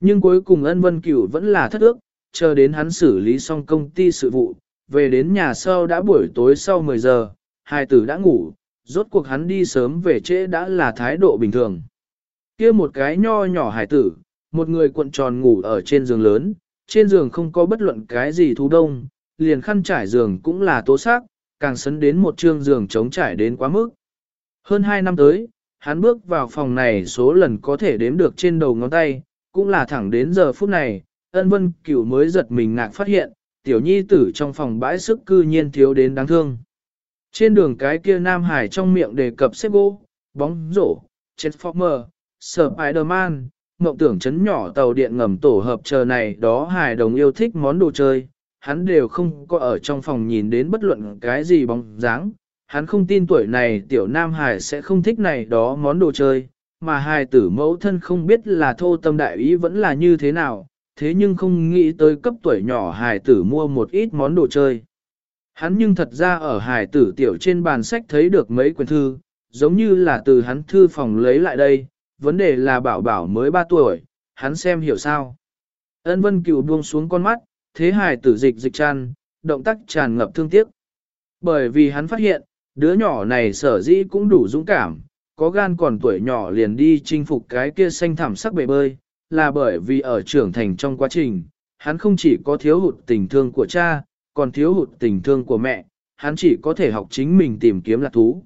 Nhưng cuối cùng ân vân cửu vẫn là thất ước, chờ đến hắn xử lý xong công ty sự vụ, về đến nhà sau đã buổi tối sau 10 giờ, hai tử đã ngủ, rốt cuộc hắn đi sớm về trễ đã là thái độ bình thường. kia một cái nho nhỏ hải tử, một người cuộn tròn ngủ ở trên giường lớn, trên giường không có bất luận cái gì thú đông, liền khăn trải giường cũng là tố xác, càng sấn đến một trương giường trống trải đến quá mức. Hơn 2 năm tới, hắn bước vào phòng này số lần có thể đếm được trên đầu ngón tay, cũng là thẳng đến giờ phút này, ân vân cửu mới giật mình ngạc phát hiện, tiểu nhi tử trong phòng bãi sức cư nhiên thiếu đến đáng thương. Trên đường cái kia Nam Hải trong miệng đề cập xếp gỗ, bóng rổ, Transformer, Spider-Man, mộng tưởng chấn nhỏ tàu điện ngầm tổ hợp chờ này đó Hải đồng yêu thích món đồ chơi, hắn đều không có ở trong phòng nhìn đến bất luận cái gì bóng dáng. Hắn không tin tuổi này tiểu Nam Hải sẽ không thích này đó món đồ chơi, mà hài tử mẫu thân không biết là thô tâm đại ý vẫn là như thế nào, thế nhưng không nghĩ tới cấp tuổi nhỏ hài tử mua một ít món đồ chơi. Hắn nhưng thật ra ở hài tử tiểu trên bàn sách thấy được mấy quyển thư, giống như là từ hắn thư phòng lấy lại đây, vấn đề là bảo bảo mới 3 tuổi, hắn xem hiểu sao. Ân vân cựu buông xuống con mắt, thế hài tử dịch dịch tràn, động tác tràn ngập thương tiếc. Bởi vì hắn phát hiện, đứa nhỏ này sở dĩ cũng đủ dũng cảm, có gan còn tuổi nhỏ liền đi chinh phục cái kia xanh thảm sắc bể bơi, là bởi vì ở trưởng thành trong quá trình, hắn không chỉ có thiếu hụt tình thương của cha, còn thiếu hụt tình thương của mẹ, hắn chỉ có thể học chính mình tìm kiếm lạc thú.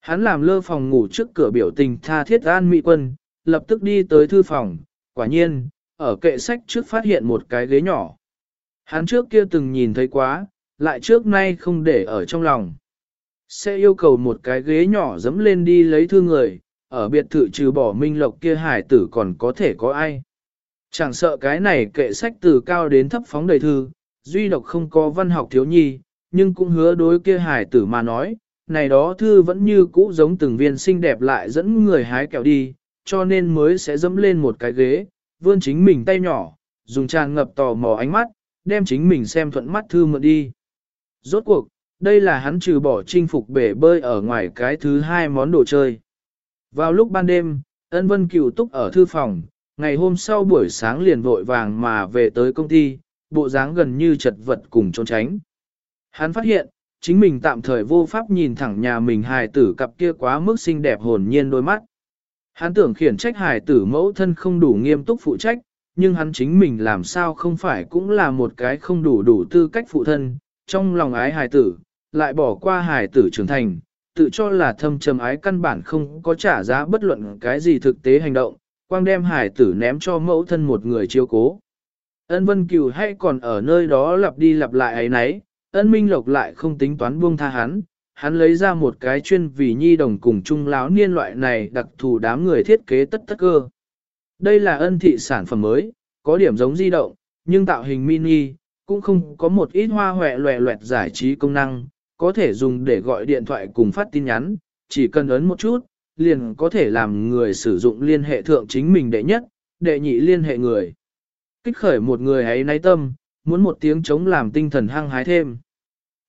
Hắn làm lơ phòng ngủ trước cửa biểu tình tha thiết an mỹ quân, lập tức đi tới thư phòng, quả nhiên, ở kệ sách trước phát hiện một cái ghế nhỏ. Hắn trước kia từng nhìn thấy quá, lại trước nay không để ở trong lòng. Sẽ yêu cầu một cái ghế nhỏ dẫm lên đi lấy thư người, ở biệt thự trừ bỏ minh lộc kia hải tử còn có thể có ai. Chẳng sợ cái này kệ sách từ cao đến thấp phóng đầy thư, duy độc không có văn học thiếu nhi, nhưng cũng hứa đối kia hải tử mà nói, này đó thư vẫn như cũ giống từng viên xinh đẹp lại dẫn người hái kẹo đi, cho nên mới sẽ dẫm lên một cái ghế, vươn chính mình tay nhỏ, dùng tràn ngập tò mò ánh mắt, đem chính mình xem thuận mắt thư mượn đi. Rốt cuộc, đây là hắn trừ bỏ chinh phục bể bơi ở ngoài cái thứ hai món đồ chơi. Vào lúc ban đêm, ân vân cựu túc ở thư phòng, ngày hôm sau buổi sáng liền vội vàng mà về tới công ty, bộ dáng gần như chật vật cùng trốn tránh. Hắn phát hiện, chính mình tạm thời vô pháp nhìn thẳng nhà mình hài tử cặp kia quá mức xinh đẹp hồn nhiên đôi mắt. Hắn tưởng khiển trách hài tử mẫu thân không đủ nghiêm túc phụ trách, nhưng hắn chính mình làm sao không phải cũng là một cái không đủ đủ tư cách phụ thân, trong lòng ái hài tử, lại bỏ qua hài tử trưởng thành, tự cho là thâm trầm ái căn bản không có trả giá bất luận cái gì thực tế hành động, quang đem hài tử ném cho mẫu thân một người chiêu cố. Ân Vân Cửu hay còn ở nơi đó lặp đi lặp lại ấy nấy, ân Minh Lộc lại không tính toán buông tha hắn, hắn lấy ra một cái chuyên vì nhi đồng cùng chung láo niên loại này đặc thù đám người thiết kế tất tất cơ. Đây là ân thị sản phẩm mới, có điểm giống di động, nhưng tạo hình mini, cũng không có một ít hoa hoẹ loẹ loẹt giải trí công năng, có thể dùng để gọi điện thoại cùng phát tin nhắn, chỉ cần ấn một chút, liền có thể làm người sử dụng liên hệ thượng chính mình đệ nhất, đệ nhị liên hệ người. Kích khởi một người ấy náy tâm, muốn một tiếng chống làm tinh thần hăng hái thêm.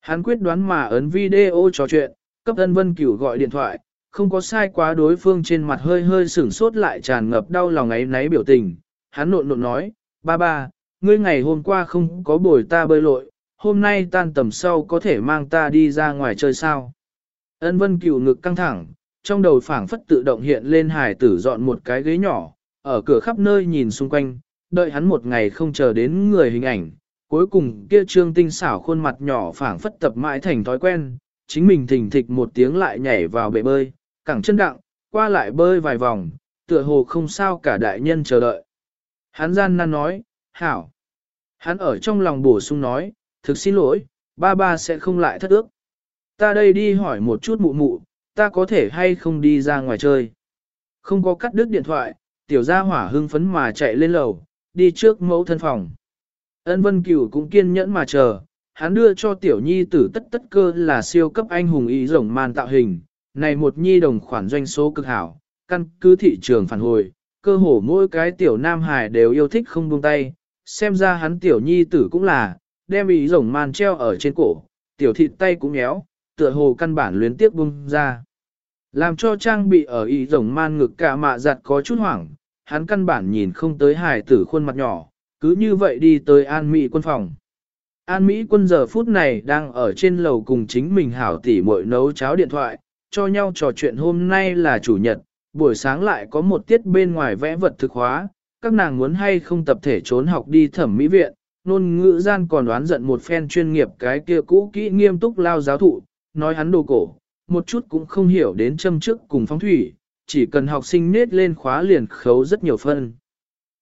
Hắn quyết đoán mà ấn video trò chuyện, cấp ân vân cửu gọi điện thoại, không có sai quá đối phương trên mặt hơi hơi sửng sốt lại tràn ngập đau lòng ấy náy biểu tình. Hắn nộn nộn nói, ba ba, ngươi ngày hôm qua không có bồi ta bơi lội, hôm nay tan tầm sau có thể mang ta đi ra ngoài chơi sao. Ân vân cựu ngực căng thẳng, trong đầu phảng phất tự động hiện lên hải tử dọn một cái ghế nhỏ, ở cửa khắp nơi nhìn xung quanh, đợi hắn một ngày không chờ đến người hình ảnh. Cuối cùng kia trương tinh xảo khuôn mặt nhỏ phảng phất tập mãi thành thói quen, chính mình thình thịch một tiếng lại nhảy vào bể bơi, cẳng chân đặng, qua lại bơi vài vòng, tựa hồ không sao cả đại nhân chờ đợi. Hắn gian nan nói, hảo. Hắn ở trong lòng bổ sung nói, thực xin lỗi, ba ba sẽ không lại thất ước. Ta đây đi hỏi một chút mụ mụ, ta có thể hay không đi ra ngoài chơi. Không có cắt đứt điện thoại, tiểu gia hỏa hưng phấn mà chạy lên lầu, đi trước mẫu thân phòng. Ân Vân Cửu cũng kiên nhẫn mà chờ, hắn đưa cho tiểu nhi tử tất tất cơ là siêu cấp anh hùng ý rồng man tạo hình, này một nhi đồng khoản doanh số cực hảo, căn cứ thị trường phản hồi, cơ hồ mỗi cái tiểu nam hài đều yêu thích không buông tay, xem ra hắn tiểu nhi tử cũng là, đem ý rồng man treo ở trên cổ, tiểu thịt tay cũng nhéo, tựa hồ căn bản luyến tiếc bung ra. Làm cho trang bị ở ý rồng man ngực cả mạ giặt có chút hoảng, hắn căn bản nhìn không tới hài tử khuôn mặt nhỏ, cứ như vậy đi tới An Mỹ quân phòng. An Mỹ quân giờ phút này đang ở trên lầu cùng chính mình hảo tỉ muội nấu cháo điện thoại, cho nhau trò chuyện hôm nay là chủ nhật, buổi sáng lại có một tiết bên ngoài vẽ vật thực hóa, các nàng muốn hay không tập thể trốn học đi thẩm mỹ viện, nôn ngữ gian còn đoán giận một phen chuyên nghiệp cái kia cũ kỹ nghiêm túc lao giáo thụ, nói hắn đồ cổ, một chút cũng không hiểu đến châm trước cùng phóng thủy, chỉ cần học sinh nết lên khóa liền khấu rất nhiều phân.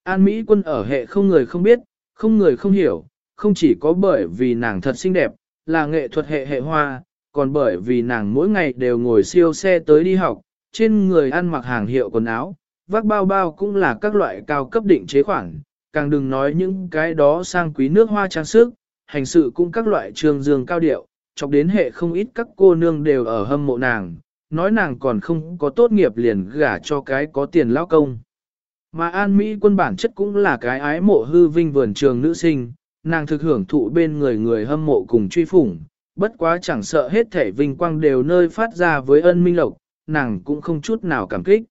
An Mỹ quân ở hệ không người không biết, không người không hiểu, không chỉ có bởi vì nàng thật xinh đẹp, là nghệ thuật hệ hệ hoa, còn bởi vì nàng mỗi ngày đều ngồi siêu xe tới đi học, trên người ăn mặc hàng hiệu quần áo, vác bao bao cũng là các loại cao cấp định chế khoản, càng đừng nói những cái đó sang quý nước hoa trang sức, hành sự cũng các loại trường dương cao điệu, chọc đến hệ không ít các cô nương đều ở hâm mộ nàng, nói nàng còn không có tốt nghiệp liền gả cho cái có tiền lao công. Mà An Mỹ quân bản chất cũng là cái ái mộ hư vinh vườn trường nữ sinh, nàng thực hưởng thụ bên người người hâm mộ cùng truy phủng, bất quá chẳng sợ hết thể vinh quang đều nơi phát ra với ân minh lộc, nàng cũng không chút nào cảm kích.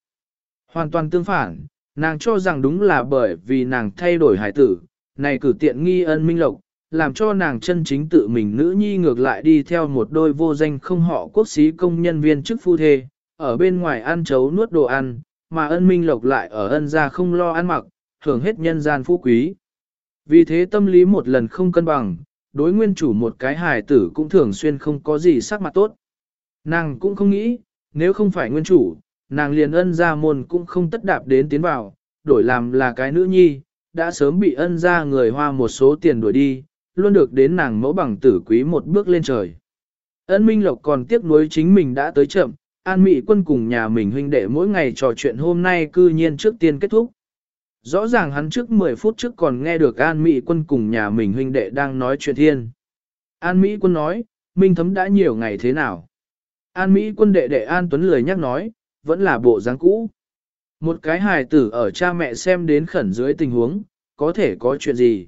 Hoàn toàn tương phản, nàng cho rằng đúng là bởi vì nàng thay đổi hải tử, này cử tiện nghi ân minh lộc, làm cho nàng chân chính tự mình nữ nhi ngược lại đi theo một đôi vô danh không họ quốc sĩ công nhân viên chức phu thê, ở bên ngoài ăn chấu nuốt đồ ăn, mà ân minh lộc lại ở ân gia không lo ăn mặc, hưởng hết nhân gian phú quý. Vì thế tâm lý một lần không cân bằng, đối nguyên chủ một cái hài tử cũng thường xuyên không có gì sắc mặt tốt. Nàng cũng không nghĩ, nếu không phải nguyên chủ, nàng liền ân gia môn cũng không tất đạp đến tiến vào, đổi làm là cái nữ nhi, đã sớm bị ân gia người hoa một số tiền đuổi đi, luôn được đến nàng mẫu bằng tử quý một bước lên trời. Ân Minh Lộc còn tiếc nuối chính mình đã tới chậm, An Mỹ quân cùng nhà mình huynh đệ mỗi ngày trò chuyện hôm nay cư nhiên trước tiên kết thúc. Rõ ràng hắn trước 10 phút trước còn nghe được An Mỹ quân cùng nhà mình huynh đệ đang nói chuyện thiên. An Mỹ quân nói, Minh thấm đã nhiều ngày thế nào? An Mỹ quân đệ đệ An Tuấn lười nhắc nói, vẫn là bộ dáng cũ. Một cái hài tử ở cha mẹ xem đến khẩn dưới tình huống, có thể có chuyện gì?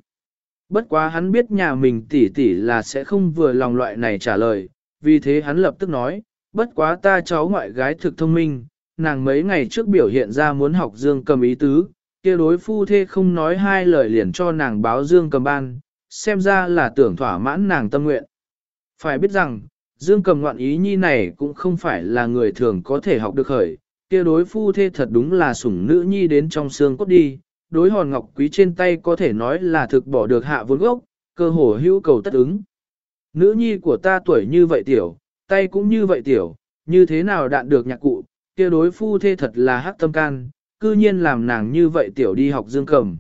Bất quá hắn biết nhà mình tỷ tỷ là sẽ không vừa lòng loại này trả lời, vì thế hắn lập tức nói, bất quá ta cháu ngoại gái thực thông minh, nàng mấy ngày trước biểu hiện ra muốn học dương cầm ý tứ, kia đối phu thê không nói hai lời liền cho nàng báo dương cầm ban, xem ra là tưởng thỏa mãn nàng tâm nguyện. Phải biết rằng, dương cầm ngoạn ý nhi này cũng không phải là người thường có thể học được khởi, kia đối phu thê thật đúng là sủng nữ nhi đến trong xương cốt đi, đối hòn ngọc quý trên tay có thể nói là thực bỏ được hạ vốn gốc, cơ hồ hữu cầu tất ứng. Nữ nhi của ta tuổi như vậy tiểu, tay cũng như vậy tiểu, như thế nào đạn được nhạc cụ, kia đối phu thê thật là hắc tâm can, cư nhiên làm nàng như vậy tiểu đi học dương cầm.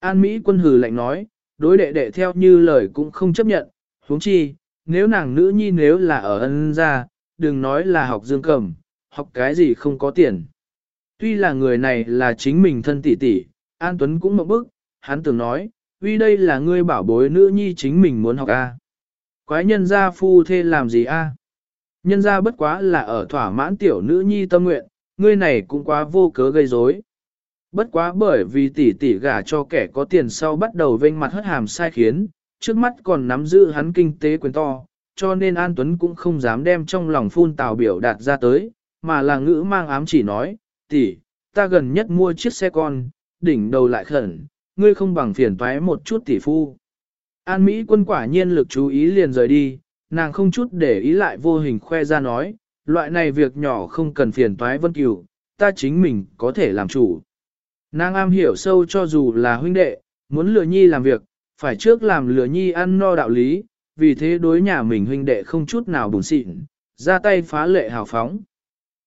An Mỹ quân hừ lạnh nói, đối đệ đệ theo như lời cũng không chấp nhận, huống chi, nếu nàng nữ nhi nếu là ở ân gia, đừng nói là học dương cầm, học cái gì không có tiền. Tuy là người này là chính mình thân tỷ tỷ, An Tuấn cũng mộng bức, hắn tưởng nói, vì đây là ngươi bảo bối nữ nhi chính mình muốn học A. Quái nhân gia phu thê làm gì A? Nhân gia bất quá là ở thỏa mãn tiểu nữ nhi tâm nguyện, ngươi này cũng quá vô cớ gây rối. Bất quá bởi vì tỷ tỷ gả cho kẻ có tiền sau bắt đầu vênh mặt hất hàm sai khiến, trước mắt còn nắm giữ hắn kinh tế quyền to, cho nên An Tuấn cũng không dám đem trong lòng phun tào biểu đạt ra tới, mà là ngữ mang ám chỉ nói, tỷ, ta gần nhất mua chiếc xe con, đỉnh đầu lại khẩn, ngươi không bằng phiền toái một chút tỷ phu. An Mỹ quân quả nhiên lực chú ý liền rời đi, nàng không chút để ý lại vô hình khoe ra nói, loại này việc nhỏ không cần phiền toái vân cửu, ta chính mình có thể làm chủ. Nàng am hiểu sâu cho dù là huynh đệ, muốn lừa nhi làm việc, phải trước làm lửa nhi ăn no đạo lý, vì thế đối nhà mình huynh đệ không chút nào bùn xịn, ra tay phá lệ hào phóng.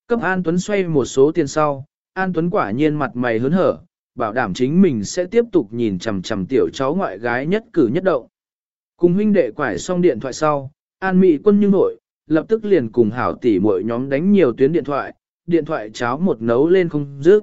Cấp An Tuấn xoay một số tiền sau, An Tuấn quả nhiên mặt mày hớn hở, bảo đảm chính mình sẽ tiếp tục nhìn chằm chằm tiểu cháu ngoại gái nhất cử nhất động. Cùng huynh đệ quải xong điện thoại sau, An Mị quân như nội, lập tức liền cùng hảo tỷ muội nhóm đánh nhiều tuyến điện thoại, điện thoại cháo một nấu lên không dứt.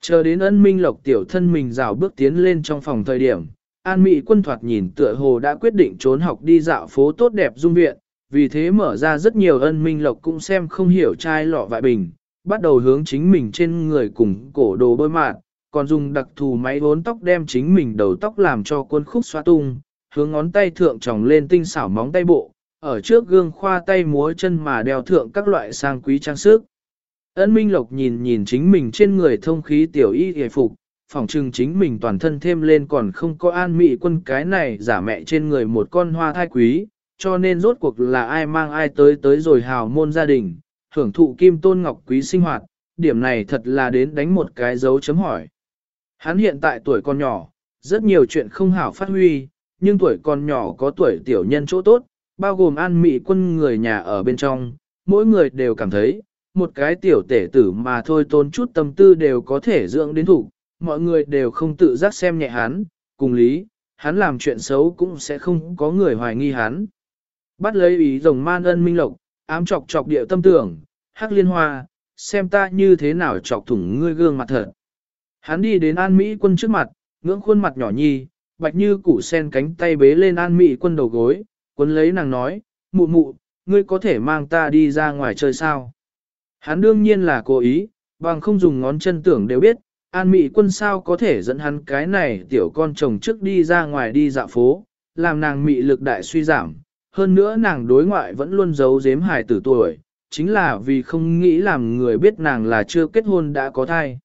Chờ đến ân minh lộc tiểu thân mình rào bước tiến lên trong phòng thời điểm, An Mị quân thoạt nhìn tựa hồ đã quyết định trốn học đi dạo phố tốt đẹp dung viện, vì thế mở ra rất nhiều ân minh lộc cũng xem không hiểu chai lọ vại bình, bắt đầu hướng chính mình trên người cùng cổ đồ bôi mạn, còn dùng đặc thù máy vốn tóc đem chính mình đầu tóc làm cho quân khúc xóa tung, hướng ngón tay thượng tròng lên tinh xảo móng tay bộ, ở trước gương khoa tay múa chân mà đeo thượng các loại sang quý trang sức. Ân Minh Lộc nhìn nhìn chính mình trên người thông khí tiểu y hề phục, phỏng trừng chính mình toàn thân thêm lên còn không có an mị quân cái này giả mẹ trên người một con hoa thai quý, cho nên rốt cuộc là ai mang ai tới tới rồi hào môn gia đình, hưởng thụ kim tôn ngọc quý sinh hoạt, điểm này thật là đến đánh một cái dấu chấm hỏi. Hắn hiện tại tuổi còn nhỏ, rất nhiều chuyện không hảo phát huy, nhưng tuổi còn nhỏ có tuổi tiểu nhân chỗ tốt, bao gồm an mị quân người nhà ở bên trong, mỗi người đều cảm thấy, một cái tiểu tể tử mà thôi tốn chút tâm tư đều có thể dưỡng đến thủ, mọi người đều không tự giác xem nhẹ hắn, cùng lý, hắn làm chuyện xấu cũng sẽ không có người hoài nghi hắn. Bắt lấy ý rồng man ân minh lộc, ám chọc chọc địa tâm tưởng, hắc liên hoa, xem ta như thế nào chọc thủng ngươi gương mặt thật. Hắn đi đến an Mỹ quân trước mặt, ngưỡng khuôn mặt nhỏ nhi, bạch như củ sen cánh tay bế lên an Mỹ quân đầu gối, quân lấy nàng nói, mụ mụ, ngươi có thể mang ta đi ra ngoài chơi sao? Hắn đương nhiên là cố ý, bằng không dùng ngón chân tưởng đều biết, An Mỹ quân sao có thể dẫn hắn cái này tiểu con chồng trước đi ra ngoài đi dạo phố, làm nàng mị lực đại suy giảm. Hơn nữa nàng đối ngoại vẫn luôn giấu giếm hài tử tuổi, chính là vì không nghĩ làm người biết nàng là chưa kết hôn đã có thai.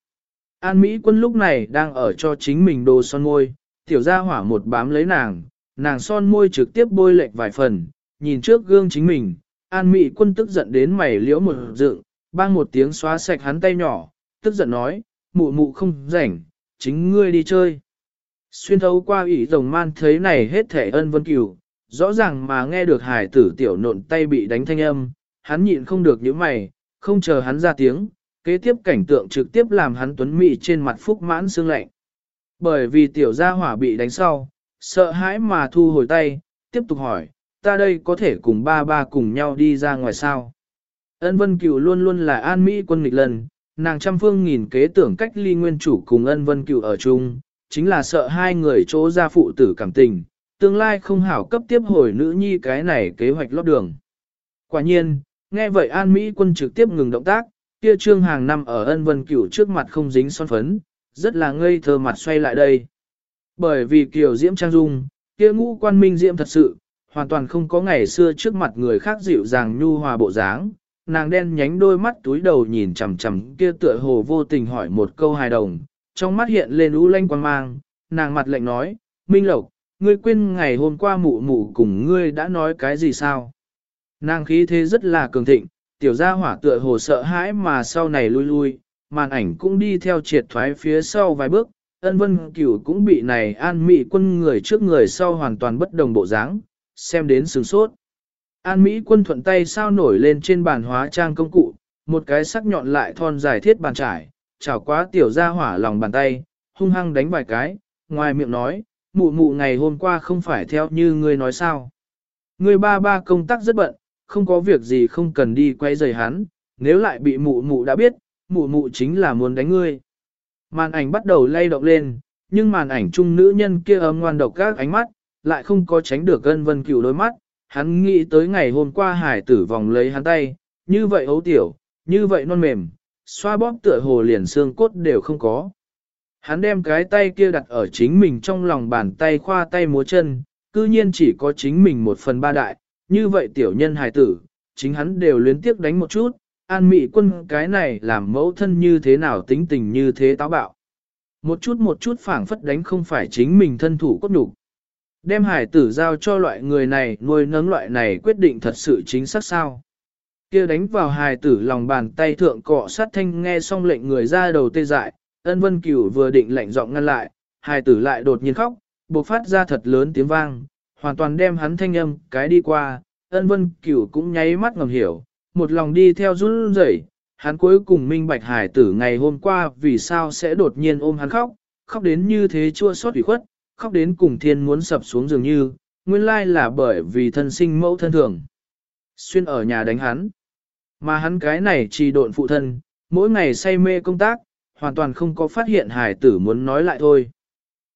An Mỹ quân lúc này đang ở cho chính mình đồ son môi, tiểu gia hỏa một bám lấy nàng, nàng son môi trực tiếp bôi lệch vài phần, nhìn trước gương chính mình, An Mỹ quân tức giận đến mày liễu một dựng, bang một tiếng xóa sạch hắn tay nhỏ, tức giận nói, mụ mụ không rảnh, chính ngươi đi chơi. Xuyên thấu qua ủy rồng man thấy này hết thể ân vân cửu, rõ ràng mà nghe được hải tử tiểu nộn tay bị đánh thanh âm, hắn nhịn không được những mày, không chờ hắn ra tiếng, kế tiếp cảnh tượng trực tiếp làm hắn tuấn mị trên mặt phúc mãn xương lạnh. Bởi vì tiểu gia hỏa bị đánh sau, sợ hãi mà thu hồi tay, tiếp tục hỏi, ta đây có thể cùng ba ba cùng nhau đi ra ngoài sao? Ân Vân Cửu luôn luôn là an mỹ quân nghịch lần, nàng trăm phương nghìn kế tưởng cách ly nguyên chủ cùng Ân Vân Cửu ở chung, chính là sợ hai người chỗ ra phụ tử cảm tình, tương lai không hảo cấp tiếp hồi nữ nhi cái này kế hoạch lót đường. Quả nhiên, nghe vậy an mỹ quân trực tiếp ngừng động tác, kia trương hàng năm ở Ân Vân Cửu trước mặt không dính son phấn, rất là ngây thơ mặt xoay lại đây. Bởi vì kiểu diễm trang dung, kia ngũ quan minh diễm thật sự, hoàn toàn không có ngày xưa trước mặt người khác dịu dàng nhu hòa bộ dáng, nàng đen nhánh đôi mắt túi đầu nhìn chằm chằm kia tựa hồ vô tình hỏi một câu hài đồng, trong mắt hiện lên u lanh quan mang, nàng mặt lệnh nói, Minh Lộc, ngươi quên ngày hôm qua mụ mụ cùng ngươi đã nói cái gì sao? Nàng khí thế rất là cường thịnh, tiểu gia hỏa tựa hồ sợ hãi mà sau này lui lui, màn ảnh cũng đi theo triệt thoái phía sau vài bước, ân vân cửu cũng bị này an mị quân người trước người sau hoàn toàn bất đồng bộ dáng, xem đến sướng sốt. An Mỹ quân thuận tay sao nổi lên trên bàn hóa trang công cụ, một cái sắc nhọn lại thon dài thiết bàn trải, chảo quá tiểu ra hỏa lòng bàn tay, hung hăng đánh vài cái, ngoài miệng nói, mụ mụ ngày hôm qua không phải theo như ngươi nói sao. Ngươi ba ba công tác rất bận, không có việc gì không cần đi quay giày hắn, nếu lại bị mụ mụ đã biết, mụ mụ chính là muốn đánh ngươi. Màn ảnh bắt đầu lay động lên, nhưng màn ảnh chung nữ nhân kia ấm ngoan độc các ánh mắt, lại không có tránh được gân vân cửu đôi mắt, hắn nghĩ tới ngày hôm qua hải tử vòng lấy hắn tay, như vậy ấu tiểu, như vậy non mềm, xoa bóp tựa hồ liền xương cốt đều không có. Hắn đem cái tay kia đặt ở chính mình trong lòng bàn tay khoa tay múa chân, cư nhiên chỉ có chính mình một phần ba đại, như vậy tiểu nhân hài tử, chính hắn đều luyến tiếc đánh một chút, an mị quân cái này làm mẫu thân như thế nào tính tình như thế táo bạo. Một chút một chút phảng phất đánh không phải chính mình thân thủ cốt nhục Đem hải tử giao cho loại người này nuôi nấng loại này quyết định thật sự chính xác sao. kia đánh vào hải tử lòng bàn tay thượng cọ sát thanh nghe xong lệnh người ra đầu tê dại, ân vân cửu vừa định lệnh giọng ngăn lại, hải tử lại đột nhiên khóc, bộc phát ra thật lớn tiếng vang, hoàn toàn đem hắn thanh âm cái đi qua, ân vân cửu cũng nháy mắt ngầm hiểu, một lòng đi theo run rẩy, hắn cuối cùng minh bạch hải tử ngày hôm qua vì sao sẽ đột nhiên ôm hắn khóc, khóc đến như thế chua xót ủy khuất, khóc đến cùng thiên muốn sập xuống dường như, nguyên lai là bởi vì thân sinh mẫu thân thường. Xuyên ở nhà đánh hắn. Mà hắn cái này chỉ độn phụ thân, mỗi ngày say mê công tác, hoàn toàn không có phát hiện hải tử muốn nói lại thôi.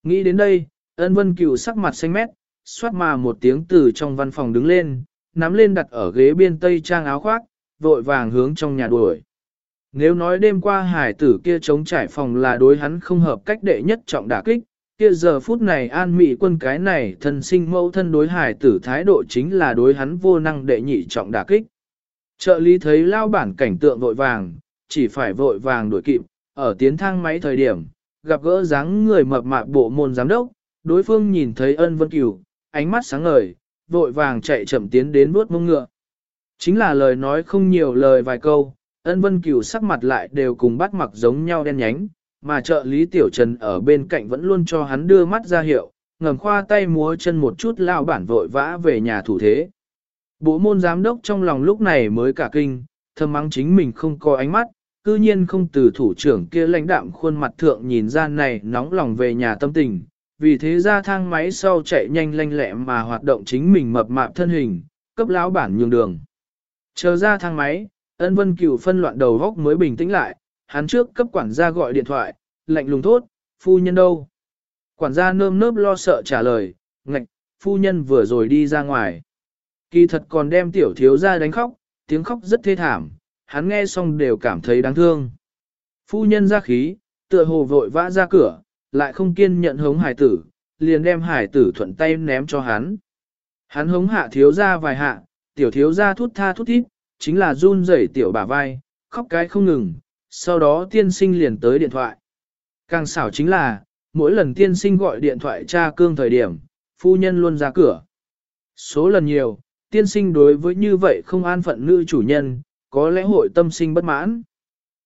Nghĩ đến đây, ân vân cựu sắc mặt xanh mét, xoát mà một tiếng từ trong văn phòng đứng lên, nắm lên đặt ở ghế biên tây trang áo khoác, vội vàng hướng trong nhà đuổi. Nếu nói đêm qua hải tử kia chống trải phòng là đối hắn không hợp cách đệ nhất trọng đả kích, kia giờ phút này an mị quân cái này thân sinh mẫu thân đối hải tử thái độ chính là đối hắn vô năng đệ nhị trọng đả kích. Trợ lý thấy lao bản cảnh tượng vội vàng, chỉ phải vội vàng đuổi kịp, ở tiến thang máy thời điểm, gặp gỡ dáng người mập mạp bộ môn giám đốc, đối phương nhìn thấy ân vân cửu, ánh mắt sáng ngời, vội vàng chạy chậm tiến đến bước mông ngựa. Chính là lời nói không nhiều lời vài câu, ân vân cửu sắc mặt lại đều cùng bắt mặc giống nhau đen nhánh, mà trợ lý tiểu trần ở bên cạnh vẫn luôn cho hắn đưa mắt ra hiệu, ngầm khoa tay múa chân một chút lao bản vội vã về nhà thủ thế. Bộ môn giám đốc trong lòng lúc này mới cả kinh, thầm mắng chính mình không có ánh mắt, cư nhiên không từ thủ trưởng kia lãnh đạm khuôn mặt thượng nhìn ra này nóng lòng về nhà tâm tình, vì thế ra thang máy sau chạy nhanh lanh lẹ mà hoạt động chính mình mập mạp thân hình, cấp lão bản nhường đường. Chờ ra thang máy, ân vân cửu phân loạn đầu góc mới bình tĩnh lại, hắn trước cấp quản gia gọi điện thoại, lạnh lùng thốt, phu nhân đâu? Quản gia nơm nớp lo sợ trả lời, ngạch, phu nhân vừa rồi đi ra ngoài. Kỳ thật còn đem tiểu thiếu ra đánh khóc, tiếng khóc rất thê thảm, hắn nghe xong đều cảm thấy đáng thương. Phu nhân ra khí, tựa hồ vội vã ra cửa, lại không kiên nhận hống hải tử, liền đem hải tử thuận tay ném cho hắn. Hắn hống hạ thiếu ra vài hạ, tiểu thiếu ra thút tha thút thít, chính là run rẩy tiểu bả vai, khóc cái không ngừng, sau đó tiên sinh liền tới điện thoại. Càng xảo chính là, mỗi lần tiên sinh gọi điện thoại tra cương thời điểm, phu nhân luôn ra cửa. Số lần nhiều, tiên sinh đối với như vậy không an phận nữ chủ nhân, có lẽ hội tâm sinh bất mãn.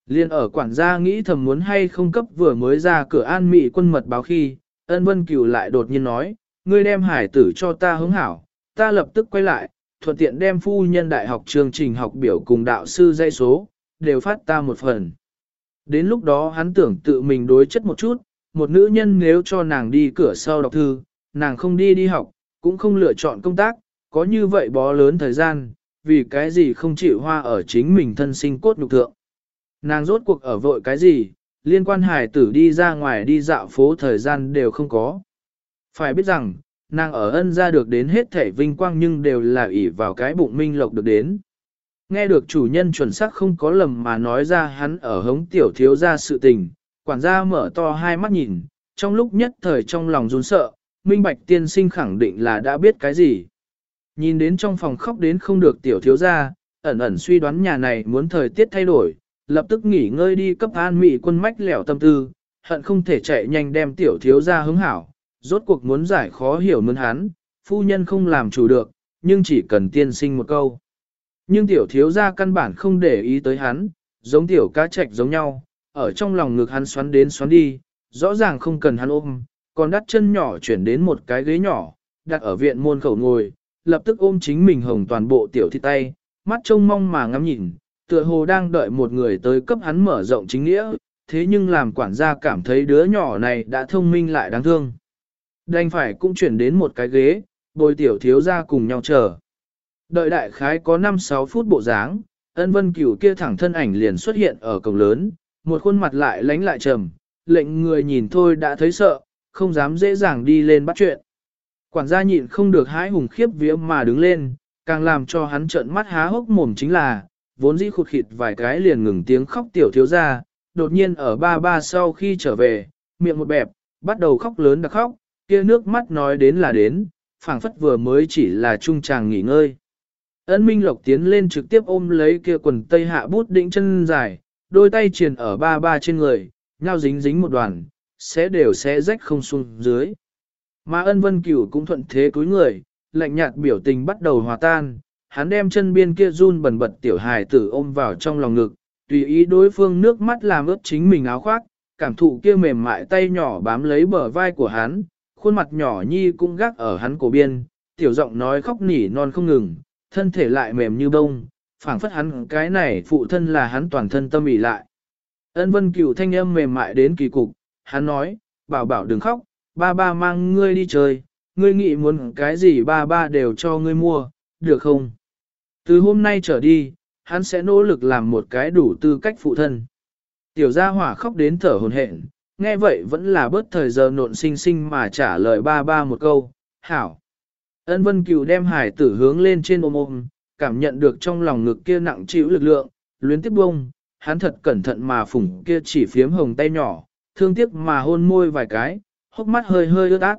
Liên ở quản gia nghĩ thầm muốn hay không cấp vừa mới ra cửa an mị quân mật báo khi, ân vân cửu lại đột nhiên nói, ngươi đem hải tử cho ta hứng hảo, ta lập tức quay lại, thuận tiện đem phu nhân đại học chương trình học biểu cùng đạo sư dây số, đều phát ta một phần. Đến lúc đó hắn tưởng tự mình đối chất một chút, một nữ nhân nếu cho nàng đi cửa sau đọc thư, nàng không đi đi học, cũng không lựa chọn công tác, có như vậy bó lớn thời gian, vì cái gì không chịu hoa ở chính mình thân sinh cốt nhục thượng. Nàng rốt cuộc ở vội cái gì, liên quan hải tử đi ra ngoài đi dạo phố thời gian đều không có. Phải biết rằng, nàng ở ân ra được đến hết thể vinh quang nhưng đều là ỷ vào cái bụng minh lộc được đến. Nghe được chủ nhân chuẩn xác không có lầm mà nói ra hắn ở hống tiểu thiếu ra sự tình, quản gia mở to hai mắt nhìn, trong lúc nhất thời trong lòng run sợ, minh bạch tiên sinh khẳng định là đã biết cái gì. Nhìn đến trong phòng khóc đến không được tiểu thiếu ra, ẩn ẩn suy đoán nhà này muốn thời tiết thay đổi, lập tức nghỉ ngơi đi cấp an mị quân mách lẻo tâm tư, hận không thể chạy nhanh đem tiểu thiếu ra hứng hảo, rốt cuộc muốn giải khó hiểu mướn hắn, phu nhân không làm chủ được, nhưng chỉ cần tiên sinh một câu. Nhưng tiểu thiếu gia căn bản không để ý tới hắn, giống tiểu cá trạch giống nhau, ở trong lòng ngực hắn xoắn đến xoắn đi, rõ ràng không cần hắn ôm, còn đắt chân nhỏ chuyển đến một cái ghế nhỏ, đặt ở viện môn khẩu ngồi, lập tức ôm chính mình hồng toàn bộ tiểu thịt tay, mắt trông mong mà ngắm nhìn, tựa hồ đang đợi một người tới cấp hắn mở rộng chính nghĩa, thế nhưng làm quản gia cảm thấy đứa nhỏ này đã thông minh lại đáng thương. Đành phải cũng chuyển đến một cái ghế, bồi tiểu thiếu ra cùng nhau chờ. Đợi đại khái có 5-6 phút bộ dáng, ân vân cửu kia thẳng thân ảnh liền xuất hiện ở cổng lớn, một khuôn mặt lại lánh lại trầm, lệnh người nhìn thôi đã thấy sợ, không dám dễ dàng đi lên bắt chuyện. Quản gia nhịn không được hái hùng khiếp vía mà đứng lên, càng làm cho hắn trợn mắt há hốc mồm chính là, vốn dĩ khụt khịt vài cái liền ngừng tiếng khóc tiểu thiếu ra, đột nhiên ở ba ba sau khi trở về, miệng một bẹp, bắt đầu khóc lớn đặc khóc, kia nước mắt nói đến là đến, phảng phất vừa mới chỉ là trung chàng nghỉ ngơi. Ân Minh Lộc tiến lên trực tiếp ôm lấy kia quần tây hạ bút đĩnh chân dài, đôi tay triền ở ba ba trên người, nhau dính dính một đoàn, sẽ đều sẽ rách không xuống dưới. Mà ân vân cửu cũng thuận thế cúi người, lạnh nhạt biểu tình bắt đầu hòa tan, hắn đem chân biên kia run bẩn bật tiểu hài tử ôm vào trong lòng ngực, tùy ý đối phương nước mắt làm ướt chính mình áo khoác, cảm thụ kia mềm mại tay nhỏ bám lấy bờ vai của hắn, khuôn mặt nhỏ nhi cũng gác ở hắn cổ biên, tiểu giọng nói khóc nỉ non không ngừng, thân thể lại mềm như bông, phảng phất hắn cái này phụ thân là hắn toàn thân tâm ỉ lại. Ân vân cửu thanh âm mềm mại đến kỳ cục, hắn nói, bảo bảo đừng khóc, ba ba mang ngươi đi chơi, ngươi nghĩ muốn cái gì ba ba đều cho ngươi mua, được không? Từ hôm nay trở đi, hắn sẽ nỗ lực làm một cái đủ tư cách phụ thân. Tiểu gia hỏa khóc đến thở hồn hển, nghe vậy vẫn là bớt thời giờ nộn sinh sinh mà trả lời ba ba một câu, hảo. Ân vân cửu đem hải tử hướng lên trên ôm ôm, cảm nhận được trong lòng ngực kia nặng chịu lực lượng, luyến tiếp bông, hắn thật cẩn thận mà phủng kia chỉ phiếm hồng tay nhỏ, thương tiếc mà hôn môi vài cái, hốc mắt hơi hơi ướt át.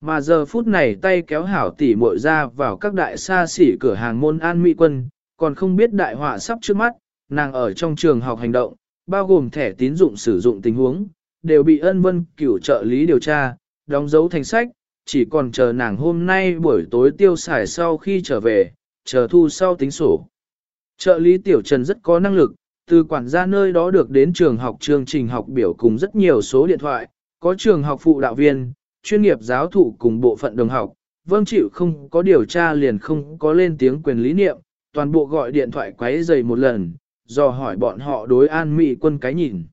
Mà giờ phút này tay kéo hảo tỉ muội ra vào các đại xa xỉ cửa hàng môn an mỹ quân, còn không biết đại họa sắp trước mắt, nàng ở trong trường học hành động, bao gồm thẻ tín dụng sử dụng tình huống, đều bị ân vân cửu trợ lý điều tra, đóng dấu thành sách, chỉ còn chờ nàng hôm nay buổi tối tiêu xài sau khi trở về, chờ thu sau tính sổ. Trợ lý Tiểu Trần rất có năng lực, từ quản gia nơi đó được đến trường học chương trình học biểu cùng rất nhiều số điện thoại, có trường học phụ đạo viên, chuyên nghiệp giáo thụ cùng bộ phận đồng học, vâng chịu không có điều tra liền không có lên tiếng quyền lý niệm, toàn bộ gọi điện thoại quấy dày một lần, do hỏi bọn họ đối an mỹ quân cái nhìn.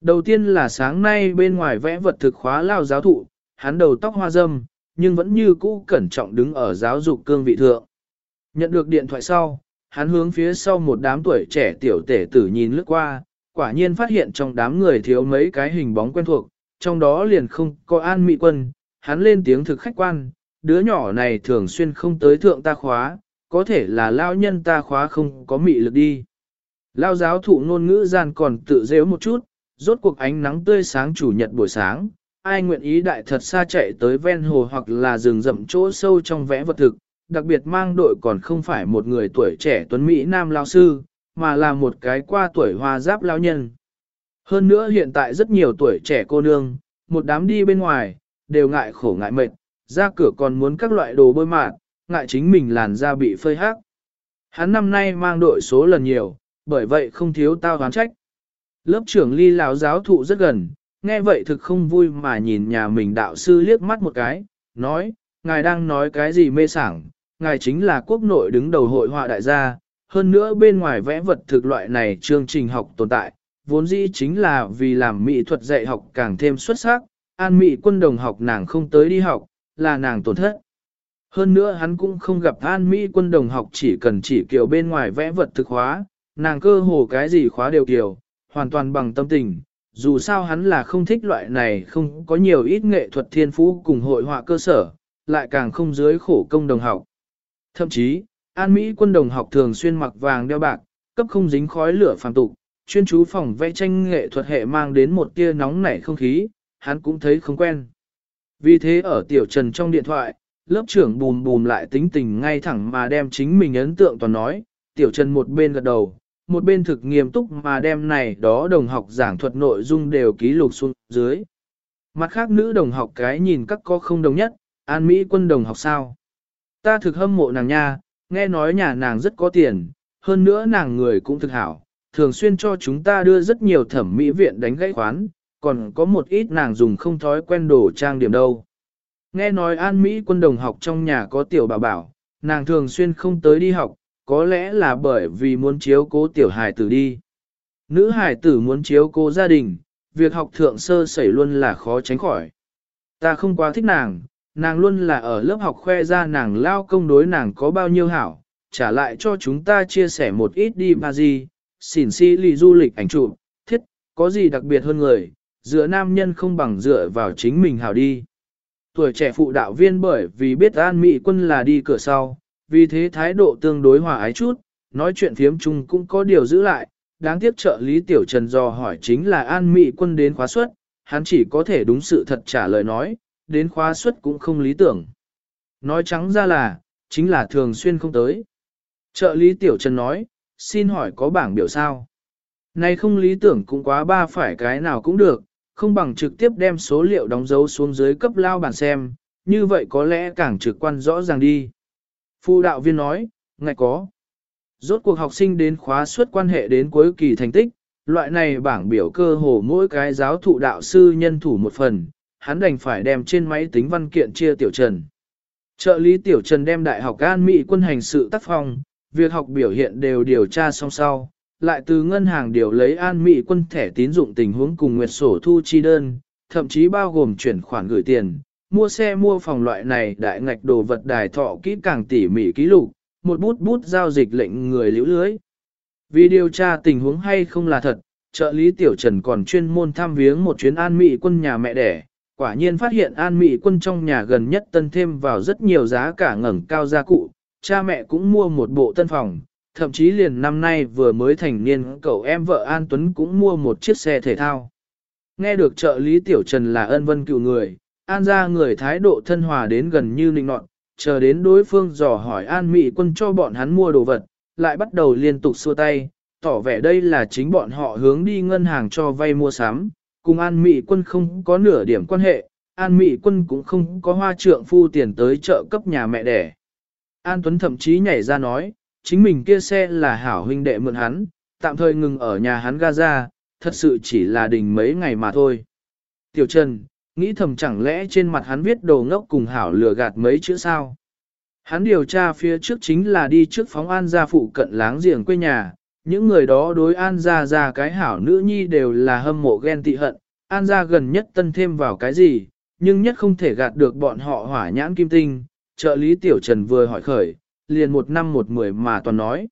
Đầu tiên là sáng nay bên ngoài vẽ vật thực khóa lao giáo thụ, hắn đầu tóc hoa dâm, nhưng vẫn như cũ cẩn trọng đứng ở giáo dục cương vị thượng. Nhận được điện thoại sau, hắn hướng phía sau một đám tuổi trẻ tiểu tể tử nhìn lướt qua, quả nhiên phát hiện trong đám người thiếu mấy cái hình bóng quen thuộc, trong đó liền không có an Mị quân, hắn lên tiếng thực khách quan, đứa nhỏ này thường xuyên không tới thượng ta khóa, có thể là lao nhân ta khóa không có mị lực đi. Lao giáo thụ ngôn ngữ gian còn tự dễu một chút, rốt cuộc ánh nắng tươi sáng chủ nhật buổi sáng, ai nguyện ý đại thật xa chạy tới ven hồ hoặc là rừng rậm chỗ sâu trong vẽ vật thực, đặc biệt mang đội còn không phải một người tuổi trẻ tuấn Mỹ Nam lao sư, mà là một cái qua tuổi hoa giáp lao nhân. Hơn nữa hiện tại rất nhiều tuổi trẻ cô nương, một đám đi bên ngoài, đều ngại khổ ngại mệt, ra cửa còn muốn các loại đồ bôi mạt, ngại chính mình làn da bị phơi hắc. Hắn năm nay mang đội số lần nhiều, bởi vậy không thiếu tao oán trách. Lớp trưởng ly lão giáo thụ rất gần, nghe vậy thực không vui mà nhìn nhà mình đạo sư liếc mắt một cái, nói, ngài đang nói cái gì mê sảng, ngài chính là quốc nội đứng đầu hội họa đại gia, hơn nữa bên ngoài vẽ vật thực loại này chương trình học tồn tại, vốn dĩ chính là vì làm mỹ thuật dạy học càng thêm xuất sắc, an mỹ quân đồng học nàng không tới đi học, là nàng tổn thất. Hơn nữa hắn cũng không gặp an mỹ quân đồng học chỉ cần chỉ kiểu bên ngoài vẽ vật thực hóa, nàng cơ hồ cái gì khóa đều kiểu, hoàn toàn bằng tâm tình, dù sao hắn là không thích loại này không có nhiều ít nghệ thuật thiên phú cùng hội họa cơ sở, lại càng không dưới khổ công đồng học. Thậm chí, An Mỹ quân đồng học thường xuyên mặc vàng đeo bạc, cấp không dính khói lửa phàm tục, chuyên chú phòng vẽ tranh nghệ thuật hệ mang đến một tia nóng nảy không khí, hắn cũng thấy không quen. Vì thế ở tiểu trần trong điện thoại, lớp trưởng bùm bùm lại tính tình ngay thẳng mà đem chính mình ấn tượng toàn nói, tiểu trần một bên gật đầu, một bên thực nghiêm túc mà đem này đó đồng học giảng thuật nội dung đều ký lục xuống dưới. Mặt khác nữ đồng học cái nhìn các có không đồng nhất, an Mỹ quân đồng học sao. Ta thực hâm mộ nàng nha, nghe nói nhà nàng rất có tiền, hơn nữa nàng người cũng thực hảo, thường xuyên cho chúng ta đưa rất nhiều thẩm mỹ viện đánh gãy khoán, còn có một ít nàng dùng không thói quen đồ trang điểm đâu. Nghe nói An Mỹ quân đồng học trong nhà có tiểu bảo bảo, nàng thường xuyên không tới đi học, có lẽ là bởi vì muốn chiếu cố tiểu hài tử đi. Nữ hài tử muốn chiếu cố gia đình, việc học thượng sơ sẩy luôn là khó tránh khỏi. Ta không quá thích nàng, nàng luôn là ở lớp học khoe ra nàng lao công đối nàng có bao nhiêu hảo, trả lại cho chúng ta chia sẻ một ít đi ba gì, xỉn si lì du lịch ảnh chụp, thiết, có gì đặc biệt hơn người, dựa nam nhân không bằng dựa vào chính mình hảo đi. Tuổi trẻ phụ đạo viên bởi vì biết an mỹ quân là đi cửa sau, vì thế thái độ tương đối hòa ái chút, nói chuyện phiếm chung cũng có điều giữ lại, đáng tiếc trợ lý tiểu trần dò hỏi chính là an mỹ quân đến khóa suất, hắn chỉ có thể đúng sự thật trả lời nói, đến khóa suất cũng không lý tưởng. Nói trắng ra là, chính là thường xuyên không tới. Trợ lý tiểu trần nói, xin hỏi có bảng biểu sao? Này không lý tưởng cũng quá ba phải cái nào cũng được, không bằng trực tiếp đem số liệu đóng dấu xuống dưới cấp lao bản xem, như vậy có lẽ càng trực quan rõ ràng đi. Phu đạo viên nói, ngài có. Rốt cuộc học sinh đến khóa suất quan hệ đến cuối kỳ thành tích, loại này bảng biểu cơ hồ mỗi cái giáo thụ đạo sư nhân thủ một phần, hắn đành phải đem trên máy tính văn kiện chia tiểu trần. Trợ lý tiểu trần đem đại học an mỹ quân hành sự tác phong, việc học biểu hiện đều điều tra song sau, lại từ ngân hàng điều lấy an mỹ quân thẻ tín dụng tình huống cùng nguyệt sổ thu chi đơn, thậm chí bao gồm chuyển khoản gửi tiền, mua xe mua phòng loại này đại ngạch đồ vật đài thọ kỹ càng tỉ mỉ ký lục, một bút bút giao dịch lệnh người liễu lưới. Vì điều tra tình huống hay không là thật, trợ lý Tiểu Trần còn chuyên môn thăm viếng một chuyến an mỹ quân nhà mẹ đẻ, quả nhiên phát hiện an mỹ quân trong nhà gần nhất tân thêm vào rất nhiều giá cả ngẩng cao gia cụ, cha mẹ cũng mua một bộ tân phòng, thậm chí liền năm nay vừa mới thành niên cậu em vợ An Tuấn cũng mua một chiếc xe thể thao. Nghe được trợ lý Tiểu Trần là ân vân cựu người, An ra người thái độ thân hòa đến gần như nịnh nọt, chờ đến đối phương dò hỏi An Mỹ quân cho bọn hắn mua đồ vật, lại bắt đầu liên tục xua tay, tỏ vẻ đây là chính bọn họ hướng đi ngân hàng cho vay mua sắm, cùng An Mỹ quân không có nửa điểm quan hệ, An Mỹ quân cũng không có hoa trượng phu tiền tới chợ cấp nhà mẹ đẻ. An Tuấn thậm chí nhảy ra nói, chính mình kia xe là hảo huynh đệ mượn hắn, tạm thời ngừng ở nhà hắn Gaza, thật sự chỉ là đình mấy ngày mà thôi. Tiểu Trần, nghĩ thầm chẳng lẽ trên mặt hắn viết đồ ngốc cùng hảo lừa gạt mấy chữ sao? Hắn điều tra phía trước chính là đi trước phóng An gia phụ cận láng giềng quê nhà, những người đó đối An gia ra cái hảo nữ nhi đều là hâm mộ ghen tị hận, An gia gần nhất tân thêm vào cái gì, nhưng nhất không thể gạt được bọn họ hỏa nhãn kim tinh, trợ lý Tiểu Trần vừa hỏi khởi, liền một năm một mười mà toàn nói.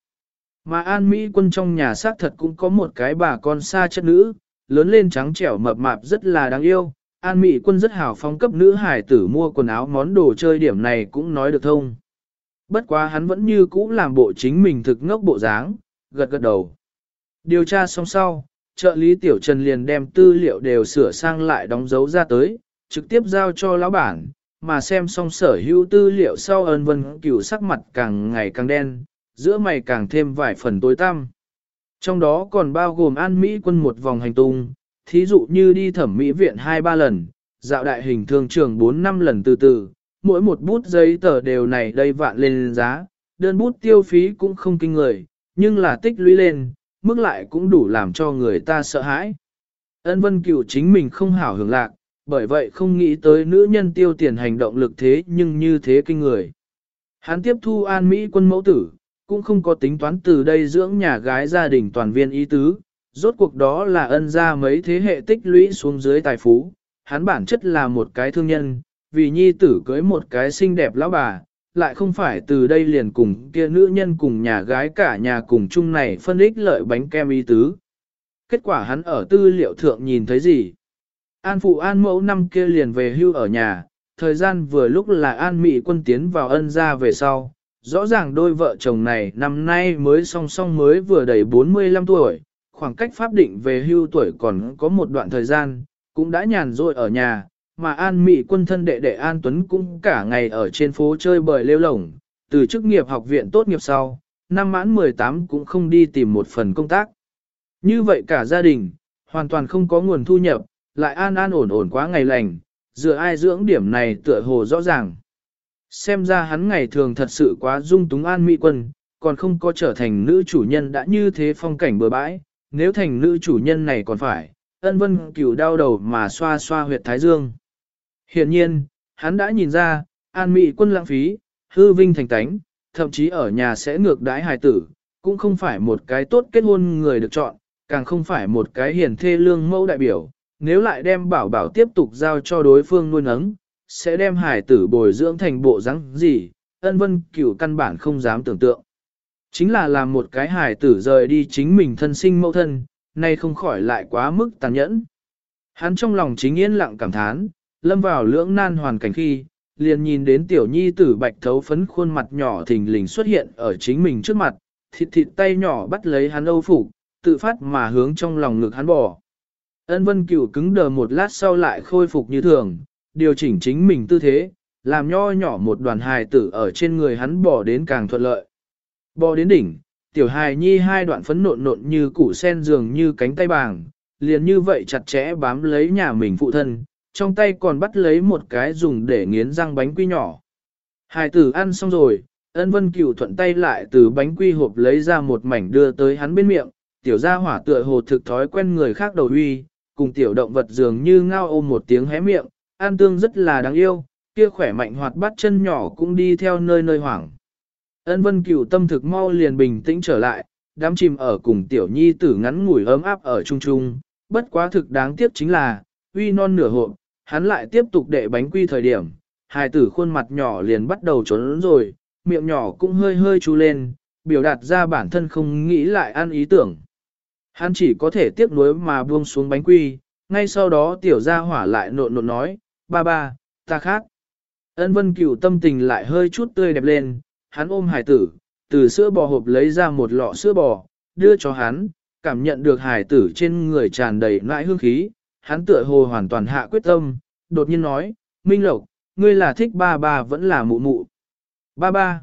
Mà An Mỹ quân trong nhà xác thật cũng có một cái bà con xa chất nữ, lớn lên trắng trẻo mập mạp rất là đáng yêu. An Mỹ quân rất hào phong cấp nữ hải tử mua quần áo món đồ chơi điểm này cũng nói được thông. Bất quá hắn vẫn như cũ làm bộ chính mình thực ngốc bộ dáng, gật gật đầu. Điều tra xong sau, trợ lý Tiểu Trần liền đem tư liệu đều sửa sang lại đóng dấu ra tới, trực tiếp giao cho lão bản, mà xem xong sở hữu tư liệu sau ơn vân cửu sắc mặt càng ngày càng đen, giữa mày càng thêm vài phần tối tăm. Trong đó còn bao gồm an Mỹ quân một vòng hành tung, thí dụ như đi thẩm mỹ viện 2-3 lần, dạo đại hình thương trường 4-5 lần từ từ, mỗi một bút giấy tờ đều này đây vạn lên giá, đơn bút tiêu phí cũng không kinh người, nhưng là tích lũy lên, mức lại cũng đủ làm cho người ta sợ hãi. Ân vân cửu chính mình không hảo hưởng lạc, bởi vậy không nghĩ tới nữ nhân tiêu tiền hành động lực thế nhưng như thế kinh người. Hắn tiếp thu an Mỹ quân mẫu tử, cũng không có tính toán từ đây dưỡng nhà gái gia đình toàn viên ý tứ, rốt cuộc đó là ân ra mấy thế hệ tích lũy xuống dưới tài phú, hắn bản chất là một cái thương nhân, vì nhi tử cưới một cái xinh đẹp lão bà, lại không phải từ đây liền cùng kia nữ nhân cùng nhà gái cả nhà cùng chung này phân ích lợi bánh kem y tứ. Kết quả hắn ở tư liệu thượng nhìn thấy gì? An phụ an mẫu năm kia liền về hưu ở nhà, thời gian vừa lúc là an mị quân tiến vào ân gia về sau. Rõ ràng đôi vợ chồng này năm nay mới song song mới vừa đầy 45 tuổi, khoảng cách pháp định về hưu tuổi còn có một đoạn thời gian, cũng đã nhàn rỗi ở nhà, mà An Mị quân thân đệ đệ An Tuấn cũng cả ngày ở trên phố chơi bời lêu lổng, từ chức nghiệp học viện tốt nghiệp sau, năm mãn 18 cũng không đi tìm một phần công tác. Như vậy cả gia đình, hoàn toàn không có nguồn thu nhập, lại an an ổn ổn quá ngày lành, dựa ai dưỡng điểm này tựa hồ rõ ràng. Xem ra hắn ngày thường thật sự quá dung túng an mỹ quân, còn không có trở thành nữ chủ nhân đã như thế phong cảnh bừa bãi, nếu thành nữ chủ nhân này còn phải, ân vân cửu đau đầu mà xoa xoa huyệt thái dương. Hiện nhiên, hắn đã nhìn ra, an mỹ quân lãng phí, hư vinh thành tánh, thậm chí ở nhà sẽ ngược đãi hài tử, cũng không phải một cái tốt kết hôn người được chọn, càng không phải một cái hiền thê lương mẫu đại biểu, nếu lại đem bảo bảo tiếp tục giao cho đối phương nuôi nấng, sẽ đem hải tử bồi dưỡng thành bộ rắn gì, ân vân cửu căn bản không dám tưởng tượng. Chính là làm một cái hài tử rời đi chính mình thân sinh mẫu thân, nay không khỏi lại quá mức tàn nhẫn. Hắn trong lòng chính yên lặng cảm thán, lâm vào lưỡng nan hoàn cảnh khi, liền nhìn đến tiểu nhi tử bạch thấu phấn khuôn mặt nhỏ thình lình xuất hiện ở chính mình trước mặt, thịt thịt tay nhỏ bắt lấy hắn âu phục, tự phát mà hướng trong lòng ngực hắn bỏ. Ân vân cửu cứng đờ một lát sau lại khôi phục như thường, điều chỉnh chính mình tư thế, làm nho nhỏ một đoàn hài tử ở trên người hắn bỏ đến càng thuận lợi. Bò đến đỉnh, tiểu hài nhi hai đoạn phấn nộn nộn như củ sen dường như cánh tay bàng, liền như vậy chặt chẽ bám lấy nhà mình phụ thân, trong tay còn bắt lấy một cái dùng để nghiến răng bánh quy nhỏ. Hài tử ăn xong rồi, ân vân cửu thuận tay lại từ bánh quy hộp lấy ra một mảnh đưa tới hắn bên miệng, tiểu gia hỏa tựa hồ thực thói quen người khác đầu uy, cùng tiểu động vật dường như ngao ôm một tiếng hé miệng, an tương rất là đáng yêu, kia khỏe mạnh hoạt bát chân nhỏ cũng đi theo nơi nơi hoảng. Ân vân cửu tâm thực mau liền bình tĩnh trở lại, đám chìm ở cùng tiểu nhi tử ngắn ngủi ấm áp ở chung chung, bất quá thực đáng tiếc chính là, uy non nửa hộp, hắn lại tiếp tục đệ bánh quy thời điểm, hài tử khuôn mặt nhỏ liền bắt đầu trốn rồi, miệng nhỏ cũng hơi hơi chú lên, biểu đạt ra bản thân không nghĩ lại ăn ý tưởng. Hắn chỉ có thể tiếc nuối mà buông xuống bánh quy, ngay sau đó tiểu gia hỏa lại nộn nộn nói, ba ba, ta khác. Ân vân cửu tâm tình lại hơi chút tươi đẹp lên, hắn ôm hải tử, từ sữa bò hộp lấy ra một lọ sữa bò, đưa cho hắn, cảm nhận được hải tử trên người tràn đầy nãi hương khí, hắn tựa hồ hoàn toàn hạ quyết tâm, đột nhiên nói, Minh Lộc, ngươi là thích ba ba vẫn là mụ mụ. Ba ba.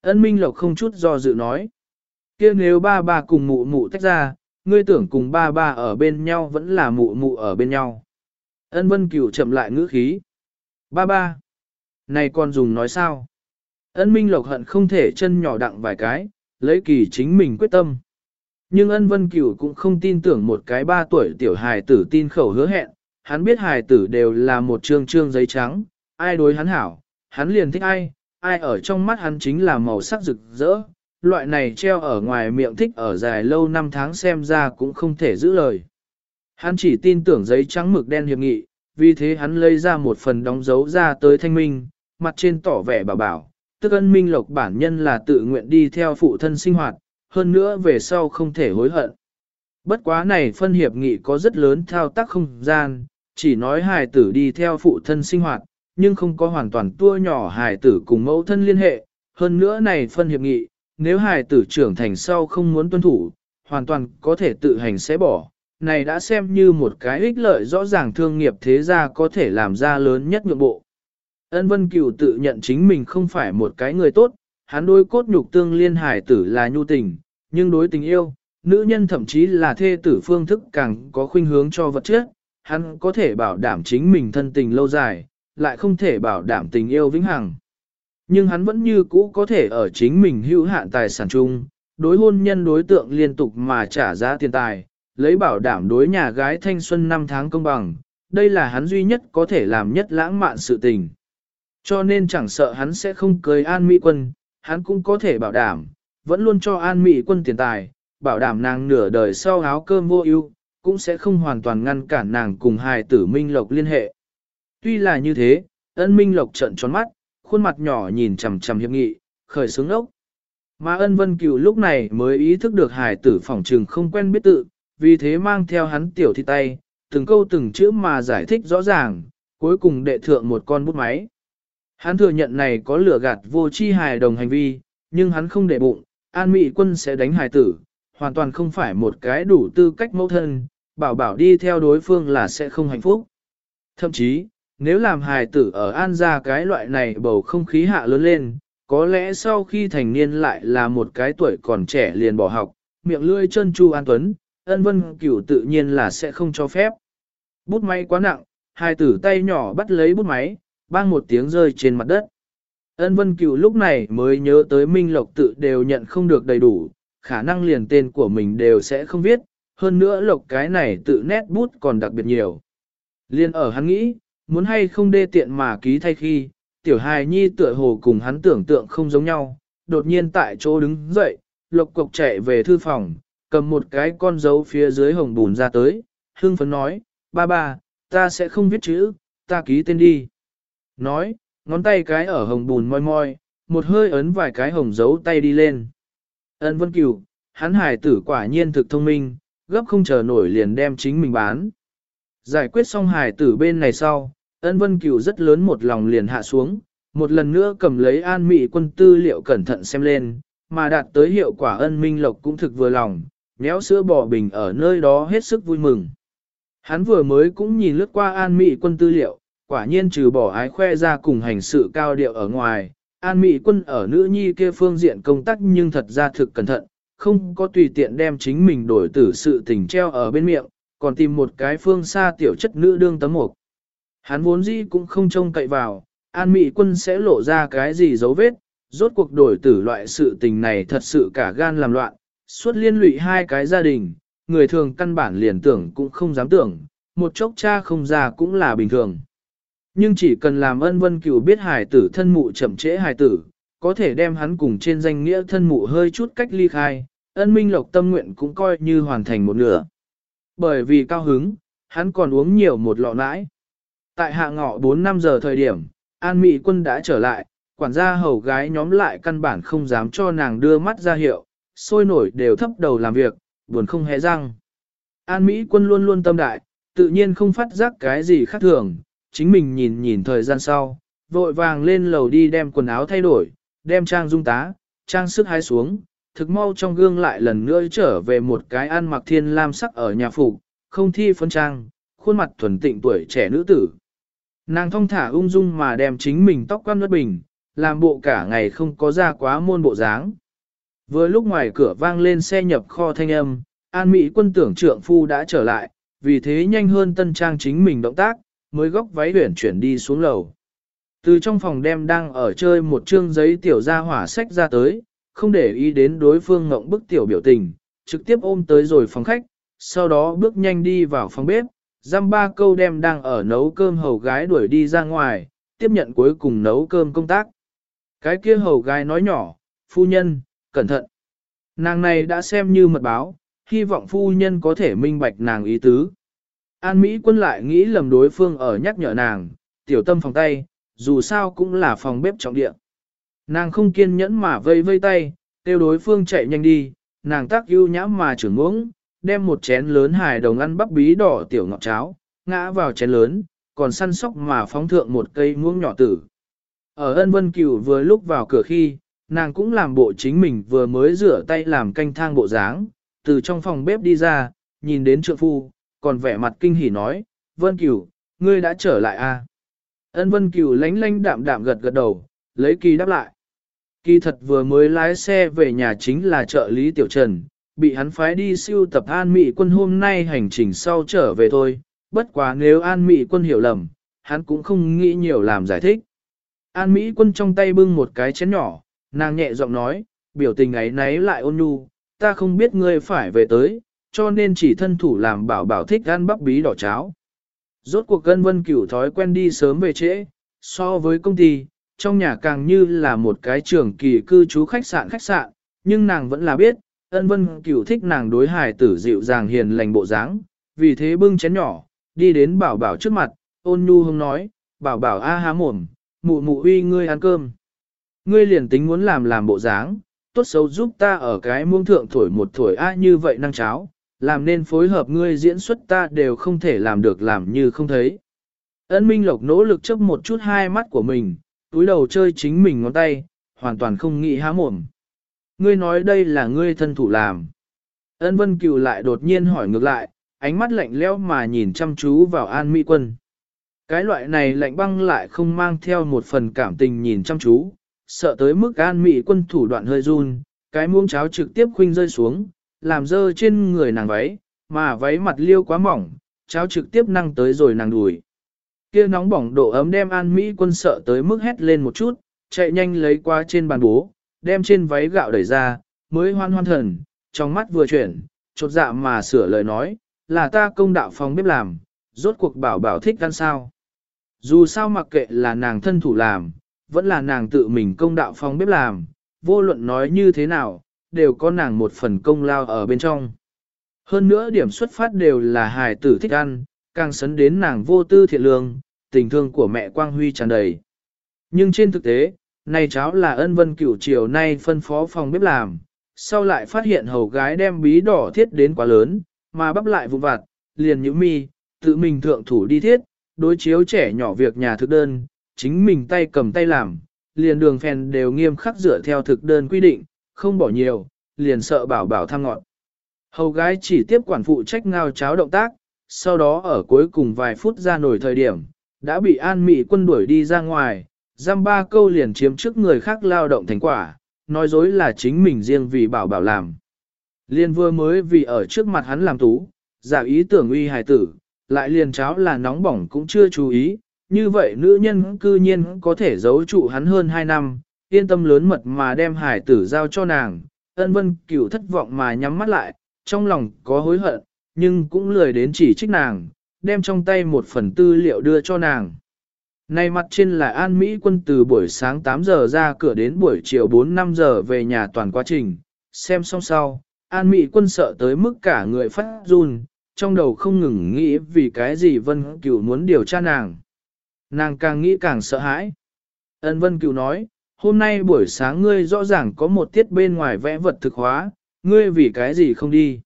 Ân Minh Lộc không chút do dự nói. kia nếu ba ba cùng mụ mụ tách ra, ngươi tưởng cùng ba ba ở bên nhau vẫn là mụ mụ ở bên nhau. Ân Vân Cửu chậm lại ngữ khí. Ba ba. Này con dùng nói sao? Ân Minh Lộc hận không thể chân nhỏ đặng vài cái, lấy kỳ chính mình quyết tâm. Nhưng ân Vân Cửu cũng không tin tưởng một cái ba tuổi tiểu hài tử tin khẩu hứa hẹn, hắn biết hài tử đều là một trương trương giấy trắng, ai đối hắn hảo, hắn liền thích ai, ai ở trong mắt hắn chính là màu sắc rực rỡ, loại này treo ở ngoài miệng thích ở dài lâu năm tháng xem ra cũng không thể giữ lời. Hắn chỉ tin tưởng giấy trắng mực đen hiệp nghị, vì thế hắn lấy ra một phần đóng dấu ra tới thanh minh, mặt trên tỏ vẻ bảo bảo, tức ân minh lộc bản nhân là tự nguyện đi theo phụ thân sinh hoạt, hơn nữa về sau không thể hối hận. Bất quá này phân hiệp nghị có rất lớn thao tác không gian, chỉ nói hài tử đi theo phụ thân sinh hoạt, nhưng không có hoàn toàn tua nhỏ hài tử cùng mẫu thân liên hệ. Hơn nữa này phân hiệp nghị, nếu hài tử trưởng thành sau không muốn tuân thủ, hoàn toàn có thể tự hành sẽ bỏ. Này đã xem như một cái ích lợi rõ ràng thương nghiệp thế gia có thể làm ra lớn nhất nhượng bộ. Ân Vân Cửu tự nhận chính mình không phải một cái người tốt, hắn đối cốt nhục tương liên hải tử là nhu tình, nhưng đối tình yêu, nữ nhân thậm chí là thê tử phương thức càng có khuynh hướng cho vật chất, hắn có thể bảo đảm chính mình thân tình lâu dài, lại không thể bảo đảm tình yêu vĩnh hằng. Nhưng hắn vẫn như cũ có thể ở chính mình hữu hạn tài sản chung, đối hôn nhân đối tượng liên tục mà trả giá tiền tài, lấy bảo đảm đối nhà gái thanh xuân năm tháng công bằng, đây là hắn duy nhất có thể làm nhất lãng mạn sự tình. Cho nên chẳng sợ hắn sẽ không cưới An Mỹ Quân, hắn cũng có thể bảo đảm, vẫn luôn cho An Mỹ Quân tiền tài, bảo đảm nàng nửa đời sau áo cơm vô ưu, cũng sẽ không hoàn toàn ngăn cản nàng cùng hài tử Minh Lộc liên hệ. Tuy là như thế, ân Minh Lộc trận tròn mắt, khuôn mặt nhỏ nhìn chằm chằm hiệp nghị, khởi sướng ốc. Mà ân Vân Cửu lúc này mới ý thức được hài tử phỏng trừng không quen biết tự, vì thế mang theo hắn tiểu thi tay, từng câu từng chữ mà giải thích rõ ràng, cuối cùng đệ thượng một con bút máy. Hắn thừa nhận này có lửa gạt vô chi hài đồng hành vi, nhưng hắn không để bụng, an mị quân sẽ đánh hài tử, hoàn toàn không phải một cái đủ tư cách mẫu thân, bảo bảo đi theo đối phương là sẽ không hạnh phúc. Thậm chí, nếu làm hài tử ở an ra cái loại này bầu không khí hạ lớn lên, có lẽ sau khi thành niên lại là một cái tuổi còn trẻ liền bỏ học, miệng lưỡi chân chu an tuấn, ân vân cửu tự nhiên là sẽ không cho phép. Bút máy quá nặng, hài tử tay nhỏ bắt lấy bút máy, bang một tiếng rơi trên mặt đất. Ân vân Cựu lúc này mới nhớ tới Minh Lộc tự đều nhận không được đầy đủ, khả năng liền tên của mình đều sẽ không viết, hơn nữa lộc cái này tự nét bút còn đặc biệt nhiều. Liên ở hắn nghĩ, muốn hay không đê tiện mà ký thay khi, tiểu hài nhi tựa hồ cùng hắn tưởng tượng không giống nhau, đột nhiên tại chỗ đứng dậy, lộc cộc chạy về thư phòng, cầm một cái con dấu phía dưới hồng bùn ra tới, hương phấn nói, ba ba, ta sẽ không viết chữ, ta ký tên đi. Nói, ngón tay cái ở hồng bùn moi moi, một hơi ấn vài cái hồng dấu tay đi lên. Ân Vân Cửu, hắn hài tử quả nhiên thực thông minh, gấp không chờ nổi liền đem chính mình bán. Giải quyết xong hài tử bên này sau, ân Vân Cửu rất lớn một lòng liền hạ xuống, một lần nữa cầm lấy an mị quân tư liệu cẩn thận xem lên, mà đạt tới hiệu quả ân minh lộc cũng thực vừa lòng, méo sữa bò bình ở nơi đó hết sức vui mừng. Hắn vừa mới cũng nhìn lướt qua an mị quân tư liệu, quả nhiên trừ bỏ ái khoe ra cùng hành sự cao điệu ở ngoài, An Mỹ quân ở nữ nhi kia phương diện công tác nhưng thật ra thực cẩn thận, không có tùy tiện đem chính mình đổi tử sự tình treo ở bên miệng, còn tìm một cái phương xa tiểu chất nữ đương tấm mục. Hắn vốn dĩ cũng không trông cậy vào, An Mỹ quân sẽ lộ ra cái gì dấu vết, rốt cuộc đổi tử loại sự tình này thật sự cả gan làm loạn, suốt liên lụy hai cái gia đình, người thường căn bản liền tưởng cũng không dám tưởng, một chốc cha không ra cũng là bình thường. Nhưng chỉ cần làm ân vân cửu biết hài tử thân mụ chậm trễ hài tử, có thể đem hắn cùng trên danh nghĩa thân mụ hơi chút cách ly khai, ân minh lộc tâm nguyện cũng coi như hoàn thành một nửa. Bởi vì cao hứng, hắn còn uống nhiều một lọ nãi. Tại hạ ngọ 4-5 giờ thời điểm, An Mỹ quân đã trở lại, quản gia hầu gái nhóm lại căn bản không dám cho nàng đưa mắt ra hiệu, sôi nổi đều thấp đầu làm việc, buồn không hề răng. An Mỹ quân luôn luôn tâm đại, tự nhiên không phát giác cái gì khác thường, chính mình nhìn nhìn thời gian sau, vội vàng lên lầu đi đem quần áo thay đổi, đem trang dung tá, trang sức hái xuống, thực mau trong gương lại lần nữa trở về một cái ăn mặc thiên lam sắc ở nhà phụ, không thi phân trang, khuôn mặt thuần tịnh tuổi trẻ nữ tử. Nàng thong thả ung dung mà đem chính mình tóc quăn nước bình, làm bộ cả ngày không có ra quá môn bộ dáng. Vừa lúc ngoài cửa vang lên xe nhập kho thanh âm, An Mỹ quân tưởng trượng phu đã trở lại, vì thế nhanh hơn tân trang chính mình động tác, mới góc váy huyển chuyển đi xuống lầu. Từ trong phòng đem đang ở chơi một chương giấy tiểu ra hỏa sách ra tới, không để ý đến đối phương ngộng bức tiểu biểu tình, trực tiếp ôm tới rồi phòng khách, sau đó bước nhanh đi vào phòng bếp, giam ba câu đem đang ở nấu cơm hầu gái đuổi đi ra ngoài, tiếp nhận cuối cùng nấu cơm công tác. Cái kia hầu gái nói nhỏ, phu nhân, cẩn thận. Nàng này đã xem như mật báo, hy vọng phu nhân có thể minh bạch nàng ý tứ. An Mỹ quân lại nghĩ lầm đối phương ở nhắc nhở nàng, tiểu tâm phòng tay, dù sao cũng là phòng bếp trọng địa. Nàng không kiên nhẫn mà vây vây tay, tiêu đối phương chạy nhanh đi, nàng tác ưu nhãm mà trưởng uống, đem một chén lớn hài đồng ăn bắp bí đỏ tiểu ngọt cháo, ngã vào chén lớn, còn săn sóc mà phóng thượng một cây muỗng nhỏ tử. Ở ân vân cửu vừa lúc vào cửa khi, nàng cũng làm bộ chính mình vừa mới rửa tay làm canh thang bộ dáng, từ trong phòng bếp đi ra, nhìn đến trượng phu, còn vẻ mặt kinh hỉ nói, vân cửu, ngươi đã trở lại à? Ân vân cửu lánh lánh đạm đạm gật gật đầu, lấy kỳ đáp lại. Kỳ thật vừa mới lái xe về nhà chính là trợ lý Tiểu Trần, bị hắn phái đi siêu tập An Mỹ quân hôm nay hành trình sau trở về thôi, bất quá nếu An Mỹ quân hiểu lầm, hắn cũng không nghĩ nhiều làm giải thích. An Mỹ quân trong tay bưng một cái chén nhỏ, nàng nhẹ giọng nói, biểu tình ấy nấy lại ôn nhu, ta không biết ngươi phải về tới, cho nên chỉ thân thủ làm bảo bảo thích ăn bắp bí đỏ cháo. Rốt cuộc gân vân cửu thói quen đi sớm về trễ, so với công ty, trong nhà càng như là một cái trường kỳ cư trú khách sạn khách sạn, nhưng nàng vẫn là biết, ân vân cửu thích nàng đối hài tử dịu dàng hiền lành bộ dáng, vì thế bưng chén nhỏ, đi đến bảo bảo trước mặt, ôn nhu hông nói, bảo bảo a há mồm, mụ mụ uy ngươi ăn cơm. Ngươi liền tính muốn làm làm bộ dáng, tốt xấu giúp ta ở cái muông thượng thổi một thổi a như vậy năng cháo, làm nên phối hợp ngươi diễn xuất ta đều không thể làm được làm như không thấy. Ân Minh Lộc nỗ lực chấp một chút hai mắt của mình, túi đầu chơi chính mình ngón tay, hoàn toàn không nghĩ há mồm. Ngươi nói đây là ngươi thân thủ làm. Ân Vân Cửu lại đột nhiên hỏi ngược lại, ánh mắt lạnh lẽo mà nhìn chăm chú vào An Mỹ Quân. Cái loại này lạnh băng lại không mang theo một phần cảm tình nhìn chăm chú, sợ tới mức An Mỹ Quân thủ đoạn hơi run, cái muỗng cháo trực tiếp khuynh rơi xuống, làm dơ trên người nàng váy, mà váy mặt liêu quá mỏng, cháo trực tiếp năng tới rồi nàng đùi. Kia nóng bỏng độ ấm đem An Mỹ quân sợ tới mức hét lên một chút, chạy nhanh lấy qua trên bàn bố, đem trên váy gạo đẩy ra, mới hoan hoan thần, trong mắt vừa chuyển, chột dạ mà sửa lời nói, là ta công đạo phòng bếp làm, rốt cuộc bảo bảo thích ăn sao. Dù sao mặc kệ là nàng thân thủ làm, vẫn là nàng tự mình công đạo phòng bếp làm, vô luận nói như thế nào, đều có nàng một phần công lao ở bên trong. Hơn nữa điểm xuất phát đều là hài tử thích ăn, càng sấn đến nàng vô tư thiện lương, tình thương của mẹ Quang Huy tràn đầy. Nhưng trên thực tế, này cháu là ân vân cửu chiều nay phân phó phòng bếp làm, sau lại phát hiện hầu gái đem bí đỏ thiết đến quá lớn, mà bắp lại vụn vặt, liền nhíu mi, tự mình thượng thủ đi thiết, đối chiếu trẻ nhỏ việc nhà thực đơn, chính mình tay cầm tay làm, liền đường phèn đều nghiêm khắc dựa theo thực đơn quy định, không bỏ nhiều, liền sợ bảo bảo tham ngọn. Hầu gái chỉ tiếp quản phụ trách ngao cháo động tác, sau đó ở cuối cùng vài phút ra nổi thời điểm, đã bị an mị quân đuổi đi ra ngoài, giam ba câu liền chiếm trước người khác lao động thành quả, nói dối là chính mình riêng vì bảo bảo làm. Liên vừa mới vì ở trước mặt hắn làm tú, giả ý tưởng uy hài tử, lại liền cháo là nóng bỏng cũng chưa chú ý, như vậy nữ nhân cư nhiên có thể giấu trụ hắn hơn 2 năm, yên tâm lớn mật mà đem hải tử giao cho nàng, ân vân cửu thất vọng mà nhắm mắt lại, trong lòng có hối hận, nhưng cũng lười đến chỉ trích nàng, đem trong tay một phần tư liệu đưa cho nàng. Nay mặt trên là An Mỹ quân từ buổi sáng 8 giờ ra cửa đến buổi chiều 4-5 giờ về nhà toàn quá trình, xem xong sau, An Mỹ quân sợ tới mức cả người phát run, trong đầu không ngừng nghĩ vì cái gì Vân Cửu muốn điều tra nàng. Nàng càng nghĩ càng sợ hãi. Ân Vân Cửu nói, hôm nay buổi sáng ngươi rõ ràng có một tiết bên ngoài vẽ vật thực hóa, ngươi vì cái gì không đi.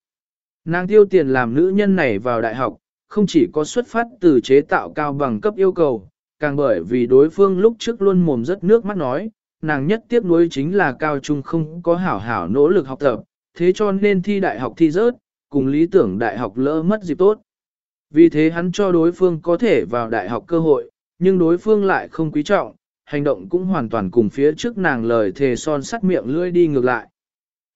Nàng tiêu tiền làm nữ nhân này vào đại học, không chỉ có xuất phát từ chế tạo cao bằng cấp yêu cầu, càng bởi vì đối phương lúc trước luôn mồm rất nước mắt nói, nàng nhất tiếc nuối chính là cao trung không có hảo hảo nỗ lực học tập, thế cho nên thi đại học thi rớt, cùng lý tưởng đại học lỡ mất dịp tốt. Vì thế hắn cho đối phương có thể vào đại học cơ hội, nhưng đối phương lại không quý trọng, hành động cũng hoàn toàn cùng phía trước nàng lời thề son sắt miệng lưỡi đi ngược lại.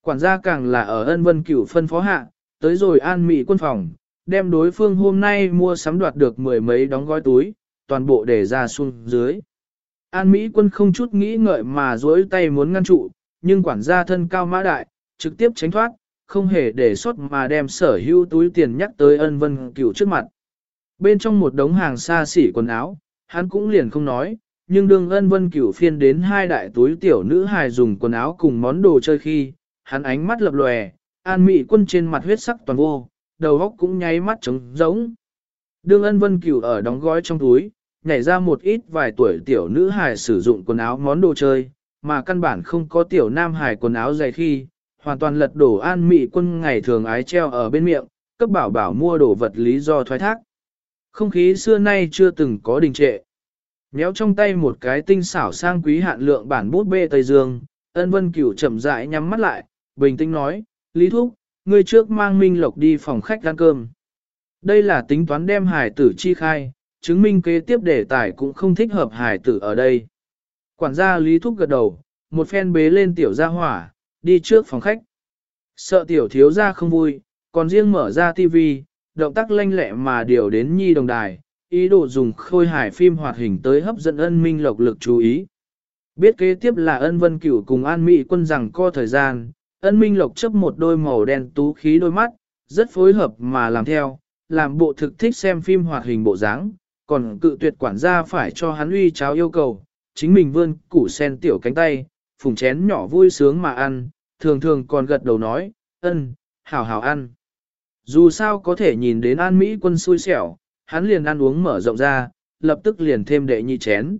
Quản gia càng là ở ân vân cửu phân phó hạ, tới rồi an mị quân phòng, đem đối phương hôm nay mua sắm đoạt được mười mấy đóng gói túi, toàn bộ để ra xuống dưới. An Mỹ quân không chút nghĩ ngợi mà duỗi tay muốn ngăn trụ, nhưng quản gia thân cao mã đại, trực tiếp tránh thoát, không hề để sót mà đem sở hữu túi tiền nhắc tới ân vân cửu trước mặt. Bên trong một đống hàng xa xỉ quần áo, hắn cũng liền không nói, nhưng đương ân vân cửu phiên đến hai đại túi tiểu nữ hài dùng quần áo cùng món đồ chơi khi, hắn ánh mắt lập lòe, an mị quân trên mặt huyết sắc toàn vô, đầu óc cũng nháy mắt trống giống. Đương ân vân cửu ở đóng gói trong túi, nhảy ra một ít vài tuổi tiểu nữ hài sử dụng quần áo món đồ chơi, mà căn bản không có tiểu nam hài quần áo dày khi, hoàn toàn lật đổ an mị quân ngày thường ái treo ở bên miệng, cấp bảo bảo mua đồ vật lý do thoái thác. Không khí xưa nay chưa từng có đình trệ. Nhéo trong tay một cái tinh xảo sang quý hạn lượng bản bút bê Tây Dương, ân vân cửu chậm rãi nhắm mắt lại, bình tĩnh nói, Lý Thúc, ngươi trước mang Minh Lộc đi phòng khách ăn cơm. Đây là tính toán đem hải tử chi khai, chứng minh kế tiếp đề tài cũng không thích hợp hải tử ở đây. Quản gia Lý Thúc gật đầu, một phen bế lên tiểu gia hỏa, đi trước phòng khách. Sợ tiểu thiếu gia không vui, còn riêng mở ra tivi, động tác lanh lẹ mà điều đến nhi đồng đài, ý đồ dùng khôi hài phim hoạt hình tới hấp dẫn ân minh lộc lực chú ý. Biết kế tiếp là ân vân cửu cùng an mỹ quân rằng co thời gian, ân minh lộc chấp một đôi màu đen tú khí đôi mắt, rất phối hợp mà làm theo, làm bộ thực thích xem phim hoạt hình bộ dáng, còn cự tuyệt quản gia phải cho hắn uy cháo yêu cầu, chính mình vươn củ sen tiểu cánh tay, phùng chén nhỏ vui sướng mà ăn, thường thường còn gật đầu nói, ân, hảo hảo ăn. Dù sao có thể nhìn đến an Mỹ quân xui xẻo, hắn liền ăn uống mở rộng ra, lập tức liền thêm đệ nhị chén.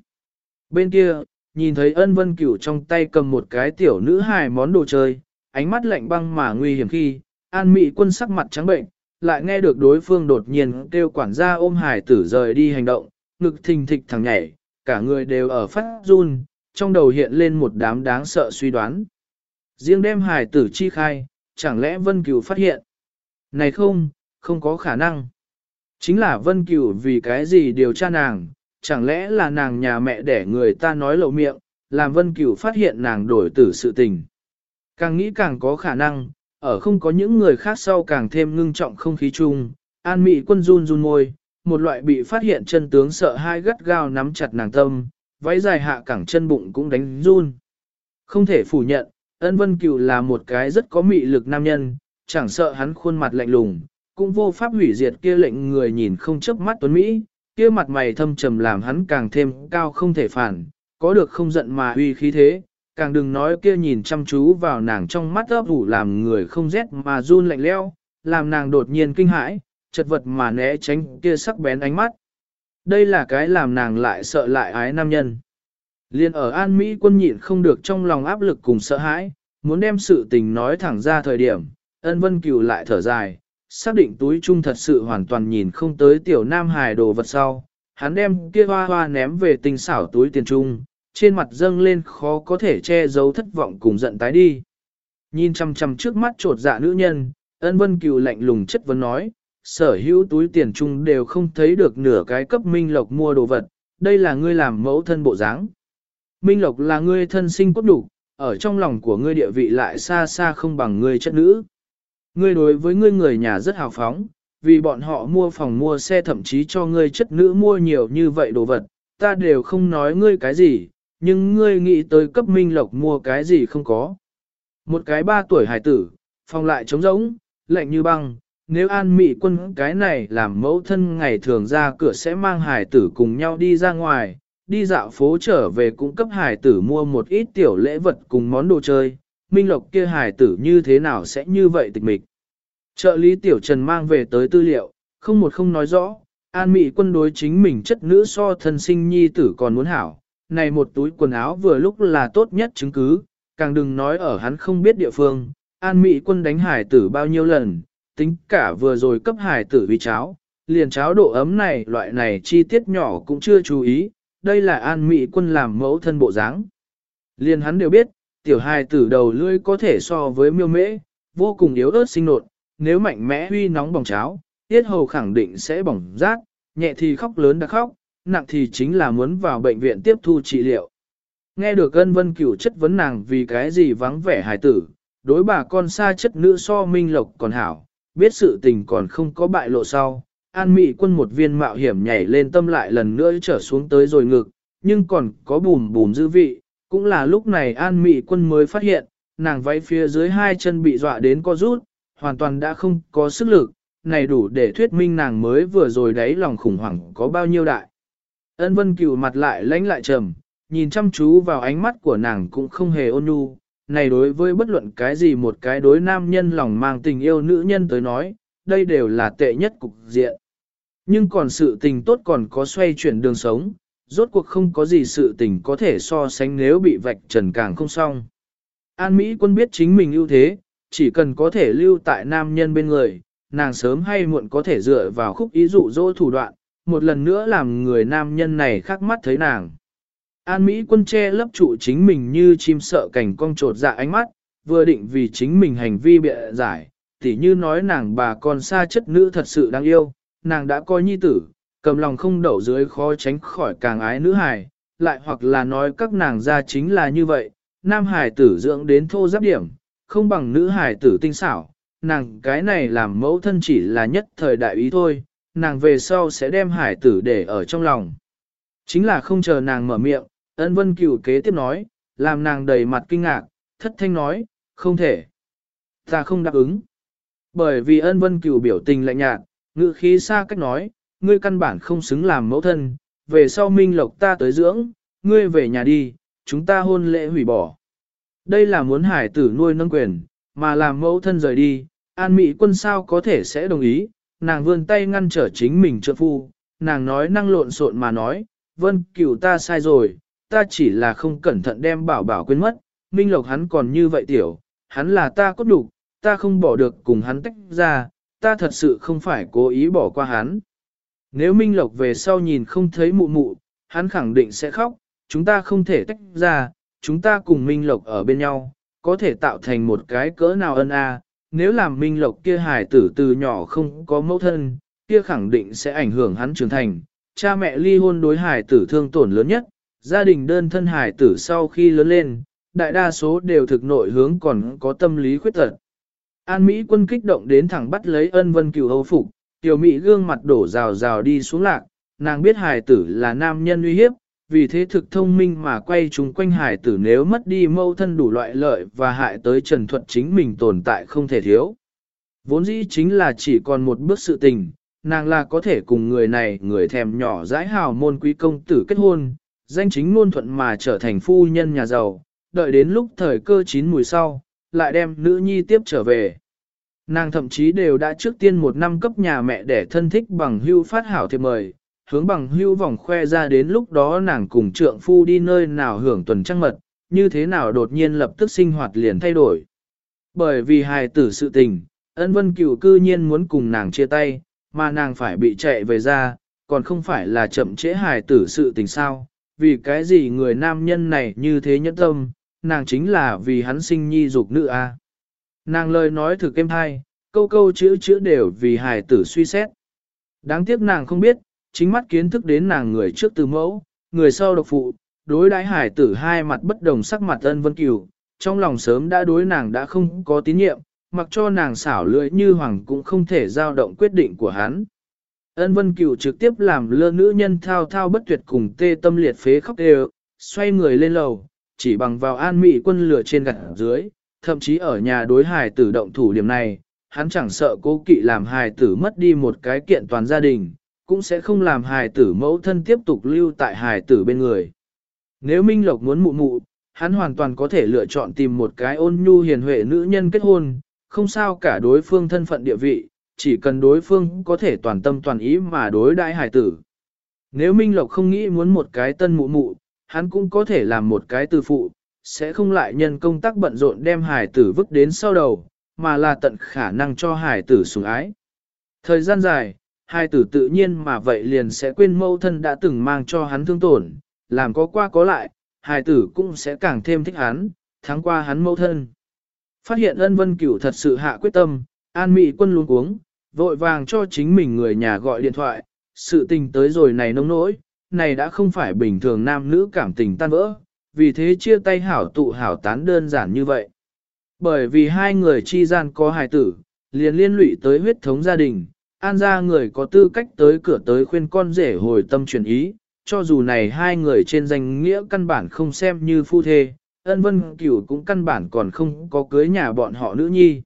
Bên kia, nhìn thấy ân vân cửu trong tay cầm một cái tiểu nữ hài món đồ chơi, ánh mắt lạnh băng mà nguy hiểm khi, an Mị quân sắc mặt trắng bệnh, lại nghe được đối phương đột nhiên kêu quản gia ôm hài tử rời đi hành động, ngực thình thịch thẳng nhảy, cả người đều ở phát run, trong đầu hiện lên một đám đáng sợ suy đoán. Riêng đem hài tử chi khai, chẳng lẽ Vân Cửu phát hiện? Này không, không có khả năng. Chính là Vân Cửu vì cái gì điều tra nàng, chẳng lẽ là nàng nhà mẹ để người ta nói lậu miệng, làm Vân Cửu phát hiện nàng đổi tử sự tình. Càng nghĩ càng có khả năng, ở không có những người khác sau càng thêm ngưng trọng không khí chung, an mị quân run run môi, một loại bị phát hiện chân tướng sợ hai gắt gao nắm chặt nàng tâm, váy dài hạ cẳng chân bụng cũng đánh run. Không thể phủ nhận, ân vân cửu là một cái rất có mị lực nam nhân, chẳng sợ hắn khuôn mặt lạnh lùng, cũng vô pháp hủy diệt kia lệnh người nhìn không chớp mắt tuấn Mỹ, kia mặt mày thâm trầm làm hắn càng thêm cao không thể phản, có được không giận mà uy khí thế, càng đừng nói kia nhìn chăm chú vào nàng trong mắt ấp ủ làm người không rét mà run lạnh leo, làm nàng đột nhiên kinh hãi, chật vật mà né tránh kia sắc bén ánh mắt. Đây là cái làm nàng lại sợ lại ái nam nhân. Liên ở An Mỹ quân nhịn không được trong lòng áp lực cùng sợ hãi, muốn đem sự tình nói thẳng ra thời điểm, ân vân cửu lại thở dài, xác định túi chung thật sự hoàn toàn nhìn không tới tiểu nam hài đồ vật sau. Hắn đem kia hoa hoa ném về tinh xảo túi tiền trung, trên mặt dâng lên khó có thể che giấu thất vọng cùng giận tái đi. Nhìn chăm chăm trước mắt trột dạ nữ nhân, ân vân cựu lạnh lùng chất vấn nói, sở hữu túi tiền chung đều không thấy được nửa cái cấp Minh Lộc mua đồ vật, đây là ngươi làm mẫu thân bộ dáng. Minh Lộc là ngươi thân sinh cốt đủ, ở trong lòng của ngươi địa vị lại xa xa không bằng ngươi chất nữ. Ngươi đối với ngươi người nhà rất hào phóng, vì bọn họ mua phòng mua xe thậm chí cho ngươi chất nữ mua nhiều như vậy đồ vật, ta đều không nói ngươi cái gì, nhưng ngươi nghĩ tới cấp Minh Lộc mua cái gì không có. Một cái ba tuổi hải tử, phòng lại trống rỗng, lạnh như băng, nếu an mị quân cái này làm mẫu thân ngày thường ra cửa sẽ mang hải tử cùng nhau đi ra ngoài, đi dạo phố trở về cũng cấp hải tử mua một ít tiểu lễ vật cùng món đồ chơi, minh lộc kia hải tử như thế nào sẽ như vậy tịch mịch. Trợ lý tiểu trần mang về tới tư liệu, không một không nói rõ, an mị quân đối chính mình chất nữ so thân sinh nhi tử còn muốn hảo, này một túi quần áo vừa lúc là tốt nhất chứng cứ, càng đừng nói ở hắn không biết địa phương, an mị quân đánh hải tử bao nhiêu lần, tính cả vừa rồi cấp hải tử vì cháo, liền cháo độ ấm này loại này chi tiết nhỏ cũng chưa chú ý, đây là an mỹ quân làm mẫu thân bộ dáng. Liền hắn đều biết, tiểu hài tử đầu lưỡi có thể so với miêu mễ, vô cùng yếu ớt sinh nột. nếu mạnh mẽ huy nóng bỏng cháo, tiết hầu khẳng định sẽ bỏng rát, nhẹ thì khóc lớn đã khóc, nặng thì chính là muốn vào bệnh viện tiếp thu trị liệu. Nghe được ân vân cửu chất vấn nàng vì cái gì vắng vẻ hài tử, đối bà con xa chất nữ so minh lộc còn hảo, biết sự tình còn không có bại lộ sau. An Mỹ quân một viên mạo hiểm nhảy lên tâm lại lần nữa trở xuống tới rồi ngực, nhưng còn có bùm bùm dư vị, cũng là lúc này An Mỹ quân mới phát hiện, nàng váy phía dưới hai chân bị dọa đến co rút, hoàn toàn đã không có sức lực, này đủ để thuyết minh nàng mới vừa rồi đấy lòng khủng hoảng có bao nhiêu đại. Ân vân cựu mặt lại lãnh lại trầm, nhìn chăm chú vào ánh mắt của nàng cũng không hề ôn nhu, này đối với bất luận cái gì một cái đối nam nhân lòng mang tình yêu nữ nhân tới nói, đây đều là tệ nhất cục diện. Nhưng còn sự tình tốt còn có xoay chuyển đường sống, rốt cuộc không có gì sự tình có thể so sánh nếu bị vạch trần càng không xong. An Mỹ quân biết chính mình ưu thế, chỉ cần có thể lưu tại nam nhân bên người, nàng sớm hay muộn có thể dựa vào khúc ý dụ dỗ thủ đoạn, một lần nữa làm người nam nhân này khắc mắt thấy nàng. An Mỹ quân che lấp trụ chính mình như chim sợ cảnh cong trột dạ ánh mắt, vừa định vì chính mình hành vi bịa giải, tỉ như nói nàng bà con xa chất nữ thật sự đáng yêu, nàng đã coi nhi tử, cầm lòng không đậu dưới khó tránh khỏi càng ái nữ hài, lại hoặc là nói các nàng ra chính là như vậy, nam hài tử dưỡng đến thô giáp điểm, không bằng nữ hài tử tinh xảo, nàng cái này làm mẫu thân chỉ là nhất thời đại ý thôi, nàng về sau sẽ đem hải tử để ở trong lòng. Chính là không chờ nàng mở miệng, ân vân cửu kế tiếp nói, làm nàng đầy mặt kinh ngạc, thất thanh nói, không thể. Ta không đáp ứng. Bởi vì ân vân cửu biểu tình lạnh nhạt, ngữ khí xa cách nói, ngươi căn bản không xứng làm mẫu thân, về sau minh lộc ta tới dưỡng, ngươi về nhà đi, chúng ta hôn lễ hủy bỏ. Đây là muốn hải tử nuôi nâng quyền, mà làm mẫu thân rời đi, an mỹ quân sao có thể sẽ đồng ý, nàng vươn tay ngăn trở chính mình trợ phu, nàng nói năng lộn xộn mà nói, vân cửu ta sai rồi, ta chỉ là không cẩn thận đem bảo bảo quên mất, minh lộc hắn còn như vậy tiểu, hắn là ta cốt đủ, ta không bỏ được cùng hắn tách ra, ta thật sự không phải cố ý bỏ qua hắn. Nếu minh lộc về sau nhìn không thấy mụ mụ, hắn khẳng định sẽ khóc, chúng ta không thể tách ra, chúng ta cùng minh lộc ở bên nhau, có thể tạo thành một cái cỡ nào ân a. nếu làm minh lộc kia hài tử từ nhỏ không có mẫu thân, kia khẳng định sẽ ảnh hưởng hắn trưởng thành. Cha mẹ ly hôn đối hài tử thương tổn lớn nhất, gia đình đơn thân hài tử sau khi lớn lên, đại đa số đều thực nội hướng còn có tâm lý khuyết tật. An Mỹ quân kích động đến thẳng bắt lấy ân vân cửu hầu phục, tiểu Mỹ gương mặt đổ rào rào đi xuống lạc, nàng biết hài tử là nam nhân uy hiếp, vì thế thực thông minh mà quay chúng quanh hài tử nếu mất đi mâu thân đủ loại lợi và hại tới trần thuật chính mình tồn tại không thể thiếu. Vốn dĩ chính là chỉ còn một bước sự tình, nàng là có thể cùng người này người thèm nhỏ dãi hào môn quý công tử kết hôn, danh chính ngôn thuận mà trở thành phu nhân nhà giàu, đợi đến lúc thời cơ chín mùi sau, lại đem nữ nhi tiếp trở về. Nàng thậm chí đều đã trước tiên một năm cấp nhà mẹ để thân thích bằng hưu phát hảo thiệp mời, hướng bằng hưu vòng khoe ra đến lúc đó nàng cùng trượng phu đi nơi nào hưởng tuần trăng mật, như thế nào đột nhiên lập tức sinh hoạt liền thay đổi. Bởi vì hài tử sự tình, ân vân cựu cư nhiên muốn cùng nàng chia tay, mà nàng phải bị chạy về ra, còn không phải là chậm trễ hài tử sự tình sao, vì cái gì người nam nhân này như thế nhẫn tâm, nàng chính là vì hắn sinh nhi dục nữ a. À. Nàng lời nói thử kem thai, câu câu chữ chữ đều vì hài tử suy xét. Đáng tiếc nàng không biết, chính mắt kiến thức đến nàng người trước từ mẫu, người sau độc phụ, đối đãi hải tử hai mặt bất đồng sắc mặt ân vân cửu, trong lòng sớm đã đối nàng đã không có tín nhiệm, mặc cho nàng xảo lưỡi như hoàng cũng không thể giao động quyết định của hắn. Ân vân cửu trực tiếp làm lơ nữ nhân thao thao bất tuyệt cùng tê tâm liệt phế khóc đều, xoay người lên lầu, chỉ bằng vào an mị quân lửa trên gặt dưới, thậm chí ở nhà đối hài tử động thủ điểm này, hắn chẳng sợ cố kỵ làm hài tử mất đi một cái kiện toàn gia đình, cũng sẽ không làm hài tử mẫu thân tiếp tục lưu tại hài tử bên người. Nếu Minh Lộc muốn mụ mụ, hắn hoàn toàn có thể lựa chọn tìm một cái ôn nhu hiền huệ nữ nhân kết hôn, không sao cả đối phương thân phận địa vị, chỉ cần đối phương có thể toàn tâm toàn ý mà đối đãi hài tử. Nếu Minh Lộc không nghĩ muốn một cái tân mụ mụ, hắn cũng có thể làm một cái từ phụ, sẽ không lại nhân công tác bận rộn đem hải tử vứt đến sau đầu, mà là tận khả năng cho hải tử sủng ái. Thời gian dài, hải tử tự nhiên mà vậy liền sẽ quên mâu thân đã từng mang cho hắn thương tổn, làm có qua có lại, hải tử cũng sẽ càng thêm thích hắn, thắng qua hắn mâu thân. Phát hiện ân vân cửu thật sự hạ quyết tâm, an mị quân luôn uống, vội vàng cho chính mình người nhà gọi điện thoại, sự tình tới rồi này nông nỗi, này đã không phải bình thường nam nữ cảm tình tan vỡ, vì thế chia tay hảo tụ hảo tán đơn giản như vậy. Bởi vì hai người chi gian có hài tử, liền liên lụy tới huyết thống gia đình, an ra người có tư cách tới cửa tới khuyên con rể hồi tâm chuyển ý, cho dù này hai người trên danh nghĩa căn bản không xem như phu thê, ân vân cửu cũng căn bản còn không có cưới nhà bọn họ nữ nhi.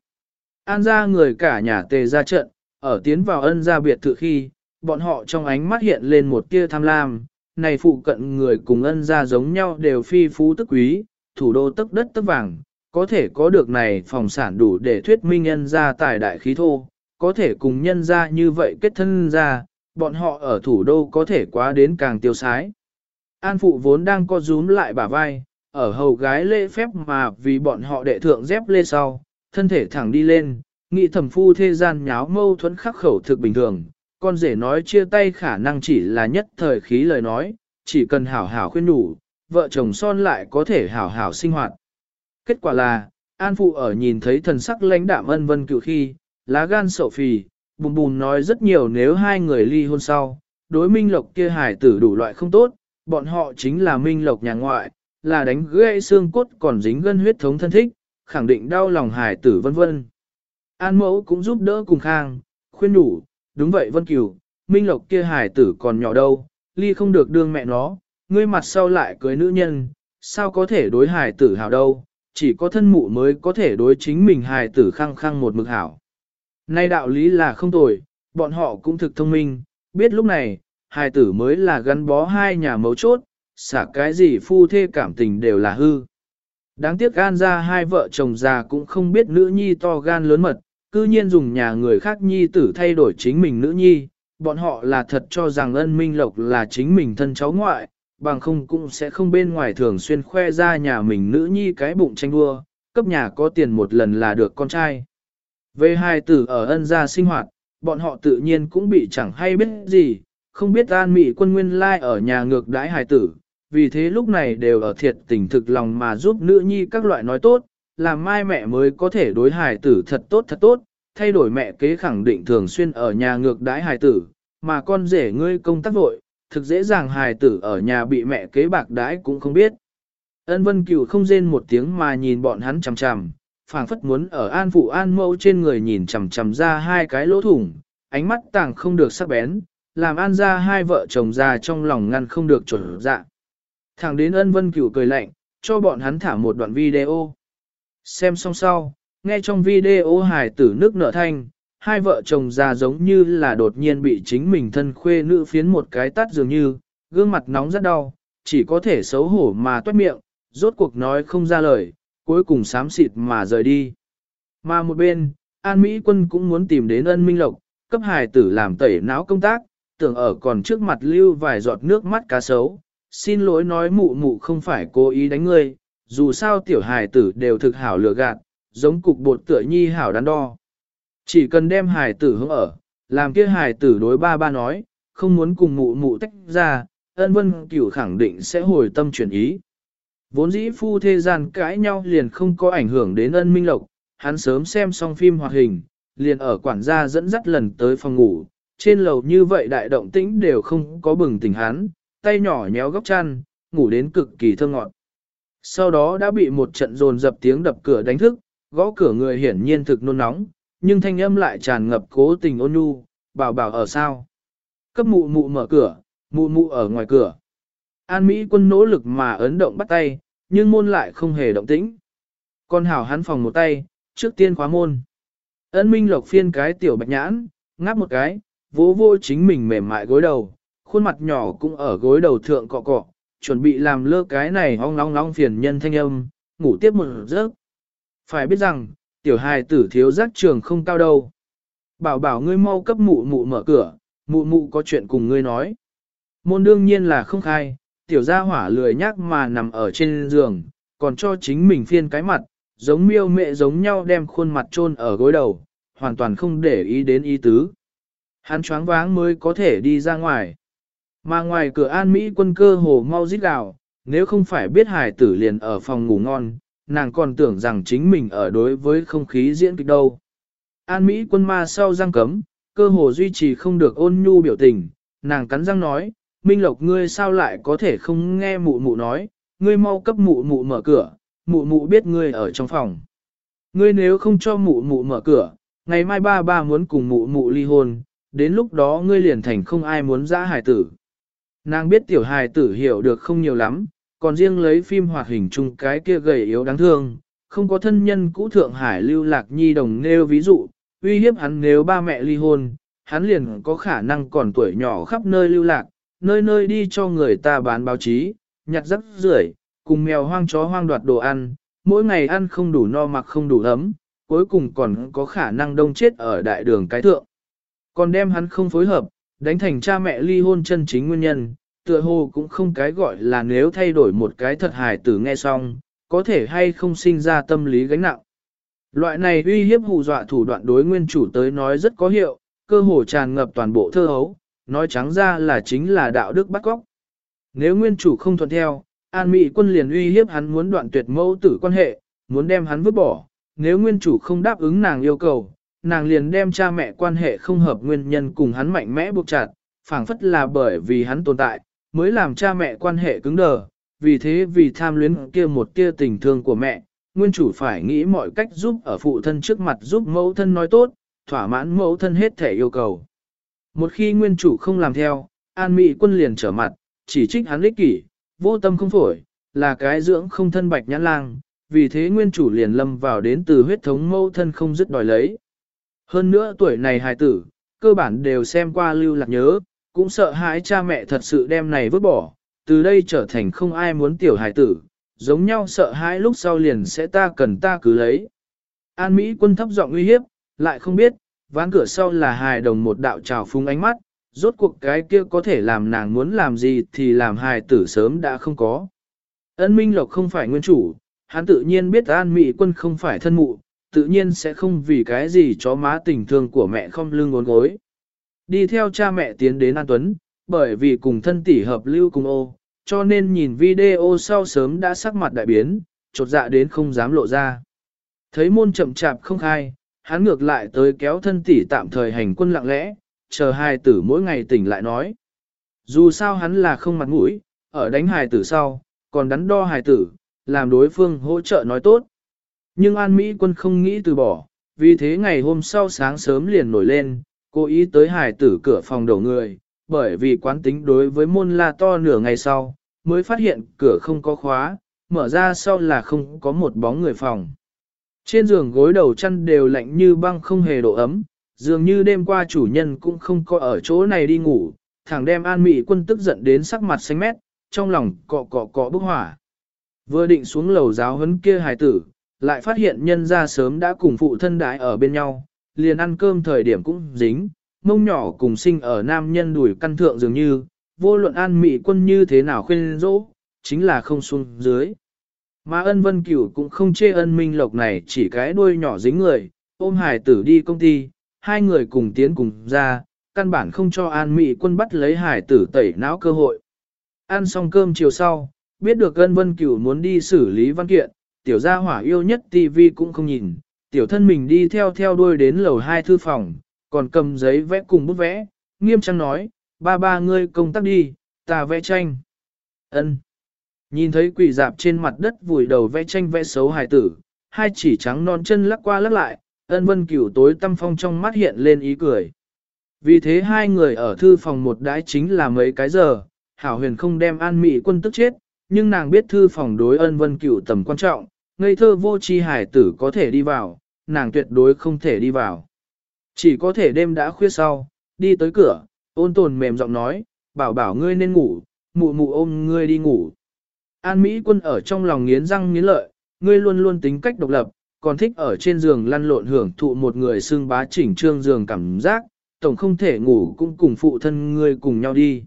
An ra người cả nhà tề ra trận, ở tiến vào ân gia biệt thự khi, bọn họ trong ánh mắt hiện lên một tia tham lam, này phụ cận người cùng ân gia giống nhau đều phi phú tức quý, thủ đô tức đất tức vàng, có thể có được này phòng sản đủ để thuyết minh nhân gia tài đại khí thô, có thể cùng nhân gia như vậy kết thân ra, bọn họ ở thủ đô có thể quá đến càng tiêu sái. An phụ vốn đang co rúm lại bả vai, ở hầu gái lễ phép mà vì bọn họ đệ thượng dép lê sau, thân thể thẳng đi lên, nghị thẩm phu thế gian nháo mâu thuẫn khắc khẩu thực bình thường, con rể nói chia tay khả năng chỉ là nhất thời khí lời nói, chỉ cần hảo hảo khuyên đủ, vợ chồng son lại có thể hảo hảo sinh hoạt. Kết quả là, An Phụ ở nhìn thấy thần sắc lãnh đạm ân vân cựu khi, lá gan sổ phì, bùm bùm nói rất nhiều nếu hai người ly hôn sau, đối minh lộc kia hải tử đủ loại không tốt, bọn họ chính là minh lộc nhà ngoại, là đánh gãy xương cốt còn dính gân huyết thống thân thích, khẳng định đau lòng hải tử vân vân. An mẫu cũng giúp đỡ cùng khang, khuyên đủ, đúng vậy vân cửu, minh lộc kia hải tử còn nhỏ đâu, ly không được đương mẹ nó, ngươi mặt sau lại cưới nữ nhân, sao có thể đối hải tử hảo đâu, chỉ có thân mụ mới có thể đối chính mình hài tử khăng khăng một mực hảo. Nay đạo lý là không tồi, bọn họ cũng thực thông minh, biết lúc này, hài tử mới là gắn bó hai nhà mấu chốt, xả cái gì phu thê cảm tình đều là hư. Đáng tiếc gan ra hai vợ chồng già cũng không biết nữ nhi to gan lớn mật, cư nhiên dùng nhà người khác nhi tử thay đổi chính mình nữ nhi, bọn họ là thật cho rằng ân minh lộc là chính mình thân cháu ngoại, bằng không cũng sẽ không bên ngoài thường xuyên khoe ra nhà mình nữ nhi cái bụng tranh đua, cấp nhà có tiền một lần là được con trai. Về hai tử ở ân gia sinh hoạt, bọn họ tự nhiên cũng bị chẳng hay biết gì, không biết an mị quân nguyên lai ở nhà ngược đãi hài tử, vì thế lúc này đều ở thiệt tình thực lòng mà giúp nữ nhi các loại nói tốt, làm mai mẹ mới có thể đối hài tử thật tốt thật tốt, thay đổi mẹ kế khẳng định thường xuyên ở nhà ngược đãi hài tử, mà con rể ngươi công tác vội, thực dễ dàng hài tử ở nhà bị mẹ kế bạc đãi cũng không biết. Ân Vân Cửu không rên một tiếng mà nhìn bọn hắn chằm chằm, phảng phất muốn ở an phụ an mẫu trên người nhìn chằm chằm ra hai cái lỗ thủng, ánh mắt tàng không được sắc bén, làm an ra hai vợ chồng già trong lòng ngăn không được chuẩn dạ. Thẳng đến ân Vân Cửu cười lạnh, cho bọn hắn thả một đoạn video. Xem xong sau, nghe trong video hài tử nước nở thanh, hai vợ chồng già giống như là đột nhiên bị chính mình thân khuê nữ phiến một cái tắt dường như, gương mặt nóng rất đau, chỉ có thể xấu hổ mà toát miệng, rốt cuộc nói không ra lời, cuối cùng sám xịt mà rời đi. Mà một bên, An Mỹ quân cũng muốn tìm đến ân minh lộc, cấp hài tử làm tẩy não công tác, tưởng ở còn trước mặt lưu vài giọt nước mắt cá sấu. Xin lỗi nói mụ mụ không phải cố ý đánh ngươi, dù sao tiểu hài tử đều thực hảo lừa gạt, giống cục bột tựa nhi hảo đắn đo. Chỉ cần đem hài tử hướng ở, làm kia hài tử đối ba ba nói, không muốn cùng mụ mụ tách ra, ân vân cửu khẳng định sẽ hồi tâm chuyển ý. Vốn dĩ phu thế gian cãi nhau liền không có ảnh hưởng đến ân minh lộc, hắn sớm xem xong phim hoạt hình, liền ở quản gia dẫn dắt lần tới phòng ngủ, trên lầu như vậy đại động tĩnh đều không có bừng tỉnh hắn, tay nhỏ nhéo góc chăn, ngủ đến cực kỳ thơ ngọt. Sau đó đã bị một trận dồn dập tiếng đập cửa đánh thức, gõ cửa người hiển nhiên thực nôn nóng, nhưng thanh âm lại tràn ngập cố tình ôn nhu, bảo bảo ở sao. Cấp mụ mụ mở cửa, mụ mụ ở ngoài cửa. An Mỹ quân nỗ lực mà ấn động bắt tay, nhưng môn lại không hề động tĩnh. Con hảo hắn phòng một tay, trước tiên khóa môn. Ấn Minh Lộc phiên cái tiểu bạch nhãn, ngáp một cái, vỗ vô chính mình mềm mại gối đầu, khuôn mặt nhỏ cũng ở gối đầu thượng cọ cọ, chuẩn bị làm lơ cái này ong long long phiền nhân thanh âm, ngủ tiếp một giấc. Phải biết rằng, tiểu hài tử thiếu giác trường không cao đâu. Bảo bảo ngươi mau cấp mụ mụ mở cửa, mụ mụ có chuyện cùng ngươi nói. Môn đương nhiên là không khai, tiểu gia hỏa lười nhác mà nằm ở trên giường, còn cho chính mình phiên cái mặt, giống miêu mẹ giống nhau đem khuôn mặt chôn ở gối đầu, hoàn toàn không để ý đến ý tứ. Hắn choáng váng mới có thể đi ra ngoài. Mà ngoài cửa an Mỹ quân cơ hồ mau rít gào, nếu không phải biết hải tử liền ở phòng ngủ ngon, nàng còn tưởng rằng chính mình ở đối với không khí diễn kịch đâu. An Mỹ quân ma sau răng cấm, cơ hồ duy trì không được ôn nhu biểu tình, nàng cắn răng nói, Minh Lộc ngươi sao lại có thể không nghe mụ mụ nói, ngươi mau cấp mụ mụ mở cửa, mụ mụ biết ngươi ở trong phòng. Ngươi nếu không cho mụ mụ mở cửa, ngày mai ba ba muốn cùng mụ mụ ly hôn, đến lúc đó ngươi liền thành không ai muốn ra hải tử. Nàng biết tiểu hài tử hiểu được không nhiều lắm, còn riêng lấy phim hoạt hình chung cái kia gầy yếu đáng thương, không có thân nhân cũ Thượng Hải lưu lạc nhi đồng nêu ví dụ, uy hiếp hắn nếu ba mẹ ly hôn, hắn liền có khả năng còn tuổi nhỏ khắp nơi lưu lạc, nơi nơi đi cho người ta bán báo chí, nhặt rắc rưởi, cùng mèo hoang chó hoang đoạt đồ ăn, mỗi ngày ăn không đủ no mặc không đủ ấm, cuối cùng còn có khả năng đông chết ở đại đường cái thượng. Còn đem hắn không phối hợp, đánh thành cha mẹ ly hôn chân chính nguyên nhân, tựa hồ cũng không cái gọi là nếu thay đổi một cái thật hài tử nghe xong, có thể hay không sinh ra tâm lý gánh nặng. Loại này uy hiếp hù dọa thủ đoạn đối nguyên chủ tới nói rất có hiệu, cơ hồ tràn ngập toàn bộ thơ hấu, nói trắng ra là chính là đạo đức bắt cóc. Nếu nguyên chủ không thuận theo, An Mỹ quân liền uy hiếp hắn muốn đoạn tuyệt mẫu tử quan hệ, muốn đem hắn vứt bỏ. Nếu nguyên chủ không đáp ứng nàng yêu cầu, nàng liền đem cha mẹ quan hệ không hợp nguyên nhân cùng hắn mạnh mẽ buộc chặt, phảng phất là bởi vì hắn tồn tại, mới làm cha mẹ quan hệ cứng đờ. Vì thế vì tham luyến kia một kia tình thương của mẹ, nguyên chủ phải nghĩ mọi cách giúp ở phụ thân trước mặt giúp mẫu thân nói tốt, thỏa mãn mẫu thân hết thể yêu cầu. Một khi nguyên chủ không làm theo, An Mỹ quân liền trở mặt, chỉ trích hắn ích kỷ, vô tâm không phổi, là cái dưỡng không thân bạch nhãn lang, vì thế nguyên chủ liền lâm vào đến từ huyết thống mẫu thân không dứt đòi lấy. Hơn nữa tuổi này hài tử, cơ bản đều xem qua lưu lạc nhớ, cũng sợ hãi cha mẹ thật sự đem này vứt bỏ, từ đây trở thành không ai muốn tiểu hài tử, giống nhau sợ hãi lúc sau liền sẽ ta cần ta cứ lấy. An Mỹ quân thấp giọng uy hiếp, lại không biết, ván cửa sau là hài đồng một đạo trào phúng ánh mắt, rốt cuộc cái kia có thể làm nàng muốn làm gì thì làm hài tử sớm đã không có. Ân Minh Lộc không phải nguyên chủ, hắn tự nhiên biết An Mỹ quân không phải thân mụ, tự nhiên sẽ không vì cái gì chó má tình thương của mẹ không lưng ngốn gối. Đi theo cha mẹ tiến đến An Tuấn, bởi vì cùng thân tỷ hợp lưu cùng ô, cho nên nhìn video sau sớm đã sắc mặt đại biến, chột dạ đến không dám lộ ra. Thấy môn chậm chạp không khai, hắn ngược lại tới kéo thân tỷ tạm thời hành quân lặng lẽ, chờ hai tử mỗi ngày tỉnh lại nói. Dù sao hắn là không mặt mũi, ở đánh hài tử sau, còn đắn đo hài tử, làm đối phương hỗ trợ nói tốt. Nhưng An Mỹ quân không nghĩ từ bỏ, vì thế ngày hôm sau sáng sớm liền nổi lên, cố ý tới Hải tử cửa phòng đầu người, bởi vì quán tính đối với môn la to nửa ngày sau, mới phát hiện cửa không có khóa, mở ra sau là không có một bóng người phòng. Trên giường gối đầu chăn đều lạnh như băng không hề độ ấm, dường như đêm qua chủ nhân cũng không có ở chỗ này đi ngủ, thẳng đem an mị quân tức giận đến sắc mặt xanh mét, trong lòng cọ cọ cọ bức hỏa. Vừa định xuống lầu giáo huấn kia hài tử, lại phát hiện nhân ra sớm đã cùng phụ thân đái ở bên nhau, liền ăn cơm thời điểm cũng dính, mông nhỏ cùng sinh ở nam nhân đuổi căn thượng dường như, vô luận an mị quân như thế nào khuyên dỗ, chính là không xuống dưới. Mà ân vân cửu cũng không chê ân minh lộc này chỉ cái đuôi nhỏ dính người, ôm hải tử đi công ty, hai người cùng tiến cùng ra, căn bản không cho an mị quân bắt lấy hải tử tẩy não cơ hội. Ăn xong cơm chiều sau, biết được ân vân cửu muốn đi xử lý văn kiện, tiểu gia hỏa yêu nhất tivi cũng không nhìn, tiểu thân mình đi theo theo đuôi đến lầu hai thư phòng, còn cầm giấy vẽ cùng bút vẽ, nghiêm trang nói, ba ba ngươi công tác đi, ta vẽ tranh. Ân. Nhìn thấy quỷ dạp trên mặt đất vùi đầu vẽ tranh vẽ xấu hài tử, hai chỉ trắng non chân lắc qua lắc lại, ân vân cửu tối tâm phong trong mắt hiện lên ý cười. Vì thế hai người ở thư phòng một đái chính là mấy cái giờ, hảo huyền không đem an mị quân tức chết, nhưng nàng biết thư phòng đối ân vân cửu tầm quan trọng, ngây thơ vô chi hải tử có thể đi vào, nàng tuyệt đối không thể đi vào. Chỉ có thể đêm đã khuya sau, đi tới cửa, ôn tồn mềm giọng nói, bảo bảo ngươi nên ngủ, mụ mụ ôm ngươi đi ngủ. An Mỹ quân ở trong lòng nghiến răng nghiến lợi, ngươi luôn luôn tính cách độc lập, còn thích ở trên giường lăn lộn hưởng thụ một người xương bá chỉnh trương giường cảm giác, tổng không thể ngủ cũng cùng phụ thân ngươi cùng nhau đi.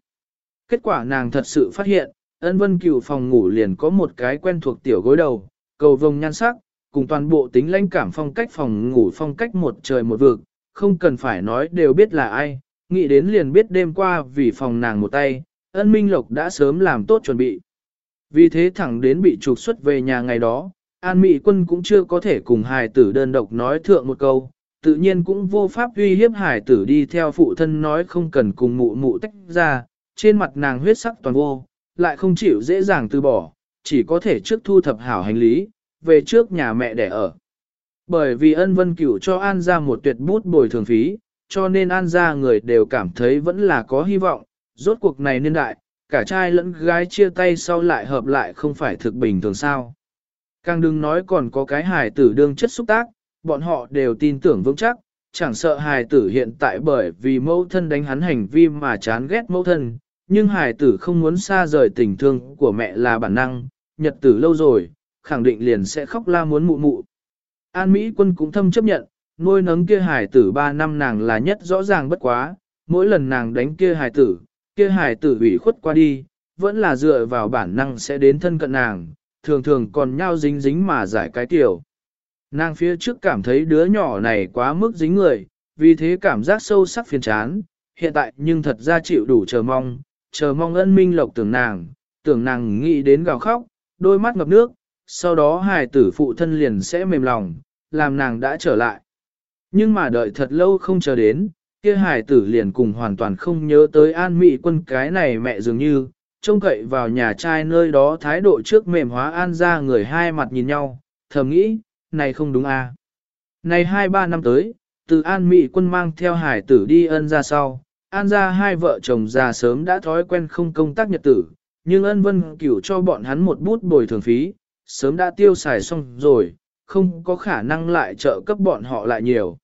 Kết quả nàng thật sự phát hiện, ân vân cửu phòng ngủ liền có một cái quen thuộc tiểu gối đầu, cầu vồng nhan sắc, cùng toàn bộ tính lãnh cảm phong cách phòng ngủ phong cách một trời một vực, không cần phải nói đều biết là ai, nghĩ đến liền biết đêm qua vì phòng nàng một tay, ân minh lộc đã sớm làm tốt chuẩn bị. Vì thế thẳng đến bị trục xuất về nhà ngày đó, An Mỹ quân cũng chưa có thể cùng hài tử đơn độc nói thượng một câu, tự nhiên cũng vô pháp uy hiếp hài tử đi theo phụ thân nói không cần cùng mụ mụ tách ra, trên mặt nàng huyết sắc toàn vô, lại không chịu dễ dàng từ bỏ, chỉ có thể trước thu thập hảo hành lý, về trước nhà mẹ để ở. Bởi vì ân vân cửu cho An ra một tuyệt bút bồi thường phí, cho nên An ra người đều cảm thấy vẫn là có hy vọng, rốt cuộc này niên đại, cả trai lẫn gái chia tay sau lại hợp lại không phải thực bình thường sao. Càng đừng nói còn có cái hài tử đương chất xúc tác, bọn họ đều tin tưởng vững chắc, chẳng sợ hài tử hiện tại bởi vì mẫu thân đánh hắn hành vi mà chán ghét mẫu thân, nhưng hài tử không muốn xa rời tình thương của mẹ là bản năng, nhật tử lâu rồi, khẳng định liền sẽ khóc la muốn mụ mụ. An Mỹ quân cũng thâm chấp nhận, nuôi nấng kia hài tử 3 năm nàng là nhất rõ ràng bất quá, mỗi lần nàng đánh kia hài tử, kia hài tử ủy khuất qua đi, vẫn là dựa vào bản năng sẽ đến thân cận nàng, thường thường còn nhau dính dính mà giải cái tiểu. Nàng phía trước cảm thấy đứa nhỏ này quá mức dính người, vì thế cảm giác sâu sắc phiền chán, hiện tại nhưng thật ra chịu đủ chờ mong, chờ mong ân minh lộc tưởng nàng, tưởng nàng nghĩ đến gào khóc, đôi mắt ngập nước, sau đó hài tử phụ thân liền sẽ mềm lòng, làm nàng đã trở lại. Nhưng mà đợi thật lâu không chờ đến, kia hài tử liền cùng hoàn toàn không nhớ tới an mị quân cái này mẹ dường như, trông cậy vào nhà trai nơi đó thái độ trước mềm hóa an ra người hai mặt nhìn nhau, thầm nghĩ, này không đúng à. Này hai ba năm tới, từ an mị quân mang theo hải tử đi ân ra sau, an ra hai vợ chồng già sớm đã thói quen không công tác nhật tử, nhưng ân vân cửu cho bọn hắn một bút bồi thường phí, sớm đã tiêu xài xong rồi, không có khả năng lại trợ cấp bọn họ lại nhiều.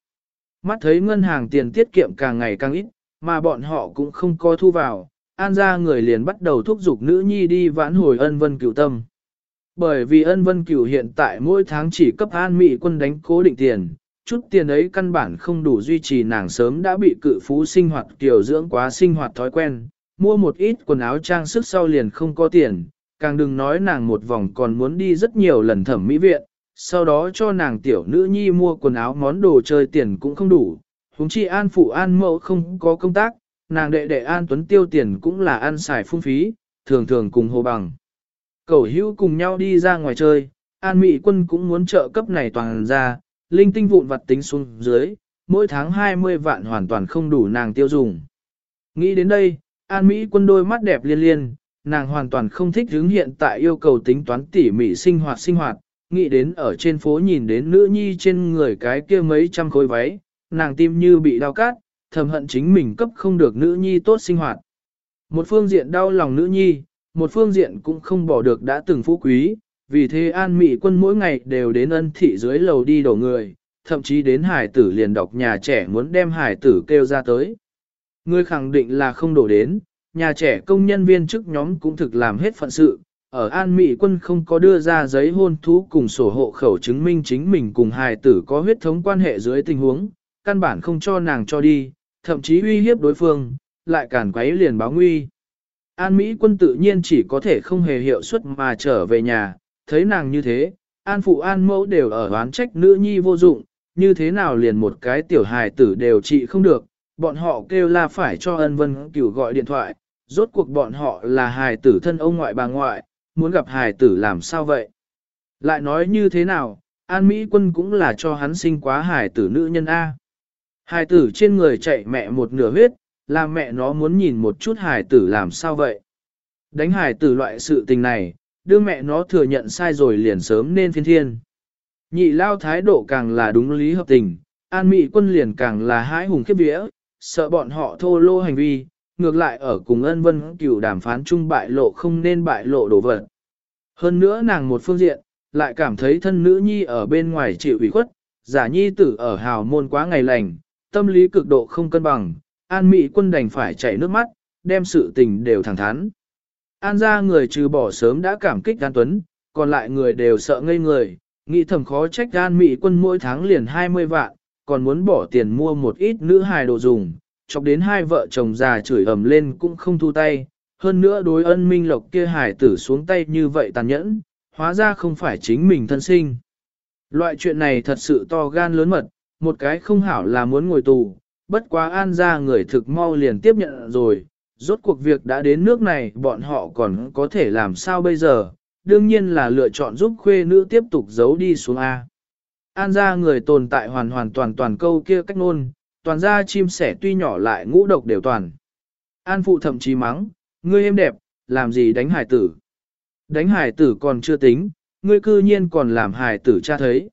Mắt thấy ngân hàng tiền tiết kiệm càng ngày càng ít, mà bọn họ cũng không có thu vào, an ra người liền bắt đầu thúc giục nữ nhi đi vãn hồi ân vân cửu tâm. Bởi vì ân vân cửu hiện tại mỗi tháng chỉ cấp an mỹ quân đánh cố định tiền, chút tiền ấy căn bản không đủ duy trì nàng sớm đã bị cự phú sinh hoạt tiểu dưỡng quá sinh hoạt thói quen, mua một ít quần áo trang sức sau liền không có tiền, càng đừng nói nàng một vòng còn muốn đi rất nhiều lần thẩm mỹ viện, sau đó cho nàng tiểu nữ nhi mua quần áo món đồ chơi tiền cũng không đủ, huống chi an phụ an mẫu không có công tác, nàng đệ đệ an tuấn tiêu tiền cũng là ăn xài phung phí, thường thường cùng hồ bằng. Cẩu hữu cùng nhau đi ra ngoài chơi, an mỹ quân cũng muốn trợ cấp này toàn ra, linh tinh vụn vặt tính xuống dưới, mỗi tháng 20 vạn hoàn toàn không đủ nàng tiêu dùng. Nghĩ đến đây, an mỹ quân đôi mắt đẹp liên liên, nàng hoàn toàn không thích hướng hiện tại yêu cầu tính toán tỉ mỉ sinh hoạt sinh hoạt, nghĩ đến ở trên phố nhìn đến nữ nhi trên người cái kia mấy trăm khối váy, nàng tim như bị đau cát, thầm hận chính mình cấp không được nữ nhi tốt sinh hoạt. Một phương diện đau lòng nữ nhi, một phương diện cũng không bỏ được đã từng phú quý, vì thế an mị quân mỗi ngày đều đến ân thị dưới lầu đi đổ người, thậm chí đến hải tử liền đọc nhà trẻ muốn đem hải tử kêu ra tới. Người khẳng định là không đổ đến, nhà trẻ công nhân viên chức nhóm cũng thực làm hết phận sự, ở An Mỹ quân không có đưa ra giấy hôn thú cùng sổ hộ khẩu chứng minh chính mình cùng hài tử có huyết thống quan hệ dưới tình huống, căn bản không cho nàng cho đi, thậm chí uy hiếp đối phương, lại cản quấy liền báo nguy. An Mỹ quân tự nhiên chỉ có thể không hề hiệu suất mà trở về nhà, thấy nàng như thế, An Phụ An Mẫu đều ở oán trách nữ nhi vô dụng, như thế nào liền một cái tiểu hài tử đều trị không được, bọn họ kêu là phải cho ân vân cửu gọi điện thoại, rốt cuộc bọn họ là hài tử thân ông ngoại bà ngoại, muốn gặp hài tử làm sao vậy? Lại nói như thế nào, An Mỹ quân cũng là cho hắn sinh quá hài tử nữ nhân A. Hài tử trên người chạy mẹ một nửa huyết, làm mẹ nó muốn nhìn một chút hài tử làm sao vậy? Đánh hài tử loại sự tình này, đưa mẹ nó thừa nhận sai rồi liền sớm nên phiên thiên. Nhị lao thái độ càng là đúng lý hợp tình, An Mỹ quân liền càng là hái hùng khiếp vía, sợ bọn họ thô lô hành vi, ngược lại ở cùng ân vân cửu đàm phán chung bại lộ không nên bại lộ đổ vật. Hơn nữa nàng một phương diện, lại cảm thấy thân nữ nhi ở bên ngoài chịu ủy khuất, giả nhi tử ở hào môn quá ngày lành, tâm lý cực độ không cân bằng, an mỹ quân đành phải chảy nước mắt, đem sự tình đều thẳng thắn. An ra người trừ bỏ sớm đã cảm kích An Tuấn, còn lại người đều sợ ngây người, nghĩ thầm khó trách An Mỹ quân mỗi tháng liền 20 vạn, còn muốn bỏ tiền mua một ít nữ hài đồ dùng, chọc đến hai vợ chồng già chửi ầm lên cũng không thu tay, hơn nữa đối ân minh lộc kia hải tử xuống tay như vậy tàn nhẫn, hóa ra không phải chính mình thân sinh. Loại chuyện này thật sự to gan lớn mật, một cái không hảo là muốn ngồi tù, bất quá an ra người thực mau liền tiếp nhận rồi, rốt cuộc việc đã đến nước này bọn họ còn có thể làm sao bây giờ, đương nhiên là lựa chọn giúp khuê nữ tiếp tục giấu đi xuống A. An ra người tồn tại hoàn hoàn toàn toàn câu kia cách nôn, toàn ra chim sẻ tuy nhỏ lại ngũ độc đều toàn. An phụ thậm chí mắng, ngươi êm đẹp, làm gì đánh hải tử. Đánh hải tử còn chưa tính, ngươi cư nhiên còn làm hải tử cha thấy.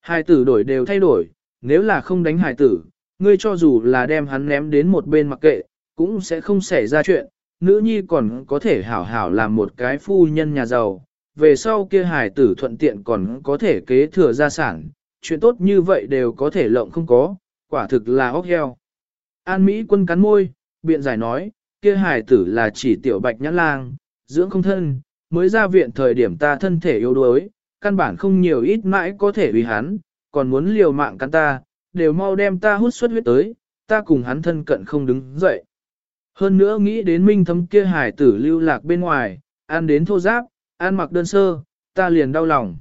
Hải tử đổi đều thay đổi, nếu là không đánh hải tử, ngươi cho dù là đem hắn ném đến một bên mặc kệ, cũng sẽ không xảy ra chuyện, nữ nhi còn có thể hảo hảo làm một cái phu nhân nhà giàu, về sau kia hài tử thuận tiện còn có thể kế thừa gia sản, chuyện tốt như vậy đều có thể lộng không có, quả thực là óc heo. An Mỹ quân cắn môi, biện giải nói, kia hài tử là chỉ tiểu bạch nhãn lang, dưỡng không thân, mới ra viện thời điểm ta thân thể yếu đuối, căn bản không nhiều ít mãi có thể vì hắn, còn muốn liều mạng cắn ta, đều mau đem ta hút xuất huyết tới, ta cùng hắn thân cận không đứng dậy. Hơn nữa nghĩ đến minh thấm kia hải tử lưu lạc bên ngoài, ăn đến thô giáp, ăn mặc đơn sơ, ta liền đau lòng.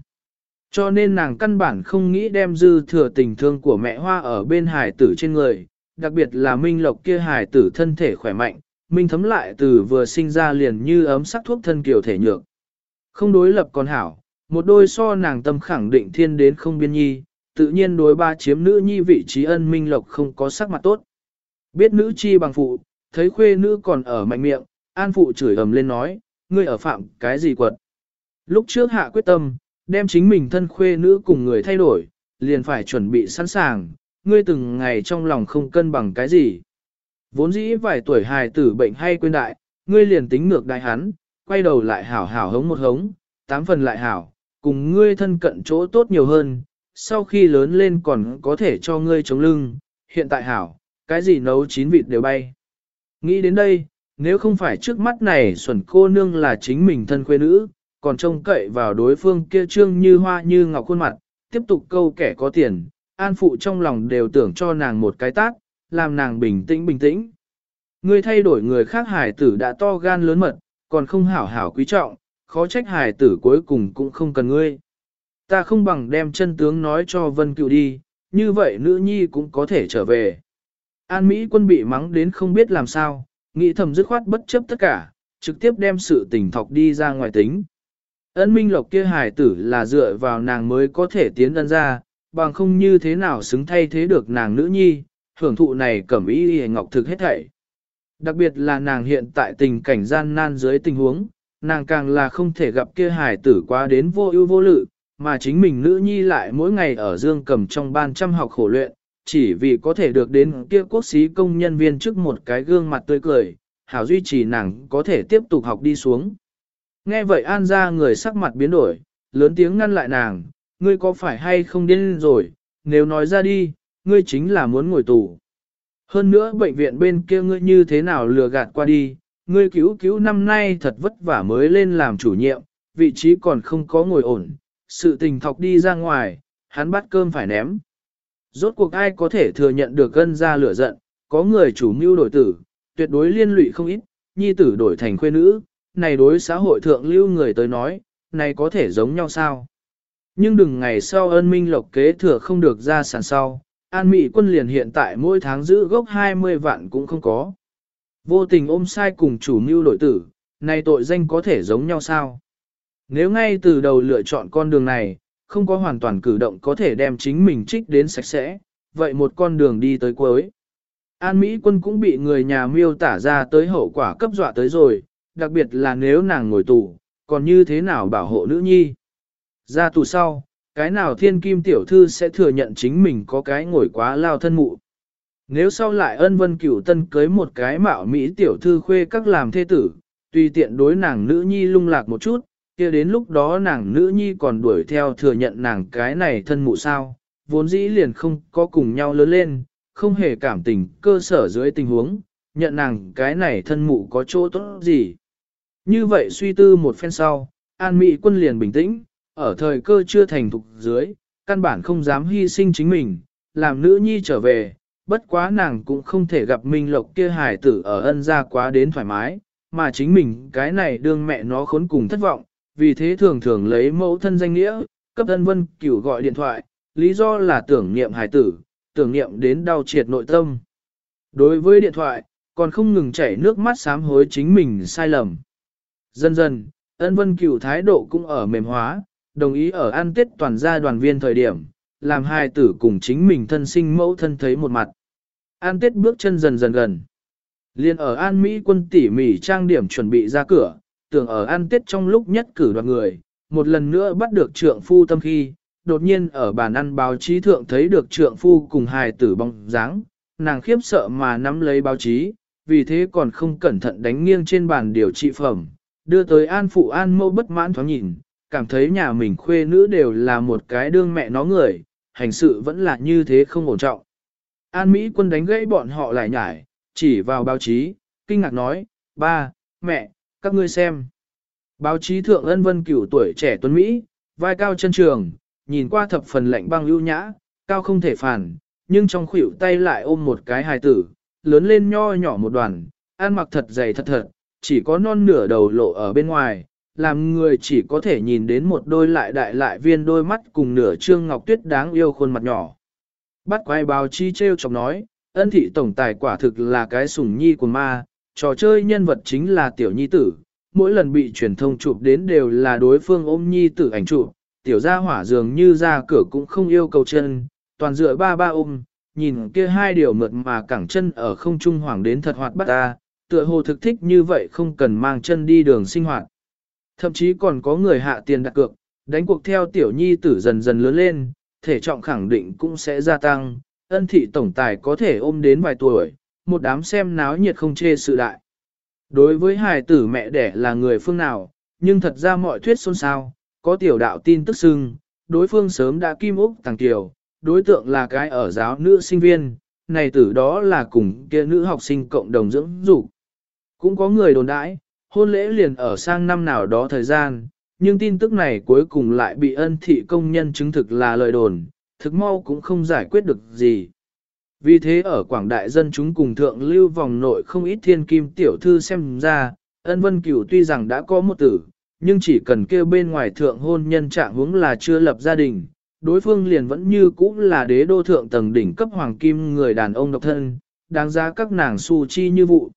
Cho nên nàng căn bản không nghĩ đem dư thừa tình thương của mẹ hoa ở bên hải tử trên người, đặc biệt là minh lộc kia hải tử thân thể khỏe mạnh, minh thấm lại từ vừa sinh ra liền như ấm sắc thuốc thân kiều thể nhược. Không đối lập còn hảo, một đôi so nàng tâm khẳng định thiên đến không biên nhi, tự nhiên đối ba chiếm nữ nhi vị trí ân minh lộc không có sắc mặt tốt. Biết nữ chi bằng phụ, thấy khuê nữ còn ở mạnh miệng, an phụ chửi ầm lên nói, ngươi ở phạm cái gì quật. Lúc trước hạ quyết tâm, đem chính mình thân khuê nữ cùng người thay đổi, liền phải chuẩn bị sẵn sàng, ngươi từng ngày trong lòng không cân bằng cái gì. Vốn dĩ vài tuổi hài tử bệnh hay quên đại, ngươi liền tính ngược đại hắn, quay đầu lại hảo hảo hống một hống, tám phần lại hảo, cùng ngươi thân cận chỗ tốt nhiều hơn, sau khi lớn lên còn có thể cho ngươi chống lưng, hiện tại hảo, cái gì nấu chín vịt đều bay. Nghĩ đến đây, nếu không phải trước mắt này xuẩn cô nương là chính mình thân khuê nữ, còn trông cậy vào đối phương kia trương như hoa như ngọc khuôn mặt, tiếp tục câu kẻ có tiền, an phụ trong lòng đều tưởng cho nàng một cái tác, làm nàng bình tĩnh bình tĩnh. Ngươi thay đổi người khác hải tử đã to gan lớn mật, còn không hảo hảo quý trọng, khó trách hải tử cuối cùng cũng không cần ngươi. Ta không bằng đem chân tướng nói cho Vân Cựu đi, như vậy nữ nhi cũng có thể trở về. An Mỹ quân bị mắng đến không biết làm sao, nghĩ thầm dứt khoát bất chấp tất cả, trực tiếp đem sự tình thọc đi ra ngoài tính. Ân Minh Lộc kia hài tử là dựa vào nàng mới có thể tiến ân ra, bằng không như thế nào xứng thay thế được nàng nữ nhi, hưởng thụ này cẩm ý y ngọc thực hết thảy. Đặc biệt là nàng hiện tại tình cảnh gian nan dưới tình huống, nàng càng là không thể gặp kia hài tử quá đến vô ưu vô lự, mà chính mình nữ nhi lại mỗi ngày ở dương cầm trong ban trăm học khổ luyện, chỉ vì có thể được đến kia quốc sĩ công nhân viên trước một cái gương mặt tươi cười, hảo duy trì nàng có thể tiếp tục học đi xuống. Nghe vậy an ra người sắc mặt biến đổi, lớn tiếng ngăn lại nàng, ngươi có phải hay không điên rồi, nếu nói ra đi, ngươi chính là muốn ngồi tù. Hơn nữa bệnh viện bên kia ngươi như thế nào lừa gạt qua đi, ngươi cứu cứu năm nay thật vất vả mới lên làm chủ nhiệm, vị trí còn không có ngồi ổn, sự tình thọc đi ra ngoài, hắn bắt cơm phải ném. Rốt cuộc ai có thể thừa nhận được gân ra lửa giận, có người chủ mưu đổi tử, tuyệt đối liên lụy không ít, nhi tử đổi thành khuê nữ, này đối xã hội thượng lưu người tới nói, này có thể giống nhau sao? Nhưng đừng ngày sau ân minh lộc kế thừa không được ra sản sau, an mỹ quân liền hiện tại mỗi tháng giữ gốc 20 vạn cũng không có. Vô tình ôm sai cùng chủ mưu đổi tử, này tội danh có thể giống nhau sao? Nếu ngay từ đầu lựa chọn con đường này, không có hoàn toàn cử động có thể đem chính mình trích đến sạch sẽ, vậy một con đường đi tới cuối. An Mỹ quân cũng bị người nhà miêu tả ra tới hậu quả cấp dọa tới rồi, đặc biệt là nếu nàng ngồi tù, còn như thế nào bảo hộ nữ nhi. Ra tù sau, cái nào thiên kim tiểu thư sẽ thừa nhận chính mình có cái ngồi quá lao thân mụ. Nếu sau lại ân vân cửu tân cưới một cái mạo Mỹ tiểu thư khuê các làm thê tử, tùy tiện đối nàng nữ nhi lung lạc một chút, kia đến lúc đó nàng nữ nhi còn đuổi theo thừa nhận nàng cái này thân mụ sao, vốn dĩ liền không có cùng nhau lớn lên, không hề cảm tình cơ sở dưới tình huống, nhận nàng cái này thân mụ có chỗ tốt gì. Như vậy suy tư một phen sau, An Mỹ quân liền bình tĩnh, ở thời cơ chưa thành thục dưới, căn bản không dám hy sinh chính mình, làm nữ nhi trở về, bất quá nàng cũng không thể gặp Minh Lộc kia hài tử ở ân gia quá đến thoải mái, mà chính mình cái này đương mẹ nó khốn cùng thất vọng, vì thế thường thường lấy mẫu thân danh nghĩa, cấp ân vân cửu gọi điện thoại, lý do là tưởng niệm hài tử, tưởng niệm đến đau triệt nội tâm. Đối với điện thoại, còn không ngừng chảy nước mắt sám hối chính mình sai lầm. Dần dần, ân vân cửu thái độ cũng ở mềm hóa, đồng ý ở an tết toàn gia đoàn viên thời điểm, làm hai tử cùng chính mình thân sinh mẫu thân thấy một mặt. An tết bước chân dần dần gần. Liên ở An Mỹ quân tỉ mỉ trang điểm chuẩn bị ra cửa, tưởng ở ăn tết trong lúc nhất cử đoạt người, một lần nữa bắt được trượng phu tâm khi, đột nhiên ở bàn ăn báo chí thượng thấy được trượng phu cùng hài tử bóng dáng, nàng khiếp sợ mà nắm lấy báo chí, vì thế còn không cẩn thận đánh nghiêng trên bàn điều trị phẩm, đưa tới an phụ an mâu bất mãn thoáng nhìn, cảm thấy nhà mình khuê nữ đều là một cái đương mẹ nó người, hành sự vẫn là như thế không ổn trọng. An Mỹ quân đánh gãy bọn họ lại nhải, chỉ vào báo chí, kinh ngạc nói, ba, mẹ, các ngươi xem. Báo chí thượng ân vân cửu tuổi trẻ tuấn Mỹ, vai cao chân trường, nhìn qua thập phần lạnh băng ưu nhã, cao không thể phản, nhưng trong khuỷu tay lại ôm một cái hài tử, lớn lên nho nhỏ một đoàn, ăn mặc thật dày thật thật, chỉ có non nửa đầu lộ ở bên ngoài, làm người chỉ có thể nhìn đến một đôi lại đại lại viên đôi mắt cùng nửa trương ngọc tuyết đáng yêu khuôn mặt nhỏ. Bắt quay báo chí treo chọc nói, ân thị tổng tài quả thực là cái sủng nhi của ma, trò chơi nhân vật chính là tiểu nhi tử, mỗi lần bị truyền thông chụp đến đều là đối phương ôm nhi tử ảnh chụp, tiểu gia hỏa dường như ra cửa cũng không yêu cầu chân, toàn dựa ba ba ôm, nhìn kia hai điều mượt mà cẳng chân ở không trung hoàng đến thật hoạt bắt ta, tựa hồ thực thích như vậy không cần mang chân đi đường sinh hoạt. Thậm chí còn có người hạ tiền đặt cược, đánh cuộc theo tiểu nhi tử dần dần lớn lên, thể trọng khẳng định cũng sẽ gia tăng, ân thị tổng tài có thể ôm đến vài tuổi, một đám xem náo nhiệt không chê sự đại. Đối với hài tử mẹ đẻ là người phương nào, nhưng thật ra mọi thuyết xôn xao, có tiểu đạo tin tức xưng, đối phương sớm đã kim úc tàng tiểu, đối tượng là cái ở giáo nữ sinh viên, này tử đó là cùng kia nữ học sinh cộng đồng dưỡng dục. Cũng có người đồn đãi, hôn lễ liền ở sang năm nào đó thời gian, nhưng tin tức này cuối cùng lại bị ân thị công nhân chứng thực là lời đồn, thực mau cũng không giải quyết được gì. Vì thế ở quảng đại dân chúng cùng thượng lưu vòng nội không ít thiên kim tiểu thư xem ra, ân vân cửu tuy rằng đã có một tử, nhưng chỉ cần kêu bên ngoài thượng hôn nhân trạng huống là chưa lập gia đình, đối phương liền vẫn như cũ là đế đô thượng tầng đỉnh cấp hoàng kim người đàn ông độc thân, đáng giá các nàng su chi như vụ.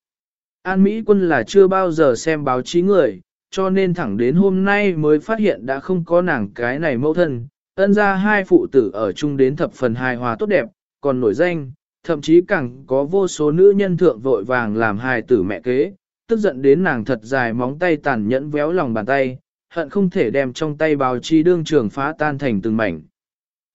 An Mỹ quân là chưa bao giờ xem báo chí người, cho nên thẳng đến hôm nay mới phát hiện đã không có nàng cái này mẫu thân, ân ra hai phụ tử ở chung đến thập phần hài hòa tốt đẹp, còn nổi danh, thậm chí càng có vô số nữ nhân thượng vội vàng làm hài tử mẹ kế, tức giận đến nàng thật dài móng tay tàn nhẫn véo lòng bàn tay, hận không thể đem trong tay báo chí đương trường phá tan thành từng mảnh.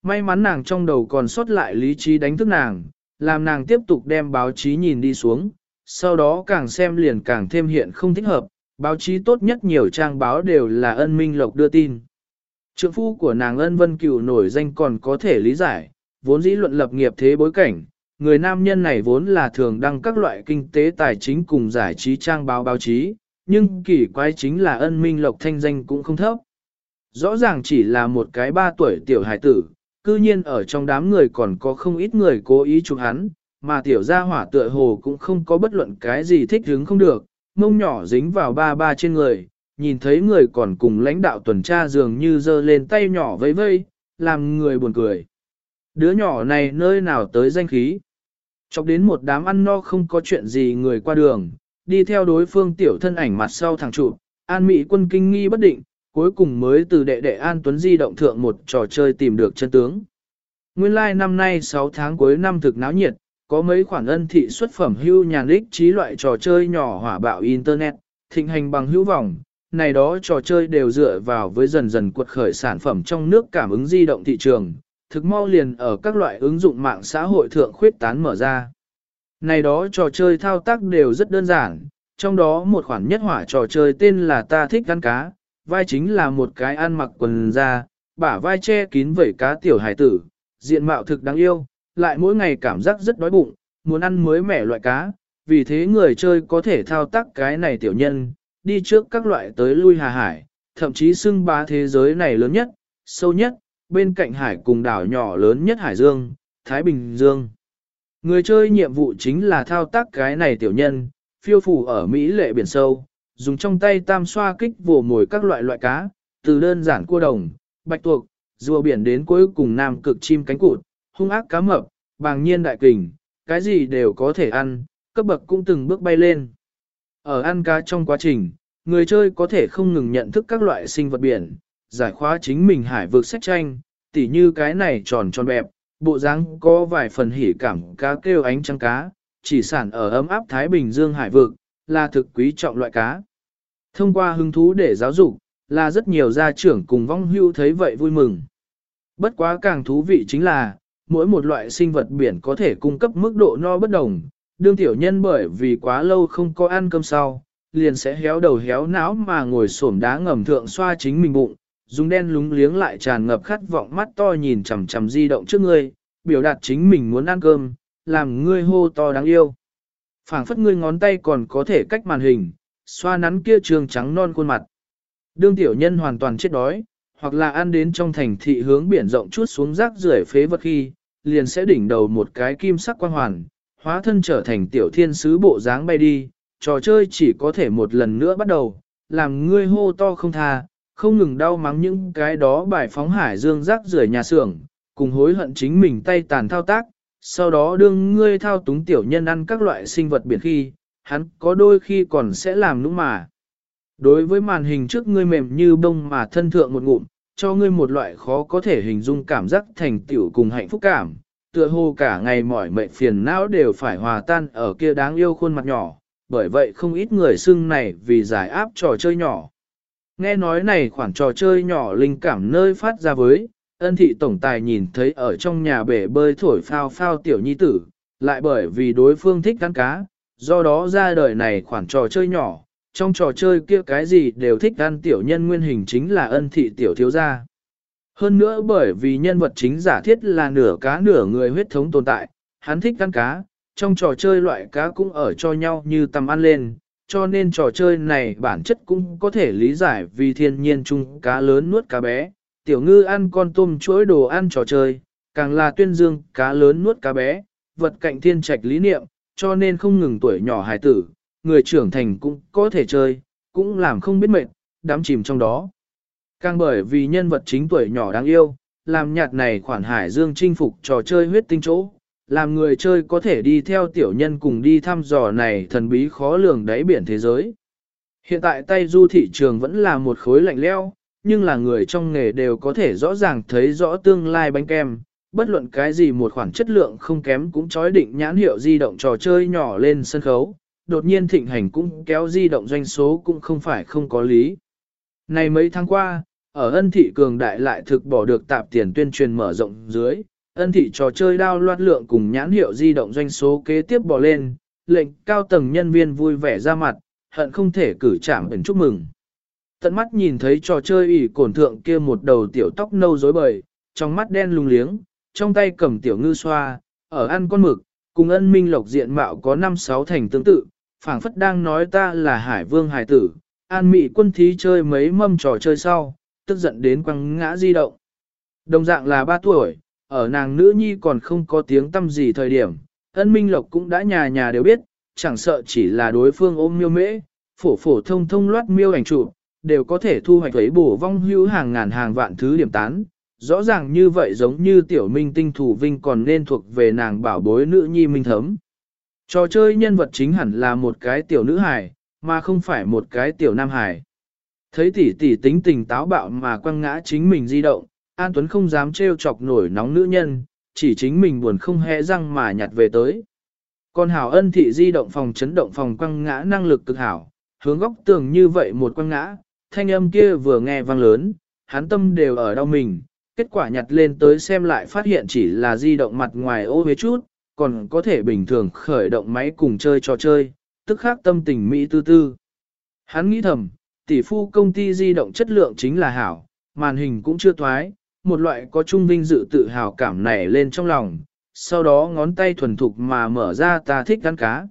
May mắn nàng trong đầu còn sót lại lý trí đánh thức nàng, làm nàng tiếp tục đem báo chí nhìn đi xuống, sau đó càng xem liền càng thêm hiện không thích hợp, báo chí tốt nhất nhiều trang báo đều là ân minh lộc đưa tin. Trượng phu của nàng ân vân cửu nổi danh còn có thể lý giải, vốn dĩ luận lập nghiệp thế bối cảnh, người nam nhân này vốn là thường đăng các loại kinh tế tài chính cùng giải trí trang báo báo chí, nhưng kỳ quái chính là ân minh lộc thanh danh cũng không thấp. Rõ ràng chỉ là một cái ba tuổi tiểu hải tử, cư nhiên ở trong đám người còn có không ít người cố ý chụp hắn, mà tiểu gia hỏa tựa hồ cũng không có bất luận cái gì thích hứng không được, mông nhỏ dính vào ba ba trên người, nhìn thấy người còn cùng lãnh đạo tuần tra dường như giơ lên tay nhỏ vẫy vây, làm người buồn cười. Đứa nhỏ này nơi nào tới danh khí. Chọc đến một đám ăn no không có chuyện gì người qua đường, đi theo đối phương tiểu thân ảnh mặt sau thẳng trụ, an mỹ quân kinh nghi bất định, cuối cùng mới từ đệ đệ An Tuấn di động thượng một trò chơi tìm được chân tướng. Nguyên lai like năm nay 6 tháng cuối năm thực náo nhiệt, có mấy khoản ân thị xuất phẩm hưu nhàn ích trí loại trò chơi nhỏ hỏa bạo Internet, thịnh hành bằng hữu vọng, này đó trò chơi đều dựa vào với dần dần quật khởi sản phẩm trong nước cảm ứng di động thị trường, thực mau liền ở các loại ứng dụng mạng xã hội thượng khuyết tán mở ra. Này đó trò chơi thao tác đều rất đơn giản, trong đó một khoản nhất hỏa trò chơi tên là ta thích ăn cá, vai chính là một cái ăn mặc quần da, bả vai che kín vẩy cá tiểu hải tử, diện mạo thực đáng yêu, lại mỗi ngày cảm giác rất đói bụng, muốn ăn mới mẻ loại cá, vì thế người chơi có thể thao tác cái này tiểu nhân, đi trước các loại tới lui hà hải, thậm chí xưng bá thế giới này lớn nhất, sâu nhất, bên cạnh hải cùng đảo nhỏ lớn nhất Hải Dương, Thái Bình Dương. Người chơi nhiệm vụ chính là thao tác cái này tiểu nhân, phiêu phủ ở Mỹ lệ biển sâu, dùng trong tay tam xoa kích vồ mồi các loại loại cá, từ đơn giản cua đồng, bạch tuộc, rùa biển đến cuối cùng nam cực chim cánh cụt, hung ác cá mập, bàng nhiên đại kình, cái gì đều có thể ăn, cấp bậc cũng từng bước bay lên. Ở ăn cá trong quá trình, người chơi có thể không ngừng nhận thức các loại sinh vật biển, giải khóa chính mình hải vực sách tranh, tỉ như cái này tròn tròn bẹp, bộ dáng có vài phần hỉ cảm cá kêu ánh trắng cá, chỉ sản ở ấm áp Thái Bình Dương hải vực, là thực quý trọng loại cá. Thông qua hứng thú để giáo dục, là rất nhiều gia trưởng cùng vong hưu thấy vậy vui mừng. Bất quá càng thú vị chính là, mỗi một loại sinh vật biển có thể cung cấp mức độ no bất đồng, đương tiểu nhân bởi vì quá lâu không có ăn cơm sau, liền sẽ héo đầu héo não mà ngồi xổm đá ngầm thượng xoa chính mình bụng, dùng đen lúng liếng lại tràn ngập khát vọng mắt to nhìn chằm chằm di động trước ngươi, biểu đạt chính mình muốn ăn cơm, làm ngươi hô to đáng yêu. phảng phất ngươi ngón tay còn có thể cách màn hình, xoa nắn kia trường trắng non khuôn mặt. Đương tiểu nhân hoàn toàn chết đói, hoặc là ăn đến trong thành thị hướng biển rộng chút xuống rác rưởi phế vật khi, liền sẽ đỉnh đầu một cái kim sắc quang hoàn, hóa thân trở thành tiểu thiên sứ bộ dáng bay đi, trò chơi chỉ có thể một lần nữa bắt đầu, làm ngươi hô to không tha, không ngừng đau mắng những cái đó bài phóng hải dương rác rưởi nhà xưởng, cùng hối hận chính mình tay tàn thao tác, sau đó đương ngươi thao túng tiểu nhân ăn các loại sinh vật biển khi, hắn có đôi khi còn sẽ làm nũng mà. Đối với màn hình trước ngươi mềm như bông mà thân thượng một ngụm, cho ngươi một loại khó có thể hình dung cảm giác thành tiểu cùng hạnh phúc cảm, tựa hồ cả ngày mỏi mệt phiền não đều phải hòa tan ở kia đáng yêu khuôn mặt nhỏ, bởi vậy không ít người xưng này vì giải áp trò chơi nhỏ. Nghe nói này khoản trò chơi nhỏ linh cảm nơi phát ra với, ân thị tổng tài nhìn thấy ở trong nhà bể bơi thổi phao phao tiểu nhi tử, lại bởi vì đối phương thích ăn cá, do đó ra đời này khoản trò chơi nhỏ, trong trò chơi kia cái gì đều thích ăn tiểu nhân nguyên hình chính là ân thị tiểu thiếu gia. Hơn nữa bởi vì nhân vật chính giả thiết là nửa cá nửa người huyết thống tồn tại, hắn thích ăn cá, trong trò chơi loại cá cũng ở cho nhau như tầm ăn lên, cho nên trò chơi này bản chất cũng có thể lý giải vì thiên nhiên chung cá lớn nuốt cá bé, tiểu ngư ăn con tôm chuỗi đồ ăn trò chơi, càng là tuyên dương cá lớn nuốt cá bé, vật cạnh thiên trạch lý niệm, cho nên không ngừng tuổi nhỏ hài tử, người trưởng thành cũng có thể chơi, cũng làm không biết mệt, đắm chìm trong đó. Càng bởi vì nhân vật chính tuổi nhỏ đáng yêu, làm nhạt này khoản hải dương chinh phục trò chơi huyết tinh chỗ, làm người chơi có thể đi theo tiểu nhân cùng đi thăm dò này thần bí khó lường đáy biển thế giới. Hiện tại tay du thị trường vẫn là một khối lạnh leo, nhưng là người trong nghề đều có thể rõ ràng thấy rõ tương lai bánh kem, bất luận cái gì một khoản chất lượng không kém cũng chói định nhãn hiệu di động trò chơi nhỏ lên sân khấu, đột nhiên thịnh hành cũng kéo di động doanh số cũng không phải không có lý. Này mấy tháng qua, ở ân thị cường đại lại thực bỏ được tạp tiền tuyên truyền mở rộng dưới, ân thị trò chơi đao loạt lượng cùng nhãn hiệu di động doanh số kế tiếp bỏ lên, lệnh cao tầng nhân viên vui vẻ ra mặt, hận không thể cử chạm ẩn chúc mừng. Tận mắt nhìn thấy trò chơi ỉ cổn thượng kia một đầu tiểu tóc nâu rối bời, trong mắt đen lung liếng, trong tay cầm tiểu ngư xoa, ở ăn con mực, cùng ân minh lộc diện mạo có 5-6 thành tương tự, phảng phất đang nói ta là hải vương hải tử, an mị quân thí chơi mấy mâm trò chơi sau, tức giận đến quăng ngã di động. Đồng dạng là 3 tuổi, ở nàng nữ nhi còn không có tiếng tâm gì thời điểm, ân minh lộc cũng đã nhà nhà đều biết, chẳng sợ chỉ là đối phương ôm miêu mễ, phổ phổ thông thông loát miêu ảnh chụp đều có thể thu hoạch thấy bổ vong hữu hàng ngàn hàng vạn thứ điểm tán. Rõ ràng như vậy giống như tiểu minh tinh thủ vinh còn nên thuộc về nàng bảo bối nữ nhi minh thấm. Trò chơi nhân vật chính hẳn là một cái tiểu nữ hài, mà không phải một cái tiểu nam hài. Thấy tỷ tỷ tính tình táo bạo mà quăng ngã chính mình di động, An Tuấn không dám trêu chọc nổi nóng nữ nhân, chỉ chính mình buồn không hẽ răng mà nhặt về tới. Còn hảo ân thị di động phòng chấn động phòng quăng ngã năng lực cực hảo, hướng góc tường như vậy một quăng ngã, thanh âm kia vừa nghe vang lớn, hắn tâm đều ở đau mình, kết quả nhặt lên tới xem lại phát hiện chỉ là di động mặt ngoài ô huế chút, còn có thể bình thường khởi động máy cùng chơi trò chơi, tức khác tâm tình Mỹ tư tư. Hắn nghĩ thầm, tỷ phu công ty di động chất lượng chính là hảo, màn hình cũng chưa thoái, một loại có trung vinh dự tự hào cảm nảy lên trong lòng, sau đó ngón tay thuần thục mà mở ra ta thích ăn cá.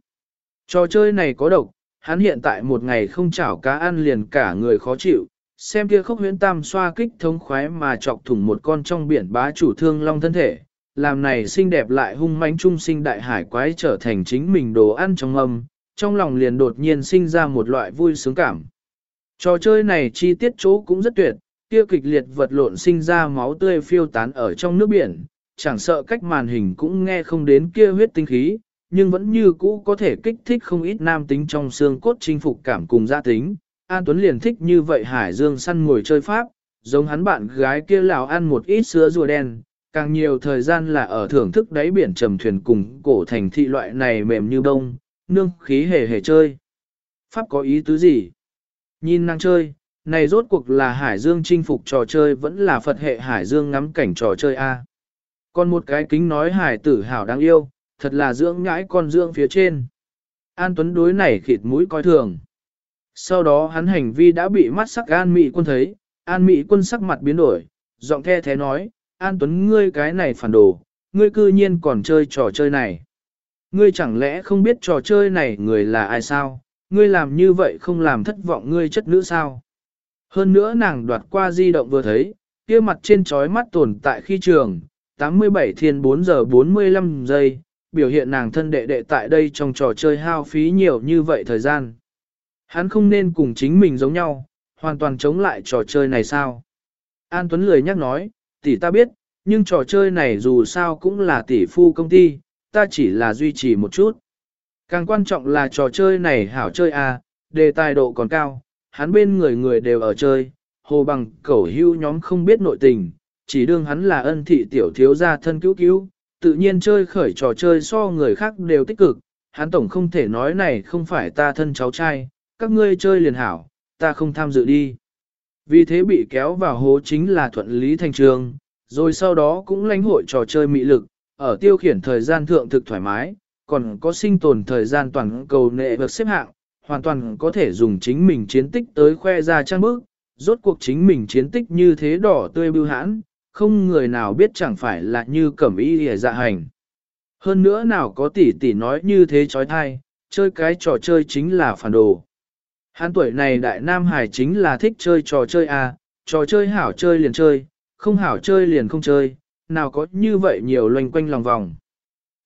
Trò chơi này có độc, hắn hiện tại một ngày không chảo cá ăn liền cả người khó chịu, xem kia khốc huyễn tam xoa kích thống khoái mà chọc thủng một con trong biển bá chủ thương long thân thể, làm này xinh đẹp lại hung mãnh trung sinh đại hải quái trở thành chính mình đồ ăn trong âm, trong lòng liền đột nhiên sinh ra một loại vui sướng cảm. Trò chơi này chi tiết chỗ cũng rất tuyệt, kia kịch liệt vật lộn sinh ra máu tươi phiêu tán ở trong nước biển, chẳng sợ cách màn hình cũng nghe không đến kia huyết tinh khí, nhưng vẫn như cũ có thể kích thích không ít nam tính trong xương cốt chinh phục cảm cùng gia tính. An Tuấn liền thích như vậy Hải Dương săn ngồi chơi pháp, giống hắn bạn gái kia lào ăn một ít sữa rùa đen, càng nhiều thời gian là ở thưởng thức đáy biển trầm thuyền cùng cổ thành thị loại này mềm như bông, nương khí hề hề chơi. Pháp có ý tứ gì? Nhìn nàng chơi, này rốt cuộc là Hải Dương chinh phục trò chơi vẫn là Phật hệ Hải Dương ngắm cảnh trò chơi A. Còn một cái kính nói hải tử hảo đáng yêu, thật là dưỡng nhãi con dưỡng phía trên. An Tuấn đối này khịt mũi coi thường. Sau đó hắn hành vi đã bị mắt sắc An Mỹ quân thấy, An Mỹ quân sắc mặt biến đổi, giọng the thế nói, An Tuấn ngươi cái này phản đồ, ngươi cư nhiên còn chơi trò chơi này. Ngươi chẳng lẽ không biết trò chơi này người là ai sao, ngươi làm như vậy không làm thất vọng ngươi chất nữ sao. Hơn nữa nàng đoạt qua di động vừa thấy, kia mặt trên trói mắt tồn tại khi trường, 87 thiên 4 giờ 45 giây, biểu hiện nàng thân đệ đệ tại đây trong trò chơi hao phí nhiều như vậy thời gian. Hắn không nên cùng chính mình giống nhau, hoàn toàn chống lại trò chơi này sao? An Tuấn lười nhắc nói, tỷ ta biết, nhưng trò chơi này dù sao cũng là tỷ phu công ty, ta chỉ là duy trì một chút. Càng quan trọng là trò chơi này hảo chơi à, đề tài độ còn cao, hắn bên người người đều ở chơi, hồ bằng cẩu hưu nhóm không biết nội tình, chỉ đương hắn là ân thị tiểu thiếu gia thân cứu cứu, tự nhiên chơi khởi trò chơi so người khác đều tích cực, hắn tổng không thể nói này không phải ta thân cháu trai, các ngươi chơi liền hảo, ta không tham dự đi. Vì thế bị kéo vào hố chính là thuận lý thành trường, rồi sau đó cũng lãnh hội trò chơi mị lực, ở tiêu khiển thời gian thượng thực thoải mái, còn có sinh tồn thời gian toàn cầu nệ được xếp hạng, hoàn toàn có thể dùng chính mình chiến tích tới khoe ra trang bức, rốt cuộc chính mình chiến tích như thế đỏ tươi bưu hãn, không người nào biết chẳng phải là như cẩm y hề dạ hành. Hơn nữa nào có tỷ tỷ nói như thế trói thai, chơi cái trò chơi chính là phản đồ. Hán tuổi này đại nam hải chính là thích chơi trò chơi à, trò chơi hảo chơi liền chơi, không hảo chơi liền không chơi, nào có như vậy nhiều loanh quanh lòng vòng.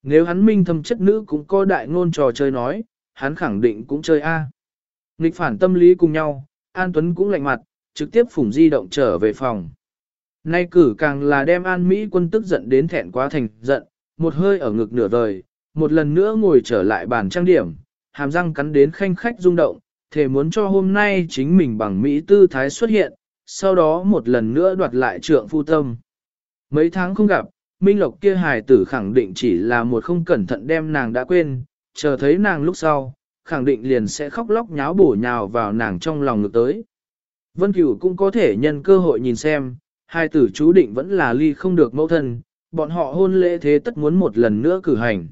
Nếu hắn minh thâm chất nữ cũng có đại ngôn trò chơi nói, hắn khẳng định cũng chơi A. Nghịch phản tâm lý cùng nhau, An Tuấn cũng lạnh mặt, trực tiếp phủng di động trở về phòng. Nay cử càng là đem An Mỹ quân tức giận đến thẹn quá thành giận, một hơi ở ngực nửa vời, một lần nữa ngồi trở lại bàn trang điểm, hàm răng cắn đến khanh khách rung động, thể muốn cho hôm nay chính mình bằng Mỹ tư thái xuất hiện, sau đó một lần nữa đoạt lại trượng phu tâm. Mấy tháng không gặp, Minh Lộc kia hài tử khẳng định chỉ là một không cẩn thận đem nàng đã quên, chờ thấy nàng lúc sau, khẳng định liền sẽ khóc lóc nháo bổ nhào vào nàng trong lòng ngược tới. Vân Cửu cũng có thể nhân cơ hội nhìn xem, hai tử chú định vẫn là ly không được mẫu thân, bọn họ hôn lễ thế tất muốn một lần nữa cử hành.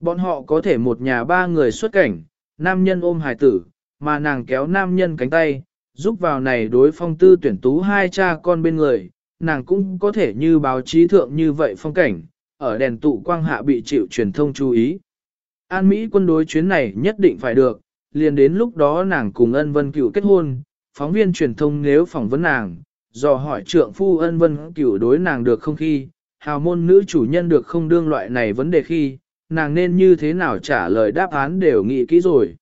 Bọn họ có thể một nhà ba người xuất cảnh, nam nhân ôm hài tử, mà nàng kéo nam nhân cánh tay, giúp vào này đối phong tư tuyển tú hai cha con bên người, nàng cũng có thể như báo chí thượng như vậy phong cảnh, ở đèn tụ quang hạ bị chịu truyền thông chú ý. An Mỹ quân đối chuyến này nhất định phải được, liền đến lúc đó nàng cùng ân vân cựu kết hôn, phóng viên truyền thông nếu phỏng vấn nàng, dò hỏi trượng phu ân vân cựu đối nàng được không khi, hào môn nữ chủ nhân được không đương loại này vấn đề khi, nàng nên như thế nào trả lời đáp án đều nghĩ kỹ rồi.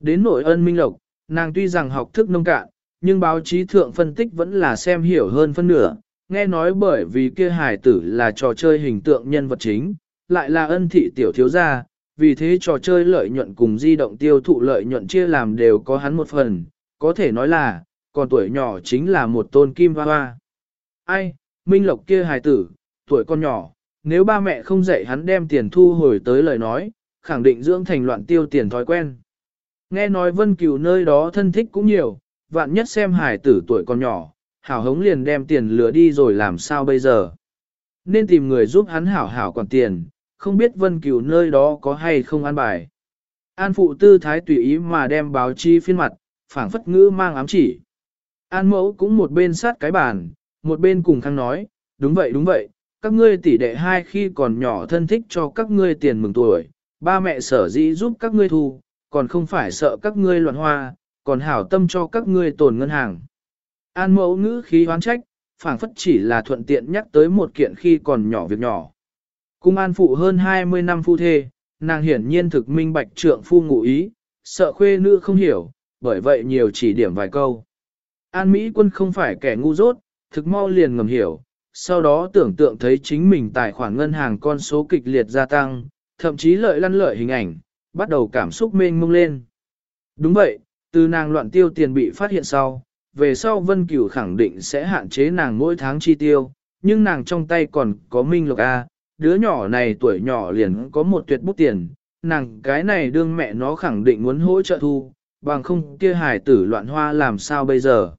Đến nội ân minh lộc, nàng tuy rằng học thức nông cạn, nhưng báo chí thượng phân tích vẫn là xem hiểu hơn phân nửa, nghe nói bởi vì kia hài tử là trò chơi hình tượng nhân vật chính, lại là ân thị tiểu thiếu gia, vì thế trò chơi lợi nhuận cùng di động tiêu thụ lợi nhuận chia làm đều có hắn một phần, có thể nói là, còn tuổi nhỏ chính là một tôn kim hoa hoa. Ai, Minh Lộc kia hài tử, tuổi con nhỏ, nếu ba mẹ không dạy hắn đem tiền thu hồi tới lời nói, khẳng định dưỡng thành loạn tiêu tiền thói quen. Nghe nói Vân Cửu nơi đó thân thích cũng nhiều, vạn nhất xem hài tử tuổi còn nhỏ, hảo hống liền đem tiền lừa đi rồi làm sao bây giờ. Nên tìm người giúp hắn hảo hảo quản tiền, không biết Vân Cửu nơi đó có hay không an bài. An phụ tư thái tùy ý mà đem báo chi phiên mặt, phảng phất ngữ mang ám chỉ. An mẫu cũng một bên sát cái bàn, một bên cùng khăng nói, đúng vậy đúng vậy, các ngươi tỷ đệ hai khi còn nhỏ thân thích cho các ngươi tiền mừng tuổi, ba mẹ sở dĩ giúp các ngươi thu, còn không phải sợ các ngươi loạn hoa, còn hảo tâm cho các ngươi tồn ngân hàng. An mẫu ngữ khí hoán trách, phảng phất chỉ là thuận tiện nhắc tới một kiện khi còn nhỏ việc nhỏ. Cung an phụ hơn 20 năm phu thê, nàng hiển nhiên thực minh bạch trượng phu ngụ ý, sợ khuê nữ không hiểu, bởi vậy nhiều chỉ điểm vài câu. An Mỹ quân không phải kẻ ngu dốt, thực mau liền ngầm hiểu, sau đó tưởng tượng thấy chính mình tài khoản ngân hàng con số kịch liệt gia tăng, thậm chí lợi lăn lợi hình ảnh, bắt đầu cảm xúc mênh mông lên. Đúng vậy, từ nàng loạn tiêu tiền bị phát hiện sau, về sau Vân Cửu khẳng định sẽ hạn chế nàng mỗi tháng chi tiêu, nhưng nàng trong tay còn có Minh Lộc A, đứa nhỏ này tuổi nhỏ liền có một tuyệt bút tiền, nàng cái này đương mẹ nó khẳng định muốn hỗ trợ thu, bằng không kia hài tử loạn hoa làm sao bây giờ.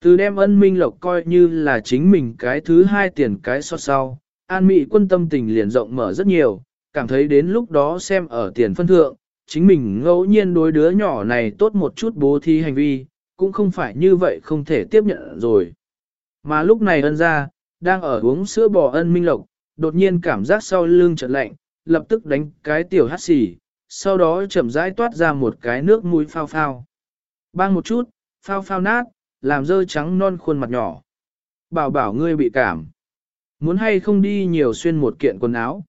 Từ đem ân minh lộc coi như là chính mình cái thứ hai tiền cái so sau, an mị quân tâm tình liền rộng mở rất nhiều, cảm thấy đến lúc đó xem ở tiền phân thượng, chính mình ngẫu nhiên đối đứa nhỏ này tốt một chút bố thí hành vi, cũng không phải như vậy không thể tiếp nhận rồi. Mà lúc này ân ra, đang ở uống sữa bò ân minh lộc, đột nhiên cảm giác sau lưng chợt lạnh, lập tức đánh cái tiểu hắt xì, sau đó chậm rãi toát ra một cái nước mũi phao phao. Bang một chút, phao phao nát, làm dơ trắng non khuôn mặt nhỏ. Bảo bảo ngươi bị cảm. Muốn hay không đi nhiều xuyên một kiện quần áo.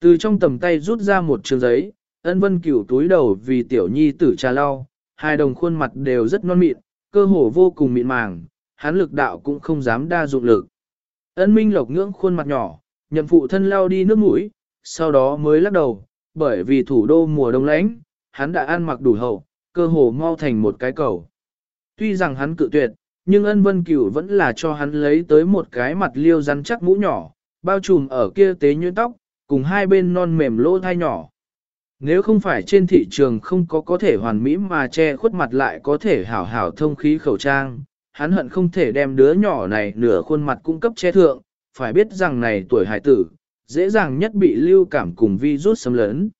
Từ trong tầm tay rút ra một trường giấy, ân vân cửu túi đầu vì tiểu nhi tử trà lau, hai đồng khuôn mặt đều rất non mịn, cơ hồ vô cùng mịn màng, hắn lực đạo cũng không dám đa dụng lực. Ân minh lộc ngưỡng khuôn mặt nhỏ, nhậm phụ thân lao đi nước mũi, sau đó mới lắc đầu, bởi vì thủ đô mùa đông lạnh, hắn đã ăn mặc đủ hậu, cơ hồ mau thành một cái cầu. Tuy rằng hắn cự tuyệt, nhưng ân vân cửu vẫn là cho hắn lấy tới một cái mặt liêu rắn chắc mũ nhỏ, bao trùm ở kia tế như tóc, cùng hai bên non mềm lỗ thai nhỏ. Nếu không phải trên thị trường không có có thể hoàn mỹ mà che khuất mặt lại có thể hảo hảo thông khí khẩu trang, hắn hận không thể đem đứa nhỏ này nửa khuôn mặt cung cấp che thượng, phải biết rằng này tuổi hải tử, dễ dàng nhất bị lưu cảm cùng vi rút xâm lớn.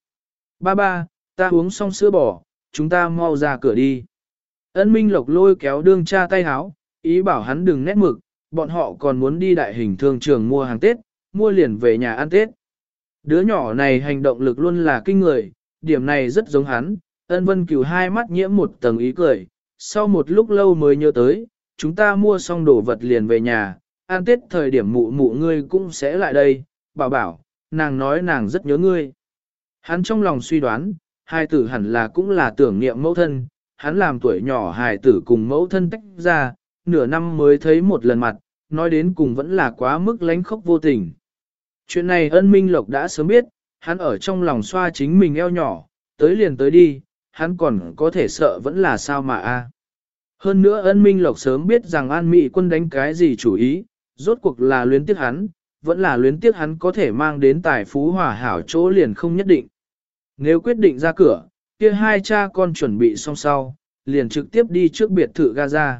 Ba ba, ta uống xong sữa bò, chúng ta mau ra cửa đi. Ân Minh Lộc lôi kéo đương cha tay háo, ý bảo hắn đừng nét mực, bọn họ còn muốn đi đại hình thương trường mua hàng Tết, mua liền về nhà ăn Tết. Đứa nhỏ này hành động lực luôn là kinh người, điểm này rất giống hắn, ân vân cửu hai mắt nhiễm một tầng ý cười, sau một lúc lâu mới nhớ tới, chúng ta mua xong đồ vật liền về nhà, ăn Tết thời điểm mụ mụ ngươi cũng sẽ lại đây, bảo bảo, nàng nói nàng rất nhớ ngươi. Hắn trong lòng suy đoán, hai tử hẳn là cũng là tưởng niệm mẫu thân, hắn làm tuổi nhỏ hài tử cùng mẫu thân tách ra, nửa năm mới thấy một lần mặt, nói đến cùng vẫn là quá mức lánh khóc vô tình. Chuyện này ân minh lộc đã sớm biết, hắn ở trong lòng xoa chính mình eo nhỏ, tới liền tới đi, hắn còn có thể sợ vẫn là sao mà a. Hơn nữa ân minh lộc sớm biết rằng an mị quân đánh cái gì chủ ý, rốt cuộc là luyến tiếc hắn, vẫn là luyến tiếc hắn có thể mang đến tài phú hòa hảo chỗ liền không nhất định. Nếu quyết định ra cửa, kia hai cha con chuẩn bị xong sau, liền trực tiếp đi trước biệt thự Gaza.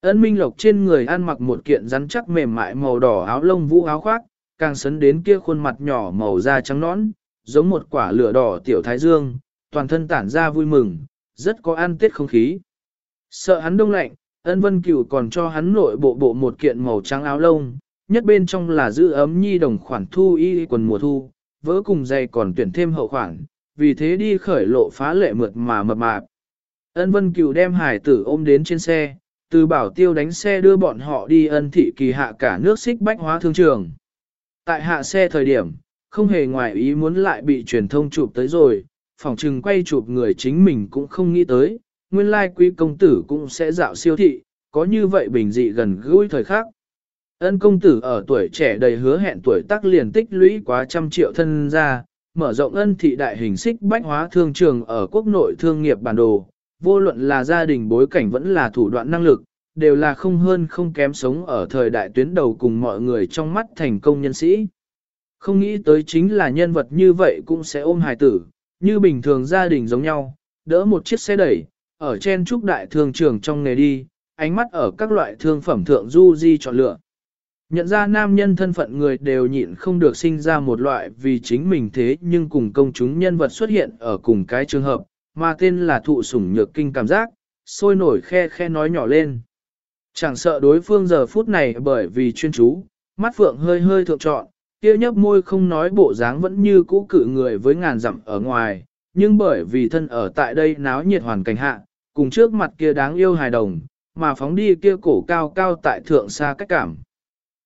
Ân Minh Lộc trên người ăn mặc một kiện rắn chắc mềm mại màu đỏ áo lông vũ áo khoác, càng sấn đến kia khuôn mặt nhỏ màu da trắng nõn, giống một quả lửa đỏ tiểu thái dương, toàn thân tản ra vui mừng, rất có ăn tết không khí. Sợ hắn đông lạnh, ân vân cửu còn cho hắn nội bộ bộ một kiện màu trắng áo lông, nhất bên trong là giữ ấm nhi đồng khoản thu y quần mùa thu, vỡ cùng dày còn tuyển thêm hậu khoản, vì thế đi khởi lộ phá lệ mượt mà mập mạp. Ân vân cửu đem hải tử ôm đến trên xe, từ bảo tiêu đánh xe đưa bọn họ đi ân thị kỳ hạ cả nước xích bách hóa thương trường. Tại hạ xe thời điểm, không hề ngoài ý muốn lại bị truyền thông chụp tới rồi, phòng trừng quay chụp người chính mình cũng không nghĩ tới, nguyên lai quý công tử cũng sẽ dạo siêu thị, có như vậy bình dị gần gũi thời khắc. Ân công tử ở tuổi trẻ đầy hứa hẹn tuổi tác liền tích lũy quá trăm triệu thân ra, mở rộng ân thị đại hình xích bách hóa thương trường ở quốc nội thương nghiệp bản đồ, vô luận là gia đình bối cảnh vẫn là thủ đoạn năng lực, đều là không hơn không kém sống ở thời đại tuyến đầu cùng mọi người trong mắt thành công nhân sĩ. Không nghĩ tới chính là nhân vật như vậy cũng sẽ ôm hài tử, như bình thường gia đình giống nhau, đỡ một chiếc xe đẩy, ở trên trúc đại thương trường trong nghề đi, ánh mắt ở các loại thương phẩm thượng du di chọn lựa. Nhận ra nam nhân thân phận người đều nhịn không được sinh ra một loại vì chính mình thế nhưng cùng công chúng nhân vật xuất hiện ở cùng cái trường hợp, mà tên là thụ sủng nhược kinh cảm giác, sôi nổi khe khe nói nhỏ lên. Chẳng sợ đối phương giờ phút này bởi vì chuyên chú, mắt phượng hơi hơi thượng trọn, kia nhấp môi không nói bộ dáng vẫn như cũ cử người với ngàn dặm ở ngoài, nhưng bởi vì thân ở tại đây náo nhiệt hoàn cảnh hạ, cùng trước mặt kia đáng yêu hài đồng, mà phóng đi kia cổ cao cao tại thượng xa cách cảm.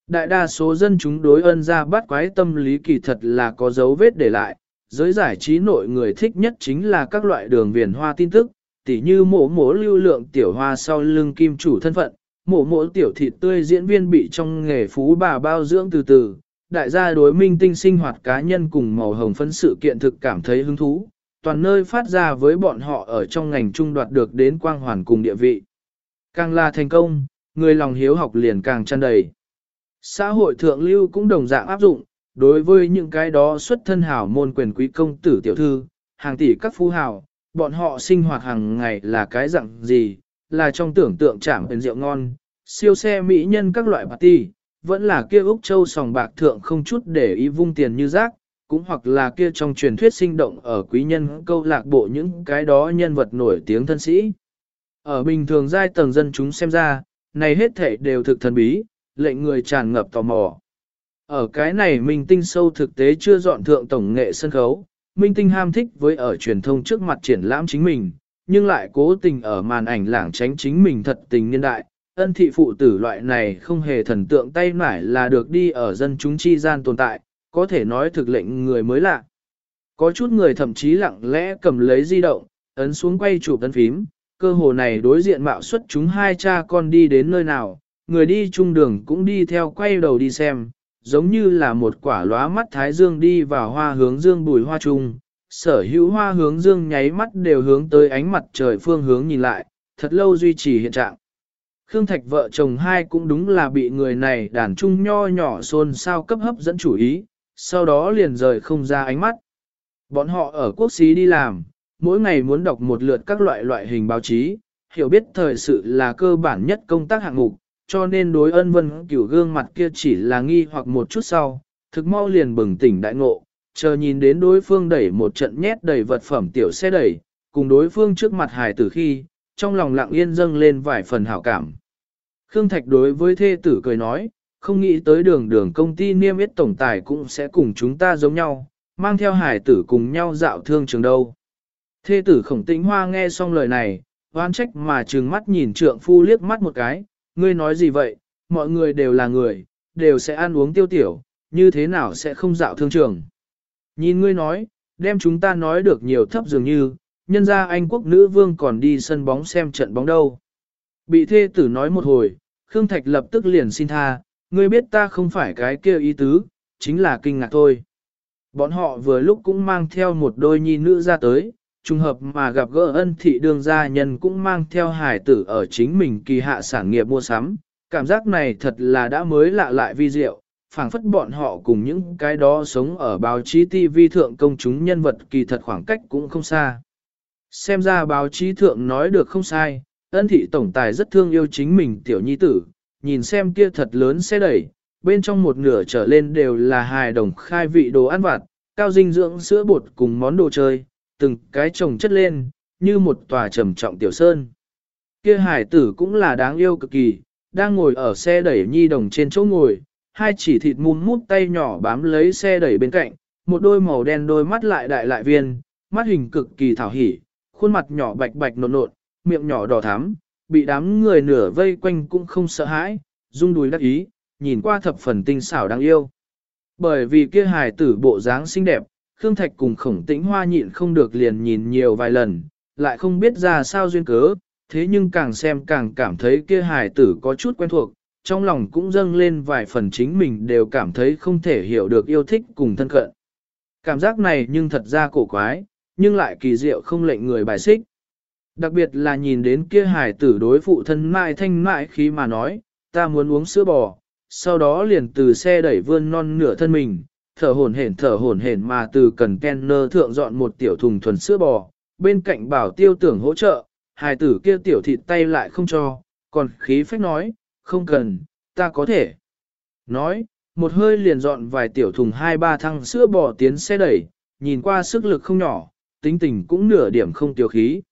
Đại đa số dân chúng đối ân ra bắt quái tâm lý kỳ thật là có dấu vết để lại, giới giải trí nội người thích nhất chính là các loại đường viền hoa tin tức, tỉ như mổ mổ lưu lượng tiểu hoa sau lưng kim chủ thân phận, mổ mổ tiểu thịt tươi diễn viên bị trong nghề phú bà bao dưỡng từ từ, đại gia đối minh tinh sinh hoạt cá nhân cùng màu hồng phân sự kiện thực cảm thấy hứng thú, toàn nơi phát ra với bọn họ ở trong ngành trung đoạt được đến quang hoàn cùng địa vị. Càng là thành công, người lòng hiếu học liền càng tràn đầy. Xã hội thượng lưu cũng đồng dạng áp dụng, đối với những cái đó xuất thân hảo môn quyền quý công tử tiểu thư, hàng tỷ các phú hào, bọn họ sinh hoạt hàng ngày là cái dạng gì, là trong tưởng tượng chẳng đến rượu ngon, siêu xe mỹ nhân các loại party, vẫn là kia Úc Châu sòng bạc thượng không chút để ý vung tiền như rác, cũng hoặc là kia trong truyền thuyết sinh động ở quý nhân câu lạc bộ những cái đó nhân vật nổi tiếng thân sĩ. Ở bình thường giai tầng dân chúng xem ra, này hết thể đều thực thần bí, lệnh người tràn ngập tò mò. Ở cái này minh tinh sâu thực tế chưa dọn thượng tổng nghệ sân khấu, minh tinh ham thích với ở truyền thông trước mặt triển lãm chính mình, nhưng lại cố tình ở màn ảnh lảng tránh chính mình thật tình niên đại. Ân thị phụ tử loại này không hề thần tượng tay mải là được đi ở dân chúng chi gian tồn tại, có thể nói thực lệnh người mới lạ. Có chút người thậm chí lặng lẽ cầm lấy di động, ấn xuống quay chụp ấn phím, cơ hồ này đối diện mạo xuất chúng hai cha con đi đến nơi nào, người đi chung đường cũng đi theo quay đầu đi xem, giống như là một quả lóa mắt thái dương đi vào hoa hướng dương bùi hoa trung. Sở hữu hoa hướng dương nháy mắt đều hướng tới ánh mặt trời phương hướng nhìn lại, thật lâu duy trì hiện trạng. Khương Thạch vợ chồng hai cũng đúng là bị người này đàn trung nho nhỏ xôn xao cấp hấp dẫn chủ ý, sau đó liền rời không ra ánh mắt. Bọn họ ở quốc xí đi làm, mỗi ngày muốn đọc một lượt các loại loại hình báo chí, hiểu biết thời sự là cơ bản nhất công tác hạng mục, cho nên đối ân vân cửu gương mặt kia chỉ là nghi hoặc một chút sau, thực mau liền bừng tỉnh đại ngộ, chờ nhìn đến đối phương đẩy một trận nhét đầy vật phẩm tiểu xe đẩy, cùng đối phương trước mặt hài tử khi, trong lòng lặng yên dâng lên vài phần hảo cảm. Khương Thạch đối với thê tử cười nói, không nghĩ tới đường đường công ty niêm yết tổng tài cũng sẽ cùng chúng ta giống nhau, mang theo hải tử cùng nhau dạo thương trường đâu. Thê tử khổng tĩnh hoa nghe xong lời này, hoan trách mà trừng mắt nhìn trượng phu liếc mắt một cái, ngươi nói gì vậy, mọi người đều là người, đều sẽ ăn uống tiêu tiểu, như thế nào sẽ không dạo thương trường. Nhìn ngươi nói, đem chúng ta nói được nhiều thấp dường như, nhân ra Anh quốc nữ vương còn đi sân bóng xem trận bóng đâu. Bị thê tử nói một hồi, Khương Thạch lập tức liền xin tha, ngươi biết ta không phải cái kia ý tứ, chính là kinh ngạc thôi. Bọn họ vừa lúc cũng mang theo một đôi nhi nữ ra tới, trùng hợp mà gặp gỡ ân thị đường gia nhân cũng mang theo hải tử ở chính mình kỳ hạ sản nghiệp mua sắm. Cảm giác này thật là đã mới lạ lại vi diệu, phảng phất bọn họ cùng những cái đó sống ở báo chí TV thượng công chúng nhân vật kỳ thật khoảng cách cũng không xa. Xem ra báo chí thượng nói được không sai, ân thị tổng tài rất thương yêu chính mình tiểu nhi tử, nhìn xem kia thật lớn xe đẩy, bên trong một nửa trở lên đều là hài đồng khai vị đồ ăn vặt, cao dinh dưỡng sữa bột cùng món đồ chơi, từng cái chồng chất lên, như một tòa trầm trọng tiểu sơn. Kia hải tử cũng là đáng yêu cực kỳ, đang ngồi ở xe đẩy nhi đồng trên chỗ ngồi, hai chỉ thịt mùm mút tay nhỏ bám lấy xe đẩy bên cạnh, một đôi màu đen đôi mắt lại đại lại viên, mắt hình cực kỳ thảo hỉ, khuôn mặt nhỏ bạch bạch nộn nộn, miệng nhỏ đỏ thắm, bị đám người nửa vây quanh cũng không sợ hãi, rung đùi đắc ý, nhìn qua thập phần tinh xảo đáng yêu. Bởi vì kia hài tử bộ dáng xinh đẹp, Khương Thạch cùng khổng tĩnh hoa nhịn không được liền nhìn nhiều vài lần, lại không biết ra sao duyên cớ, thế nhưng càng xem càng cảm thấy kia hài tử có chút quen thuộc, trong lòng cũng dâng lên vài phần chính mình đều cảm thấy không thể hiểu được yêu thích cùng thân cận. Cảm giác này nhưng thật ra cổ quái, nhưng lại kỳ diệu không lệnh người bài xích. Đặc biệt là nhìn đến kia hải tử đối phụ thân mại thanh mại khí mà nói, ta muốn uống sữa bò, sau đó liền từ xe đẩy vươn non nửa thân mình, thở hổn hển thở hổn hển mà từ cần kenner thượng dọn một tiểu thùng thuần sữa bò, bên cạnh bảo tiêu tưởng hỗ trợ, hài tử kia tiểu thịt tay lại không cho, còn khí phách nói, không cần, ta có thể. Nói, một hơi liền dọn vài tiểu thùng hai ba thăng sữa bò tiến xe đẩy, nhìn qua sức lực không nhỏ, tính tình cũng nửa điểm không tiêu khí.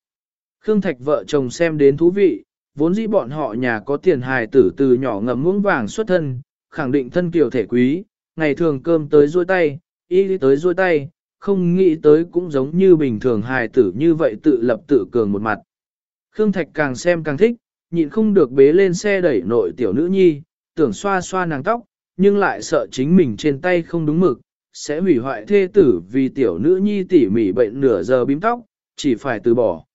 Khương Thạch vợ chồng xem đến thú vị, vốn dĩ bọn họ nhà có tiền hài tử từ nhỏ ngầm muỗng vàng xuất thân, khẳng định thân kiều thể quý, ngày thường cơm tới ruôi tay, y tới ruôi tay, không nghĩ tới cũng giống như bình thường hài tử như vậy tự lập tự cường một mặt. Khương Thạch càng xem càng thích, nhịn không được bế lên xe đẩy nội tiểu nữ nhi, tưởng xoa xoa nàng tóc, nhưng lại sợ chính mình trên tay không đúng mực, sẽ hủy hoại thê tử vì tiểu nữ nhi tỉ mỉ bệnh nửa giờ bím tóc, chỉ phải từ bỏ.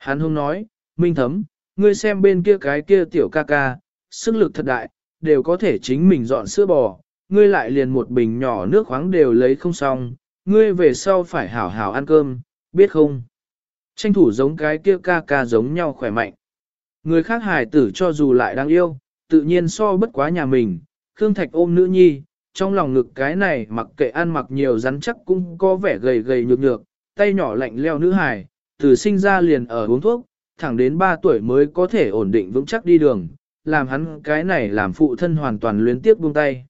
Hắn không nói, Minh Thấm, ngươi xem bên kia cái kia tiểu ca ca, sức lực thật đại, đều có thể chính mình dọn sữa bò, ngươi lại liền một bình nhỏ nước khoáng đều lấy không xong, ngươi về sau phải hảo hảo ăn cơm, biết không? Tranh thủ giống cái kia ca ca giống nhau khỏe mạnh. Người khác hài tử cho dù lại đáng yêu, tự nhiên so bất quá nhà mình, Khương Thạch ôm nữ nhi, trong lòng ngực cái này mặc kệ ăn mặc nhiều rắn chắc cũng có vẻ gầy gầy nhược nhược, tay nhỏ lạnh leo nữ hài, từ sinh ra liền ở uống thuốc, thẳng đến 3 tuổi mới có thể ổn định vững chắc đi đường, làm hắn cái này làm phụ thân hoàn toàn luyến tiếc buông tay.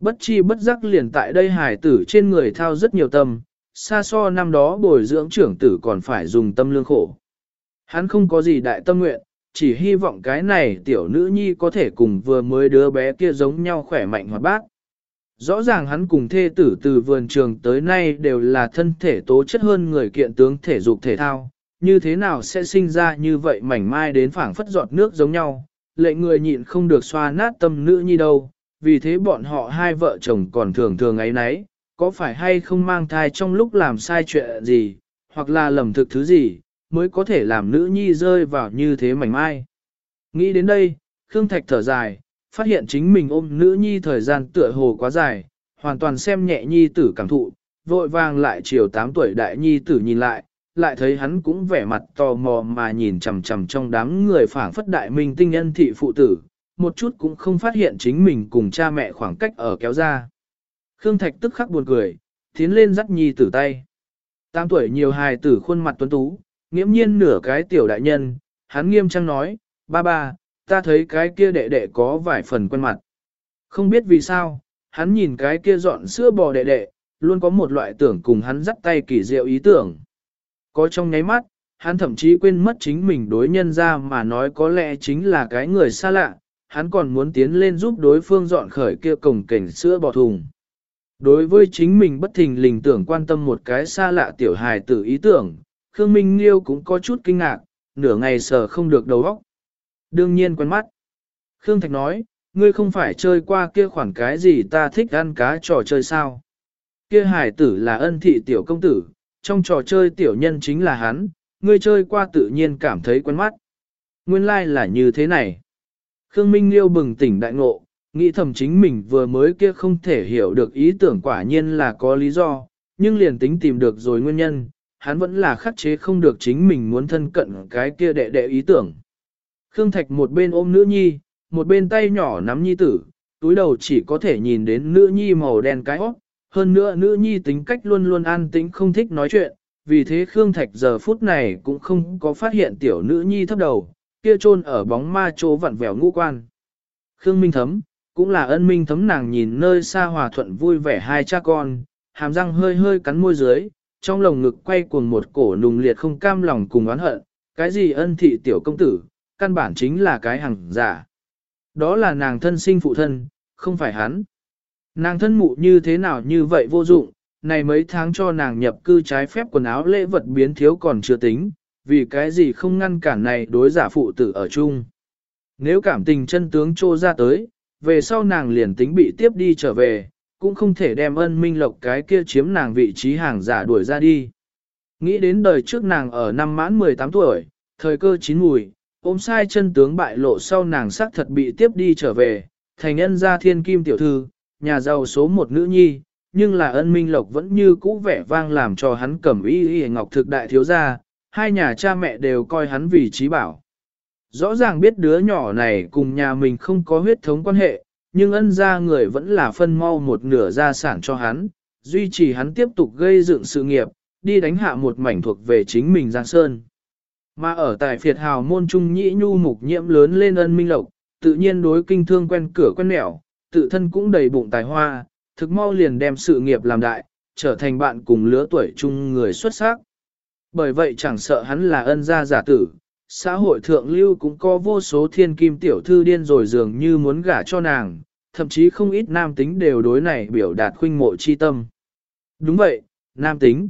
Bất chi bất giác liền tại đây hải tử trên người thao rất nhiều tâm, xa so năm đó bồi dưỡng trưởng tử còn phải dùng tâm lương khổ. Hắn không có gì đại tâm nguyện, chỉ hy vọng cái này tiểu nữ nhi có thể cùng vừa mới đứa bé kia giống nhau khỏe mạnh hoạt bát. Rõ ràng hắn cùng thê tử từ vườn trường tới nay đều là thân thể tố chất hơn người kiện tướng thể dục thể thao, như thế nào sẽ sinh ra như vậy mảnh mai đến phảng phất giọt nước giống nhau, lệ người nhịn không được xoa nát tâm nữ nhi đâu, vì thế bọn họ hai vợ chồng còn thường thường ấy nấy, có phải hay không mang thai trong lúc làm sai chuyện gì, hoặc là lầm thực thứ gì, mới có thể làm nữ nhi rơi vào như thế mảnh mai. Nghĩ đến đây, Khương Thạch thở dài, phát hiện chính mình ôm nữ nhi thời gian tựa hồ quá dài, hoàn toàn xem nhẹ nhi tử cảm thụ, vội vàng lại chiều 8 tuổi đại nhi tử nhìn lại, lại thấy hắn cũng vẻ mặt tò mò mà nhìn chằm chằm trong đám người phảng phất đại minh tinh nhân thị phụ tử, một chút cũng không phát hiện chính mình cùng cha mẹ khoảng cách ở kéo ra. Khương Thạch tức khắc buồn cười, tiến lên dắt nhi tử tay. Tam tuổi nhiều hài tử khuôn mặt tuấn tú, nghiễm nhiên nửa cái tiểu đại nhân, hắn nghiêm trang nói, ba ba, ta thấy cái kia đệ đệ có vài phần quen mặt. Không biết vì sao, hắn nhìn cái kia dọn sữa bò đệ đệ, luôn có một loại tưởng cùng hắn dắt tay kỳ diệu ý tưởng. Có trong nháy mắt, hắn thậm chí quên mất chính mình đối nhân ra mà nói có lẽ chính là cái người xa lạ, hắn còn muốn tiến lên giúp đối phương dọn khởi kia cổng cảnh sữa bò thùng. Đối với chính mình bất thình lình tưởng quan tâm một cái xa lạ tiểu hài tử ý tưởng, Khương Minh Liêu cũng có chút kinh ngạc, nửa ngày sờ không được đầu óc. Đương nhiên quen mắt. Khương Thạch nói, ngươi không phải chơi qua kia khoản cái gì ta thích ăn cá trò chơi sao. Kia hải tử là ân thị tiểu công tử, trong trò chơi tiểu nhân chính là hắn, ngươi chơi qua tự nhiên cảm thấy quen mắt. Nguyên lai like là như thế này. Khương Minh Liêu bừng tỉnh đại ngộ, nghĩ thầm chính mình vừa mới kia không thể hiểu được ý tưởng quả nhiên là có lý do, nhưng liền tính tìm được rồi nguyên nhân, hắn vẫn là khắc chế không được chính mình muốn thân cận cái kia đệ đệ ý tưởng. Khương Thạch một bên ôm nữ nhi, một bên tay nhỏ nắm nhi tử, túi đầu chỉ có thể nhìn đến nữ nhi màu đen cái óc. hơn nữa nữ nhi tính cách luôn luôn an tĩnh không thích nói chuyện, vì thế Khương Thạch giờ phút này cũng không có phát hiện tiểu nữ nhi thấp đầu, kia chôn ở bóng ma chỗ vặn vẹo ngũ quan. Khương Minh Thấm, cũng là ân minh thấm nàng nhìn nơi xa hòa thuận vui vẻ hai cha con, hàm răng hơi hơi cắn môi dưới, trong lồng ngực quay cuồng một cổ nùng liệt không cam lòng cùng oán hận, cái gì ân thị tiểu công tử, căn bản chính là cái hàng giả. Đó là nàng thân sinh phụ thân, không phải hắn. Nàng thân mụ như thế nào như vậy vô dụng, này mấy tháng cho nàng nhập cư trái phép quần áo lễ vật biến thiếu còn chưa tính, vì cái gì không ngăn cản này đối giả phụ tử ở chung. Nếu cảm tình chân tướng trô ra tới, về sau nàng liền tính bị tiếp đi trở về, cũng không thể đem ân minh lộc cái kia chiếm nàng vị trí hàng giả đuổi ra đi. Nghĩ đến đời trước nàng ở năm mãn 18 tuổi, thời cơ chín mùi, ôm sai chân tướng bại lộ sau nàng sắc thật bị tiếp đi trở về, thành nhân gia thiên kim tiểu thư, nhà giàu số một nữ nhi, nhưng là ân minh lộc vẫn như cũ vẻ vang làm cho hắn cẩm y y ngọc thực đại thiếu gia, hai nhà cha mẹ đều coi hắn vì trí bảo. Rõ ràng biết đứa nhỏ này cùng nhà mình không có huyết thống quan hệ, nhưng ân gia người vẫn là phân mau một nửa gia sản cho hắn, duy trì hắn tiếp tục gây dựng sự nghiệp, đi đánh hạ một mảnh thuộc về chính mình Giang Sơn. Mà ở tại phiệt hào môn trung nhĩ nhu mục nhiễm lớn lên ân minh lộc, tự nhiên đối kinh thương quen cửa quen nẻo, tự thân cũng đầy bụng tài hoa, thực mau liền đem sự nghiệp làm đại, trở thành bạn cùng lứa tuổi chung người xuất sắc. Bởi vậy chẳng sợ hắn là ân gia giả tử, xã hội thượng lưu cũng có vô số thiên kim tiểu thư điên rồi dường như muốn gả cho nàng, thậm chí không ít nam tính đều đối này biểu đạt khuynh mộ chi tâm. Đúng vậy, nam tính.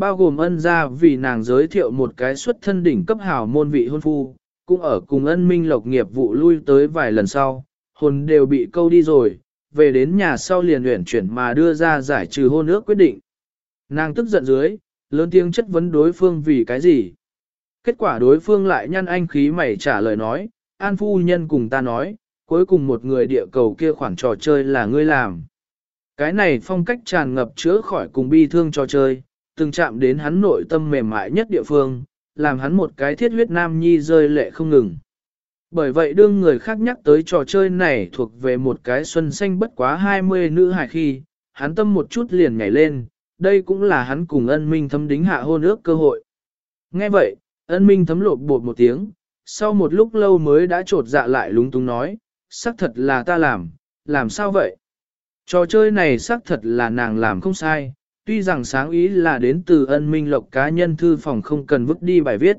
Bao gồm ân gia vì nàng giới thiệu một cái xuất thân đỉnh cấp hảo môn vị hôn phu, cũng ở cùng ân minh lộc nghiệp vụ lui tới vài lần sau, hồn đều bị câu đi rồi, về đến nhà sau liền luyện chuyển mà đưa ra giải trừ hôn ước quyết định. Nàng tức giận dưới, lớn tiếng chất vấn đối phương vì cái gì. Kết quả đối phương lại nhăn anh khí mày trả lời nói, An phu nhân cùng ta nói, cuối cùng một người địa cầu kia khoản trò chơi là ngươi làm. Cái này phong cách tràn ngập chữa khỏi cùng bi thương trò chơi, từng chạm đến hắn nội tâm mềm mại nhất địa phương, làm hắn một cái thiết huyết nam nhi rơi lệ không ngừng. Bởi vậy đương người khác nhắc tới trò chơi này thuộc về một cái xuân xanh bất quá 20 nữ hài khi, hắn tâm một chút liền nhảy lên, đây cũng là hắn cùng ân minh thấm đính hạ hôn ước cơ hội. Nghe vậy, ân minh thấm lột bột một tiếng, Sau một lúc lâu mới đã trột dạ lại lúng túng nói, xác thật là ta làm, làm sao vậy? Trò chơi này xác thật là nàng làm không sai, tuy rằng sáng ý là đến từ ân minh lộc cá nhân thư phòng không cần vứt đi bài viết.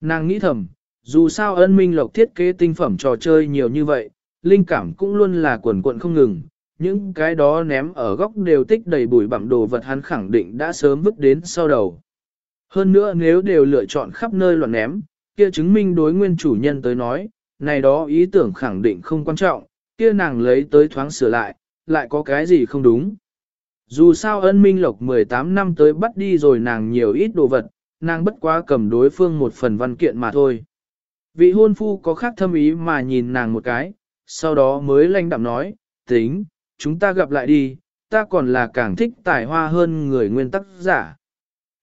Nàng nghĩ thầm, dù sao ân minh lộc thiết kế tinh phẩm trò chơi nhiều như vậy, linh cảm cũng luôn là quần quận không ngừng, những cái đó ném ở góc đều tích đầy bụi bặm đồ vật hắn khẳng định đã sớm vứt đến sau đầu. Hơn nữa nếu đều lựa chọn khắp nơi loạn ném, kia chứng minh đối nguyên chủ nhân tới nói, này đó ý tưởng khẳng định không quan trọng, kia nàng lấy tới thoáng sửa lại, lại có cái gì không đúng. Dù sao ân minh lộc 18 năm tới bắt đi rồi nàng nhiều ít đồ vật, nàng bất quá cầm đối phương một phần văn kiện mà thôi. Vị hôn phu có khác thâm ý mà nhìn nàng một cái, sau đó mới lanh đạm nói, tính, chúng ta gặp lại đi, ta còn là càng thích tài hoa hơn người nguyên tắc giả.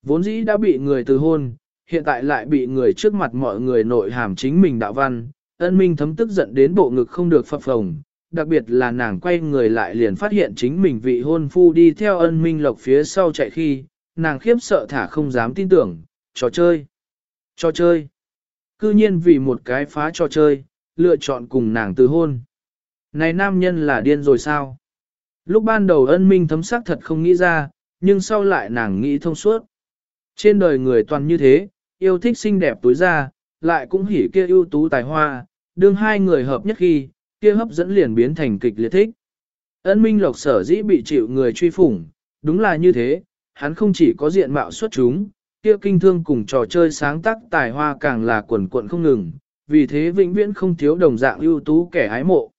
Vốn dĩ đã bị người từ hôn, hiện tại lại bị người trước mặt mọi người nội hàm chính mình đạo văn, ân minh thấm tức giận đến bộ ngực không được phập phồng, đặc biệt là nàng quay người lại liền phát hiện chính mình vị hôn phu đi theo ân minh lộc phía sau chạy khi, nàng khiếp sợ thả không dám tin tưởng, trò chơi, trò chơi. Cư nhiên vì một cái phá trò chơi, lựa chọn cùng nàng từ hôn. Này nam nhân là điên rồi sao? Lúc ban đầu ân minh thấm sắc thật không nghĩ ra, nhưng sau lại nàng nghĩ thông suốt. Trên đời người toàn như thế, yêu thích xinh đẹp tối ra, lại cũng hỉ kia ưu tú tài hoa, đương hai người hợp nhất khi, kia hấp dẫn liền biến thành kịch liệt thích. Ân Minh Lộc sở dĩ bị chịu người truy phủng, đúng là như thế, hắn không chỉ có diện mạo xuất chúng, kia kinh thương cùng trò chơi sáng tác tài hoa càng là quần quận không ngừng, vì thế vĩnh viễn không thiếu đồng dạng ưu tú kẻ hái mộ.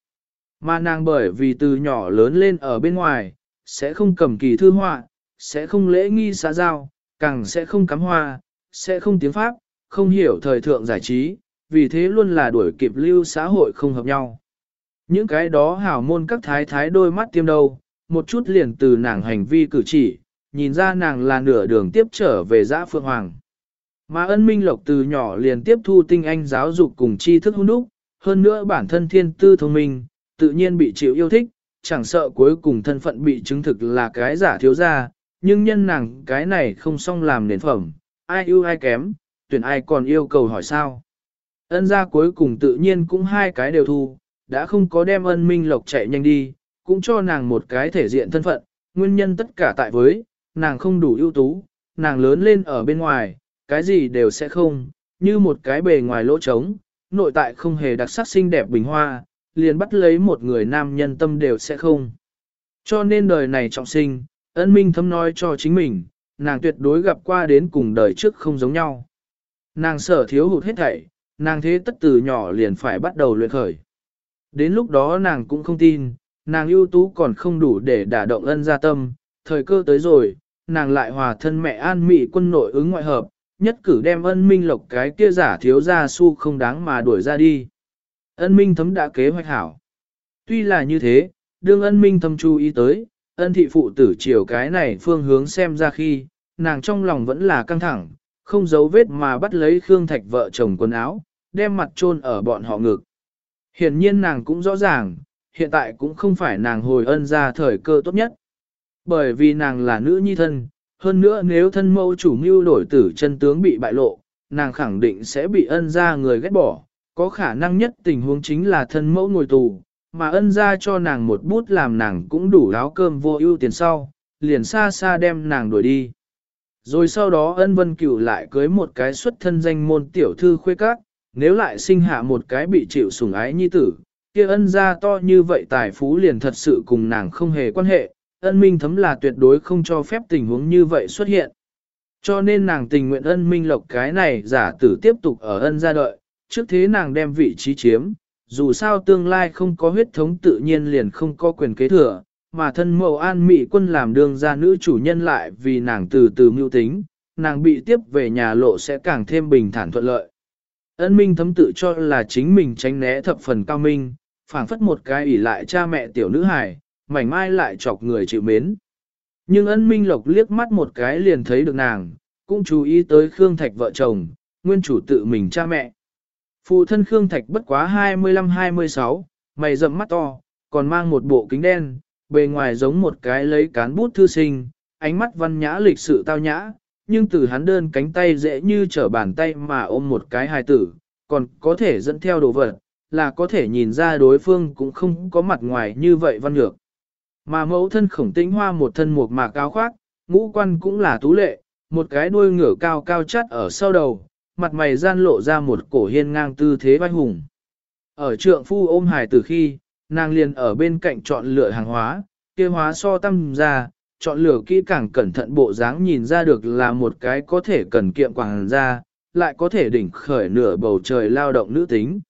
Mà nàng bởi vì từ nhỏ lớn lên ở bên ngoài, sẽ không cầm kỳ thư họa, sẽ không lễ nghi xã giao, càng sẽ không cắm hoa, sẽ không tiếng Pháp, không hiểu thời thượng giải trí, vì thế luôn là đuổi kịp lưu xã hội không hợp nhau. Những cái đó hảo môn các thái thái đôi mắt tiêm đầu, một chút liền từ nàng hành vi cử chỉ, nhìn ra nàng là nửa đường tiếp trở về giã phượng hoàng. Mà ân minh lộc từ nhỏ liền tiếp thu tinh anh giáo dục cùng tri thức hôn đúc, hơn nữa bản thân thiên tư thông minh, tự nhiên bị chịu yêu thích, chẳng sợ cuối cùng thân phận bị chứng thực là cái giả thiếu gia, nhưng nhân nàng cái này không xong làm nền phẩm, ai ưu ai kém, tuyển ai còn yêu cầu hỏi sao. Ân gia cuối cùng tự nhiên cũng hai cái đều thu, đã không có đem ân minh lộc chạy nhanh đi, cũng cho nàng một cái thể diện thân phận, nguyên nhân tất cả tại với, nàng không đủ ưu tú, nàng lớn lên ở bên ngoài, cái gì đều sẽ không, như một cái bề ngoài lỗ trống, nội tại không hề đặc sắc xinh đẹp bình hoa, liền bắt lấy một người nam nhân tâm đều sẽ không. Cho nên đời này trọng sinh, ân minh thâm nói cho chính mình, nàng tuyệt đối gặp qua đến cùng đời trước không giống nhau. Nàng sở thiếu hụt hết thảy, nàng thế tất từ nhỏ liền phải bắt đầu luyện khởi. Đến lúc đó nàng cũng không tin, nàng ưu tú còn không đủ để đả động ân gia tâm, thời cơ tới rồi, nàng lại hòa thân mẹ an mị quân nội ứng ngoại hợp, nhất cử đem ân minh lộc cái kia giả thiếu gia su không đáng mà đuổi ra đi. Ân minh thấm đã kế hoạch hảo. Tuy là như thế, đương ân minh thấm chú ý tới, ân thị phụ tử chiều cái này phương hướng xem ra khi, nàng trong lòng vẫn là căng thẳng, không giấu vết mà bắt lấy Khương Thạch vợ chồng quần áo, đem mặt chôn ở bọn họ ngực. Hiển nhiên nàng cũng rõ ràng, hiện tại cũng không phải nàng hồi ân ra thời cơ tốt nhất. Bởi vì nàng là nữ nhi thân, hơn nữa nếu thân mẫu chủ mưu đổi tử chân tướng bị bại lộ, nàng khẳng định sẽ bị ân ra người ghét bỏ, có khả năng nhất tình huống chính là thân mẫu ngồi tù, mà ân ra cho nàng một bút làm nàng cũng đủ áo cơm vô ưu tiền sau, liền xa xa đem nàng đuổi đi. Rồi sau đó ân vân cửu lại cưới một cái xuất thân danh môn tiểu thư khuê các, nếu lại sinh hạ một cái bị chịu sủng ái nhi tử, kia ân gia to như vậy tài phú liền thật sự cùng nàng không hề quan hệ, ân minh thấm là tuyệt đối không cho phép tình huống như vậy xuất hiện. Cho nên nàng tình nguyện ân minh lộc cái này giả tử tiếp tục ở ân gia đợi, trước thế nàng đem vị trí chiếm, dù sao tương lai không có huyết thống tự nhiên liền không có quyền kế thừa, mà thân mẫu an mỹ quân làm đương gia nữ chủ nhân lại vì nàng từ từ mưu tính, nàng bị tiếp về nhà lộ sẽ càng thêm bình thản thuận lợi. Ân minh thấm tự cho là chính mình tránh né thập phần cao minh, phảng phất một cái ỷ lại cha mẹ tiểu nữ hài, mảnh mai lại chọc người chịu mến. Nhưng ân minh lộc liếc mắt một cái liền thấy được nàng, cũng chú ý tới Khương Thạch vợ chồng, nguyên chủ tự mình cha mẹ. Phụ thân Khương Thạch bất quá 25-26, mày rậm mắt to, còn mang một bộ kính đen, bề ngoài giống một cái lấy cán bút thư sinh, ánh mắt văn nhã lịch sự tao nhã, nhưng từ hắn đơn cánh tay dễ như trở bàn tay mà ôm một cái hài tử, còn có thể dẫn theo đồ vật, là có thể nhìn ra đối phương cũng không có mặt ngoài như vậy văn nhược. Mà mẫu thân khổng tĩnh hoa một thân một mạc áo khoác, ngũ quan cũng là tú lệ, một cái đuôi ngửa cao cao chắt ở sau đầu, mặt mày gian lộ ra một cổ hiên ngang tư thế vai hùng. Ở trượng phu ôm hài tử khi, nàng liền ở bên cạnh chọn lựa hàng hóa, kia hóa so tâm ra, chọn lựa kỹ càng cẩn thận bộ dáng nhìn ra được là một cái có thể cần kiệm quảng ra, lại có thể đỉnh khởi nửa bầu trời lao động nữ tính.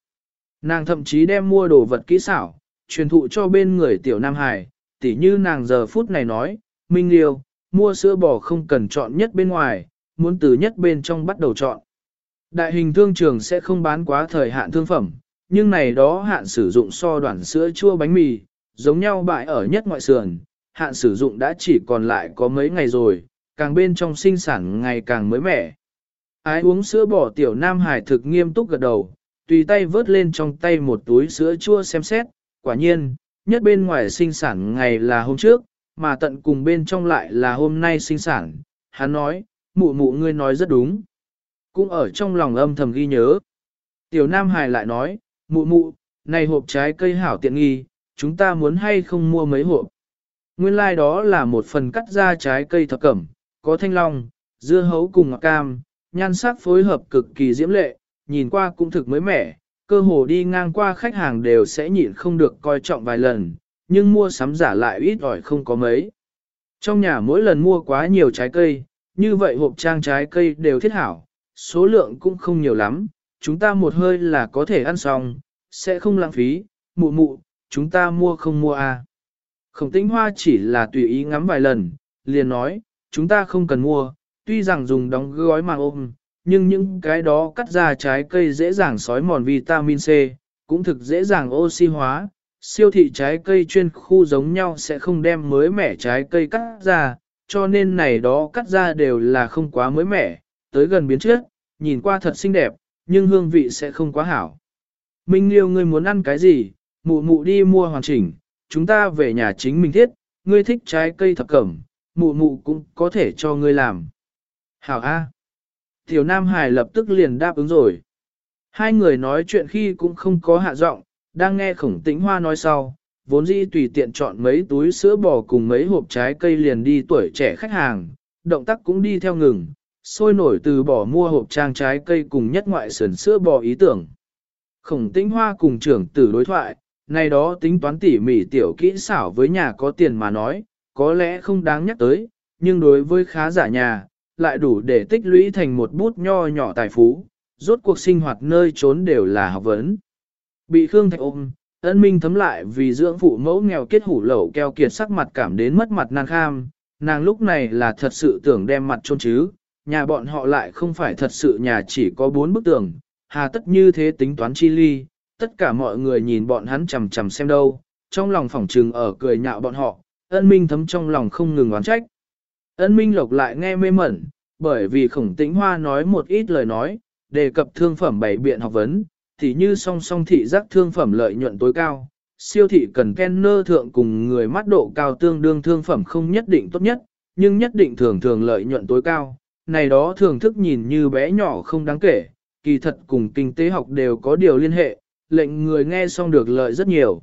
Nàng thậm chí đem mua đồ vật kỹ xảo, truyền thụ cho bên người tiểu Nam Hải, tỉ như nàng giờ phút này nói, Minh Liêu, mua sữa bò không cần chọn nhất bên ngoài, muốn từ nhất bên trong bắt đầu chọn. Đại hình thương trường sẽ không bán quá thời hạn thương phẩm, nhưng này đó hạn sử dụng so đoạn sữa chua bánh mì, giống nhau bại ở nhất ngoại sườn, hạn sử dụng đã chỉ còn lại có mấy ngày rồi, càng bên trong sinh sản ngày càng mới mẻ. Ái uống sữa bỏ tiểu Nam Hải thực nghiêm túc gật đầu, tùy tay vớt lên trong tay một túi sữa chua xem xét, quả nhiên, nhất bên ngoài sinh sản ngày là hôm trước, mà tận cùng bên trong lại là hôm nay sinh sản. Hắn nói, mụ mụ ngươi nói rất đúng. Cũng ở trong lòng âm thầm ghi nhớ. Tiểu Nam Hải lại nói, mụ mụ, này hộp trái cây hảo tiện nghi, chúng ta muốn hay không mua mấy hộp. Nguyên lai like đó là một phần cắt ra trái cây thập cẩm, có thanh long, dưa hấu cùng ngọc cam, nhan sắc phối hợp cực kỳ diễm lệ, nhìn qua cũng thực mới mẻ, cơ hồ đi ngang qua khách hàng đều sẽ nhịn không được coi trọng vài lần, nhưng mua sắm giả lại ít ỏi không có mấy. Trong nhà mỗi lần mua quá nhiều trái cây, như vậy hộp trang trái cây đều thiết hảo, số lượng cũng không nhiều lắm, chúng ta một hơi là có thể ăn xong, sẽ không lãng phí, mụ mụ, chúng ta mua không mua à. Khổng tĩnh hoa chỉ là tùy ý ngắm vài lần, liền nói, chúng ta không cần mua, tuy rằng dùng đóng gói mà ôm, nhưng những cái đó cắt ra trái cây dễ dàng sói mòn vitamin C, cũng thực dễ dàng oxy hóa. Siêu thị trái cây chuyên khu giống nhau sẽ không đem mới mẻ trái cây cắt ra, cho nên này đó cắt ra đều là không quá mới mẻ, tới gần biến trước, nhìn qua thật xinh đẹp, nhưng hương vị sẽ không quá hảo. Minh Liêu ngươi muốn ăn cái gì, mụ mụ đi mua hoàn chỉnh, chúng ta về nhà chính mình thiết, ngươi thích trái cây thập cẩm, mụ mụ cũng có thể cho ngươi làm. Hảo A. Tiểu Nam Hải lập tức liền đáp ứng rồi. Hai người nói chuyện khi cũng không có hạ giọng, đang nghe khổng tĩnh hoa nói sau, vốn dĩ tùy tiện chọn mấy túi sữa bò cùng mấy hộp trái cây liền đi tuổi trẻ khách hàng, động tác cũng đi theo ngừng, sôi nổi từ bỏ mua hộp trang trái cây cùng nhất ngoại sườn sữa bò ý tưởng. Khổng tĩnh hoa cùng trưởng tử đối thoại, này đó tính toán tỉ mỉ tiểu kỹ xảo với nhà có tiền mà nói, có lẽ không đáng nhắc tới, nhưng đối với khá giả nhà, lại đủ để tích lũy thành một bút nho nhỏ tài phú, rốt cuộc sinh hoạt nơi trốn đều là học vấn. Bị Khương Thạch ôm, ân minh thấm lại vì dưỡng phụ mẫu nghèo kết hủ lẩu keo kiệt sắc mặt cảm đến mất mặt nàng kham, nàng lúc này là thật sự tưởng đem mặt trôn chứ, nhà bọn họ lại không phải thật sự nhà chỉ có bốn bức tường, hà tất như thế tính toán chi ly, tất cả mọi người nhìn bọn hắn chầm chầm xem đâu, trong lòng phỏng trừng ở cười nhạo bọn họ, ân minh thấm trong lòng không ngừng oán trách. Ân Minh Lộc lại nghe mê mẩn, bởi vì khổng tĩnh hoa nói một ít lời nói, đề cập thương phẩm bảy biện học vấn, thì như song song thị giác thương phẩm lợi nhuận tối cao, siêu thị cần kenner thượng cùng người mắt độ cao tương đương thương phẩm không nhất định tốt nhất, nhưng nhất định thường thường lợi nhuận tối cao. Này đó thường thức nhìn như bé nhỏ không đáng kể, kỳ thật cùng kinh tế học đều có điều liên hệ, lệnh người nghe xong được lợi rất nhiều.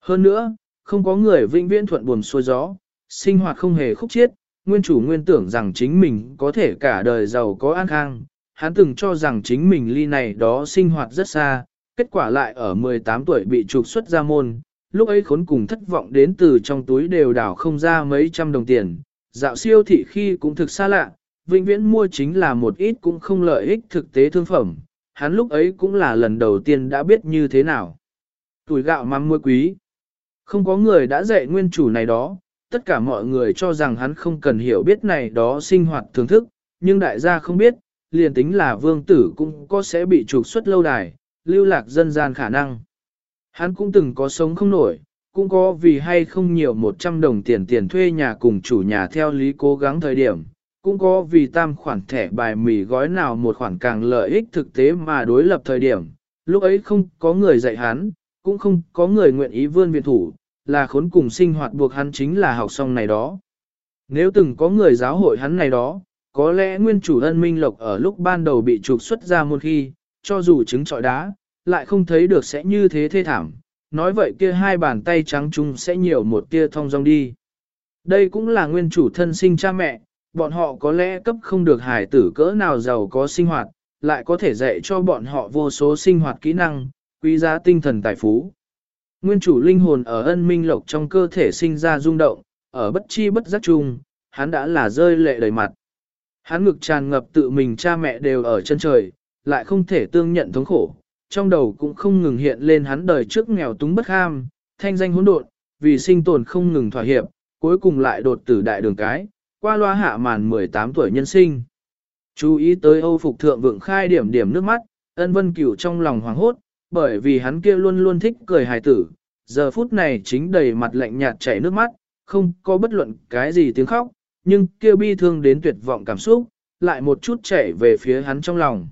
Hơn nữa, không có người vĩnh viễn thuận buồm xuôi gió, sinh hoạt không hề khúc chiết, nguyên chủ nguyên tưởng rằng chính mình có thể cả đời giàu có an khang, hắn từng cho rằng chính mình ly này đó sinh hoạt rất xa, kết quả lại ở 18 tuổi bị trục xuất ra môn, lúc ấy khốn cùng thất vọng đến từ trong túi đều đảo không ra mấy trăm đồng tiền, dạo siêu thị khi cũng thực xa lạ, vĩnh viễn mua chính là một ít cũng không lợi ích thực tế thương phẩm, hắn lúc ấy cũng là lần đầu tiên đã biết như thế nào. Tuổi gạo mắm muối quý, không có người đã dạy nguyên chủ này đó, tất cả mọi người cho rằng hắn không cần hiểu biết này đó sinh hoạt thưởng thức, nhưng đại gia không biết, liền tính là vương tử cũng có sẽ bị trục xuất lâu đài, lưu lạc dân gian khả năng. Hắn cũng từng có sống không nổi, cũng có vì hay không nhiều 100 đồng tiền tiền thuê nhà cùng chủ nhà theo lý cố gắng thời điểm, cũng có vì tam khoản thẻ bài mì gói nào một khoản càng lợi ích thực tế mà đối lập thời điểm, lúc ấy không có người dạy hắn, cũng không có người nguyện ý vươn viện thủ, là khốn cùng sinh hoạt buộc hắn chính là học xong này đó. Nếu từng có người giáo hội hắn này đó, có lẽ nguyên chủ ân minh lộc ở lúc ban đầu bị trục xuất ra một khi, cho dù trứng trọi đá, lại không thấy được sẽ như thế thê thảm, nói vậy kia hai bàn tay trắng chung sẽ nhiều một tia thong dong đi. Đây cũng là nguyên chủ thân sinh cha mẹ, bọn họ có lẽ cấp không được hài tử cỡ nào giàu có sinh hoạt, lại có thể dạy cho bọn họ vô số sinh hoạt kỹ năng, quý giá tinh thần tài phú. Nguyên chủ linh hồn ở ân minh lộc trong cơ thể sinh ra rung động, ở bất chi bất giác chung, hắn đã là rơi lệ đầy mặt. Hắn ngực tràn ngập tự mình cha mẹ đều ở chân trời, lại không thể tương nhận thống khổ, trong đầu cũng không ngừng hiện lên hắn đời trước nghèo túng bất ham, thanh danh hỗn độn, vì sinh tồn không ngừng thỏa hiệp, cuối cùng lại đột tử đại đường cái, qua loa hạ màn 18 tuổi nhân sinh. Chú ý tới Âu Phục Thượng vượng khai điểm điểm nước mắt, ân vân cửu trong lòng hoảng hốt, bởi vì hắn kia luôn luôn thích cười hài tử, giờ phút này chính đầy mặt lạnh nhạt chảy nước mắt, không có bất luận cái gì tiếng khóc, nhưng kia bi thương đến tuyệt vọng cảm xúc, lại một chút chảy về phía hắn trong lòng.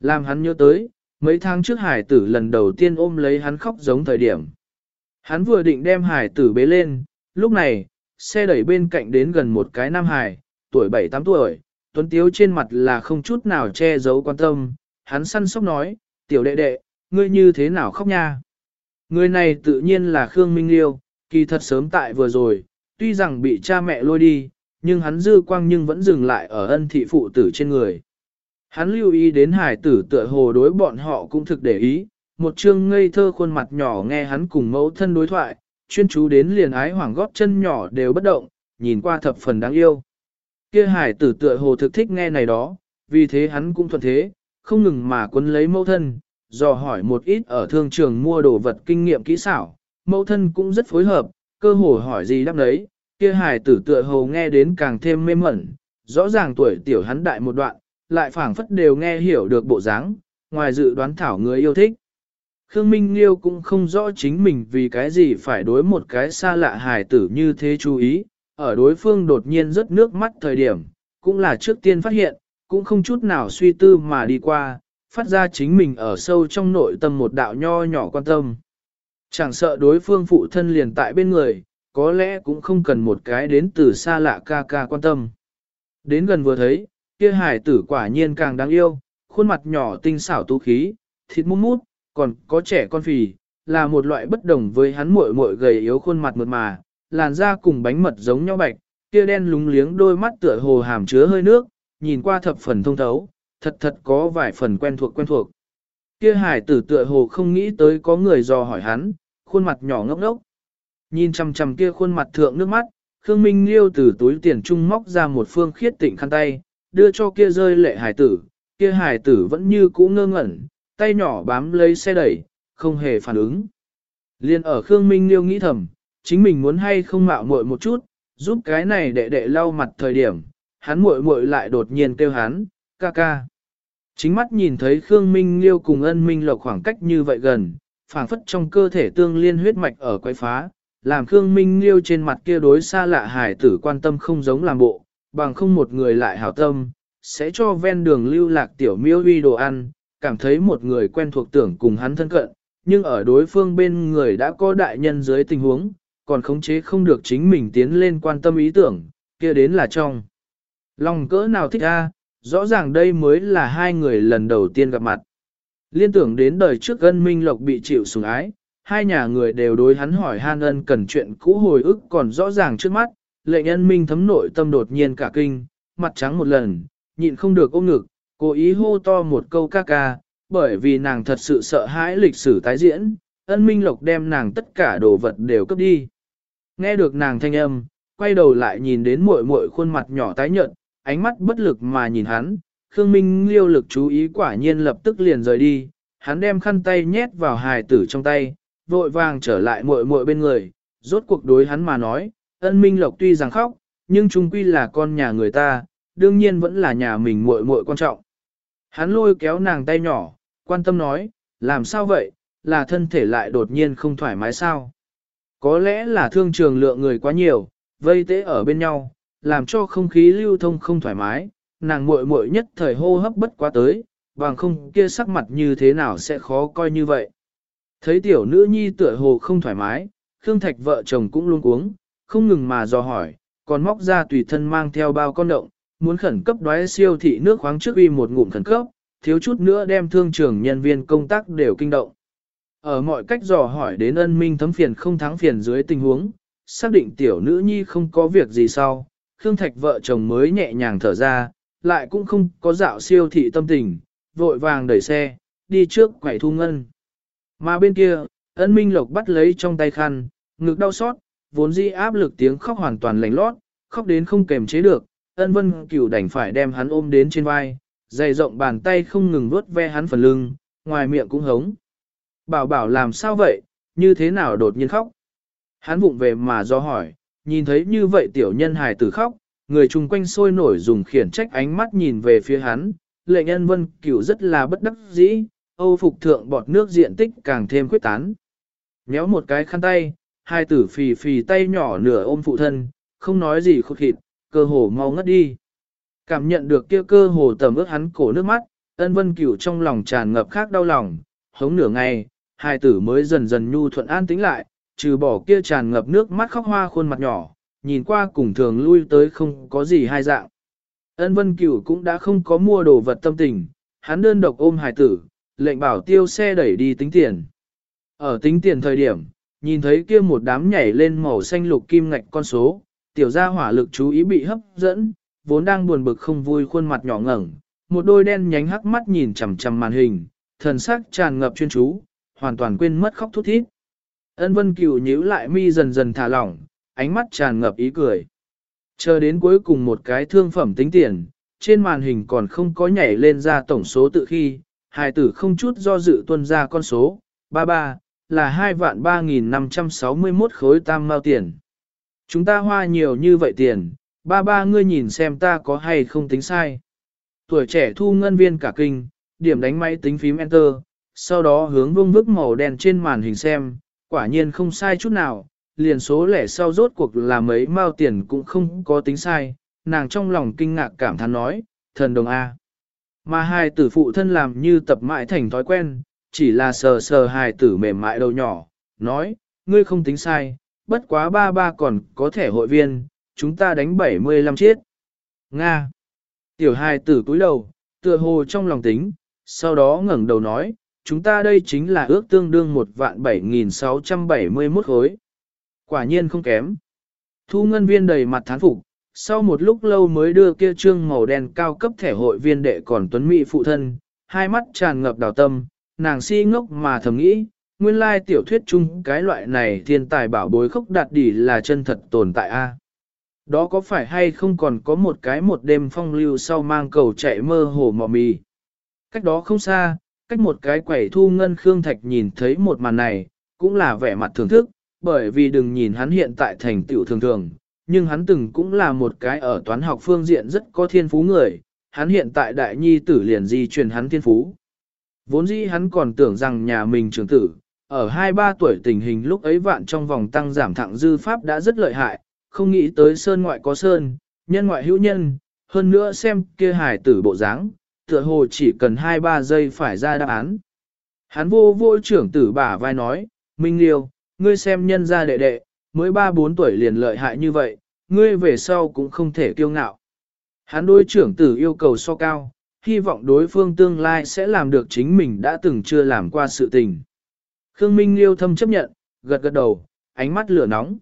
Làm hắn nhớ tới, mấy tháng trước hải tử lần đầu tiên ôm lấy hắn khóc giống thời điểm. Hắn vừa định đem hải tử bế lên, lúc này, xe đẩy bên cạnh đến gần một cái nam hải, tuổi 7-8 tuổi, tuấn tiếu trên mặt là không chút nào che giấu quan tâm, hắn săn sóc nói, tiểu đệ đệ, ngươi như thế nào khóc nha. Người này tự nhiên là Khương Minh Liêu, kỳ thật sớm tại vừa rồi, tuy rằng bị cha mẹ lôi đi, nhưng hắn dư quang nhưng vẫn dừng lại ở ân thị phụ tử trên người. Hắn lưu ý đến hải tử tựa hồ đối bọn họ cũng thực để ý, một chương ngây thơ khuôn mặt nhỏ nghe hắn cùng mẫu thân đối thoại, chuyên chú đến liền ái hoảng gót chân nhỏ đều bất động, nhìn qua thập phần đáng yêu. Kia hải tử tựa hồ thực thích nghe này đó, vì thế hắn cũng thuận thế, không ngừng mà quấn lấy mẫu thân, dò hỏi một ít ở thương trường mua đồ vật kinh nghiệm kỹ xảo, mẫu thân cũng rất phối hợp, cơ hồ hỏi gì đáp đấy, kia hải tử tựa hồ nghe đến càng thêm mê mẩn, rõ ràng tuổi tiểu hắn đại một đoạn, lại phảng phất đều nghe hiểu được bộ dáng, ngoài dự đoán thảo người yêu thích. Khương Minh Liêu cũng không rõ chính mình vì cái gì phải đối một cái xa lạ hài tử như thế chú ý, ở đối phương đột nhiên rớt nước mắt thời điểm, cũng là trước tiên phát hiện, cũng không chút nào suy tư mà đi qua, phát ra chính mình ở sâu trong nội tâm một đạo nho nhỏ quan tâm. Chẳng sợ đối phương phụ thân liền tại bên người, có lẽ cũng không cần một cái đến từ xa lạ ca ca quan tâm. Đến gần vừa thấy, kia hài tử quả nhiên càng đáng yêu, khuôn mặt nhỏ tinh xảo tú khí, thịt mút mút, còn có trẻ con phì, là một loại bất đồng với hắn muội muội gầy yếu khuôn mặt mượt mà, làn da cùng bánh mật giống nhau bạch, kia đen lúng liếng đôi mắt tựa hồ hàm chứa hơi nước, nhìn qua thập phần thông thấu, thật thật có vài phần quen thuộc quen thuộc. Kia hải tử tựa hồ không nghĩ tới có người dò hỏi hắn, khuôn mặt nhỏ ngốc ngốc. Nhìn chằm chằm kia khuôn mặt thượng nước mắt, Khương Minh Liêu từ túi tiền trung móc ra một phương khiết tịnh khăn tay, đưa cho kia rơi lệ hải tử, kia hải tử vẫn như cũ ngơ ngẩn, tay nhỏ bám lấy xe đẩy, không hề phản ứng. Liên ở Khương Minh Liêu nghĩ thầm, chính mình muốn hay không mạo muội một chút, giúp cái này đệ đệ lau mặt thời điểm, hắn muội muội lại đột nhiên kêu hắn, ca ca. Chính mắt nhìn thấy Khương Minh Liêu cùng ân Minh Lộc khoảng cách như vậy gần, phảng phất trong cơ thể tương liên huyết mạch ở quay phá, làm Khương Minh Liêu trên mặt kia đối xa lạ hải tử quan tâm không giống làm bộ, bằng không một người lại hảo tâm, sẽ cho ven đường lưu lạc tiểu miêu uy đồ ăn, cảm thấy một người quen thuộc tưởng cùng hắn thân cận, nhưng ở đối phương bên người đã có đại nhân dưới tình huống, còn khống chế không được chính mình tiến lên quan tâm ý tưởng, kia đến là trong. Lòng cỡ nào thích a, rõ ràng đây mới là hai người lần đầu tiên gặp mặt. Liên tưởng đến đời trước ân minh lộc bị chịu sủng ái, hai nhà người đều đối hắn hỏi han ân cần chuyện cũ hồi ức còn rõ ràng trước mắt, lệnh ân minh thấm nội tâm đột nhiên cả kinh, mặt trắng một lần, nhịn không được ôm ngực, cố ý hô to một câu ca ca, bởi vì nàng thật sự sợ hãi lịch sử tái diễn, ân minh lộc đem nàng tất cả đồ vật đều cấp đi. Nghe được nàng thanh âm, quay đầu lại nhìn đến muội muội khuôn mặt nhỏ tái nhợt, ánh mắt bất lực mà nhìn hắn, Khương Minh liêu lực chú ý quả nhiên lập tức liền rời đi, hắn đem khăn tay nhét vào hài tử trong tay, vội vàng trở lại muội muội bên người, rốt cuộc đối hắn mà nói, ân minh lộc tuy rằng khóc, nhưng chung quy là con nhà người ta, đương nhiên vẫn là nhà mình muội muội quan trọng. Hắn lôi kéo nàng tay nhỏ, quan tâm nói, làm sao vậy, là thân thể lại đột nhiên không thoải mái sao? Có lẽ là thương trường lượng người quá nhiều, vây tế ở bên nhau, làm cho không khí lưu thông không thoải mái, nàng muội muội nhất thời hô hấp bất quá tới, bằng không kia sắc mặt như thế nào sẽ khó coi như vậy. Thấy tiểu nữ nhi tựa hồ không thoải mái, Khương Thạch vợ chồng cũng luôn cuống, không ngừng mà dò hỏi, còn móc ra tùy thân mang theo bao con động, muốn khẩn cấp đoái siêu thị nước khoáng trước uy một ngụm khẩn cấp, thiếu chút nữa đem thương trường nhân viên công tác đều kinh động. Ở mọi cách dò hỏi đến ân minh thấm phiền không thắng phiền dưới tình huống, xác định tiểu nữ nhi không có việc gì sau, Khương Thạch vợ chồng mới nhẹ nhàng thở ra, lại cũng không có dạo siêu thị tâm tình, vội vàng đẩy xe, đi trước quẩy thu ngân. Mà bên kia, ân minh lộc bắt lấy trong tay khăn, ngực đau xót, vốn dĩ áp lực tiếng khóc hoàn toàn lành lót, khóc đến không kềm chế được, ân vân cửu đành phải đem hắn ôm đến trên vai, dày rộng bàn tay không ngừng vuốt ve hắn phần lưng, ngoài miệng cũng hống. Bảo bảo làm sao vậy, như thế nào đột nhiên khóc. Hắn vụng về mà do hỏi, nhìn thấy như vậy tiểu nhân hài tử khóc, người chung quanh sôi nổi dùng khiển trách ánh mắt nhìn về phía hắn, lệnh nhân vân cửu rất là bất đắc dĩ, âu phục thượng bọt nước diện tích càng thêm quyết tán. Nhéo một cái khăn tay, hai tử phì phì tay nhỏ nửa ôm phụ thân, không nói gì khốt khịt, cơ hồ mau ngất đi. Cảm nhận được kia cơ hồ tầm ướt hắn cổ nước mắt, ân vân cửu trong lòng tràn ngập khác đau lòng, hống nửa ngày, hai tử mới dần dần nhu thuận an tĩnh lại, trừ bỏ kia tràn ngập nước mắt khóc hoa khuôn mặt nhỏ, nhìn qua cùng thường lui tới không có gì hai dạng. Ân vân cửu cũng đã không có mua đồ vật tâm tình, hắn đơn độc ôm hài tử, lệnh bảo tiêu xe đẩy đi tính tiền. Ở tính tiền thời điểm, nhìn thấy kia một đám nhảy lên màu xanh lục kim ngạch con số, tiểu gia hỏa lực chú ý bị hấp dẫn, vốn đang buồn bực không vui khuôn mặt nhỏ ngẩng, một đôi đen nhánh hắc mắt nhìn chằm chằm màn hình, thần sắc tràn ngập chuyên chú, hoàn toàn quên mất khóc thút thít. Ân Vân Cửu nhíu lại mi dần dần thả lỏng, ánh mắt tràn ngập ý cười. Chờ đến cuối cùng một cái thương phẩm tính tiền, trên màn hình còn không có nhảy lên ra tổng số tự khi, hài tử không chút do dự tuân ra con số, 33, là 2 vạn 3.561 khối tam mao tiền. Chúng ta hoa nhiều như vậy tiền, ba ba ngươi nhìn xem ta có hay không tính sai. Tuổi trẻ thu ngân viên cả kinh, điểm đánh máy tính phím Enter, sau đó hướng vương vức màu đen trên màn hình xem, quả nhiên không sai chút nào, liền số lẻ sau rốt cuộc là mấy mao tiền cũng không có tính sai, nàng trong lòng kinh ngạc cảm thán nói, thần đồng A. Mà hai tử phụ thân làm như tập mãi thành thói quen, chỉ là sờ sờ hài tử mềm mại đầu nhỏ, nói, ngươi không tính sai, bất quá ba ba còn có thể hội viên, chúng ta đánh 75 chiếc. Nga. Tiểu hài tử cúi đầu, tựa hồ trong lòng tính, sau đó ngẩng đầu nói, chúng ta đây chính là ước tương đương một vạn 7.671 khối. Quả nhiên không kém. Thu ngân viên đầy mặt thán phục, sau một lúc lâu mới đưa kia trương màu đen cao cấp thẻ hội viên đệ còn tuấn mỹ phụ thân, hai mắt tràn ngập đào tâm, nàng si ngốc mà thầm nghĩ, nguyên lai tiểu thuyết chung cái loại này thiên tài bảo bối khốc đạt đỉ là chân thật tồn tại a. Đó có phải hay không còn có một cái một đêm phong lưu sau mang cầu chạy mơ hồ mò mì. Cách đó không xa, cách một cái quẩy thu ngân khương thạch nhìn thấy một màn này, cũng là vẻ mặt thưởng thức, bởi vì đừng nhìn hắn hiện tại thành tựu thường thường, nhưng hắn từng cũng là một cái ở toán học phương diện rất có thiên phú người, hắn hiện tại đại nhi tử liền di truyền hắn thiên phú. Vốn dĩ hắn còn tưởng rằng nhà mình trưởng tử, ở 2-3 tuổi tình hình lúc ấy vạn trong vòng tăng giảm thẳng dư pháp đã rất lợi hại, không nghĩ tới sơn ngoại có sơn, nhân ngoại hữu nhân, hơn nữa xem kia hài tử bộ dáng, tựa hồ chỉ cần 2-3 giây phải ra đáp án. Hắn vô vô trưởng tử bả vai nói, Minh Liêu, ngươi xem nhân gia đệ đệ, mới 3-4 tuổi liền lợi hại như vậy, ngươi về sau cũng không thể kiêu ngạo. Hắn đối trưởng tử yêu cầu so cao, hy vọng đối phương tương lai sẽ làm được chính mình đã từng chưa làm qua sự tình. Khương Minh Liêu thâm chấp nhận, gật gật đầu, ánh mắt lửa nóng.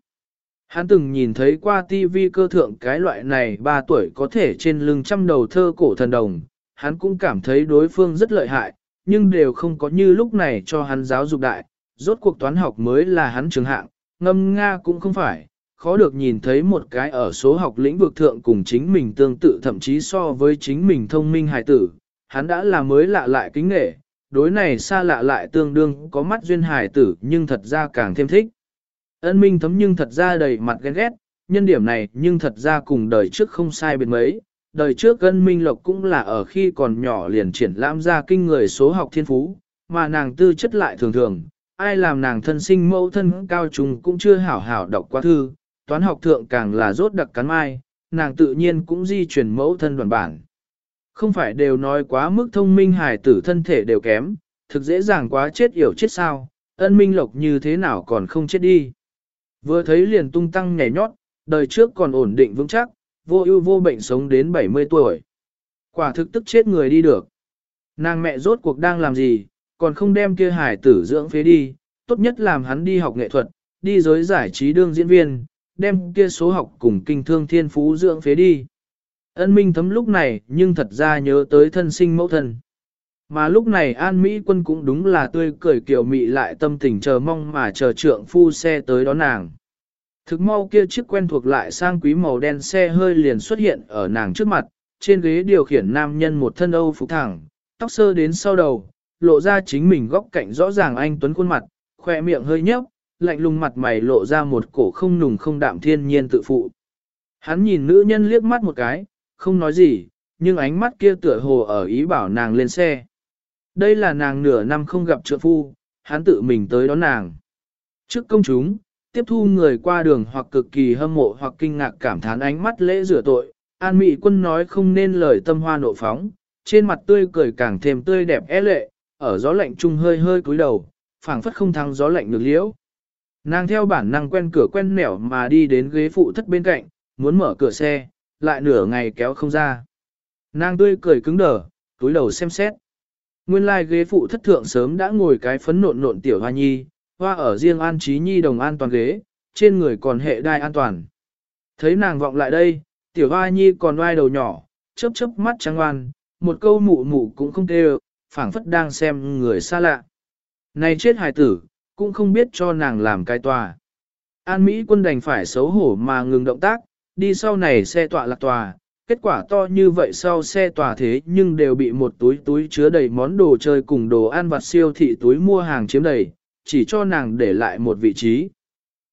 Hắn từng nhìn thấy qua TV cơ thượng cái loại này 3 tuổi có thể trên lưng trăm đầu thơ cổ thần đồng, hắn cũng cảm thấy đối phương rất lợi hại, nhưng đều không có như lúc này cho hắn giáo dục đại, rốt cuộc toán học mới là hắn trường hạng, ngâm Nga cũng không phải, khó được nhìn thấy một cái ở số học lĩnh vực thượng cùng chính mình tương tự thậm chí so với chính mình thông minh hài tử, hắn đã là mới lạ lại kính nghệ, đối này xa lạ lại tương đương có mắt duyên hài tử nhưng thật ra càng thêm thích. Ân minh thấm nhưng thật ra đầy mặt ghen ghét, nhân điểm này nhưng thật ra cùng đời trước không sai biệt mấy. Đời trước ân minh lộc cũng là ở khi còn nhỏ liền triển lãm ra kinh người số học thiên phú, mà nàng tư chất lại thường thường, ai làm nàng thân sinh mẫu thân cao trùng cũng chưa hảo hảo đọc qua thư, toán học thượng càng là rốt đặc cắn mai, nàng tự nhiên cũng di chuyển mẫu thân đoàn bản. Không phải đều nói quá mức thông minh hài tử thân thể đều kém, thực dễ dàng quá chết yểu chết sao, ân minh lộc như thế nào còn không chết đi. Vừa thấy liền tung tăng nhảy nhót, đời trước còn ổn định vững chắc, vô ưu vô bệnh sống đến 70 tuổi. Quả thực tức chết người đi được. Nàng mẹ rốt cuộc đang làm gì, còn không đem kia hải tử dưỡng phế đi, tốt nhất làm hắn đi học nghệ thuật, đi giới giải trí đương diễn viên, đem kia số học cùng kinh thương thiên phú dưỡng phế đi. Ân minh thấm lúc này nhưng thật ra nhớ tới thân sinh mẫu thân. Mà lúc này An Mỹ quân cũng đúng là tươi cười kiểu mị lại tâm tình chờ mong mà chờ trượng phu xe tới đón nàng. Thực mau kia chiếc quen thuộc lại sang quý màu đen xe hơi liền xuất hiện ở nàng trước mặt, trên ghế điều khiển nam nhân một thân âu phục thẳng, tóc sơ đến sau đầu, lộ ra chính mình góc cạnh rõ ràng anh tuấn khuôn mặt, khoe miệng hơi nhấp, lạnh lùng mặt mày lộ ra một cổ không nùng không đạm thiên nhiên tự phụ. Hắn nhìn nữ nhân liếc mắt một cái, không nói gì, nhưng ánh mắt kia tựa hồ ở ý bảo nàng lên xe. Đây là nàng nửa năm không gặp trợ phu, hắn tự mình tới đón nàng. Trước công chúng, tiếp thu người qua đường hoặc cực kỳ hâm mộ hoặc kinh ngạc cảm thán ánh mắt lễ rửa tội, An Mỹ quân nói không nên lời tâm hoa nộ phóng, trên mặt tươi cười càng thêm tươi đẹp é lệ, ở gió lạnh trung hơi hơi cúi đầu, phảng phất không thắng gió lạnh được liễu. Nàng theo bản năng quen cửa quen nẻo mà đi đến ghế phụ thất bên cạnh, muốn mở cửa xe, lại nửa ngày kéo không ra. Nàng tươi cười cứng đờ, túi đầu xem xét. Nguyên lai like ghế phụ thất thượng sớm đã ngồi cái phấn nộn nộn tiểu hoa nhi, hoa ở riêng an trí nhi đồng an toàn ghế, trên người còn hệ đai an toàn. Thấy nàng vọng lại đây, tiểu hoa nhi còn oai đầu nhỏ, chớp chớp mắt trắng ngoan, một câu mụ mụ cũng không kêu, phảng phất đang xem người xa lạ. Này chết hài tử, cũng không biết cho nàng làm cái tòa. An Mỹ quân đành phải xấu hổ mà ngừng động tác, đi sau này xe tọa lạc tòa, kết quả to như vậy sau xe tòa thế nhưng đều bị một túi túi chứa đầy món đồ chơi cùng đồ ăn vặt siêu thị túi mua hàng chiếm đầy, chỉ cho nàng để lại một vị trí.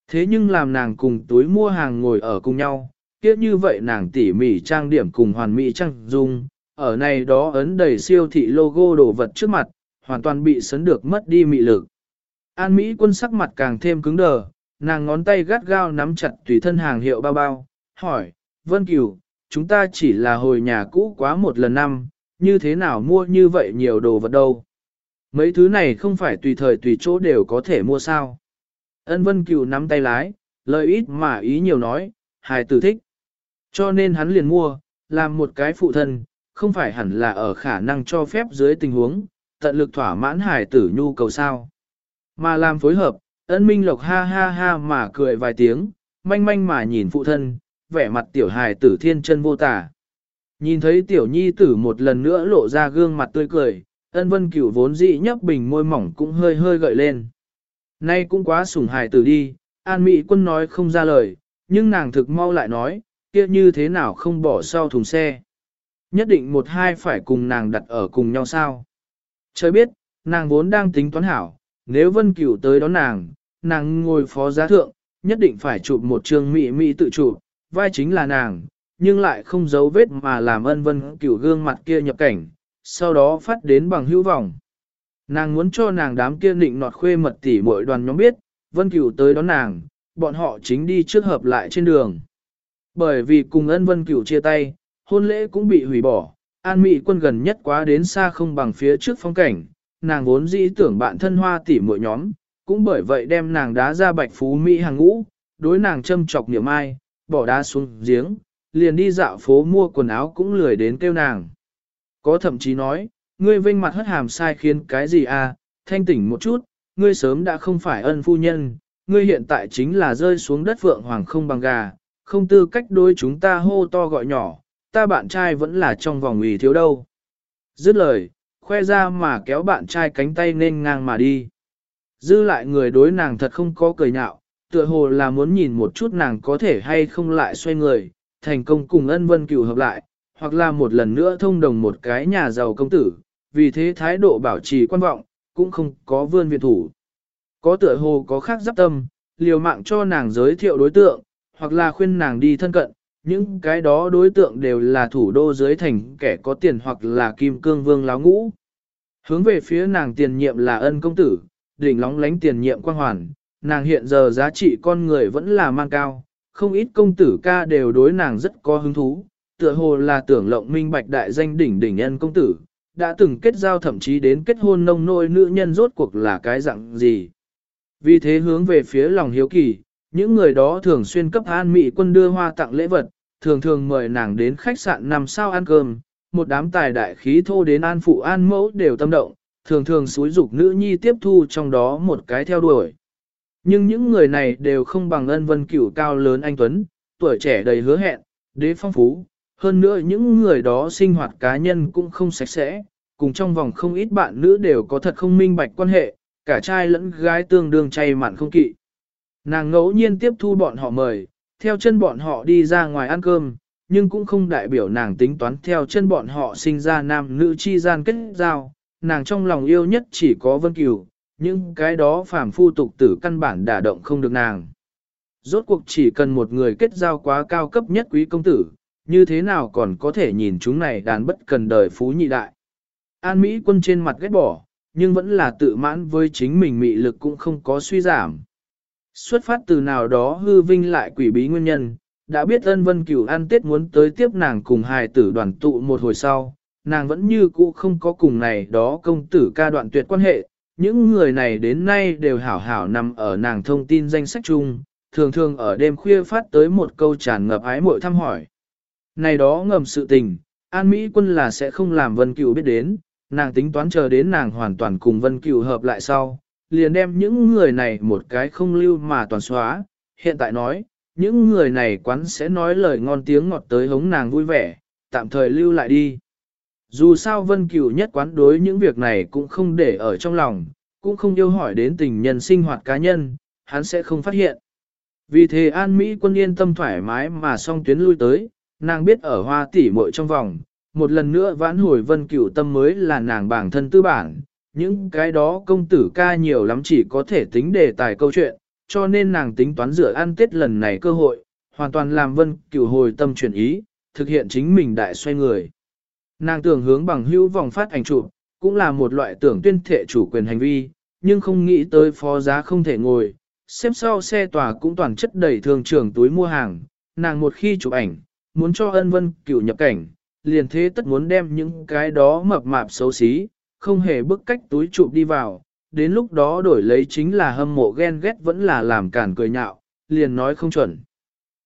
Thế nhưng làm nàng cùng túi mua hàng ngồi ở cùng nhau, kiếp như vậy nàng tỉ mỉ trang điểm cùng hoàn mỹ trang dung, ở này đó ấn đầy siêu thị logo đồ vật trước mặt, hoàn toàn bị sấn được mất đi mị lực. An Mỹ quân sắc mặt càng thêm cứng đờ, nàng ngón tay gắt gao nắm chặt tùy thân hàng hiệu bao bao, hỏi, Vân Cửu, chúng ta chỉ là hồi nhà cũ quá một lần năm, như thế nào mua như vậy nhiều đồ vật đâu. Mấy thứ này không phải tùy thời tùy chỗ đều có thể mua sao. Ân Vân Cửu nắm tay lái, lời ít mà ý nhiều nói, hài tử thích. Cho nên hắn liền mua, làm một cái phụ thân, không phải hẳn là ở khả năng cho phép dưới tình huống, tận lực thỏa mãn hài tử nhu cầu sao. Mà làm phối hợp, ân minh lộc ha ha ha mà cười vài tiếng, manh manh mà nhìn phụ thân, vẻ mặt tiểu hài tử thiên chân vô tả. Nhìn thấy tiểu nhi tử một lần nữa lộ ra gương mặt tươi cười, ân vân cửu vốn dị nhấp bình môi mỏng cũng hơi hơi gợi lên. Nay cũng quá sủng hài tử đi, an mỹ quân nói không ra lời, nhưng nàng thực mau lại nói, kia như thế nào không bỏ sau thùng xe. Nhất định một hai phải cùng nàng đặt ở cùng nhau sao. Trời biết, nàng vốn đang tính toán hảo, nếu Vân Cửu tới đón nàng, nàng ngồi phó giá thượng, nhất định phải chụp một trường mỹ mỹ tự chụp, vai chính là nàng, nhưng lại không giấu vết mà làm ân Vân Cửu gương mặt kia nhập cảnh, sau đó phát đến bằng hữu vọng. Nàng muốn cho nàng đám kia nịnh nọt khuê mật tỉ mỗi đoàn nhóm biết, Vân Cửu tới đón nàng, bọn họ chính đi trước hợp lại trên đường. Bởi vì cùng ân Vân Cửu chia tay, hôn lễ cũng bị hủy bỏ, An Mỹ quân gần nhất quá đến xa không bằng phía trước phong cảnh, nàng vốn dĩ tưởng bạn thân hoa tỉ mỗi nhóm, cũng bởi vậy đem nàng đá ra bạch phú Mỹ hàng ngũ, đối nàng châm chọc niệm ai, bỏ đá xuống giếng, liền đi dạo phố mua quần áo cũng lười đến kêu nàng. Có thậm chí nói, ngươi vinh mặt hất hàm sai khiến cái gì à, thanh tỉnh một chút, ngươi sớm đã không phải ân phu nhân, ngươi hiện tại chính là rơi xuống đất vượng hoàng không bằng gà, không tư cách đối chúng ta hô to gọi nhỏ, ta bạn trai vẫn là trong vòng ủy thiếu đâu. Dứt lời, khoe ra mà kéo bạn trai cánh tay nên ngang mà đi. Dư lại người đối nàng thật không có cười nhạo, tựa hồ là muốn nhìn một chút nàng có thể hay không lại xoay người, thành công cùng ân vân cửu hợp lại, hoặc là một lần nữa thông đồng một cái nhà giàu công tử, vì thế thái độ bảo trì quan vọng, cũng không có vươn viện thủ. Có tựa hồ có khác giáp tâm, liều mạng cho nàng giới thiệu đối tượng, hoặc là khuyên nàng đi thân cận, những cái đó đối tượng đều là thủ đô dưới thành kẻ có tiền hoặc là kim cương vương láo ngũ. Hướng về phía nàng tiền nhiệm là ân công tử, đỉnh lóng lánh tiền nhiệm quang hoàn, nàng hiện giờ giá trị con người vẫn là mang cao, không ít công tử ca đều đối nàng rất có hứng thú, tựa hồ là tưởng lộng minh bạch đại danh đỉnh đỉnh nhân công tử, đã từng kết giao thậm chí đến kết hôn nông nôi nữ nhân rốt cuộc là cái dạng gì. Vì thế hướng về phía lòng hiếu kỳ, những người đó thường xuyên cấp an mị quân đưa hoa tặng lễ vật, thường thường mời nàng đến khách sạn nằm sao ăn cơm, một đám tài đại khí thô đến an phụ an mẫu đều tâm động, thường thường xúi dục nữ nhi tiếp thu trong đó một cái theo đuổi. Nhưng những người này đều không bằng ân vân cửu cao lớn anh Tuấn, tuổi trẻ đầy hứa hẹn, đế phong phú. Hơn nữa những người đó sinh hoạt cá nhân cũng không sạch sẽ, cùng trong vòng không ít bạn nữ đều có thật không minh bạch quan hệ, cả trai lẫn gái tương đương chay mặn không kỵ. Nàng ngẫu nhiên tiếp thu bọn họ mời, theo chân bọn họ đi ra ngoài ăn cơm, nhưng cũng không đại biểu nàng tính toán theo chân bọn họ sinh ra nam nữ chi gian kết giao, nàng trong lòng yêu nhất chỉ có Vân Cửu, nhưng cái đó phàm phu tục tử căn bản đả động không được nàng. Rốt cuộc chỉ cần một người kết giao quá cao cấp nhất quý công tử, như thế nào còn có thể nhìn chúng này đàn bất cần đời phú nhị đại. An Mỹ quân trên mặt ghét bỏ, nhưng vẫn là tự mãn với chính mình mị lực cũng không có suy giảm. Xuất phát từ nào đó hư vinh lại quỷ bí nguyên nhân, đã biết ân vân cửu ăn tết muốn tới tiếp nàng cùng hài tử đoàn tụ một hồi sau, nàng vẫn như cũ không có cùng này đó công tử ca đoạn tuyệt quan hệ, những người này đến nay đều hảo hảo nằm ở nàng thông tin danh sách chung, thường thường ở đêm khuya phát tới một câu tràn ngập ái mội thăm hỏi. Này đó ngầm sự tình, An Mỹ quân là sẽ không làm Vân Cửu biết đến, nàng tính toán chờ đến nàng hoàn toàn cùng Vân Cửu hợp lại sau, liền đem những người này một cái không lưu mà toàn xóa, hiện tại nói, những người này quán sẽ nói lời ngon tiếng ngọt tới hống nàng vui vẻ, tạm thời lưu lại đi. Dù sao Vân Cửu nhất quán đối những việc này cũng không để ở trong lòng, cũng không yêu hỏi đến tình nhân sinh hoạt cá nhân, hắn sẽ không phát hiện. Vì thế An Mỹ quân yên tâm thoải mái mà song tuyến lui tới, nàng biết ở hoa tỷ muội trong vòng, một lần nữa vãn hồi Vân Cửu tâm mới là nàng bản thân tư bản, những cái đó công tử ca nhiều lắm chỉ có thể tính đề tài câu chuyện, cho nên nàng tính toán rửa ăn tết lần này cơ hội, hoàn toàn làm Vân Cửu hồi tâm chuyển ý, thực hiện chính mình đại xoay người. Nàng tưởng hướng bằng hữu vòng phát ảnh chụp, cũng là một loại tưởng tuyên thệ chủ quyền hành vi, nhưng không nghĩ tới phó giá không thể ngồi, xếp sau xe tòa cũng toàn chất đầy thường trường túi mua hàng, nàng một khi chụp ảnh, muốn cho ân vân cửu nhập cảnh, liền thế tất muốn đem những cái đó mập mạp xấu xí, không hề bức cách túi chụp đi vào, đến lúc đó đổi lấy chính là hâm mộ ghen ghét vẫn là làm cản cười nhạo, liền nói không chuẩn.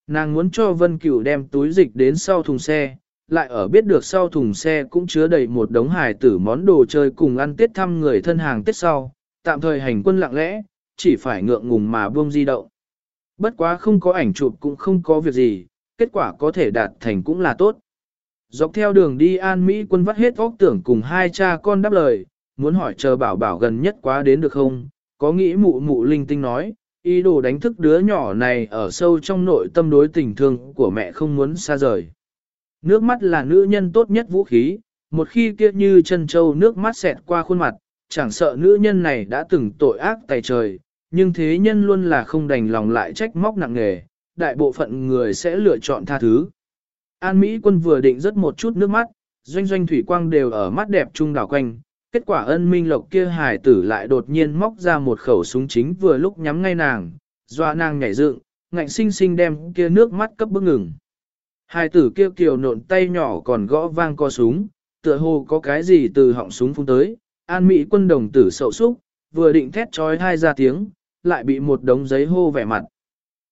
Nàng muốn cho Vân Cửu đem túi dịch đến sau thùng xe, lại ở biết được sau thùng xe cũng chứa đầy một đống hài tử món đồ chơi cùng ăn tết thăm người thân hàng tết sau, tạm thời hành quân lặng lẽ, chỉ phải ngượng ngùng mà buông di động. Bất quá không có ảnh chụp cũng không có việc gì, kết quả có thể đạt thành cũng là tốt. Dọc theo đường đi An Mỹ quân vắt hết óc tưởng cùng hai cha con đáp lời, muốn hỏi chờ bảo bảo gần nhất quá đến được không, có nghĩ mụ mụ linh tinh nói, ý đồ đánh thức đứa nhỏ này ở sâu trong nội tâm đối tình thương của mẹ không muốn xa rời. Nước mắt là nữ nhân tốt nhất vũ khí, một khi kia như chân châu nước mắt xẹt qua khuôn mặt, chẳng sợ nữ nhân này đã từng tội ác tài trời, nhưng thế nhân luôn là không đành lòng lại trách móc nặng nề, đại bộ phận người sẽ lựa chọn tha thứ. An Mỹ quân vừa định rất một chút nước mắt, doanh doanh thủy quang đều ở mắt đẹp trung đảo quanh, kết quả ân minh lộc kia hải tử lại đột nhiên móc ra một khẩu súng chính vừa lúc nhắm ngay nàng, doa nàng nhảy dựng, ngạnh sinh sinh đem kia nước mắt cấp bức ngừng hai tử kia kiều nộn tay nhỏ còn gõ vang co súng, tựa hồ có cái gì từ họng súng phun tới, an mỹ quân đồng tử sậu súc, vừa định thét trói hai ra tiếng, lại bị một đống giấy hô vẻ mặt.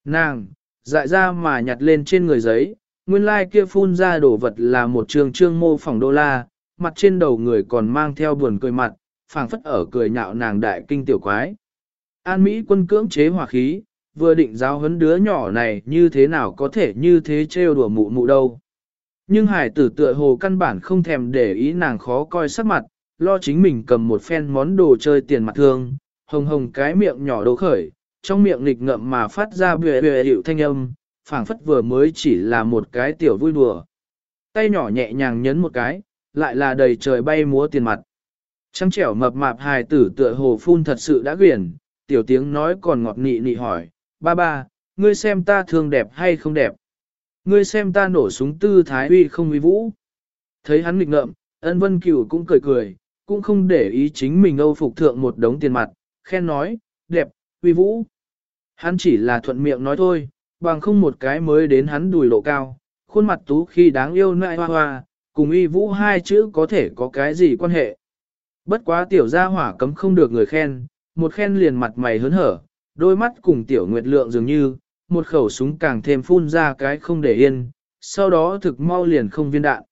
Nàng, dại ra mà nhặt lên trên người giấy, nguyên lai like kia phun ra đổ vật là một trường trương mô phỏng đô la, mặt trên đầu người còn mang theo buồn cười mặt, phảng phất ở cười nhạo nàng đại kinh tiểu quái. An Mỹ quân cưỡng chế hỏa khí, vừa định giáo huấn đứa nhỏ này như thế nào có thể như thế trêu đùa mụ mụ đâu. Nhưng hải tử tựa hồ căn bản không thèm để ý nàng khó coi sắc mặt, lo chính mình cầm một phen món đồ chơi tiền mặt thương, hồng hồng cái miệng nhỏ đố khởi, trong miệng nghịch ngậm mà phát ra bề bề hiệu thanh âm, phảng phất vừa mới chỉ là một cái tiểu vui đùa. Tay nhỏ nhẹ nhàng nhấn một cái, lại là đầy trời bay múa tiền mặt. Trăng trẻo mập mạp hài tử tựa hồ phun thật sự đã quyển, tiểu tiếng nói còn ngọt nị nị hỏi, ba ba, ngươi xem ta thường đẹp hay không đẹp? Ngươi xem ta nổ súng tư thái uy không uy vũ? Thấy hắn nghịch ngợm, ân vân cửu cũng cười cười, cũng không để ý chính mình âu phục thượng một đống tiền mặt, khen nói, đẹp, uy vũ. Hắn chỉ là thuận miệng nói thôi, bằng không một cái mới đến hắn đùi lộ cao, khuôn mặt tú khi đáng yêu nại hoa hoa, cùng uy vũ hai chữ có thể có cái gì quan hệ. Bất quá tiểu gia hỏa cấm không được người khen, một khen liền mặt mày hớn hở, đôi mắt cùng tiểu nguyệt lượng dường như, một khẩu súng càng thêm phun ra cái không để yên, sau đó thực mau liền không viên đạn.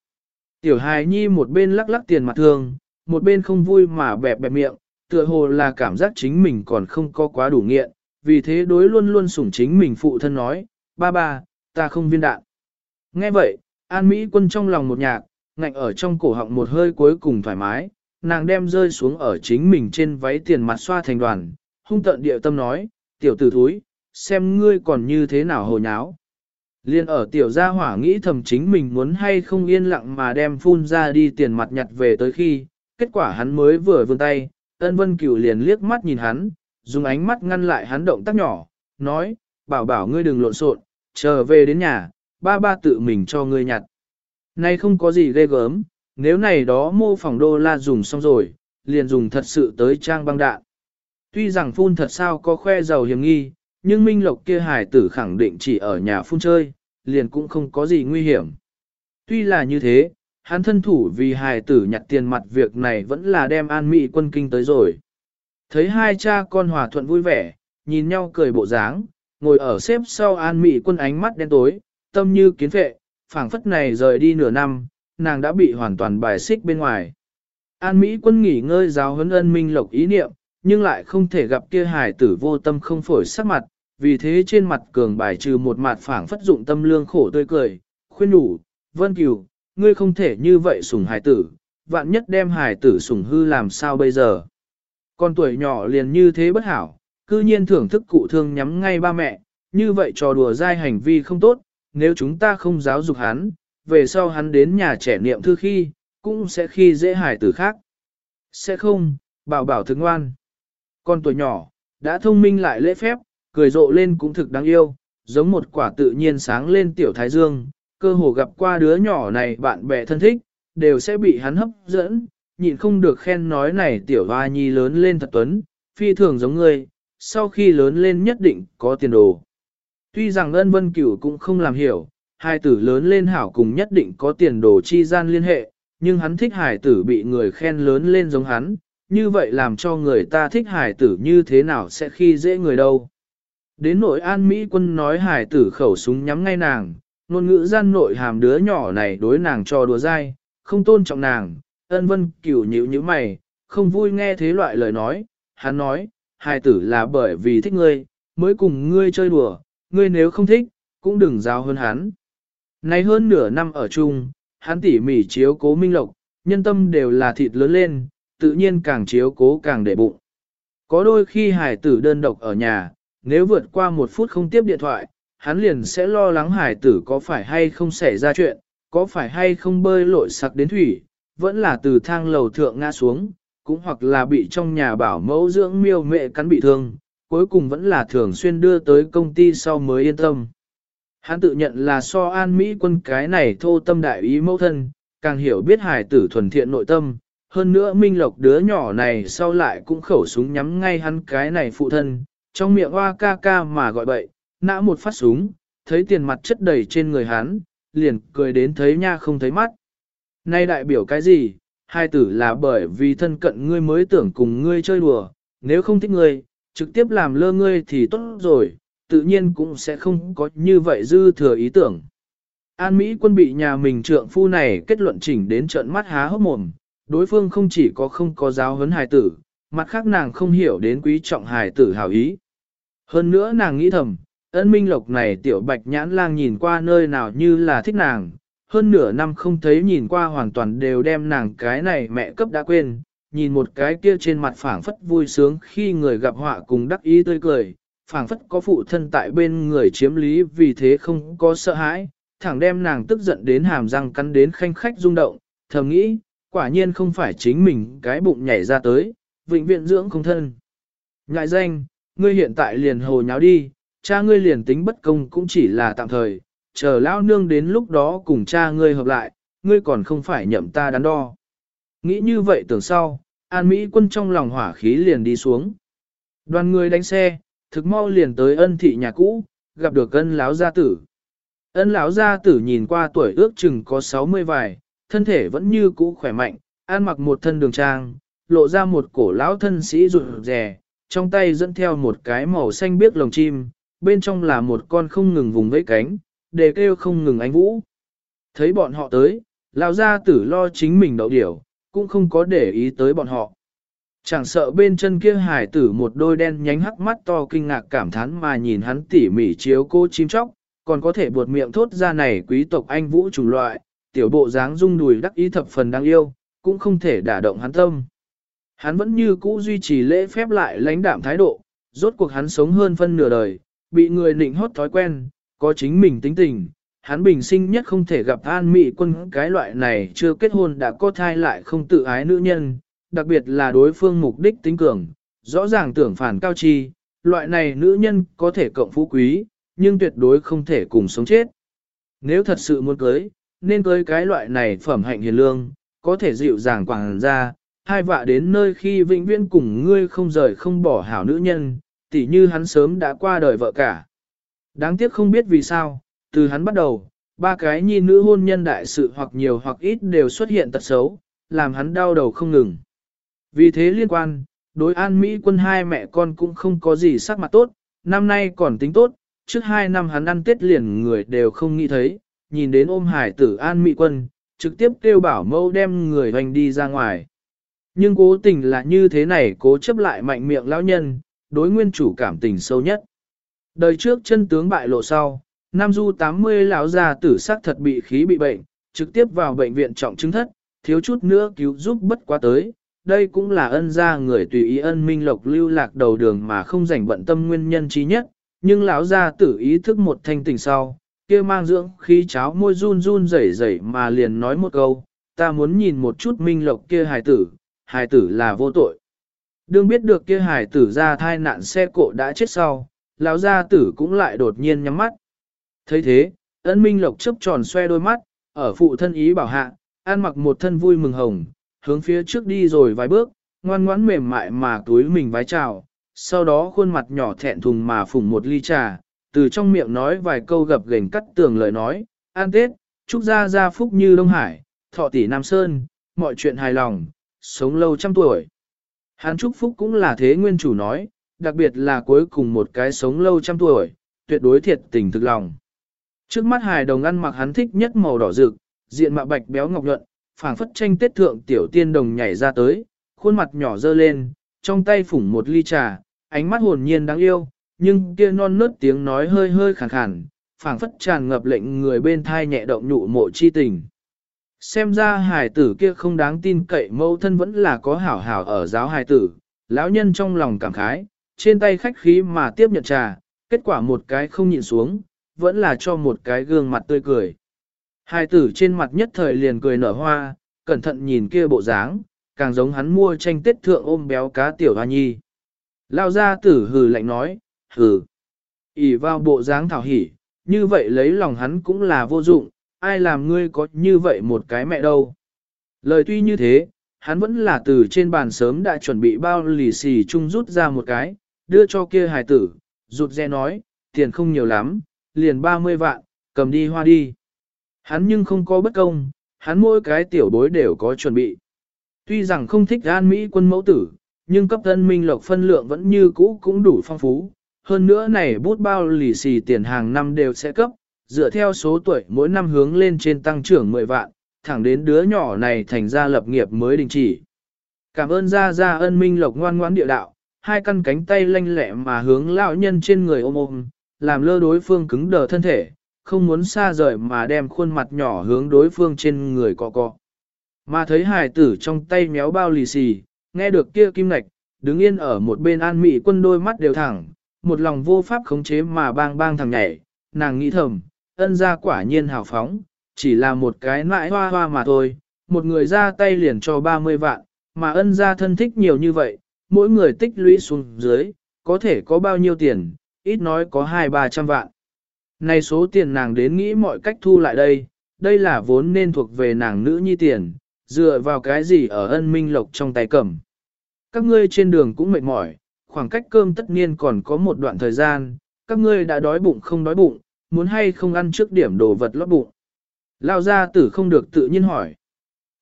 Tiểu hài nhi một bên lắc lắc tiền mặt thương, một bên không vui mà bẹp bẹp miệng, tựa hồ là cảm giác chính mình còn không có quá đủ nghiện, vì thế đối luôn luôn sủng chính mình phụ thân nói, ba ba, ta không viên đạn. Nghe vậy, An Mỹ quân trong lòng một nhạc, ngạnh ở trong cổ họng một hơi cuối cùng thoải mái, nàng đem rơi xuống ở chính mình trên váy tiền mặt xoa thành đoàn, hung tận địa tâm nói, tiểu tử thúi, xem ngươi còn như thế nào hồ nháo. Liên ở tiểu gia hỏa nghĩ thầm chính mình muốn hay không yên lặng mà đem phun ra đi tiền mặt nhặt về tới khi, kết quả hắn mới vừa vươn tay, ân vân cửu liền liếc mắt nhìn hắn, dùng ánh mắt ngăn lại hắn động tác nhỏ, nói, bảo bảo ngươi đừng lộn xộn, trở về đến nhà, ba ba tự mình cho ngươi nhặt. Nay không có gì ghê gớm, nếu này đó mô phỏng đô la dùng xong rồi, liền dùng thật sự tới trang băng đạn. Tuy rằng phun thật sao có khoe giàu hiểm nghi, nhưng Minh Lộc kia hải tử khẳng định chỉ ở nhà phun chơi, liền cũng không có gì nguy hiểm. Tuy là như thế, hắn thân thủ vì hải tử nhặt tiền mặt việc này vẫn là đem an mỹ quân kinh tới rồi. Thấy hai cha con hòa thuận vui vẻ, nhìn nhau cười bộ dáng, ngồi ở xếp sau an mỹ quân ánh mắt đen tối, tâm như kiến phệ, phảng phất này rời đi nửa năm, nàng đã bị hoàn toàn bài xích bên ngoài. An Mỹ quân nghỉ ngơi giáo huấn ân minh lộc ý niệm, nhưng lại không thể gặp kia hài tử vô tâm không phổi sắc mặt, vì thế trên mặt cường bài trừ một mặt phảng phất dụng tâm lương khổ tươi cười, khuyên nhủ, vân cửu, ngươi không thể như vậy sủng hài tử, vạn nhất đem hài tử sủng hư làm sao bây giờ. Con tuổi nhỏ liền như thế bất hảo, cư nhiên thưởng thức cụ thương nhắm ngay ba mẹ, như vậy trò đùa dai hành vi không tốt, nếu chúng ta không giáo dục hắn, về sau hắn đến nhà trẻ niệm thư khi, cũng sẽ khi dễ hài tử khác. Sẽ không, bảo bảo thức ngoan. Con tuổi nhỏ, đã thông minh lại lễ phép, cười rộ lên cũng thực đáng yêu, giống một quả tự nhiên sáng lên tiểu thái dương, cơ hồ gặp qua đứa nhỏ này bạn bè thân thích, đều sẽ bị hắn hấp dẫn, nhịn không được khen nói này tiểu hoa nhi lớn lên thật tuấn, phi thường giống ngươi, sau khi lớn lên nhất định có tiền đồ. Tuy rằng ân vân cửu cũng không làm hiểu, hai tử lớn lên hảo cùng nhất định có tiền đồ chi gian liên hệ, nhưng hắn thích hải tử bị người khen lớn lên giống hắn, như vậy làm cho người ta thích hải tử như thế nào sẽ khi dễ người đâu. Đến nội an Mỹ quân nói hải tử khẩu súng nhắm ngay nàng, ngôn ngữ gian nội hàm đứa nhỏ này đối nàng cho đùa dai, không tôn trọng nàng, ân vân cửu nhíu như mày, không vui nghe thế loại lời nói, hắn nói, hải tử là bởi vì thích ngươi, mới cùng ngươi chơi đùa, ngươi nếu không thích, cũng đừng giao hơn hắn. nay hơn nửa năm ở chung, hắn tỉ mỉ chiếu cố minh lộc, nhân tâm đều là thịt lớn lên, tự nhiên càng chiếu cố càng để bụng. Có đôi khi hải tử đơn độc ở nhà, nếu vượt qua một phút không tiếp điện thoại, hắn liền sẽ lo lắng hải tử có phải hay không xảy ra chuyện, có phải hay không bơi lội sặc đến thủy, vẫn là từ thang lầu thượng ngã xuống, cũng hoặc là bị trong nhà bảo mẫu dưỡng miêu mẹ cắn bị thương, cuối cùng vẫn là thường xuyên đưa tới công ty sau mới yên tâm. Hắn tự nhận là so an Mỹ quân cái này thô tâm đại ý mẫu thân, càng hiểu biết Hải tử thuần thiện nội tâm, hơn nữa Minh Lộc đứa nhỏ này sau lại cũng khẩu súng nhắm ngay hắn cái này phụ thân, trong miệng hoa ca ca mà gọi bậy, nã một phát súng, thấy tiền mặt chất đầy trên người hắn, liền cười đến thấy nha không thấy mắt. Nay đại biểu cái gì? Hai tử là bởi vì thân cận ngươi mới tưởng cùng ngươi chơi đùa, nếu không thích ngươi, trực tiếp làm lơ ngươi thì tốt rồi, tự nhiên cũng sẽ không có như vậy dư thừa ý tưởng. An Mỹ quân bị nhà mình trượng phu này kết luận chỉnh đến trận mắt há hốc mồm, đối phương không chỉ có không có giáo huấn hài tử, mặt khác nàng không hiểu đến quý trọng hài tử hảo ý. Hơn nữa nàng nghĩ thầm, ân minh lộc này tiểu bạch nhãn lang nhìn qua nơi nào như là thích nàng, hơn nửa năm không thấy nhìn qua hoàn toàn đều đem nàng cái này mẹ cấp đã quên, nhìn một cái kia trên mặt phảng phất vui sướng khi người gặp họa cùng đắc ý tươi cười, phảng phất có phụ thân tại bên người chiếm lý vì thế không có sợ hãi, thẳng đem nàng tức giận đến hàm răng cắn đến khanh khách rung động, thầm nghĩ, quả nhiên không phải chính mình cái bụng nhảy ra tới, vĩnh viện dưỡng không thân. Ngại danh, ngươi hiện tại liền hồ nháo đi, cha ngươi liền tính bất công cũng chỉ là tạm thời, chờ lao nương đến lúc đó cùng cha ngươi hợp lại, ngươi còn không phải nhậm ta đắn đo. Nghĩ như vậy tưởng sau, An Mỹ quân trong lòng hỏa khí liền đi xuống. Đoàn người đánh xe, thực mau liền tới ân thị nhà cũ, gặp được ân lão gia tử. Ân lão gia tử nhìn qua tuổi ước chừng có 60 vài, thân thể vẫn như cũ khỏe mạnh, ăn mặc một thân đường trang, lộ ra một cổ lão thân sĩ rụt rè, trong tay dẫn theo một cái màu xanh biếc lồng chim, bên trong là một con không ngừng vùng vẫy cánh, để kêu không ngừng ánh vũ. Thấy bọn họ tới, lão gia tử lo chính mình đậu điểu, cũng không có để ý tới bọn họ. Chẳng sợ bên chân kia hải tử một đôi đen nhánh hắc mắt to kinh ngạc cảm thán mà nhìn hắn tỉ mỉ chiếu cô chim chóc, còn có thể buột miệng thốt ra này quý tộc anh vũ chủng loại, tiểu bộ dáng rung đùi đắc ý thập phần đáng yêu, cũng không thể đả động hắn tâm. Hắn vẫn như cũ duy trì lễ phép lại lãnh đạm thái độ, rốt cuộc hắn sống hơn phân nửa đời, bị người nịnh hót thói quen, có chính mình tính tình. Hắn bình sinh nhất không thể gặp an mị quân cái loại này chưa kết hôn đã có thai lại không tự ái nữ nhân, đặc biệt là đối phương mục đích tính cường, rõ ràng tưởng phản cao chi, loại này nữ nhân có thể cộng phú quý, nhưng tuyệt đối không thể cùng sống chết. Nếu thật sự muốn cưới, nên cưới cái loại này phẩm hạnh hiền lương, có thể dịu dàng quảng ra, hai vạ đến nơi khi vĩnh viễn cùng ngươi không rời không bỏ hảo nữ nhân, tỉ như hắn sớm đã qua đời vợ cả. Đáng tiếc không biết vì sao, từ hắn bắt đầu, ba cái nhi nữ hôn nhân đại sự hoặc nhiều hoặc ít đều xuất hiện tật xấu, làm hắn đau đầu không ngừng. Vì thế liên quan, đối an Mỹ quân hai mẹ con cũng không có gì sắc mặt tốt, năm nay còn tính tốt, trước hai năm hắn ăn tết liền người đều không nghĩ thấy, nhìn đến ôm hải tử an Mỹ quân, trực tiếp kêu bảo mâu đem người hoành đi ra ngoài. Nhưng cố tình là như thế này cố chấp lại mạnh miệng lão nhân, đối nguyên chủ cảm tình sâu nhất. Đời trước chân tướng bại lộ sau, Nam Du 80 lão già tử sắc thật bị khí bị bệnh, trực tiếp vào bệnh viện trọng chứng thất, thiếu chút nữa cứu giúp bất quá tới. Đây cũng là ân gia người tùy ý ân minh lộc lưu lạc đầu đường mà không rảnh bận tâm nguyên nhân trí nhất, nhưng lão gia tử ý thức một thanh tình sau, kia mang dưỡng khí cháo môi run run rẩy rẩy mà liền nói một câu, ta muốn nhìn một chút minh lộc kia hài tử, hài tử là vô tội. Đương biết được kia hài tử ra thai nạn xe cộ đã chết sau, lão gia tử cũng lại đột nhiên nhắm mắt. thấy thế, ân minh lộc chấp tròn xoe đôi mắt, ở phụ thân ý bảo hạ, an mặc một thân vui mừng hồng, hướng phía trước đi rồi vài bước, ngoan ngoãn mềm mại mà túi mình vái chào, sau đó khuôn mặt nhỏ thẹn thùng mà phủng một ly trà, từ trong miệng nói vài câu gập gềnh cắt tường lời nói, an tết, chúc gia gia phúc như Đông Hải, thọ tỷ Nam Sơn, mọi chuyện hài lòng, sống lâu trăm tuổi. Hán chúc phúc cũng là thế nguyên chủ nói, đặc biệt là cuối cùng một cái sống lâu trăm tuổi, tuyệt đối thiệt tình thực lòng. Trước mắt hài đồng ăn mặc hắn thích nhất màu đỏ rực, diện mạo bạch béo ngọc nhuận, phảng phất tranh tết thượng tiểu tiên đồng nhảy ra tới, khuôn mặt nhỏ dơ lên, trong tay phủng một ly trà, ánh mắt hồn nhiên đáng yêu, nhưng kia non nớt tiếng nói hơi hơi khàn khàn, phảng phất tràn ngập lệnh người bên thai nhẹ động nhụ mộ chi tình. Xem ra hài tử kia không đáng tin cậy mâu thân vẫn là có hảo hảo ở giáo hài tử, lão nhân trong lòng cảm khái, trên tay khách khí mà tiếp nhận trà, kết quả một cái không nhịn xuống, vẫn là cho một cái gương mặt tươi cười. Hài tử trên mặt nhất thời liền cười nở hoa, cẩn thận nhìn kia bộ dáng, càng giống hắn mua tranh tết thượng ôm béo cá tiểu hoa nhi. Lao ra tử hừ lạnh nói, hừ, ỉ vào bộ dáng thảo hỉ, như vậy lấy lòng hắn cũng là vô dụng, ai làm ngươi có như vậy một cái mẹ đâu. Lời tuy như thế, hắn vẫn là từ trên bàn sớm đã chuẩn bị bao lì xì chung rút ra một cái, đưa cho kia hài tử, rụt re nói, tiền không nhiều lắm, liền 30 vạn, cầm đi hoa đi. Hắn nhưng không có bất công, hắn mỗi cái tiểu bối đều có chuẩn bị. Tuy rằng không thích an Mỹ quân mẫu tử, nhưng cấp thân minh lộc phân lượng vẫn như cũ cũng đủ phong phú. Hơn nữa này bút bao lì xì tiền hàng năm đều sẽ cấp, dựa theo số tuổi mỗi năm hướng lên trên tăng trưởng 10 vạn, thẳng đến đứa nhỏ này thành ra lập nghiệp mới đình chỉ. Cảm ơn ra ra ân minh lộc ngoan ngoãn địa đạo, hai căn cánh tay lanh lẹ mà hướng lão nhân trên người ôm ôm, làm lơ đối phương cứng đờ thân thể, không muốn xa rời mà đem khuôn mặt nhỏ hướng đối phương trên người cọ cọ. Mà thấy hài tử trong tay méo bao lì xì, nghe được kia kim ngạch, đứng yên ở một bên an mị quân đôi mắt đều thẳng, một lòng vô pháp khống chế mà bang bang thằng nhảy, nàng nghĩ thầm, ân ra quả nhiên hào phóng, chỉ là một cái nãi hoa hoa mà thôi, một người ra tay liền cho 30 vạn, mà ân ra thân thích nhiều như vậy, mỗi người tích lũy xuống dưới, có thể có bao nhiêu tiền, ít nói có hai ba trăm vạn. Này số tiền nàng đến nghĩ mọi cách thu lại đây, đây là vốn nên thuộc về nàng nữ nhi tiền, dựa vào cái gì ở ân minh lộc trong tay cầm. Các ngươi trên đường cũng mệt mỏi, khoảng cách cơm tất nhiên còn có một đoạn thời gian, các ngươi đã đói bụng không đói bụng, muốn hay không ăn trước điểm đồ vật lót bụng. Lao gia tử không được tự nhiên hỏi.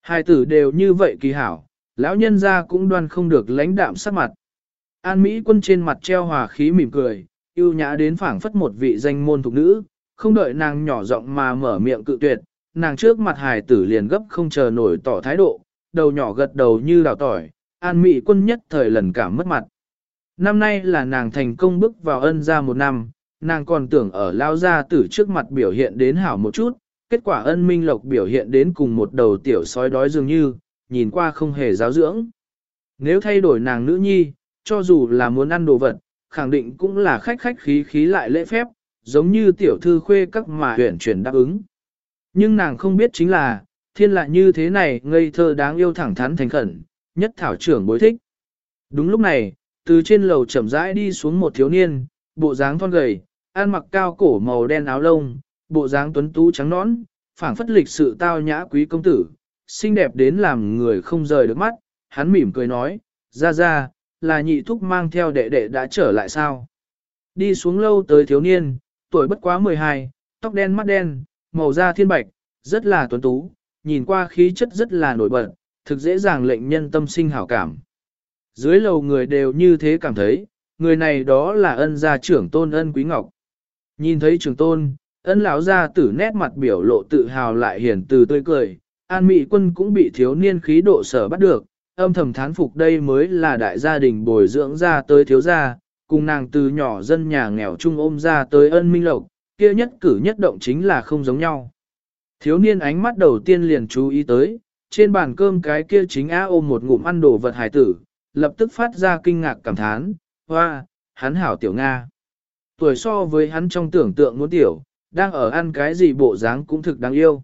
Hai tử đều như vậy kỳ hảo, lão nhân gia cũng đoan không được lãnh đạm sắc mặt. An Mỹ quân trên mặt treo hòa khí mỉm cười, yêu nhã đến phảng phất một vị danh môn thục nữ, không đợi nàng nhỏ giọng mà mở miệng cự tuyệt, nàng trước mặt hài tử liền gấp không chờ nổi tỏ thái độ, đầu nhỏ gật đầu như đào tỏi, an Mỹ quân nhất thời lần cảm mất mặt. Năm nay là nàng thành công bước vào ân gia một năm, nàng còn tưởng ở lao gia tử trước mặt biểu hiện đến hảo một chút, kết quả ân minh lộc biểu hiện đến cùng một đầu tiểu sói đói dường như, nhìn qua không hề giáo dưỡng. Nếu thay đổi nàng nữ nhi, cho dù là muốn ăn đồ vật, khẳng định cũng là khách khách khí khí lại lễ phép, giống như tiểu thư khuê các mà huyển chuyển đáp ứng. Nhưng nàng không biết chính là, thiên lại như thế này ngây thơ đáng yêu thẳng thắn thành khẩn, nhất thảo trưởng bối thích. Đúng lúc này, từ trên lầu chậm rãi đi xuống một thiếu niên, bộ dáng thon gầy, ăn mặc cao cổ màu đen áo lông, bộ dáng tuấn tú trắng nõn, phảng phất lịch sự tao nhã quý công tử, xinh đẹp đến làm người không rời được mắt, hắn mỉm cười nói, ra ra, là nhị thúc mang theo đệ đệ đã trở lại sao. Đi xuống lâu tới thiếu niên, tuổi bất quá 12, tóc đen mắt đen, màu da thiên bạch, rất là tuấn tú, nhìn qua khí chất rất là nổi bật, thực dễ dàng lệnh nhân tâm sinh hảo cảm. Dưới lầu người đều như thế cảm thấy, người này đó là ân gia trưởng tôn ân quý ngọc. Nhìn thấy trưởng tôn, ân lão gia tử nét mặt biểu lộ tự hào lại hiển từ tươi cười, an mị quân cũng bị thiếu niên khí độ sở bắt được, âm thầm thán phục đây mới là đại gia đình bồi dưỡng ra tới thiếu gia, cùng nàng từ nhỏ dân nhà nghèo chung ôm ra tới ân minh lộc, kia nhất cử nhất động chính là không giống nhau. Thiếu niên ánh mắt đầu tiên liền chú ý tới, trên bàn cơm cái kia chính á ôm một ngụm ăn đồ vật hải tử, lập tức phát ra kinh ngạc cảm thán, hoa, hắn hảo tiểu Nga. Tuổi so với hắn trong tưởng tượng muốn tiểu, đang ở ăn cái gì bộ dáng cũng thực đáng yêu.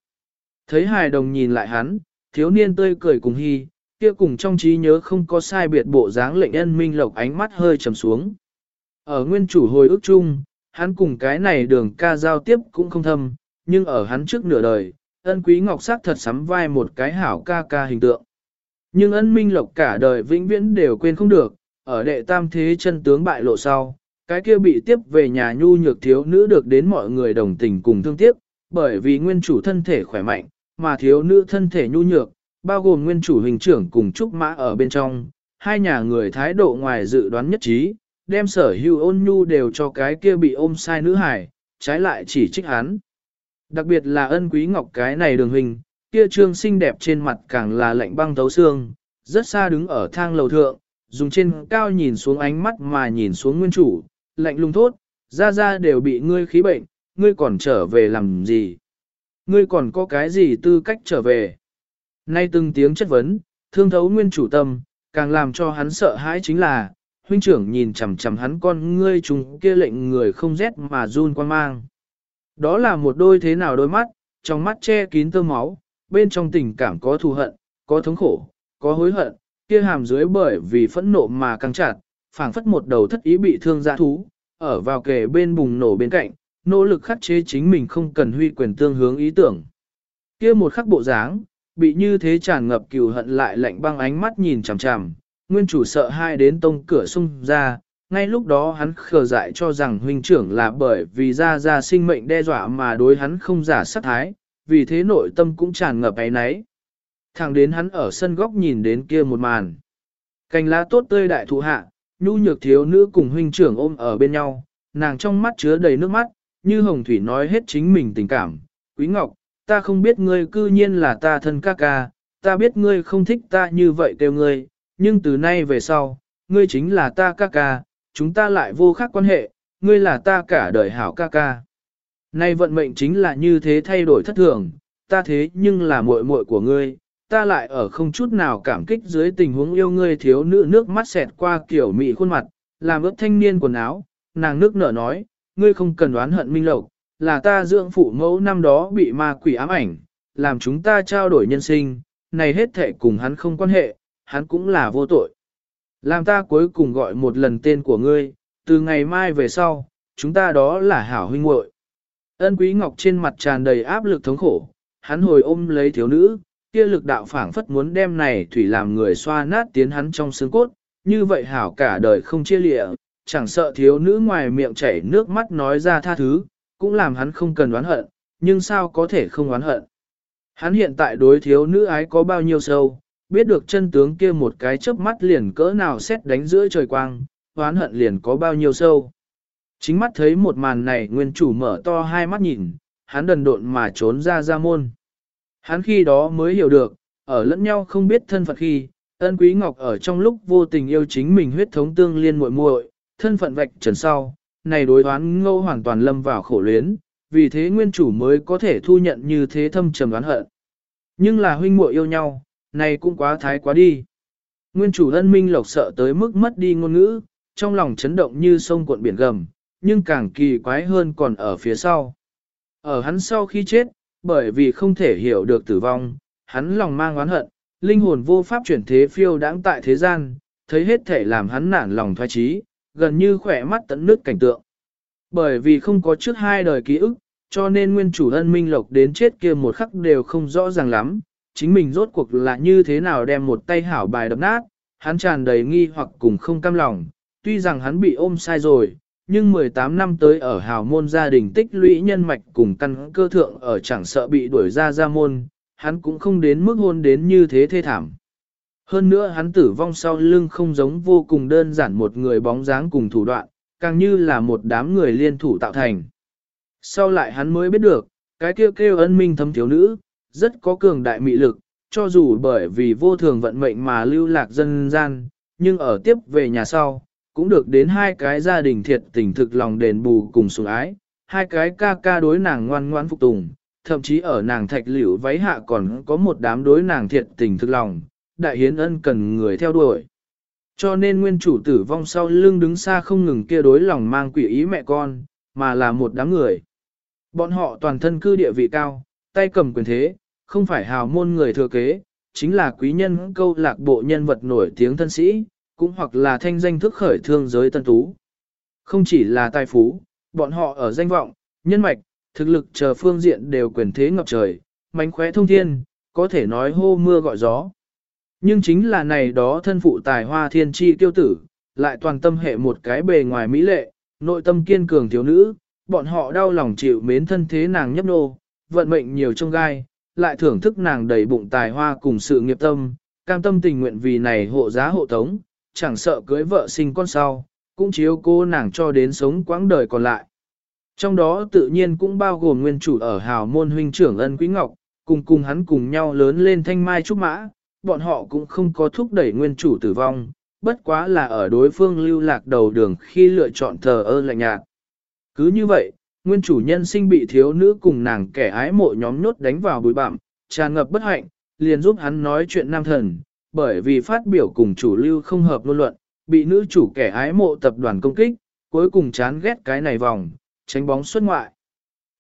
Thấy hài đồng nhìn lại hắn, thiếu niên tươi cười cùng hy, kia cùng trong trí nhớ không có sai biệt bộ dáng lệnh ân minh lộc ánh mắt hơi trầm xuống. Ở nguyên chủ hồi ức chung, hắn cùng cái này đường ca giao tiếp cũng không thâm, nhưng ở hắn trước nửa đời, ân quý ngọc sắc thật sắm vai một cái hảo ca ca hình tượng. Nhưng ân minh lộc cả đời vĩnh viễn đều quên không được, ở đệ tam thế chân tướng bại lộ sau, cái kia bị tiếp về nhà nhu nhược thiếu nữ được đến mọi người đồng tình cùng thương tiếc, bởi vì nguyên chủ thân thể khỏe mạnh, mà thiếu nữ thân thể nhu nhược, bao gồm nguyên chủ hình trưởng cùng trúc mã ở bên trong, hai nhà người thái độ ngoài dự đoán nhất trí, đem sở hữu ôn nhu đều cho cái kia bị ôm sai nữ hải, trái lại chỉ trích hắn. Đặc biệt là ân quý ngọc cái này đường hình, kia trương xinh đẹp trên mặt càng là lạnh băng thấu xương, rất xa đứng ở thang lầu thượng, dùng trên cao nhìn xuống ánh mắt mà nhìn xuống nguyên chủ, lạnh lùng thốt, ra ra đều bị ngươi khí bệnh, ngươi còn trở về làm gì? Ngươi còn có cái gì tư cách trở về? Nay từng tiếng chất vấn, thương thấu nguyên chủ tâm, càng làm cho hắn sợ hãi chính là, huynh trưởng nhìn chằm chằm hắn con ngươi chúng kia lệnh người không rét mà run quan mang. Đó là một đôi thế nào đôi mắt, trong mắt che kín tơ máu, bên trong tình cảm có thù hận, có thống khổ, có hối hận, kia hàm dưới bởi vì phẫn nộ mà căng chặt, phảng phất một đầu thất ý bị thương dã thú, ở vào kề bên bùng nổ bên cạnh, nỗ lực khắc chế chính mình không cần huy quyền tương hướng ý tưởng. Kia một khắc bộ dáng, bị như thế tràn ngập cừu hận lại lạnh băng ánh mắt nhìn chằm chằm, nguyên chủ sợ hai đến tông cửa xung ra, ngay lúc đó hắn khờ dại cho rằng huynh trưởng là bởi vì ra ra sinh mệnh đe dọa mà đối hắn không giả sát thái, vì thế nội tâm cũng tràn ngập ấy náy. Thẳng đến hắn ở sân góc nhìn đến kia một màn. Cành lá tốt tươi đại thụ hạ, nhu nhược thiếu nữ cùng huynh trưởng ôm ở bên nhau, nàng trong mắt chứa đầy nước mắt, như hồng thủy nói hết chính mình tình cảm. Quý Ngọc, ta không biết ngươi cư nhiên là ta thân ca ca, ta biết ngươi không thích ta như vậy kêu ngươi, nhưng từ nay về sau, ngươi chính là ta ca ca, chúng ta lại vô khác quan hệ, ngươi là ta cả đời hảo ca ca. Nay vận mệnh chính là như thế thay đổi thất thường, ta thế nhưng là muội muội của ngươi, ta lại ở không chút nào cảm kích dưới tình huống yêu ngươi thiếu nữ nước mắt xẹt qua kiểu mị khuôn mặt, làm ướt thanh niên quần áo, nàng nước nở nói, ngươi không cần đoán hận minh lộc, là ta dưỡng phụ mẫu năm đó bị ma quỷ ám ảnh, làm chúng ta trao đổi nhân sinh, này hết thể cùng hắn không quan hệ, hắn cũng là vô tội. Làm ta cuối cùng gọi một lần tên của ngươi, từ ngày mai về sau, chúng ta đó là hảo huynh muội. Ân quý ngọc trên mặt tràn đầy áp lực thống khổ, hắn hồi ôm lấy thiếu nữ, kia lực đạo phảng phất muốn đem này thủy làm người xoa nát tiến hắn trong xương cốt, như vậy hảo cả đời không chia lịa, chẳng sợ thiếu nữ ngoài miệng chảy nước mắt nói ra tha thứ, cũng làm hắn không cần oán hận, nhưng sao có thể không oán hận. Hắn hiện tại đối thiếu nữ ái có bao nhiêu sâu, biết được chân tướng kia một cái chớp mắt liền cỡ nào xét đánh giữa trời quang, oán hận liền có bao nhiêu sâu. Chính mắt thấy một màn này nguyên chủ mở to hai mắt nhìn, hắn đần độn mà trốn ra ra môn. Hắn khi đó mới hiểu được, ở lẫn nhau không biết thân phận khi, ân quý ngọc ở trong lúc vô tình yêu chính mình huyết thống tương liên muội muội, thân phận vạch trần sau, này đối đoán ngô hoàn toàn lâm vào khổ luyến, vì thế nguyên chủ mới có thể thu nhận như thế thâm trầm đoán hận. Nhưng là huynh muội yêu nhau, này cũng quá thái quá đi. Nguyên chủ ân minh lộc sợ tới mức mất đi ngôn ngữ, trong lòng chấn động như sông cuộn biển gầm, nhưng càng kỳ quái hơn còn ở phía sau. Ở hắn sau khi chết, bởi vì không thể hiểu được tử vong, hắn lòng mang oán hận, linh hồn vô pháp chuyển thế phiêu đãng tại thế gian, thấy hết thể làm hắn nản lòng thoái trí, gần như khỏe mắt tận nước cảnh tượng. Bởi vì không có trước hai đời ký ức, cho nên nguyên chủ ân minh lộc đến chết kia một khắc đều không rõ ràng lắm, chính mình rốt cuộc là như thế nào đem một tay hảo bài đập nát, hắn tràn đầy nghi hoặc cùng không cam lòng, tuy rằng hắn bị ôm sai rồi, nhưng 18 năm tới ở hào môn gia đình tích lũy nhân mạch cùng căn cơ thượng ở chẳng sợ bị đuổi ra ra môn, hắn cũng không đến mức hôn đến như thế thê thảm. Hơn nữa hắn tử vong sau lưng không giống vô cùng đơn giản một người bóng dáng cùng thủ đoạn, càng như là một đám người liên thủ tạo thành. Sau lại hắn mới biết được, cái kêu kêu ân minh thâm thiếu nữ, rất có cường đại mị lực, cho dù bởi vì vô thường vận mệnh mà lưu lạc dân gian, nhưng ở tiếp về nhà sau, cũng được đến hai cái gia đình thiệt tình thực lòng đền bù cùng sủng ái, hai cái ca ca đối nàng ngoan ngoãn phục tùng, thậm chí ở nàng thạch liễu váy hạ còn có một đám đối nàng thiệt tình thực lòng, đại hiến ân cần người theo đuổi. Cho nên nguyên chủ tử vong sau lưng đứng xa không ngừng kia đối lòng mang quỷ ý mẹ con, mà là một đám người. Bọn họ toàn thân cư địa vị cao, tay cầm quyền thế, không phải hào môn người thừa kế, chính là quý nhân câu lạc bộ nhân vật nổi tiếng thân sĩ, cũng hoặc là thanh danh thức khởi thương giới tân tú. Không chỉ là tài phú, bọn họ ở danh vọng, nhân mạch, thực lực chờ phương diện đều quyền thế ngập trời, mánh khóe thông thiên, có thể nói hô mưa gọi gió. Nhưng chính là này đó thân phụ tài hoa thiên tri tiêu tử, lại toàn tâm hệ một cái bề ngoài mỹ lệ, nội tâm kiên cường thiếu nữ, bọn họ đau lòng chịu mến thân thế nàng nhấp nô, vận mệnh nhiều trong gai, lại thưởng thức nàng đầy bụng tài hoa cùng sự nghiệp tâm, cam tâm tình nguyện vì này hộ giá hộ tống, chẳng sợ cưới vợ sinh con sau, cũng chiếu cô nàng cho đến sống quãng đời còn lại. Trong đó tự nhiên cũng bao gồm nguyên chủ ở hào môn huynh trưởng ân quý ngọc, cùng cùng hắn cùng nhau lớn lên thanh mai trúc mã, bọn họ cũng không có thúc đẩy nguyên chủ tử vong, bất quá là ở đối phương lưu lạc đầu đường khi lựa chọn thờ ơ lạnh nhạt. Cứ như vậy, nguyên chủ nhân sinh bị thiếu nữ cùng nàng kẻ ái mộ nhóm nhốt đánh vào bụi bặm, tràn ngập bất hạnh, liền giúp hắn nói chuyện nam thần, bởi vì phát biểu cùng chủ lưu không hợp luôn luận, bị nữ chủ kẻ ái mộ tập đoàn công kích, cuối cùng chán ghét cái này vòng, tránh bóng xuất ngoại.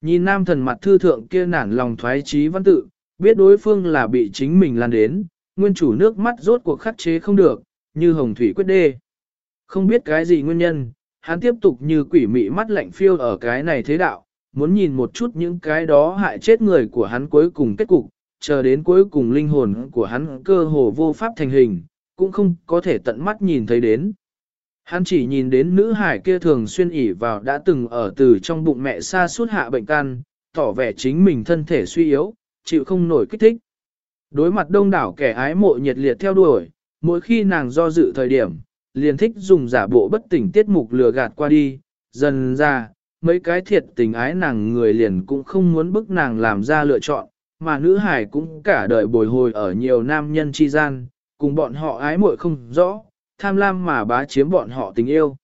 Nhìn nam thần mặt thư thượng kia nản lòng thoái trí văn tự, biết đối phương là bị chính mình lan đến, nguyên chủ nước mắt rốt cuộc khắc chế không được, như hồng thủy quyết đê. Không biết cái gì nguyên nhân, hắn tiếp tục như quỷ mị mắt lạnh phiêu ở cái này thế đạo, muốn nhìn một chút những cái đó hại chết người của hắn cuối cùng kết cục, chờ đến cuối cùng linh hồn của hắn cơ hồ vô pháp thành hình, cũng không có thể tận mắt nhìn thấy đến. Hắn chỉ nhìn đến nữ hải kia thường xuyên ỉ vào đã từng ở từ trong bụng mẹ xa suốt hạ bệnh can, tỏ vẻ chính mình thân thể suy yếu, chịu không nổi kích thích. Đối mặt đông đảo kẻ ái mộ nhiệt liệt theo đuổi, mỗi khi nàng do dự thời điểm, liền thích dùng giả bộ bất tỉnh tiết mục lừa gạt qua đi, dần ra, mấy cái thiệt tình ái nàng người liền cũng không muốn bức nàng làm ra lựa chọn, mà nữ hải cũng cả đời bồi hồi ở nhiều nam nhân chi gian, cùng bọn họ ái muội không rõ, tham lam mà bá chiếm bọn họ tình yêu.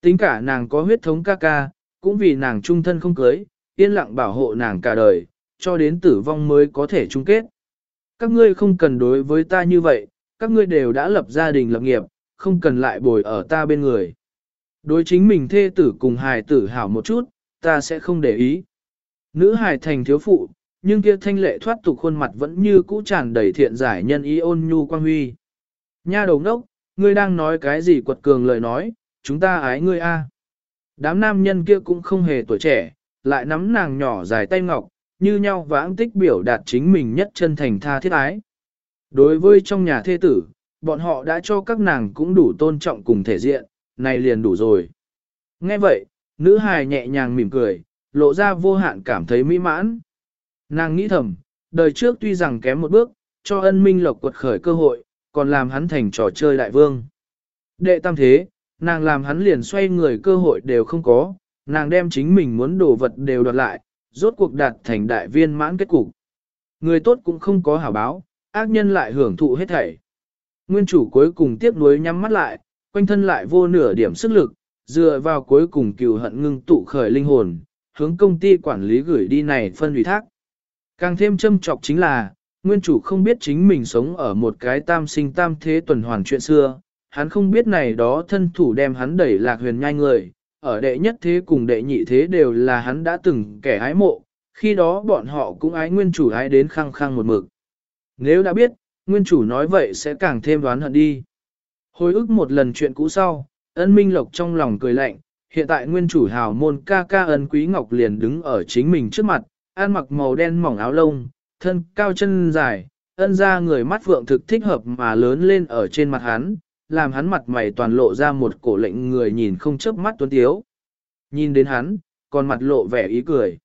Tính cả nàng có huyết thống ca ca, cũng vì nàng trung thân không cưới, yên lặng bảo hộ nàng cả đời, cho đến tử vong mới có thể chung kết. Các ngươi không cần đối với ta như vậy, các ngươi đều đã lập gia đình lập nghiệp, không cần lại bồi ở ta bên người. Đối chính mình thê tử cùng hài tử hảo một chút, ta sẽ không để ý. Nữ hài thành thiếu phụ, nhưng kia thanh lệ thoát tục khuôn mặt vẫn như cũ tràn đầy thiện giải nhân ý ôn nhu quang huy. Nha đầu ngốc, ngươi đang nói cái gì quật cường lời nói, chúng ta ái ngươi a. Đám nam nhân kia cũng không hề tuổi trẻ, lại nắm nàng nhỏ dài tay ngọc, như nhau vãng tích biểu đạt chính mình nhất chân thành tha thiết ái. Đối với trong nhà thê tử, bọn họ đã cho các nàng cũng đủ tôn trọng cùng thể diện, này liền đủ rồi. Nghe vậy, nữ hài nhẹ nhàng mỉm cười, lộ ra vô hạn cảm thấy mỹ mãn. Nàng nghĩ thầm, đời trước tuy rằng kém một bước, cho ân minh lộc quật khởi cơ hội, còn làm hắn thành trò chơi đại vương. Đệ tam thế, nàng làm hắn liền xoay người cơ hội đều không có, nàng đem chính mình muốn đồ vật đều đoạt lại, rốt cuộc đạt thành đại viên mãn kết cục. Người tốt cũng không có hảo báo, ác nhân lại hưởng thụ hết thảy. Nguyên chủ cuối cùng tiếc nuối nhắm mắt lại, quanh thân lại vô nửa điểm sức lực, dựa vào cuối cùng cừu hận ngưng tụ khởi linh hồn, hướng công ty quản lý gửi đi này phân ủy thác. Càng thêm châm trọng chính là, nguyên chủ không biết chính mình sống ở một cái tam sinh tam thế tuần hoàn chuyện xưa, hắn không biết này đó thân thủ đem hắn đẩy lạc huyền nhai người, ở đệ nhất thế cùng đệ nhị thế đều là hắn đã từng kẻ ái mộ, khi đó bọn họ cũng ái nguyên chủ ái đến khăng khăng một mực. Nếu đã biết, nguyên chủ nói vậy sẽ càng thêm đoán hận đi. Hồi ức một lần chuyện cũ sau, ân minh lộc trong lòng cười lạnh, hiện tại nguyên chủ hào môn ca ca ân quý ngọc liền đứng ở chính mình trước mặt, ăn mặc màu đen mỏng áo lông, thân cao chân dài, ân ra người mắt vượng thực thích hợp mà lớn lên ở trên mặt hắn, làm hắn mặt mày toàn lộ ra một cổ lệnh người nhìn không chớp mắt tuấn tiếu. Nhìn đến hắn, còn mặt lộ vẻ ý cười.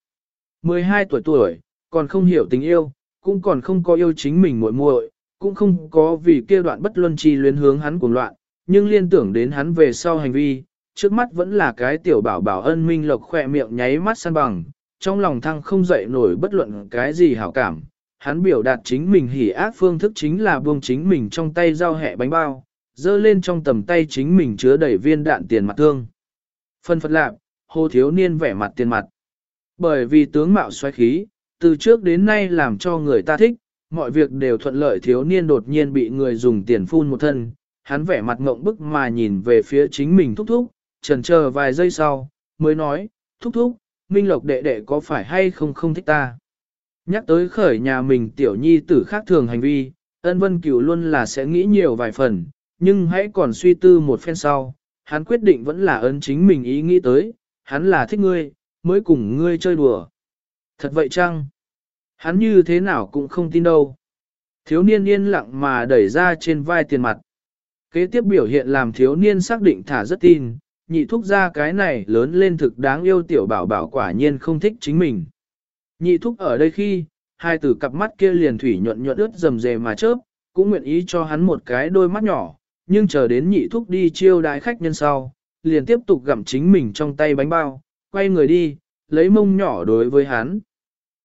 12 tuổi tuổi, còn không hiểu tình yêu, cũng còn không có yêu chính mình muội muội, cũng không có vì kia đoạn bất luân chi luyến hướng hắn cuồng loạn, nhưng liên tưởng đến hắn về sau hành vi, trước mắt vẫn là cái tiểu bảo bảo ân minh lộc khỏe miệng nháy mắt săn bằng, trong lòng thăng không dậy nổi bất luận cái gì hảo cảm. Hắn biểu đạt chính mình hỉ ác phương thức chính là buông chính mình trong tay rau hẹ bánh bao, dơ lên trong tầm tay chính mình chứa đầy viên đạn tiền mặt thương. Phân phật lạc, hồ thiếu niên vẻ mặt tiền mặt. Bởi vì tướng mạo xoáy khí, từ trước đến nay làm cho người ta thích, mọi việc đều thuận lợi thiếu niên đột nhiên bị người dùng tiền phun một thân, hắn vẻ mặt ngộng bức mà nhìn về phía chính mình thúc thúc, trần chờ vài giây sau, mới nói, thúc thúc, Minh Lộc đệ đệ có phải hay không không thích ta. Nhắc tới khởi nhà mình tiểu nhi tử khác thường hành vi, ân vân cửu luôn là sẽ nghĩ nhiều vài phần, nhưng hãy còn suy tư một phen sau, hắn quyết định vẫn là ấn chính mình ý nghĩ tới, hắn là thích ngươi, mới cùng ngươi chơi đùa. Thật vậy chăng? Hắn như thế nào cũng không tin đâu. Thiếu niên yên lặng mà đẩy ra trên vai tiền mặt. Kế tiếp biểu hiện làm thiếu niên xác định thả rất tin, nhị thúc ra cái này lớn lên thực đáng yêu tiểu bảo bảo quả nhiên không thích chính mình. Nhị thúc ở đây khi, hai tử cặp mắt kia liền thủy nhuận nhuận ướt rầm rề mà chớp, cũng nguyện ý cho hắn một cái đôi mắt nhỏ, nhưng chờ đến nhị thúc đi chiêu đái khách nhân sau, liền tiếp tục gặm chính mình trong tay bánh bao, quay người đi, lấy mông nhỏ đối với hắn.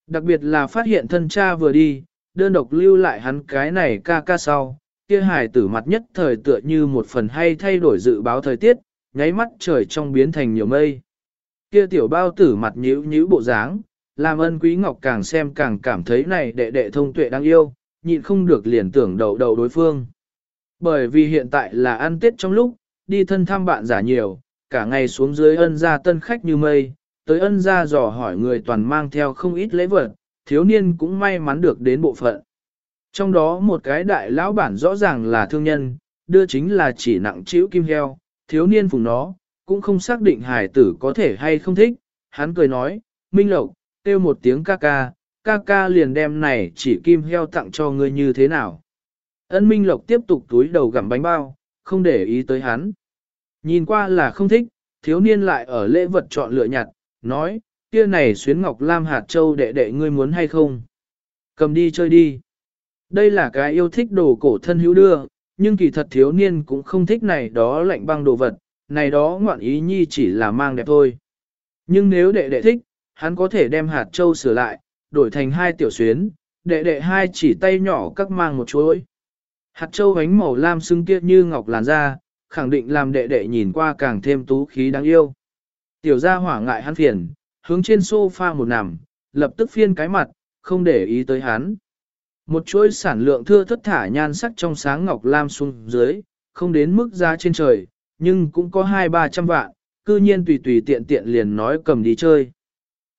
Đặc biệt là phát hiện thân cha vừa đi, đơn độc lưu lại hắn cái này ca ca sau, kia hài tử mặt nhất thời tựa như một phần hay thay đổi dự báo thời tiết, nháy mắt trời trong biến thành nhiều mây. Kia tiểu bao tử mặt nhíu nhíu bộ dáng, làm ân quý ngọc càng xem càng cảm thấy này đệ đệ thông tuệ đáng yêu, nhịn không được liền tưởng đầu đầu đối phương. Bởi vì hiện tại là ăn tết trong lúc, đi thân thăm bạn giả nhiều, cả ngày xuống dưới ân gia tân khách như mây, tới ân gia dò hỏi người toàn mang theo không ít lễ vật, thiếu niên cũng may mắn được đến bộ phận. Trong đó một cái đại lão bản rõ ràng là thương nhân, đưa chính là chỉ nặng chịu kim heo, thiếu niên phùng nó, cũng không xác định hải tử có thể hay không thích, hắn cười nói, Minh Lộc, kêu một tiếng ca ca, ca ca liền đem này chỉ kim heo tặng cho ngươi như thế nào. Ân Minh Lộc tiếp tục túi đầu gặm bánh bao, không để ý tới hắn. Nhìn qua là không thích, thiếu niên lại ở lễ vật chọn lựa nhặt, nói, kia này xuyến ngọc lam hạt châu đệ đệ ngươi muốn hay không? Cầm đi chơi đi. Đây là cái yêu thích đồ cổ thân hữu đưa, nhưng kỳ thật thiếu niên cũng không thích này đó lạnh băng đồ vật, này đó ngoạn ý nhi chỉ là mang đẹp thôi. Nhưng nếu đệ đệ thích, hắn có thể đem hạt châu sửa lại, đổi thành hai tiểu xuyến, đệ đệ hai chỉ tay nhỏ các mang một chuỗi. Hạt châu ánh màu lam xưng kia như ngọc làn da, khẳng định làm đệ đệ nhìn qua càng thêm tú khí đáng yêu. Tiểu gia hỏa ngại hắn phiền, hướng trên sofa một nằm, lập tức phiên cái mặt, không để ý tới hắn. Một chuỗi sản lượng thưa thất thả nhan sắc trong sáng ngọc lam xuống dưới, không đến mức giá trên trời, nhưng cũng có hai ba trăm vạn, cư nhiên tùy tùy tiện tiện liền nói cầm đi chơi.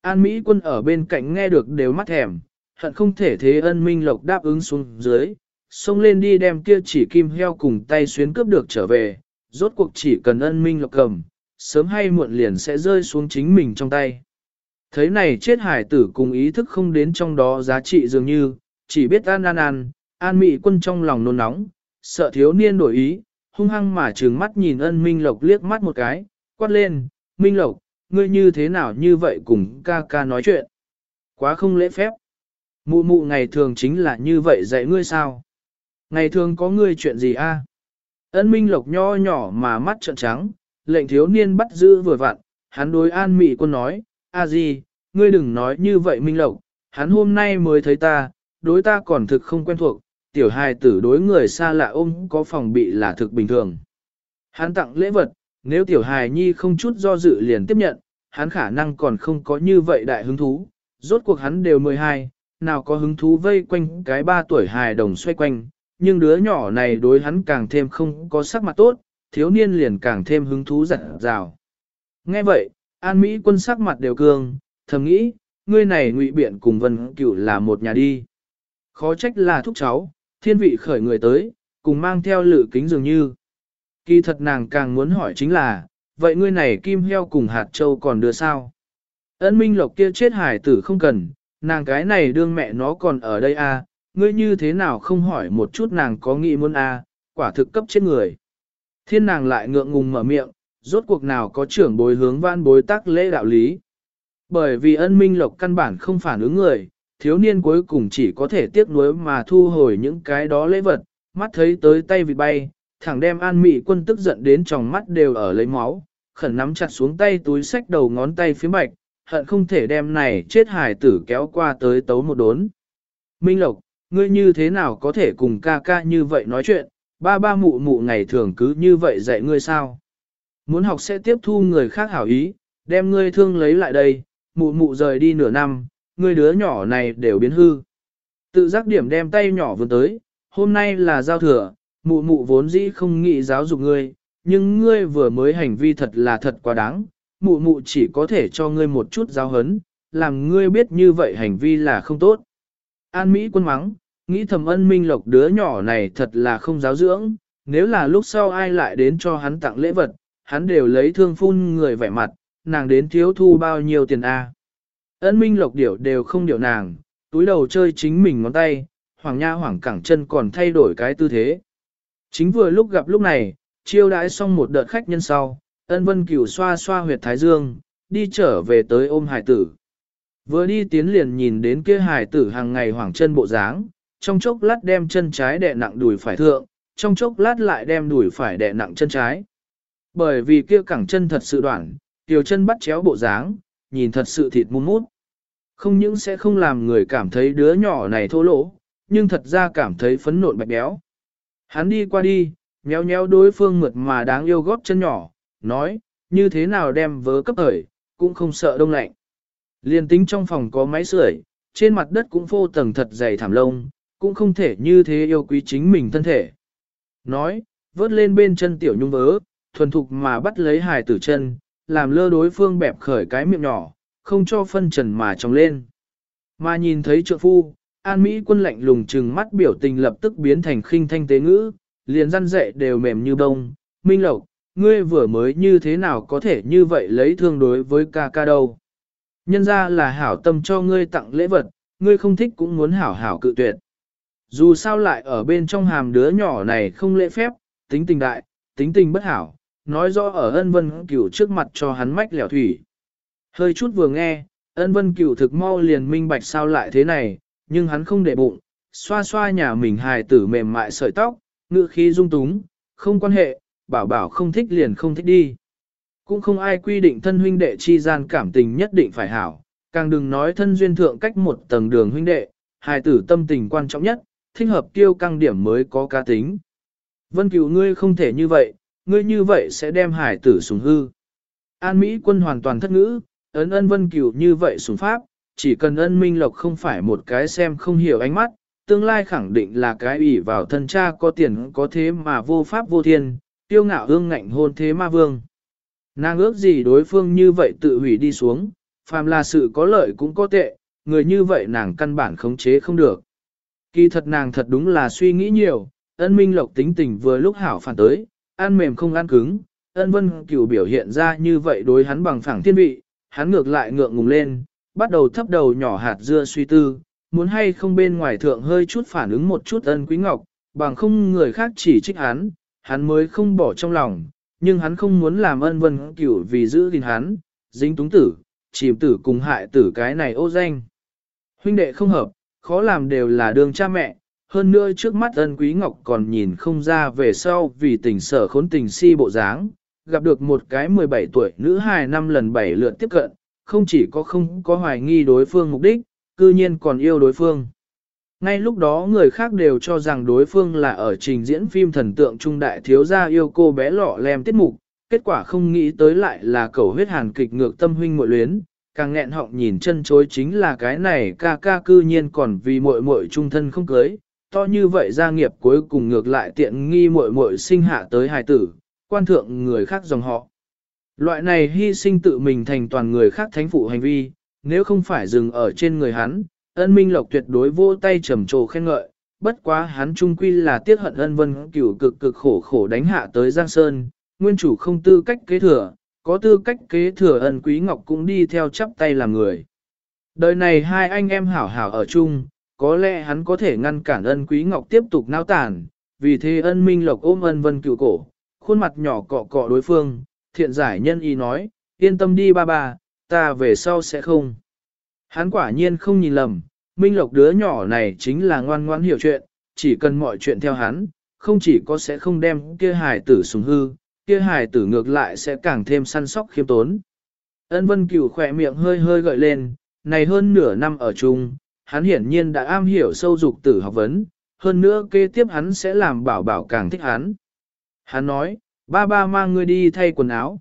An Mỹ quân ở bên cạnh nghe được đều mắt thèm, hận không thể thế ân minh lộc đáp ứng xuống dưới, xông lên đi đem kia chỉ kim heo cùng tay xuyến cướp được trở về, rốt cuộc chỉ cần ân minh lộc cầm, sớm hay muộn liền sẽ rơi xuống chính mình trong tay. Thấy này chết hải tử cùng ý thức không đến trong đó giá trị dường như, chỉ biết an an an, an mị quân trong lòng nôn nóng, sợ thiếu niên đổi ý, hung hăng mà trừng mắt nhìn ân Minh Lộc liếc mắt một cái, quát lên, Minh Lộc, ngươi như thế nào như vậy cùng ca ca nói chuyện. Quá không lễ phép. Mụ mụ ngày thường chính là như vậy dạy ngươi sao? Ngày thường có ngươi chuyện gì a? Ân Minh Lộc nho nhỏ mà mắt trợn trắng, lệnh thiếu niên bắt giữ vừa vặn, hắn đối an mị quân nói, a gì, ngươi đừng nói như vậy Minh Lộc, hắn hôm nay mới thấy ta, đối ta còn thực không quen thuộc, tiểu hài tử đối người xa lạ ôm có phòng bị là thực bình thường. Hắn tặng lễ vật, nếu tiểu hài nhi không chút do dự liền tiếp nhận, hắn khả năng còn không có như vậy đại hứng thú, rốt cuộc hắn đều 12, nào có hứng thú vây quanh cái ba tuổi hài đồng xoay quanh, nhưng đứa nhỏ này đối hắn càng thêm không có sắc mặt tốt, thiếu niên liền càng thêm hứng thú giật rào. Nghe vậy, An Mỹ quân sắc mặt đều cương, thầm nghĩ, ngươi này ngụy biện cùng Vân Cửu là một nhà đi. Khó trách là thúc cháu, thiên vị khởi người tới, cùng mang theo lự kính dường như. Kỳ thật nàng càng muốn hỏi chính là, vậy ngươi này kim heo cùng hạt châu còn đưa sao? Ấn minh lộc kia chết hải tử không cần, nàng cái này đương mẹ nó còn ở đây à, ngươi như thế nào không hỏi một chút nàng có nghĩ muốn à, quả thực cấp chết người. Thiên nàng lại ngượng ngùng mở miệng, rốt cuộc nào có trưởng bối hướng văn bối tác lễ đạo lý. Bởi vì ân minh lộc căn bản không phản ứng người, thiếu niên cuối cùng chỉ có thể tiếc nuối mà thu hồi những cái đó lễ vật, mắt thấy tới tay vịt bay, thẳng đem an mị quân tức giận đến tròng mắt đều ở lấy máu, khẩn nắm chặt xuống tay túi sách đầu ngón tay phía bạch, hận không thể đem này chết hài tử kéo qua tới tấu một đốn. Minh Lộc, ngươi như thế nào có thể cùng ca ca như vậy nói chuyện, ba ba mụ mụ ngày thường cứ như vậy dạy ngươi sao? Muốn học sẽ tiếp thu người khác hảo ý, đem ngươi thương lấy lại đây, mụ mụ rời đi nửa năm, Người đứa nhỏ này đều biến hư. Tự giác điểm đem tay nhỏ vươn tới, hôm nay là giao thừa, mụ mụ vốn dĩ không nghĩ giáo dục ngươi, nhưng ngươi vừa mới hành vi thật là thật quá đáng, mụ mụ chỉ có thể cho ngươi một chút giáo hấn, làm ngươi biết như vậy hành vi là không tốt. An Mỹ quân mắng, nghĩ thầm ân minh lộc đứa nhỏ này thật là không giáo dưỡng, nếu là lúc sau ai lại đến cho hắn tặng lễ vật, hắn đều lấy thương phun người vẻ mặt, nàng đến thiếu thu bao nhiêu tiền a? Ân minh lộc điểu đều không điểu nàng, túi đầu chơi chính mình ngón tay, hoàng nha hoàng cẳng chân còn thay đổi cái tư thế. Chính vừa lúc gặp lúc này, chiêu đãi xong một đợt khách nhân sau, ân vân cửu xoa xoa huyệt thái dương, đi trở về tới ôm hải tử. Vừa đi tiến liền nhìn đến kia hải tử hàng ngày hoảng chân bộ dáng, trong chốc lát đem chân trái đè nặng đùi phải thượng, trong chốc lát lại đem đùi phải đè nặng chân trái. Bởi vì kia cẳng chân thật sự đoạn, tiểu chân bắt chéo bộ dáng, nhìn thật sự thịt muôn mút. Không những sẽ không làm người cảm thấy đứa nhỏ này thô lỗ, nhưng thật ra cảm thấy phấn nộn bạch béo. Hắn đi qua đi, nhéo nhéo đối phương mượt mà đáng yêu góp chân nhỏ, nói, như thế nào đem vớ cấp thời, cũng không sợ đông lạnh. Liên tính trong phòng có máy sưởi, trên mặt đất cũng phô tầng thật dày thảm lông, cũng không thể như thế yêu quý chính mình thân thể. Nói, vớt lên bên chân tiểu nhung vớ, thuần thục mà bắt lấy hài tử chân, làm lơ đối phương bẹp khởi cái miệng nhỏ, không cho phân trần mà trồng lên. Mà nhìn thấy trượng phu, An Mỹ quân lạnh lùng trừng mắt biểu tình lập tức biến thành khinh thanh tế ngữ, liền răn dậy đều mềm như bông. Minh Lộc, ngươi vừa mới như thế nào có thể như vậy lấy thương đối với ca ca đâu. Nhân ra là hảo tâm cho ngươi tặng lễ vật, ngươi không thích cũng muốn hảo hảo cự tuyệt. Dù sao lại ở bên trong hàm đứa nhỏ này không lễ phép, tính tình đại, tính tình bất hảo, nói rõ ở ân vân cửu trước mặt cho hắn mách lẻo thủy. Hơi chút vừa nghe, ân vân cửu thực mau liền minh bạch sao lại thế này, nhưng hắn không để bụng, xoa xoa nhà mình hài tử mềm mại sợi tóc, ngự khí dung túng, không quan hệ, bảo bảo không thích liền không thích đi. Cũng không ai quy định thân huynh đệ chi gian cảm tình nhất định phải hảo, càng đừng nói thân duyên thượng cách một tầng đường huynh đệ, hài tử tâm tình quan trọng nhất, thích hợp tiêu căng điểm mới có cá tính. Vân cửu ngươi không thể như vậy, ngươi như vậy sẽ đem hải tử sùng hư. An Mỹ quân hoàn toàn thất ngữ, ấn ân vân cửu như vậy sùng pháp, chỉ cần ân minh lộc không phải một cái xem không hiểu ánh mắt, tương lai khẳng định là cái ủy vào thân cha có tiền có thế mà vô pháp vô thiên, tiêu ngạo hương ngạnh hôn thế ma vương. Nàng ước gì đối phương như vậy tự hủy đi xuống, phàm là sự có lợi cũng có tệ, người như vậy nàng căn bản khống chế không được. Kỳ thật nàng thật đúng là suy nghĩ nhiều, ân minh lộc tính tình vừa lúc hảo phản tới, ăn mềm không ăn cứng, ân vân cửu biểu hiện ra như vậy đối hắn bằng phẳng thiên vị, hắn ngược lại ngượng ngùng lên, bắt đầu thấp đầu nhỏ hạt dưa suy tư, muốn hay không bên ngoài thượng hơi chút phản ứng một chút ân quý ngọc, bằng không người khác chỉ trích hắn, hắn mới không bỏ trong lòng, nhưng hắn không muốn làm ân vân cửu vì giữ gìn hắn, dính túng tử, chìm tử cùng hại tử cái này ô danh. Huynh đệ không hợp, khó làm đều là đường cha mẹ, hơn nữa trước mắt ân quý ngọc còn nhìn không ra về sau vì tình sở khốn tình si bộ dáng, gặp được một cái 17 tuổi nữ hài năm lần bảy lượt tiếp cận, không chỉ có không có hoài nghi đối phương mục đích, cư nhiên còn yêu đối phương. Ngay lúc đó người khác đều cho rằng đối phương là ở trình diễn phim thần tượng trung đại thiếu gia yêu cô bé lọ lem tiết mục, kết quả không nghĩ tới lại là cầu huyết hàn kịch ngược tâm huynh muội luyến, càng nghẹn họng nhìn chân chối chính là cái này ca ca cư nhiên còn vì muội muội trung thân không cưới, to như vậy gia nghiệp cuối cùng ngược lại tiện nghi muội muội sinh hạ tới hài tử, quan thượng người khác dòng họ. Loại này hy sinh tự mình thành toàn người khác thánh phụ hành vi, nếu không phải dừng ở trên người hắn, ân minh lộc tuyệt đối vô tay trầm trồ khen ngợi, bất quá hắn trung quy là tiếc hận ân vân cửu cực cực khổ khổ đánh hạ tới Giang Sơn, nguyên chủ không tư cách kế thừa, có tư cách kế thừa ân quý ngọc cũng đi theo chắp tay làm người. Đời này hai anh em hảo hảo ở chung, có lẽ hắn có thể ngăn cản ân quý ngọc tiếp tục nao tàn, vì thế ân minh lộc ôm ân vân cửu cổ, khuôn mặt nhỏ cọ cọ đối phương, thiện giải nhân y nói, yên tâm đi ba ba, ta về sau sẽ không. Hắn quả nhiên không nhìn lầm, Minh Lộc đứa nhỏ này chính là ngoan ngoãn hiểu chuyện, chỉ cần mọi chuyện theo hắn, không chỉ có sẽ không đem kia hài tử sùng hư, kia hài tử ngược lại sẽ càng thêm săn sóc khiêm tốn. Ân Vân Cửu khỏe miệng hơi hơi gợi lên, này hơn nửa năm ở chung, hắn hiển nhiên đã am hiểu sâu dục tử học vấn, hơn nữa kế tiếp hắn sẽ làm bảo bảo càng thích hắn. Hắn nói, ba ba mang ngươi đi thay quần áo.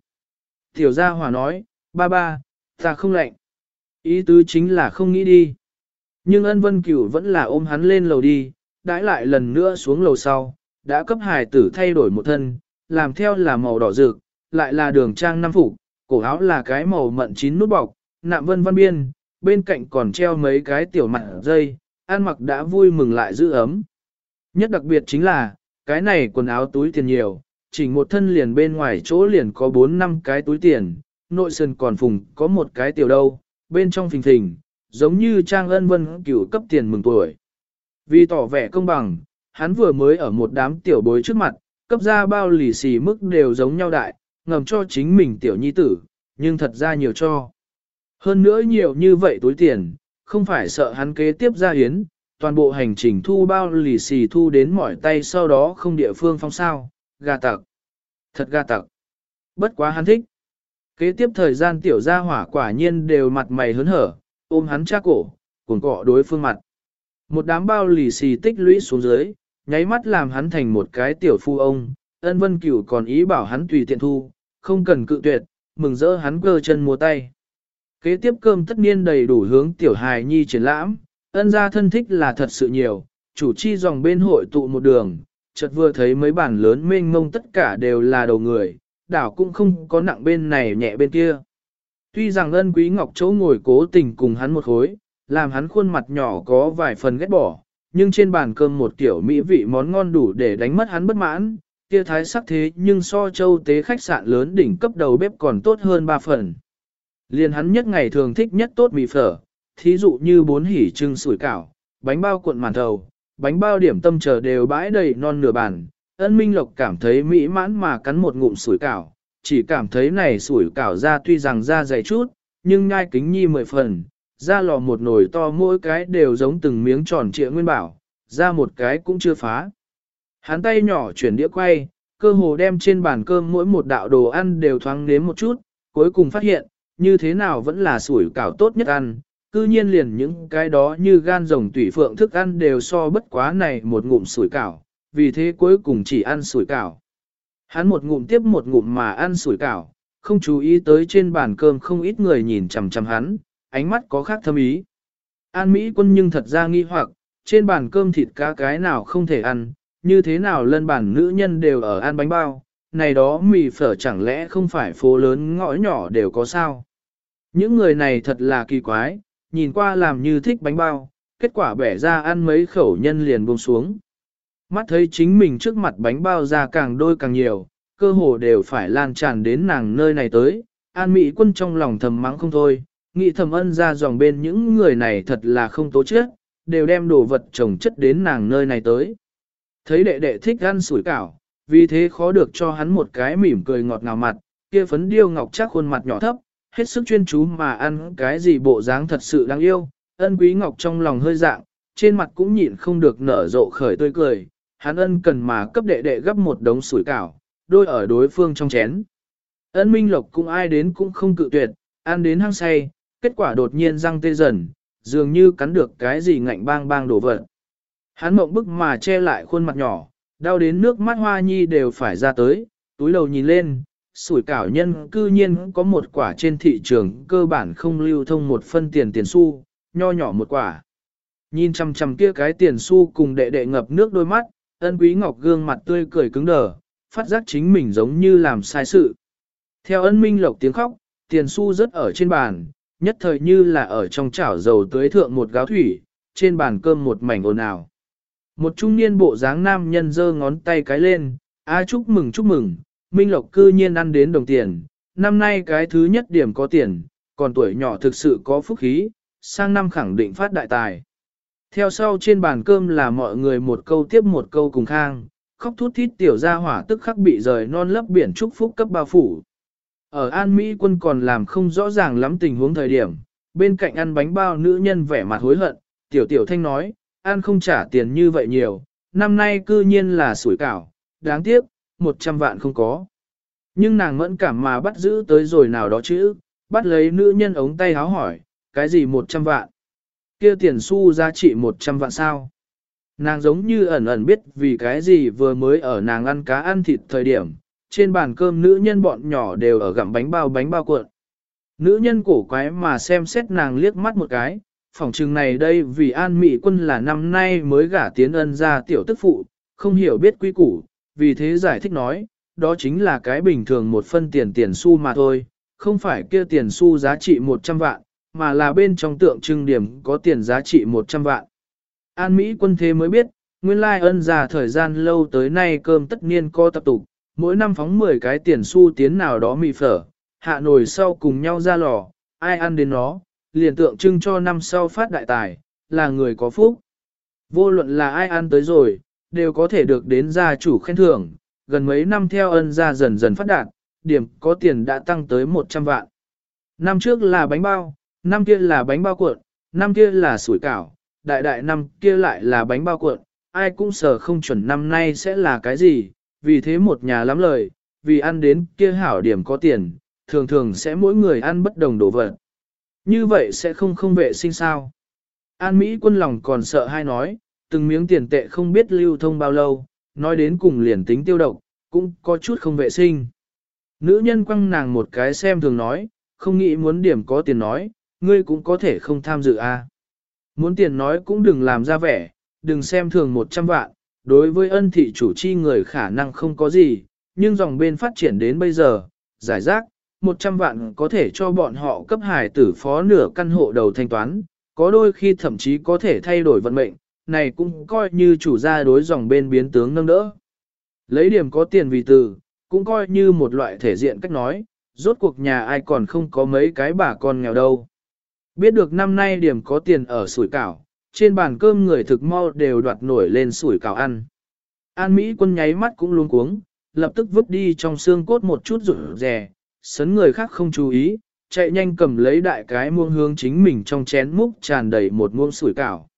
Tiểu gia hòa nói, ba ba, ta không lạnh. Ý tứ chính là không nghĩ đi. Nhưng ân vân cửu vẫn là ôm hắn lên lầu đi, đãi lại lần nữa xuống lầu sau, đã cấp hài tử thay đổi một thân, làm theo là màu đỏ rực, lại là đường trang năm phục, cổ áo là cái màu mận chín nút bọc, nạm vân văn biên, bên cạnh còn treo mấy cái tiểu mặt dây, ăn mặc đã vui mừng lại giữ ấm. Nhất đặc biệt chính là, cái này quần áo túi tiền nhiều, chỉ một thân liền bên ngoài chỗ liền có 4 năm cái túi tiền, nội sườn còn phùng có một cái tiểu đâu, bên trong phình phình, giống như Trang Ân Vân cửu cấp tiền mừng tuổi. Vì tỏ vẻ công bằng, hắn vừa mới ở một đám tiểu bối trước mặt, cấp ra bao lì xì mức đều giống nhau đại, ngầm cho chính mình tiểu nhi tử, nhưng thật ra nhiều cho. Hơn nữa nhiều như vậy túi tiền, không phải sợ hắn kế tiếp ra hiến, toàn bộ hành trình thu bao lì xì thu đến mỏi tay sau đó không địa phương phong sao, gà tặc. Thật gà tặc. Bất quá hắn thích. Kế tiếp thời gian tiểu gia hỏa quả nhiên đều mặt mày hớn hở, ôm hắn cha cổ, cuồng cọ đối phương mặt. Một đám bao lì xì tích lũy xuống dưới, nháy mắt làm hắn thành một cái tiểu phu ông, ân vân cửu còn ý bảo hắn tùy tiện thu, không cần cự tuyệt, mừng rỡ hắn cơ chân mua tay. Kế tiếp cơm tất niên đầy đủ hướng tiểu hài nhi triển lãm, ân gia thân thích là thật sự nhiều, chủ chi dòng bên hội tụ một đường, chợt vừa thấy mấy bản lớn mênh mông tất cả đều là đầu người, đảo cũng không có nặng bên này nhẹ bên kia. Tuy rằng ân quý ngọc chỗ ngồi cố tình cùng hắn một khối, làm hắn khuôn mặt nhỏ có vài phần ghét bỏ, nhưng trên bàn cơm một tiểu mỹ vị món ngon đủ để đánh mất hắn bất mãn, kia thái sắc thế nhưng so châu tế khách sạn lớn đỉnh cấp đầu bếp còn tốt hơn ba phần. Liền hắn nhất ngày thường thích nhất tốt mì phở, thí dụ như bốn hỉ trưng sủi cảo, bánh bao cuộn màn thầu, bánh bao điểm tâm chờ đều bãi đầy non nửa bàn. Ân Minh Lộc cảm thấy mỹ mãn mà cắn một ngụm sủi cảo, chỉ cảm thấy này sủi cảo ra tuy rằng da dày chút, nhưng nhai kính nhi mười phần, ra lò một nồi to mỗi cái đều giống từng miếng tròn trịa nguyên bảo, ra một cái cũng chưa phá. Hắn tay nhỏ chuyển đĩa quay, cơ hồ đem trên bàn cơm mỗi một đạo đồ ăn đều thoáng nếm một chút, cuối cùng phát hiện, như thế nào vẫn là sủi cảo tốt nhất ăn, cư nhiên liền những cái đó như gan rồng tủy phượng thức ăn đều so bất quá này một ngụm sủi cảo, vì thế cuối cùng chỉ ăn sủi cảo. Hắn một ngụm tiếp một ngụm mà ăn sủi cảo, không chú ý tới trên bàn cơm không ít người nhìn chằm chằm hắn, ánh mắt có khác thâm ý. An Mỹ quân nhưng thật ra nghi hoặc, trên bàn cơm thịt cá cái nào không thể ăn, như thế nào lân bản nữ nhân đều ở ăn bánh bao, này đó mì phở chẳng lẽ không phải phố lớn ngõ nhỏ đều có sao. Những người này thật là kỳ quái, nhìn qua làm như thích bánh bao, kết quả bẻ ra ăn mấy khẩu nhân liền buông xuống. Mắt thấy chính mình trước mặt bánh bao ra càng đôi càng nhiều, cơ hồ đều phải lan tràn đến nàng nơi này tới, an mỹ quân trong lòng thầm mắng không thôi, nghĩ thầm ân ra dòng bên những người này thật là không tố chết, đều đem đồ vật trồng chất đến nàng nơi này tới. Thấy đệ đệ thích ăn sủi cảo, vì thế khó được cho hắn một cái mỉm cười ngọt ngào mặt, kia phấn điêu ngọc chắc khuôn mặt nhỏ thấp, hết sức chuyên chú mà ăn cái gì bộ dáng thật sự đáng yêu, ân quý ngọc trong lòng hơi dạng, trên mặt cũng nhịn không được nở rộ khởi tươi cười, hắn ân cần mà cấp đệ đệ gấp một đống sủi cảo, đôi ở đối phương trong chén. Ân minh lộc cũng ai đến cũng không cự tuyệt, ăn đến hăng say, kết quả đột nhiên răng tê dần, dường như cắn được cái gì ngạnh bang bang đổ vật. Hắn mộng bức mà che lại khuôn mặt nhỏ, đau đến nước mắt hoa nhi đều phải ra tới, túi đầu nhìn lên, sủi cảo nhân cư nhiên có một quả trên thị trường cơ bản không lưu thông một phân tiền tiền xu, nho nhỏ một quả. Nhìn chằm chằm kia cái tiền xu cùng đệ đệ ngập nước đôi mắt, ân quý ngọc gương mặt tươi cười cứng đờ, phát giác chính mình giống như làm sai sự. Theo ân minh lộc tiếng khóc, tiền xu rớt ở trên bàn, nhất thời như là ở trong chảo dầu tưới thượng một gáo thủy, trên bàn cơm một mảnh ồn ào. Một trung niên bộ dáng nam nhân giơ ngón tay cái lên, a chúc mừng chúc mừng, Minh Lộc cư nhiên ăn đến đồng tiền, năm nay cái thứ nhất điểm có tiền, còn tuổi nhỏ thực sự có phúc khí, sang năm khẳng định phát đại tài. Theo sau trên bàn cơm là mọi người một câu tiếp một câu cùng khang, khóc thút thít tiểu gia hỏa tức khắc bị rời non lấp biển chúc phúc cấp bao phủ. Ở An Mỹ quân còn làm không rõ ràng lắm tình huống thời điểm, bên cạnh ăn bánh bao nữ nhân vẻ mặt hối hận, tiểu tiểu thanh nói, ăn không trả tiền như vậy nhiều, năm nay cư nhiên là sủi cảo, đáng tiếc, một trăm vạn không có. Nhưng nàng mẫn cảm mà bắt giữ tới rồi nào đó chứ, bắt lấy nữ nhân ống tay háo hỏi, cái gì một trăm vạn? Kia tiền xu giá trị một trăm vạn sao? Nàng giống như ẩn ẩn biết vì cái gì vừa mới ở nàng ăn cá ăn thịt thời điểm, trên bàn cơm nữ nhân bọn nhỏ đều ở gặm bánh bao bánh bao cuộn. Nữ nhân cổ quái mà xem xét nàng liếc mắt một cái, phỏng trừng này đây vì an mị quân là năm nay mới gả tiến ân ra tiểu tức phụ, không hiểu biết quy củ, vì thế giải thích nói, đó chính là cái bình thường một phân tiền tiền xu mà thôi, không phải kia tiền xu giá trị 100 vạn, mà là bên trong tượng trưng điểm có tiền giá trị 100 vạn. An Mỹ quân thế mới biết, nguyên lai ân già thời gian lâu tới nay cơm tất niên co tập tục, mỗi năm phóng 10 cái tiền xu tiến nào đó mì phở, hạ nồi sau cùng nhau ra lò, ai ăn đến nó, liền tượng trưng cho năm sau phát đại tài, là người có phúc. Vô luận là ai ăn tới rồi, đều có thể được đến gia chủ khen thưởng, gần mấy năm theo ân gia dần dần phát đạt, điểm có tiền đã tăng tới 100 vạn. Năm trước là bánh bao, năm kia là bánh bao cuộn, năm kia là sủi cảo, đại đại năm kia lại là bánh bao cuộn, ai cũng sợ không chuẩn năm nay sẽ là cái gì, vì thế một nhà lắm lời, vì ăn đến kia hảo điểm có tiền, thường thường sẽ mỗi người ăn bất đồng đồ vật. Như vậy sẽ không không vệ sinh sao. An Mỹ quân lòng còn sợ hai nói, từng miếng tiền tệ không biết lưu thông bao lâu, nói đến cùng liền tính tiêu độc, cũng có chút không vệ sinh. Nữ nhân quăng nàng một cái xem thường nói, không nghĩ muốn điểm có tiền nói, ngươi cũng có thể không tham dự a. À. Muốn tiền nói cũng đừng làm ra vẻ, đừng xem thường 100 vạn, đối với ân thị chủ chi người khả năng không có gì, nhưng dòng bên phát triển đến bây giờ, giải rác, 100 vạn có thể cho bọn họ cấp hải tử phó nửa căn hộ đầu thanh toán, có đôi khi thậm chí có thể thay đổi vận mệnh, này cũng coi như chủ gia đối dòng bên biến tướng nâng đỡ. Lấy điểm có tiền vì từ, cũng coi như một loại thể diện cách nói, rốt cuộc nhà ai còn không có mấy cái bà con nghèo đâu. Biết được năm nay điểm có tiền ở sủi cảo, trên bàn cơm người thực mau đều đoạt nổi lên sủi cảo ăn. An Mỹ quân nháy mắt cũng luôn cuống, lập tức vứt đi trong xương cốt một chút rủ rè, sấn người khác không chú ý, chạy nhanh cầm lấy đại cái muông hướng chính mình trong chén múc tràn đầy một muông sủi cảo.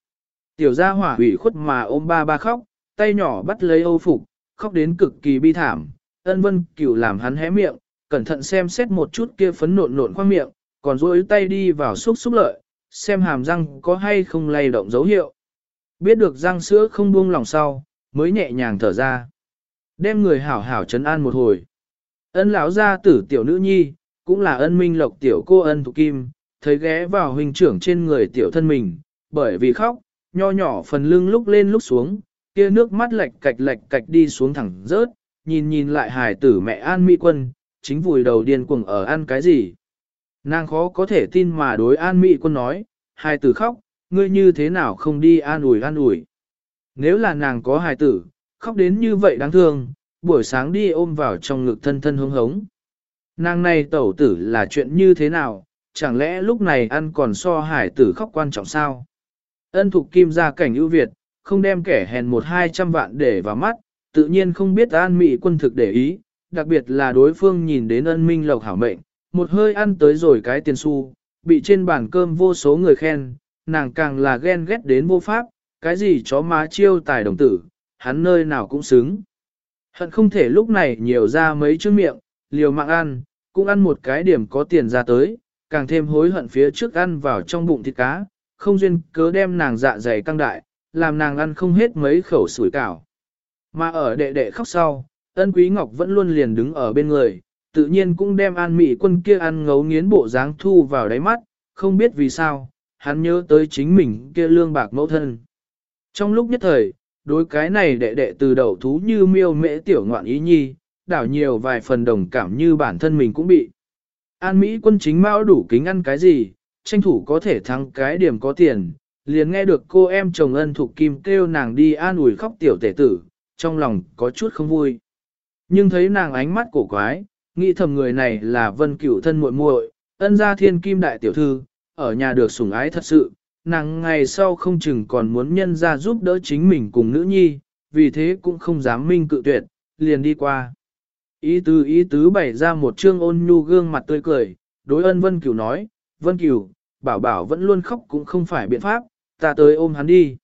Tiểu gia hỏa ủy khuất mà ôm ba ba khóc, tay nhỏ bắt lấy âu phục, khóc đến cực kỳ bi thảm. Ân vân cửu làm hắn hé miệng, cẩn thận xem xét một chút kia phấn nộn nộn khoang miệng, còn duỗi tay đi vào xúc xúc lợi, xem hàm răng có hay không lay động dấu hiệu. Biết được răng sữa không buông lòng sau, mới nhẹ nhàng thở ra. Đem người hảo hảo chấn an một hồi. Ân lão gia tử tiểu nữ nhi, cũng là ân minh lộc tiểu cô ân thục kim, thấy ghé vào huynh trưởng trên người tiểu thân mình, bởi vì khóc, nho nhỏ phần lưng lúc lên lúc xuống, kia nước mắt lệch cạch lệch cạch đi xuống thẳng rớt, nhìn nhìn lại hài tử mẹ An Mỹ Quân, chính vùi đầu điên cuồng ở ăn cái gì. Nàng khó có thể tin mà đối An Mỹ Quân nói, hài tử khóc, ngươi như thế nào không đi an ủi an ủi. Nếu là nàng có hài tử, khóc đến như vậy đáng thương, buổi sáng đi ôm vào trong ngực thân thân hống hống. Nàng này tẩu tử là chuyện như thế nào, chẳng lẽ lúc này ăn còn so hải tử khóc quan trọng sao? Ân thục kim ra cảnh ưu việt, không đem kẻ hèn một hai trăm vạn để vào mắt, tự nhiên không biết an mị quân thực để ý, đặc biệt là đối phương nhìn đến ân minh lộc hảo mệnh, một hơi ăn tới rồi cái tiền xu, bị trên bàn cơm vô số người khen, nàng càng là ghen ghét đến vô pháp, cái gì chó má chiêu tài đồng tử, hắn nơi nào cũng xứng. Hận không thể lúc này nhiều ra mấy chữ miệng, liều mạng ăn, cũng ăn một cái điểm có tiền ra tới, càng thêm hối hận phía trước ăn vào trong bụng thịt cá, không duyên cớ đem nàng dạ dày căng đại, làm nàng ăn không hết mấy khẩu sủi cảo. Mà ở đệ đệ khóc sau, ân quý ngọc vẫn luôn liền đứng ở bên người, tự nhiên cũng đem an mị quân kia ăn ngấu nghiến bộ dáng thu vào đáy mắt, không biết vì sao, hắn nhớ tới chính mình kia lương bạc mẫu thân. Trong lúc nhất thời, đối cái này đệ đệ từ đầu thú như miêu mễ tiểu ngoạn ý nhi, đảo nhiều vài phần đồng cảm như bản thân mình cũng bị. An Mỹ quân chính mão đủ kính ăn cái gì, tranh thủ có thể thắng cái điểm có tiền, liền nghe được cô em chồng ân thục kim kêu nàng đi an ủi khóc tiểu tể tử, trong lòng có chút không vui. Nhưng thấy nàng ánh mắt cổ quái, nghĩ thầm người này là vân cửu thân muội muội, ân gia thiên kim đại tiểu thư, ở nhà được sủng ái thật sự, nàng ngày sau không chừng còn muốn nhân ra giúp đỡ chính mình cùng nữ nhi, vì thế cũng không dám minh cự tuyệt, liền đi qua. Ý tứ ý tứ bày ra một trương ôn nhu gương mặt tươi cười, đối ân Vân Cửu nói, Vân Cửu, bảo bảo vẫn luôn khóc cũng không phải biện pháp, ta tới ôm hắn đi.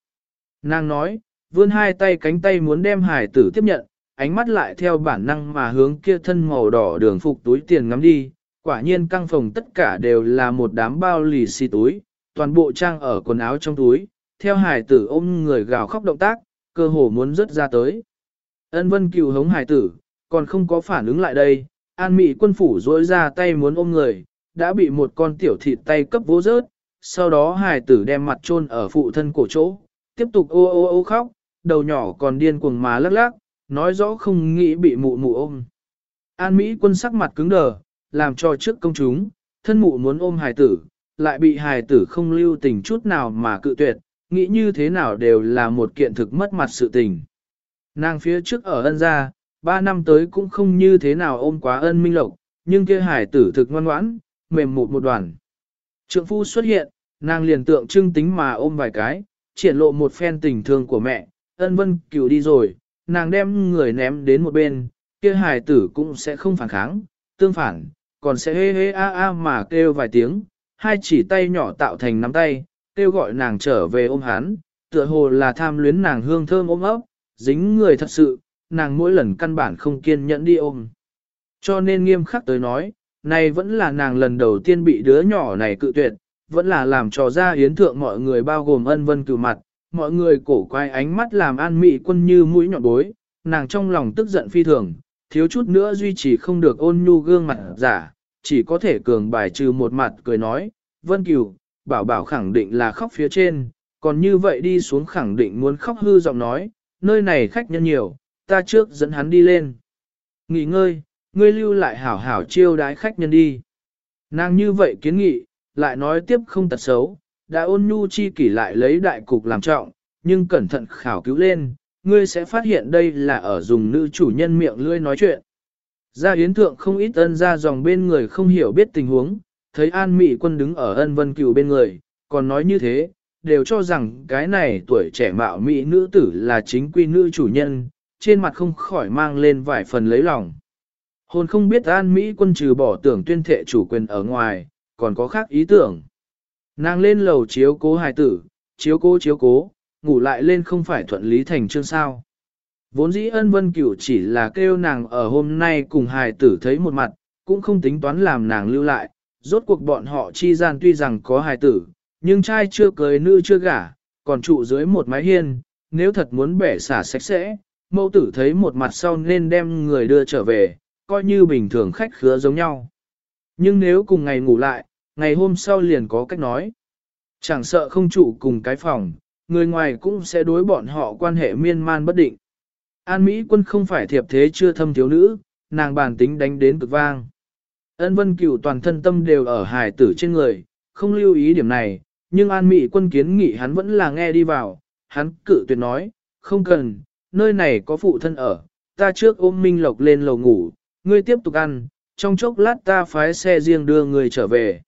Nàng nói, vươn hai tay cánh tay muốn đem hải tử tiếp nhận, ánh mắt lại theo bản năng mà hướng kia thân màu đỏ đường phục túi tiền ngắm đi, quả nhiên căng phòng tất cả đều là một đám bao lì xì túi, toàn bộ trang ở quần áo trong túi, theo hải tử ôm người gào khóc động tác, cơ hồ muốn rớt ra tới. Ân vân cựu hống hải tử, còn không có phản ứng lại đây, an mị quân phủ dối ra tay muốn ôm người, đã bị một con tiểu thịt tay cấp vô rớt, sau đó hài tử đem mặt chôn ở phụ thân cổ chỗ, tiếp tục ô ô ô khóc, đầu nhỏ còn điên cuồng má lắc lắc, nói rõ không nghĩ bị mụ mụ ôm. An Mỹ quân sắc mặt cứng đờ, làm cho trước công chúng, thân mụ muốn ôm hài tử, lại bị hài tử không lưu tình chút nào mà cự tuyệt, nghĩ như thế nào đều là một kiện thực mất mặt sự tình. Nàng phía trước ở ân gia, ba năm tới cũng không như thế nào ôm quá ân minh lộc, nhưng kia hải tử thực ngoan ngoãn, mềm mụt một đoàn. Trượng phu xuất hiện, nàng liền tượng trưng tính mà ôm vài cái, triển lộ một phen tình thương của mẹ, ân vân cửu đi rồi, nàng đem người ném đến một bên, kia hải tử cũng sẽ không phản kháng, tương phản, còn sẽ hê hê a a mà kêu vài tiếng, hai chỉ tay nhỏ tạo thành nắm tay, kêu gọi nàng trở về ôm hắn, tựa hồ là tham luyến nàng hương thơm ôm ấp, dính người thật sự, nàng mỗi lần căn bản không kiên nhẫn đi ôm. Cho nên nghiêm khắc tới nói, này vẫn là nàng lần đầu tiên bị đứa nhỏ này cự tuyệt, vẫn là làm trò ra hiến thượng mọi người bao gồm ân vân cử mặt, mọi người cổ quay ánh mắt làm an mị quân như mũi nhọn bối, nàng trong lòng tức giận phi thường, thiếu chút nữa duy trì không được ôn nhu gương mặt giả, chỉ có thể cường bài trừ một mặt cười nói, vân cửu, bảo bảo khẳng định là khóc phía trên, còn như vậy đi xuống khẳng định muốn khóc hư giọng nói, nơi này khách nhân nhiều, ta trước dẫn hắn đi lên. Nghỉ ngơi, ngươi lưu lại hảo hảo chiêu đái khách nhân đi. Nàng như vậy kiến nghị, lại nói tiếp không tật xấu, đã ôn nhu chi kỷ lại lấy đại cục làm trọng, nhưng cẩn thận khảo cứu lên, ngươi sẽ phát hiện đây là ở dùng nữ chủ nhân miệng lưỡi nói chuyện. Gia Yến Thượng không ít ân ra dòng bên người không hiểu biết tình huống, thấy An Mỹ quân đứng ở ân vân cửu bên người, còn nói như thế, đều cho rằng cái này tuổi trẻ mạo Mỹ nữ tử là chính quy nữ chủ nhân, trên mặt không khỏi mang lên vài phần lấy lòng. Hồn không biết an Mỹ quân trừ bỏ tưởng tuyên thệ chủ quyền ở ngoài, còn có khác ý tưởng. Nàng lên lầu chiếu cố hài tử, chiếu cố chiếu cố, ngủ lại lên không phải thuận lý thành chương sao. Vốn dĩ ân vân cửu chỉ là kêu nàng ở hôm nay cùng hài tử thấy một mặt, cũng không tính toán làm nàng lưu lại, rốt cuộc bọn họ chi gian tuy rằng có hài tử, nhưng trai chưa cưới nữ chưa gả, còn trụ dưới một mái hiên, nếu thật muốn bẻ xả sạch sẽ, mẫu tử thấy một mặt sau nên đem người đưa trở về, coi như bình thường khách khứa giống nhau. Nhưng nếu cùng ngày ngủ lại, ngày hôm sau liền có cách nói. Chẳng sợ không trụ cùng cái phòng, người ngoài cũng sẽ đối bọn họ quan hệ miên man bất định. An Mỹ quân không phải thiệp thế chưa thâm thiếu nữ, nàng bản tính đánh đến cực vang. Ân vân cửu toàn thân tâm đều ở hài tử trên người, không lưu ý điểm này, nhưng An Mỹ quân kiến nghị hắn vẫn là nghe đi vào, hắn cự tuyệt nói, không cần, nơi này có phụ thân ở, ta trước ôm Minh Lộc lên lầu ngủ, ngươi tiếp tục ăn, trong chốc lát ta phái xe riêng đưa người trở về.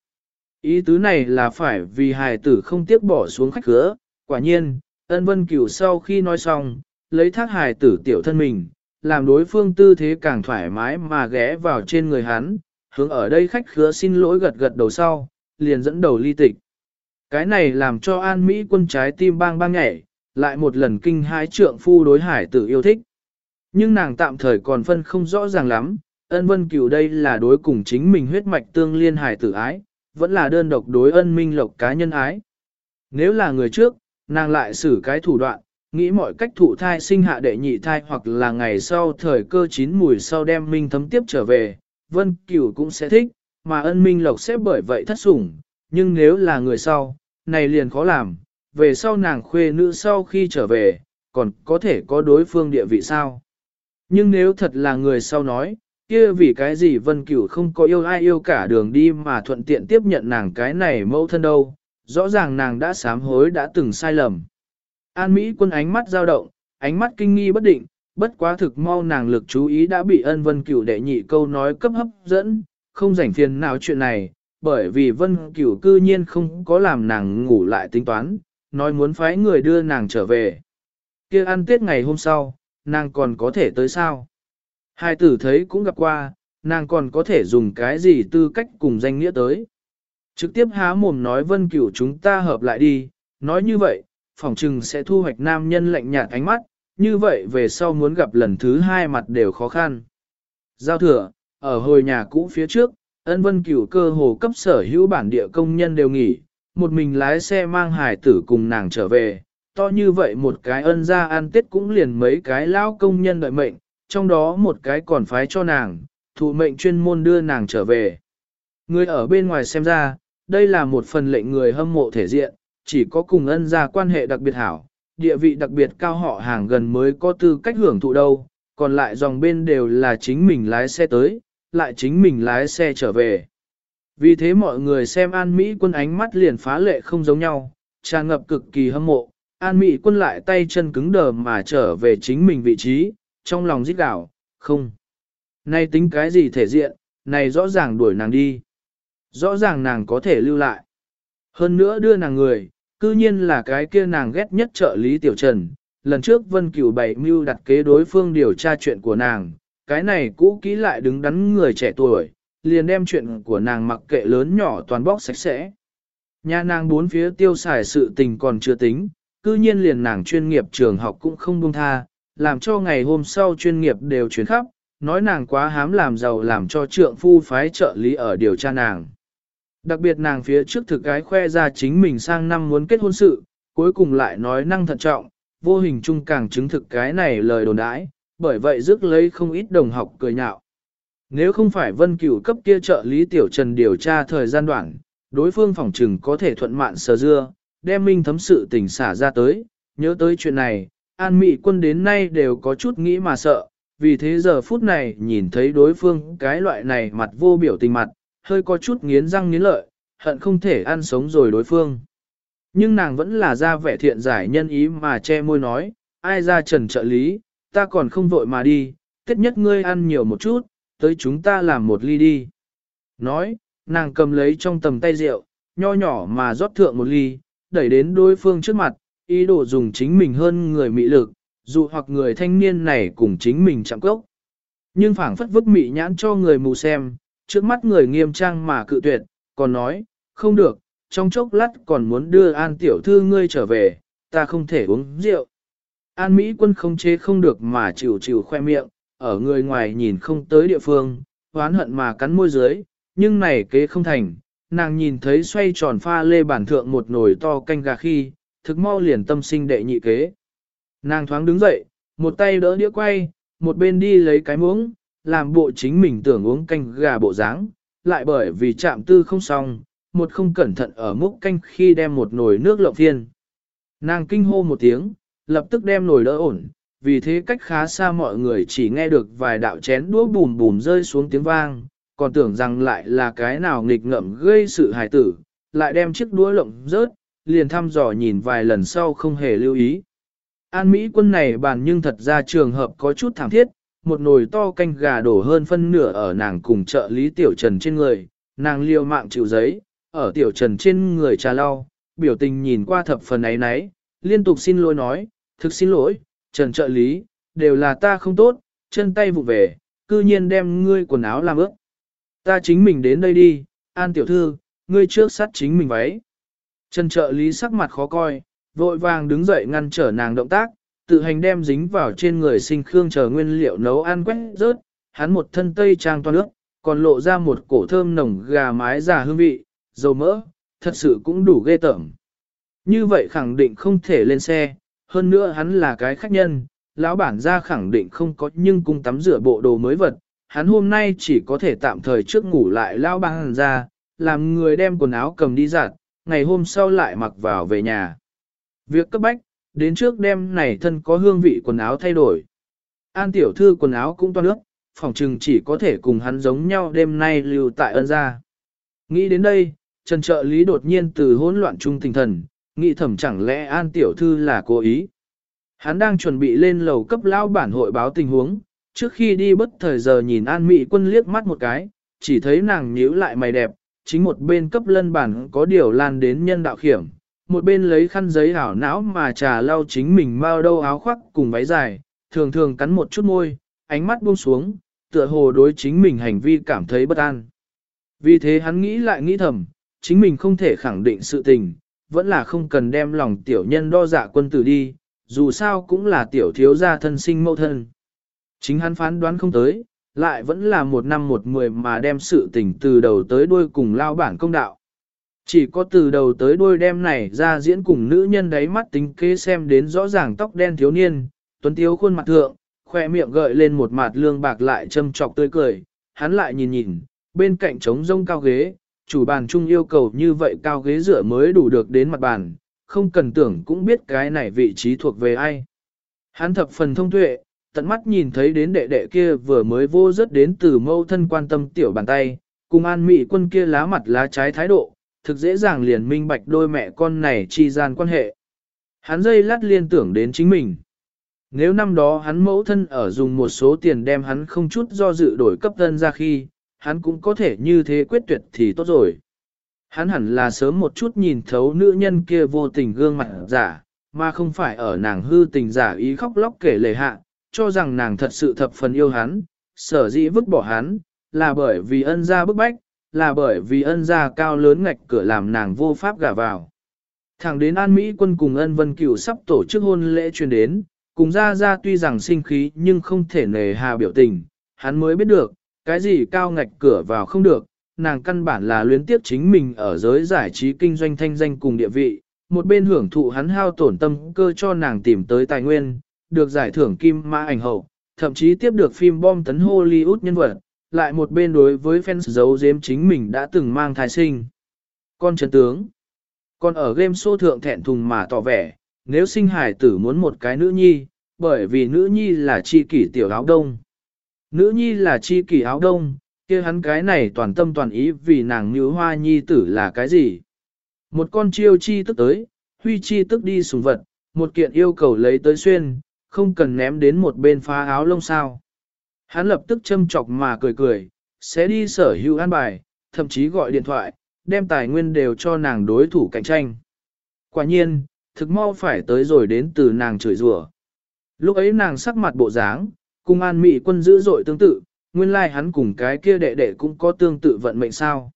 Ý tứ này là phải vì hài tử không tiếc bỏ xuống khách cửa, quả nhiên, ân vân cửu sau khi nói xong, lấy thác hài tử tiểu thân mình, làm đối phương tư thế càng thoải mái mà ghé vào trên người hắn, hướng ở đây khách khứa xin lỗi gật gật đầu sau, liền dẫn đầu ly tịch. Cái này làm cho an Mỹ quân trái tim bang bang nhảy, lại một lần kinh hãi trượng phu đối hải tử yêu thích. Nhưng nàng tạm thời còn phân không rõ ràng lắm, ân vân cửu đây là đối cùng chính mình huyết mạch tương liên hải tử ái, vẫn là đơn độc đối ân minh lộc cá nhân ái. Nếu là người trước, Nàng lại xử cái thủ đoạn, nghĩ mọi cách thụ thai sinh hạ đệ nhị thai hoặc là ngày sau thời cơ chín mùi sau đem minh thấm tiếp trở về, Vân Cửu cũng sẽ thích, mà ân minh lộc sẽ bởi vậy thất sủng, nhưng nếu là người sau, này liền khó làm, về sau nàng khuê nữ sau khi trở về, còn có thể có đối phương địa vị sao. Nhưng nếu thật là người sau nói, kia vì cái gì Vân Cửu không có yêu ai yêu cả đường đi mà thuận tiện tiếp nhận nàng cái này mẫu thân đâu, rõ ràng nàng đã sám hối đã từng sai lầm. An Mỹ quân ánh mắt dao động, ánh mắt kinh nghi bất định, bất quá thực mau nàng lực chú ý đã bị ân Vân Cửu đệ nhị câu nói cấp hấp dẫn, không rảnh phiền nào chuyện này, bởi vì Vân Cửu cư nhiên không có làm nàng ngủ lại tính toán, nói muốn phái người đưa nàng trở về. kia ăn tết ngày hôm sau, nàng còn có thể tới sao? Hai tử thấy cũng gặp qua, nàng còn có thể dùng cái gì tư cách cùng danh nghĩa tới. Trực tiếp há mồm nói vân cửu chúng ta hợp lại đi, nói như vậy, phỏng trừng sẽ thu hoạch nam nhân lạnh nhạt ánh mắt, như vậy về sau muốn gặp lần thứ hai mặt đều khó khăn. Giao thừa, ở hồi nhà cũ phía trước, ân vân cửu cơ hồ cấp sở hữu bản địa công nhân đều nghỉ, một mình lái xe mang hải tử cùng nàng trở về, to như vậy một cái ân ra ăn tết cũng liền mấy cái lao công nhân đợi mệnh, trong đó một cái còn phái cho nàng, thụ mệnh chuyên môn đưa nàng trở về. Người ở bên ngoài xem ra, đây là một phần lệnh người hâm mộ thể diện, chỉ có cùng ân ra quan hệ đặc biệt hảo, địa vị đặc biệt cao họ hàng gần mới có tư cách hưởng thụ đâu, còn lại dòng bên đều là chính mình lái xe tới, lại chính mình lái xe trở về. Vì thế mọi người xem An Mỹ quân ánh mắt liền phá lệ không giống nhau, tràn ngập cực kỳ hâm mộ, An Mị quân lại tay chân cứng đờ mà trở về chính mình vị trí, trong lòng rít đảo, không. Này tính cái gì thể diện, này rõ ràng đuổi nàng đi. Rõ ràng nàng có thể lưu lại. Hơn nữa đưa nàng người, cư nhiên là cái kia nàng ghét nhất trợ lý tiểu trần. Lần trước Vân Cửu bảy mưu đặt kế đối phương điều tra chuyện của nàng, cái này cũ kỹ lại đứng đắn người trẻ tuổi, liền đem chuyện của nàng mặc kệ lớn nhỏ toàn bóc sạch sẽ. Nhà nàng bốn phía tiêu xài sự tình còn chưa tính, cư nhiên liền nàng chuyên nghiệp trường học cũng không buông tha, làm cho ngày hôm sau chuyên nghiệp đều chuyển khắp, nói nàng quá hám làm giàu làm cho trượng phu phái trợ lý ở điều tra nàng. Đặc biệt nàng phía trước thực gái khoe ra chính mình sang năm muốn kết hôn sự, cuối cùng lại nói năng thận trọng, vô hình chung càng chứng thực cái này lời đồn đãi, bởi vậy rước lấy không ít đồng học cười nhạo. Nếu không phải vân cửu cấp kia trợ lý tiểu trần điều tra thời gian đoạn, đối phương phòng trừng có thể thuận mạn sờ dưa, đem minh thấm sự tình xả ra tới, nhớ tới chuyện này, an mị quân đến nay đều có chút nghĩ mà sợ, vì thế giờ phút này nhìn thấy đối phương cái loại này mặt vô biểu tình mặt, hơi có chút nghiến răng nghiến lợi, hận không thể ăn sống rồi đối phương. Nhưng nàng vẫn là ra vẻ thiện giải nhân ý mà che môi nói, ai ra trần trợ lý, ta còn không vội mà đi, tết nhất ngươi ăn nhiều một chút, tới chúng ta làm một ly đi. Nói, nàng cầm lấy trong tầm tay rượu, nho nhỏ mà rót thượng một ly, đẩy đến đối phương trước mặt, ý đồ dùng chính mình hơn người mị lực, dù hoặc người thanh niên này cùng chính mình chạm cốc. Nhưng phảng phất vứt mị nhãn cho người mù xem, trước mắt người nghiêm trang mà cự tuyệt, còn nói, không được, trong chốc lát còn muốn đưa an tiểu thư ngươi trở về, ta không thể uống rượu. An Mỹ quân không chế không được mà chịu chịu khoe miệng, ở người ngoài nhìn không tới địa phương, hoán hận mà cắn môi dưới, nhưng này kế không thành, nàng nhìn thấy xoay tròn pha lê bản thượng một nồi to canh gà khi, thực mau liền tâm sinh đệ nhị kế. Nàng thoáng đứng dậy, một tay đỡ đĩa quay, một bên đi lấy cái muỗng, làm bộ chính mình tưởng uống canh gà bộ dáng, lại bởi vì chạm tư không xong, một không cẩn thận ở múc canh khi đem một nồi nước lộng phiên. Nàng kinh hô một tiếng, lập tức đem nồi đỡ ổn, vì thế cách khá xa mọi người chỉ nghe được vài đạo chén đũa bùm bùm rơi xuống tiếng vang, còn tưởng rằng lại là cái nào nghịch ngợm gây sự hài tử, lại đem chiếc đũa lộng rớt, liền thăm dò nhìn vài lần sau không hề lưu ý. An Mỹ quân này bàn nhưng thật ra trường hợp có chút thảm thiết, một nồi to canh gà đổ hơn phân nửa ở nàng cùng trợ lý tiểu trần trên người, nàng liều mạng chịu giấy, ở tiểu trần trên người trà lau, biểu tình nhìn qua thập phần ấy nấy, liên tục xin lỗi nói, thực xin lỗi, trần trợ lý, đều là ta không tốt, chân tay vụ về, cư nhiên đem ngươi quần áo làm ướt. Ta chính mình đến đây đi, an tiểu thư, ngươi trước sát chính mình váy. Trần trợ lý sắc mặt khó coi, vội vàng đứng dậy ngăn trở nàng động tác, tự hành đem dính vào trên người sinh khương chờ nguyên liệu nấu ăn quét rớt, hắn một thân tây trang toan nước, còn lộ ra một cổ thơm nồng gà mái già hương vị, dầu mỡ, thật sự cũng đủ ghê tởm. Như vậy khẳng định không thể lên xe, hơn nữa hắn là cái khách nhân, lão bản gia khẳng định không có nhưng cung tắm rửa bộ đồ mới vật, hắn hôm nay chỉ có thể tạm thời trước ngủ lại lão băng ra, làm người đem quần áo cầm đi giặt, ngày hôm sau lại mặc vào về nhà. Việc cấp bách, đến trước đêm này thân có hương vị quần áo thay đổi. An tiểu thư quần áo cũng toan nước, phòng trừng chỉ có thể cùng hắn giống nhau đêm nay lưu tại ân gia. Nghĩ đến đây, Trần trợ lý đột nhiên từ hỗn loạn trung tinh thần, nghĩ thầm chẳng lẽ An tiểu thư là cố ý. Hắn đang chuẩn bị lên lầu cấp lao bản hội báo tình huống, trước khi đi bất thời giờ nhìn An Mỹ quân liếc mắt một cái, chỉ thấy nàng nhíu lại mày đẹp, chính một bên cấp lân bản có điều lan đến nhân đạo khiểm, một bên lấy khăn giấy hảo não mà trà lau chính mình mau đâu áo khoác cùng váy dài, thường thường cắn một chút môi, ánh mắt buông xuống, tựa hồ đối chính mình hành vi cảm thấy bất an. Vì thế hắn nghĩ lại nghĩ thầm, chính mình không thể khẳng định sự tình, vẫn là không cần đem lòng tiểu nhân đo dạ quân tử đi, dù sao cũng là tiểu thiếu gia thân sinh mẫu thân. Chính hắn phán đoán không tới, lại vẫn là một năm một mười mà đem sự tình từ đầu tới đuôi cùng lao bản công đạo. Chỉ có từ đầu tới đuôi đem này ra diễn cùng nữ nhân đáy mắt tính kế xem đến rõ ràng tóc đen thiếu niên, tuấn thiếu khuôn mặt thượng, khoe miệng gợi lên một mặt lương bạc lại châm trọc tươi cười, hắn lại nhìn nhìn, bên cạnh trống rông cao ghế, chủ bàn chung yêu cầu như vậy cao ghế dựa mới đủ được đến mặt bàn, không cần tưởng cũng biết cái này vị trí thuộc về ai. Hắn thập phần thông tuệ, tận mắt nhìn thấy đến đệ đệ kia vừa mới vô rất đến từ mâu thân quan tâm tiểu bàn tay, cùng an mị quân kia lá mặt lá trái thái độ, thực dễ dàng liền minh bạch đôi mẹ con này chi gian quan hệ. Hắn dây lát liên tưởng đến chính mình. Nếu năm đó hắn mẫu thân ở dùng một số tiền đem hắn không chút do dự đổi cấp thân ra khi, hắn cũng có thể như thế quyết tuyệt thì tốt rồi. Hắn hẳn là sớm một chút nhìn thấu nữ nhân kia vô tình gương mặt giả, mà không phải ở nàng hư tình giả ý khóc lóc kể lệ hạ, cho rằng nàng thật sự thập phần yêu hắn, sở dĩ vứt bỏ hắn, là bởi vì ân gia bức bách, là bởi vì ân gia cao lớn ngạch cửa làm nàng vô pháp gả vào. Thẳng đến An Mỹ quân cùng ân vân cửu sắp tổ chức hôn lễ truyền đến, cùng ra ra tuy rằng sinh khí nhưng không thể nề hà biểu tình, hắn mới biết được, cái gì cao ngạch cửa vào không được, nàng căn bản là luyến tiếp chính mình ở giới giải trí kinh doanh thanh danh cùng địa vị, một bên hưởng thụ hắn hao tổn tâm cơ cho nàng tìm tới tài nguyên, được giải thưởng kim mã ảnh hậu, thậm chí tiếp được phim bom tấn Hollywood nhân vật, lại một bên đối với fans giấu giếm chính mình đã từng mang thai sinh. Con chấn tướng, còn ở game show thượng thẹn thùng mà tỏ vẻ, nếu sinh hải tử muốn một cái nữ nhi, bởi vì nữ nhi là chi kỷ tiểu áo đông. Nữ nhi là chi kỷ áo đông, kia hắn cái này toàn tâm toàn ý vì nàng như hoa nhi tử là cái gì? Một con chiêu chi tức tới, huy chi tức đi sùng vật, một kiện yêu cầu lấy tới xuyên, không cần ném đến một bên phá áo lông sao. Hắn lập tức châm chọc mà cười cười, sẽ đi sở hữu an bài, thậm chí gọi điện thoại, đem tài nguyên đều cho nàng đối thủ cạnh tranh. Quả nhiên, thực mau phải tới rồi đến từ nàng chửi rủa. Lúc ấy nàng sắc mặt bộ dáng, cùng an mị quân dữ dội tương tự, nguyên lai like hắn cùng cái kia đệ đệ cũng có tương tự vận mệnh sao.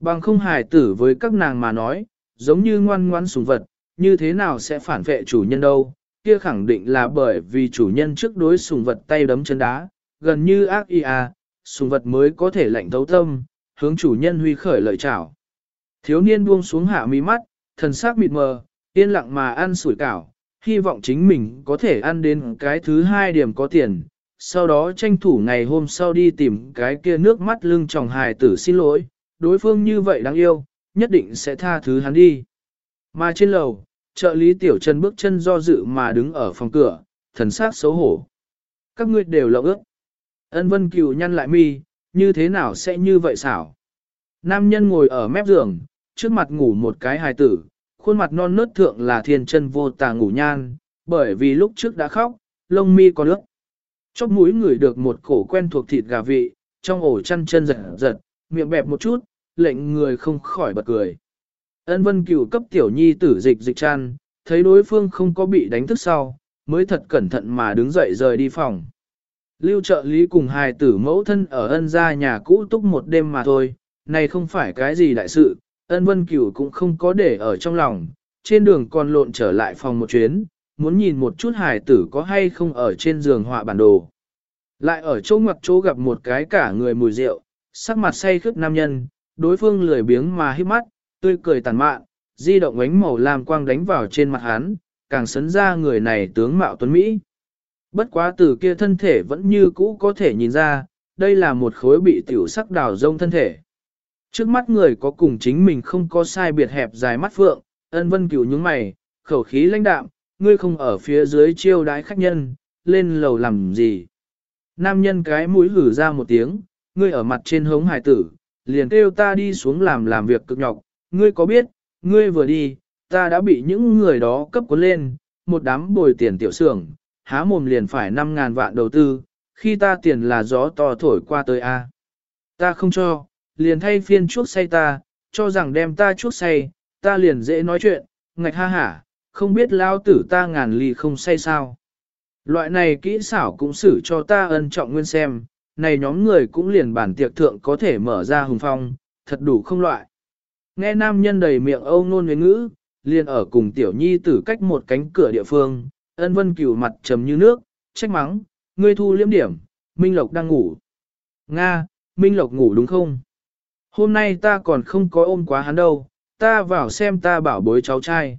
Bằng không hài tử với các nàng mà nói, giống như ngoan ngoan sùng vật, như thế nào sẽ phản vệ chủ nhân đâu, kia khẳng định là bởi vì chủ nhân trước đối sùng vật tay đấm chân đá, gần như ác y à, sùng vật mới có thể lạnh thấu tâm, hướng chủ nhân huy khởi lợi chảo. Thiếu niên buông xuống hạ mí mắt, thần sắc mịt mờ, yên lặng mà ăn sủi cảo, hy vọng chính mình có thể ăn đến cái thứ hai điểm có tiền, sau đó tranh thủ ngày hôm sau đi tìm cái kia nước mắt lưng tròng hài tử xin lỗi, đối phương như vậy đáng yêu, nhất định sẽ tha thứ hắn đi. Mà trên lầu, trợ lý tiểu trần bước chân do dự mà đứng ở phòng cửa, thần sắc xấu hổ. Các ngươi đều lộng ước. Ân vân cửu nhăn lại mi, như thế nào sẽ như vậy xảo. Nam nhân ngồi ở mép giường, trước mặt ngủ một cái hài tử, khuôn mặt non nớt thượng là thiên chân vô tà ngủ nhan, bởi vì lúc trước đã khóc, lông mi có nước. Chóc mũi ngửi được một cổ quen thuộc thịt gà vị, trong ổ chăn chân giật giật, miệng bẹp một chút, lệnh người không khỏi bật cười. Ân vân cửu cấp tiểu nhi tử dịch dịch chăn, thấy đối phương không có bị đánh thức sau, mới thật cẩn thận mà đứng dậy rời đi phòng. Lưu trợ lý cùng hài tử mẫu thân ở ân gia nhà cũ túc một đêm mà thôi, này không phải cái gì đại sự, ân vân cửu cũng không có để ở trong lòng, trên đường còn lộn trở lại phòng một chuyến, muốn nhìn một chút hài tử có hay không ở trên giường họa bản đồ. Lại ở chỗ ngoặc chỗ gặp một cái cả người mùi rượu, sắc mặt say khướt nam nhân, đối phương lười biếng mà hít mắt, tươi cười tàn mạn, di động ánh màu lam quang đánh vào trên mặt hắn, càng sấn ra người này tướng mạo tuấn Mỹ. Bất quá từ kia thân thể vẫn như cũ có thể nhìn ra, đây là một khối bị tiểu sắc đào rông thân thể. Trước mắt người có cùng chính mình không có sai biệt hẹp dài mắt phượng, ân vân cửu những mày, khẩu khí lãnh đạm, ngươi không ở phía dưới chiêu đái khách nhân, lên lầu làm gì. Nam nhân cái mũi hử ra một tiếng, ngươi ở mặt trên hống hải tử, liền kêu ta đi xuống làm làm việc cực nhọc, ngươi có biết, ngươi vừa đi, ta đã bị những người đó cấp cuốn lên, một đám bồi tiền tiểu xưởng, há mồm liền phải 5.000 vạn đầu tư, khi ta tiền là gió to thổi qua tới A. Ta không cho, liền thay phiên chuốc say ta, cho rằng đem ta chuốc say, ta liền dễ nói chuyện, ngạch ha hả, không biết lao tử ta ngàn ly không say sao. Loại này kỹ xảo cũng xử cho ta ân trọng nguyên xem, này nhóm người cũng liền bản tiệc thượng có thể mở ra hùng phong, thật đủ không loại. Nghe nam nhân đầy miệng âu nôn với ngữ, liền ở cùng tiểu nhi tử cách một cánh cửa địa phương, ân vân cửu mặt trầm như nước, trách mắng, ngươi thu liếm điểm, Minh Lộc đang ngủ. Nga, Minh Lộc ngủ đúng không? Hôm nay ta còn không có ôm quá hắn đâu, ta vào xem ta bảo bối cháu trai.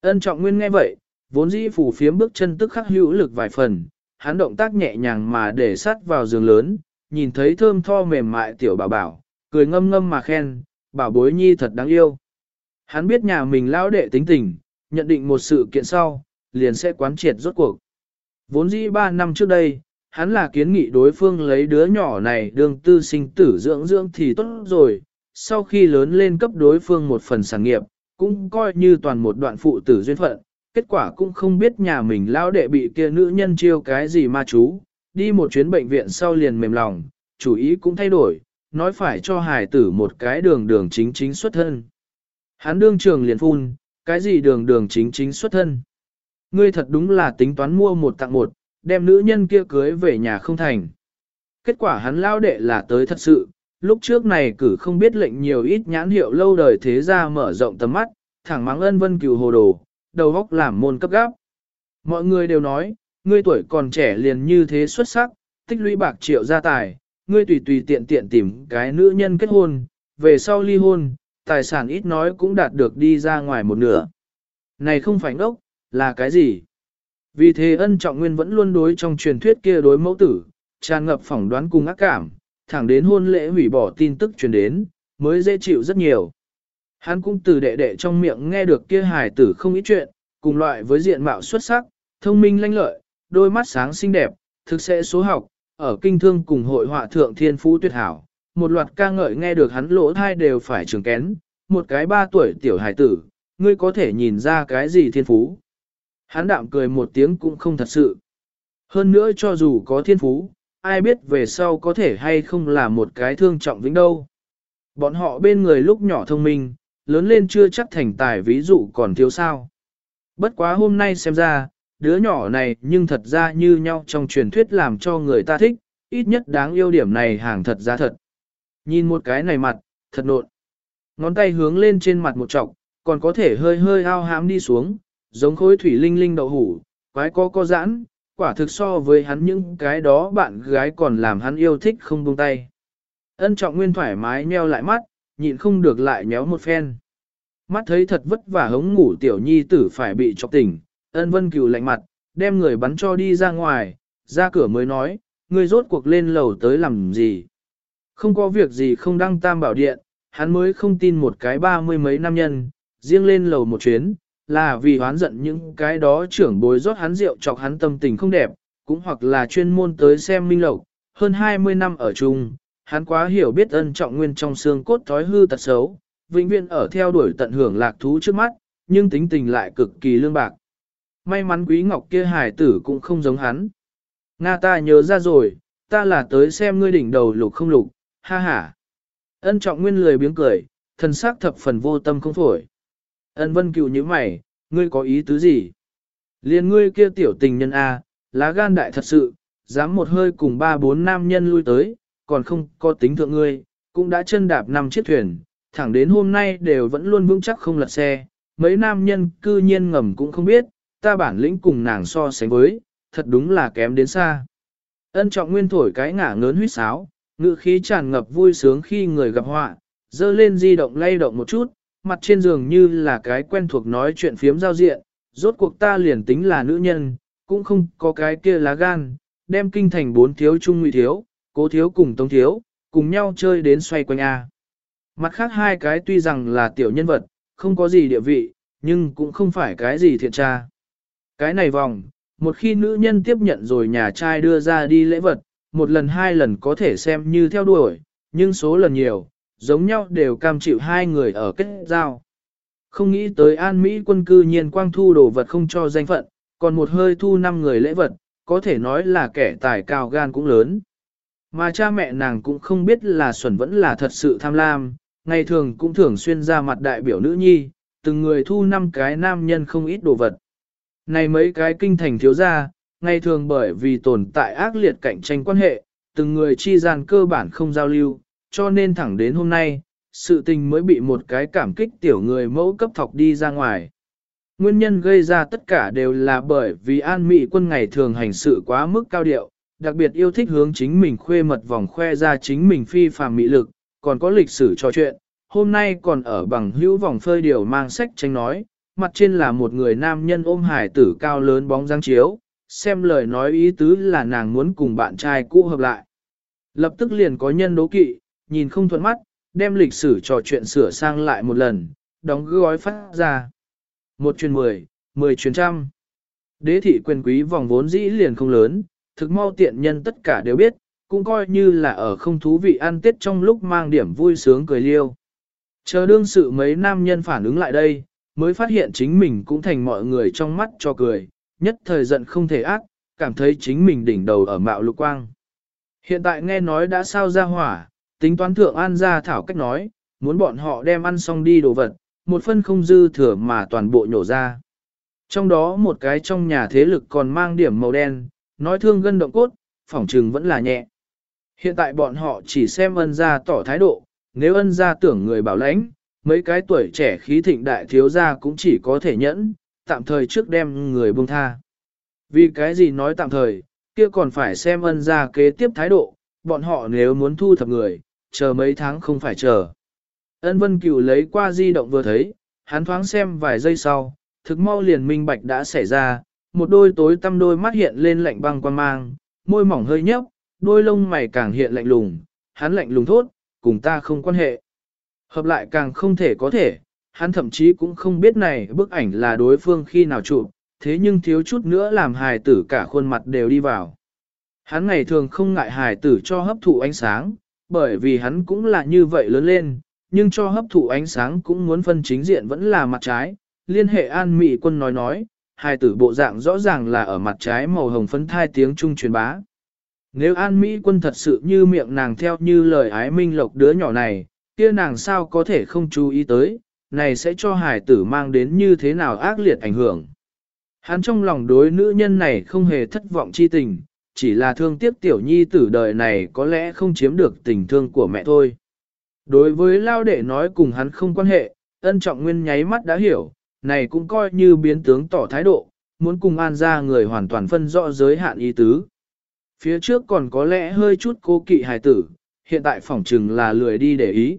Ân trọng nguyên nghe vậy, vốn dĩ phủ phiếm bước chân tức khắc hữu lực vài phần, hắn động tác nhẹ nhàng mà để sát vào giường lớn, nhìn thấy thơm tho mềm mại tiểu bảo bảo, cười ngâm ngâm mà khen, bảo bối nhi thật đáng yêu. Hắn biết nhà mình lão đệ tính tình, nhận định một sự kiện sau, liền sẽ quán triệt rốt cuộc. Vốn dĩ ba năm trước đây, hắn là kiến nghị đối phương lấy đứa nhỏ này đương tư sinh tử dưỡng dưỡng thì tốt rồi, sau khi lớn lên cấp đối phương một phần sản nghiệp, cũng coi như toàn một đoạn phụ tử duyên phận, kết quả cũng không biết nhà mình lão đệ bị kia nữ nhân chiêu cái gì ma chú, đi một chuyến bệnh viện sau liền mềm lòng, chủ ý cũng thay đổi, nói phải cho hài tử một cái đường đường chính chính xuất thân. Hắn đương trường liền phun, cái gì đường đường chính chính xuất thân. Ngươi thật đúng là tính toán mua một tặng một, đem nữ nhân kia cưới về nhà không thành. Kết quả hắn lao đệ là tới thật sự, lúc trước này cử không biết lệnh nhiều ít nhãn hiệu lâu đời thế ra mở rộng tầm mắt, thẳng mắng ân vân cửu hồ đồ, đầu góc làm môn cấp gáp. Mọi người đều nói, ngươi tuổi còn trẻ liền như thế xuất sắc, tích lũy bạc triệu gia tài, ngươi tùy tùy tiện tiện tìm cái nữ nhân kết hôn, về sau ly hôn, tài sản ít nói cũng đạt được đi ra ngoài một nửa. Này không phải ngốc, là cái gì? Vì thế ân trọng nguyên vẫn luôn đối trong truyền thuyết kia đối mẫu tử, tràn ngập phỏng đoán cùng ác cảm, thẳng đến hôn lễ hủy bỏ tin tức truyền đến, mới dễ chịu rất nhiều. Hắn cũng từ đệ đệ trong miệng nghe được kia hài tử không ít chuyện, cùng loại với diện mạo xuất sắc, thông minh lanh lợi, đôi mắt sáng xinh đẹp, thực sẽ số học, ở kinh thương cùng hội họa thượng thiên phú tuyệt hảo. Một loạt ca ngợi nghe được hắn lỗ thai đều phải trường kén, một cái ba tuổi tiểu hải tử, ngươi có thể nhìn ra cái gì thiên phú. Hắn đạm cười một tiếng cũng không thật sự. Hơn nữa cho dù có thiên phú, ai biết về sau có thể hay không là một cái thương trọng vĩnh đâu. Bọn họ bên người lúc nhỏ thông minh, lớn lên chưa chắc thành tài ví dụ còn thiếu sao. Bất quá hôm nay xem ra, đứa nhỏ này nhưng thật ra như nhau trong truyền thuyết làm cho người ta thích, ít nhất đáng yêu điểm này hàng thật ra thật. Nhìn một cái này mặt, thật nộn. Ngón tay hướng lên trên mặt một trọng còn có thể hơi hơi ao hám đi xuống, giống khối thủy linh linh đậu hủ, quái có co giãn, quả thực so với hắn những cái đó bạn gái còn làm hắn yêu thích không buông tay. Ân trọng nguyên thoải mái nheo lại mắt, nhịn không được lại nhéo một phen. Mắt thấy thật vất vả hống ngủ tiểu nhi tử phải bị chọc tỉnh, ân vân cửu lạnh mặt, đem người bắn cho đi ra ngoài, ra cửa mới nói, người rốt cuộc lên lầu tới làm gì. Không có việc gì không đăng tam bảo điện, hắn mới không tin một cái ba mươi mấy năm nhân, riêng lên lầu một chuyến, là vì hoán giận những cái đó trưởng bối rót hắn rượu chọc hắn tâm tình không đẹp, cũng hoặc là chuyên môn tới xem minh lộc, hơn 20 năm ở chung, hắn quá hiểu biết ân trọng nguyên trong xương cốt thói hư tật xấu, vĩnh viễn ở theo đuổi tận hưởng lạc thú trước mắt, nhưng tính tình lại cực kỳ lương bạc. May mắn quý ngọc kia hải tử cũng không giống hắn. Nga ta nhớ ra rồi, ta là tới xem ngươi đỉnh đầu lục không lục, ha ha. Ân trọng nguyên lười biếng cười, thần sắc thập phần vô tâm không phổi. Ân vân cựu như mày, ngươi có ý tứ gì? Liên ngươi kia tiểu tình nhân A, lá gan đại thật sự, dám một hơi cùng ba bốn nam nhân lui tới, còn không có tính thượng ngươi, cũng đã chân đạp năm chiếc thuyền, thẳng đến hôm nay đều vẫn luôn vững chắc không lật xe, mấy nam nhân cư nhiên ngầm cũng không biết, ta bản lĩnh cùng nàng so sánh với, thật đúng là kém đến xa. Ân trọng nguyên thổi cái ngả ngớn huyết sáo, ngự khí tràn ngập vui sướng khi người gặp họa, dơ lên di động lay động một chút, mặt trên giường như là cái quen thuộc nói chuyện phiếm giao diện, rốt cuộc ta liền tính là nữ nhân, cũng không có cái kia lá gan, đem kinh thành bốn thiếu trung ngụy thiếu, cố thiếu cùng tống thiếu, cùng nhau chơi đến xoay quanh A. Mặt khác hai cái tuy rằng là tiểu nhân vật, không có gì địa vị, nhưng cũng không phải cái gì thiện tra. Cái này vòng, một khi nữ nhân tiếp nhận rồi nhà trai đưa ra đi lễ vật, một lần hai lần có thể xem như theo đuổi, nhưng số lần nhiều, giống nhau đều cam chịu hai người ở kết giao. Không nghĩ tới an Mỹ quân cư nhiên quang thu đồ vật không cho danh phận, còn một hơi thu năm người lễ vật, có thể nói là kẻ tài cao gan cũng lớn. Mà cha mẹ nàng cũng không biết là Xuẩn vẫn là thật sự tham lam, ngày thường cũng thường xuyên ra mặt đại biểu nữ nhi, từng người thu năm cái nam nhân không ít đồ vật. Này mấy cái kinh thành thiếu gia, ngày thường bởi vì tồn tại ác liệt cạnh tranh quan hệ, từng người chi gian cơ bản không giao lưu, cho nên thẳng đến hôm nay, sự tình mới bị một cái cảm kích tiểu người mẫu cấp thọc đi ra ngoài. Nguyên nhân gây ra tất cả đều là bởi vì an mị quân ngày thường hành sự quá mức cao điệu, đặc biệt yêu thích hướng chính mình khuê mật vòng khoe ra chính mình phi phàm mị lực, còn có lịch sử trò chuyện, hôm nay còn ở bằng hữu vòng phơi điều mang sách tranh nói, mặt trên là một người nam nhân ôm hải tử cao lớn bóng dáng chiếu, xem lời nói ý tứ là nàng muốn cùng bạn trai cũ hợp lại. Lập tức liền có nhân đố kỵ, nhìn không thuận mắt, đem lịch sử trò chuyện sửa sang lại một lần, đóng gói phát ra. Một chuyến mười, mười chuyến trăm. Đế thị quyền quý vòng vốn dĩ liền không lớn, thực mau tiện nhân tất cả đều biết, cũng coi như là ở không thú vị ăn tết trong lúc mang điểm vui sướng cười liêu. Chờ đương sự mấy nam nhân phản ứng lại đây, mới phát hiện chính mình cũng thành mọi người trong mắt cho cười, nhất thời giận không thể ác, cảm thấy chính mình đỉnh đầu ở mạo lục quang. Hiện tại nghe nói đã sao ra hỏa, tính toán thượng an ra thảo cách nói, muốn bọn họ đem ăn xong đi đồ vật, một phân không dư thừa mà toàn bộ nhổ ra. Trong đó một cái trong nhà thế lực còn mang điểm màu đen, nói thương gân động cốt, phỏng trừng vẫn là nhẹ. Hiện tại bọn họ chỉ xem ân gia tỏ thái độ, nếu ân gia tưởng người bảo lãnh, mấy cái tuổi trẻ khí thịnh đại thiếu gia cũng chỉ có thể nhẫn, tạm thời trước đem người buông tha. Vì cái gì nói tạm thời, kia còn phải xem ân gia kế tiếp thái độ, bọn họ nếu muốn thu thập người, chờ mấy tháng không phải chờ. Ân Vân Cửu lấy qua di động vừa thấy, hắn thoáng xem vài giây sau, thực mau liền minh bạch đã xảy ra, một đôi tối tăm đôi mắt hiện lên lạnh băng quan mang, môi mỏng hơi nhấp, đôi lông mày càng hiện lạnh lùng, hắn lạnh lùng thốt, cùng ta không quan hệ. Hợp lại càng không thể có thể, hắn thậm chí cũng không biết này bức ảnh là đối phương khi nào chụp, thế nhưng thiếu chút nữa làm hài tử cả khuôn mặt đều đi vào. Hắn ngày thường không ngại hài tử cho hấp thụ ánh sáng, bởi vì hắn cũng là như vậy lớn lên, nhưng cho hấp thụ ánh sáng cũng muốn phân chính diện vẫn là mặt trái. Liên hệ an mị quân nói nói, hài tử bộ dạng rõ ràng là ở mặt trái màu hồng phấn thai tiếng trung truyền bá. Nếu an mỹ quân thật sự như miệng nàng theo như lời ái minh lộc đứa nhỏ này, kia nàng sao có thể không chú ý tới, này sẽ cho hải tử mang đến như thế nào ác liệt ảnh hưởng. Hắn trong lòng đối nữ nhân này không hề thất vọng chi tình, chỉ là thương tiếc tiểu nhi tử đời này có lẽ không chiếm được tình thương của mẹ thôi. Đối với lao đệ nói cùng hắn không quan hệ, ân trọng nguyên nháy mắt đã hiểu, này cũng coi như biến tướng tỏ thái độ, muốn cùng an ra người hoàn toàn phân rõ giới hạn ý tứ. Phía trước còn có lẽ hơi chút cố kỵ hài tử, hiện tại phỏng trừng là lười đi để ý.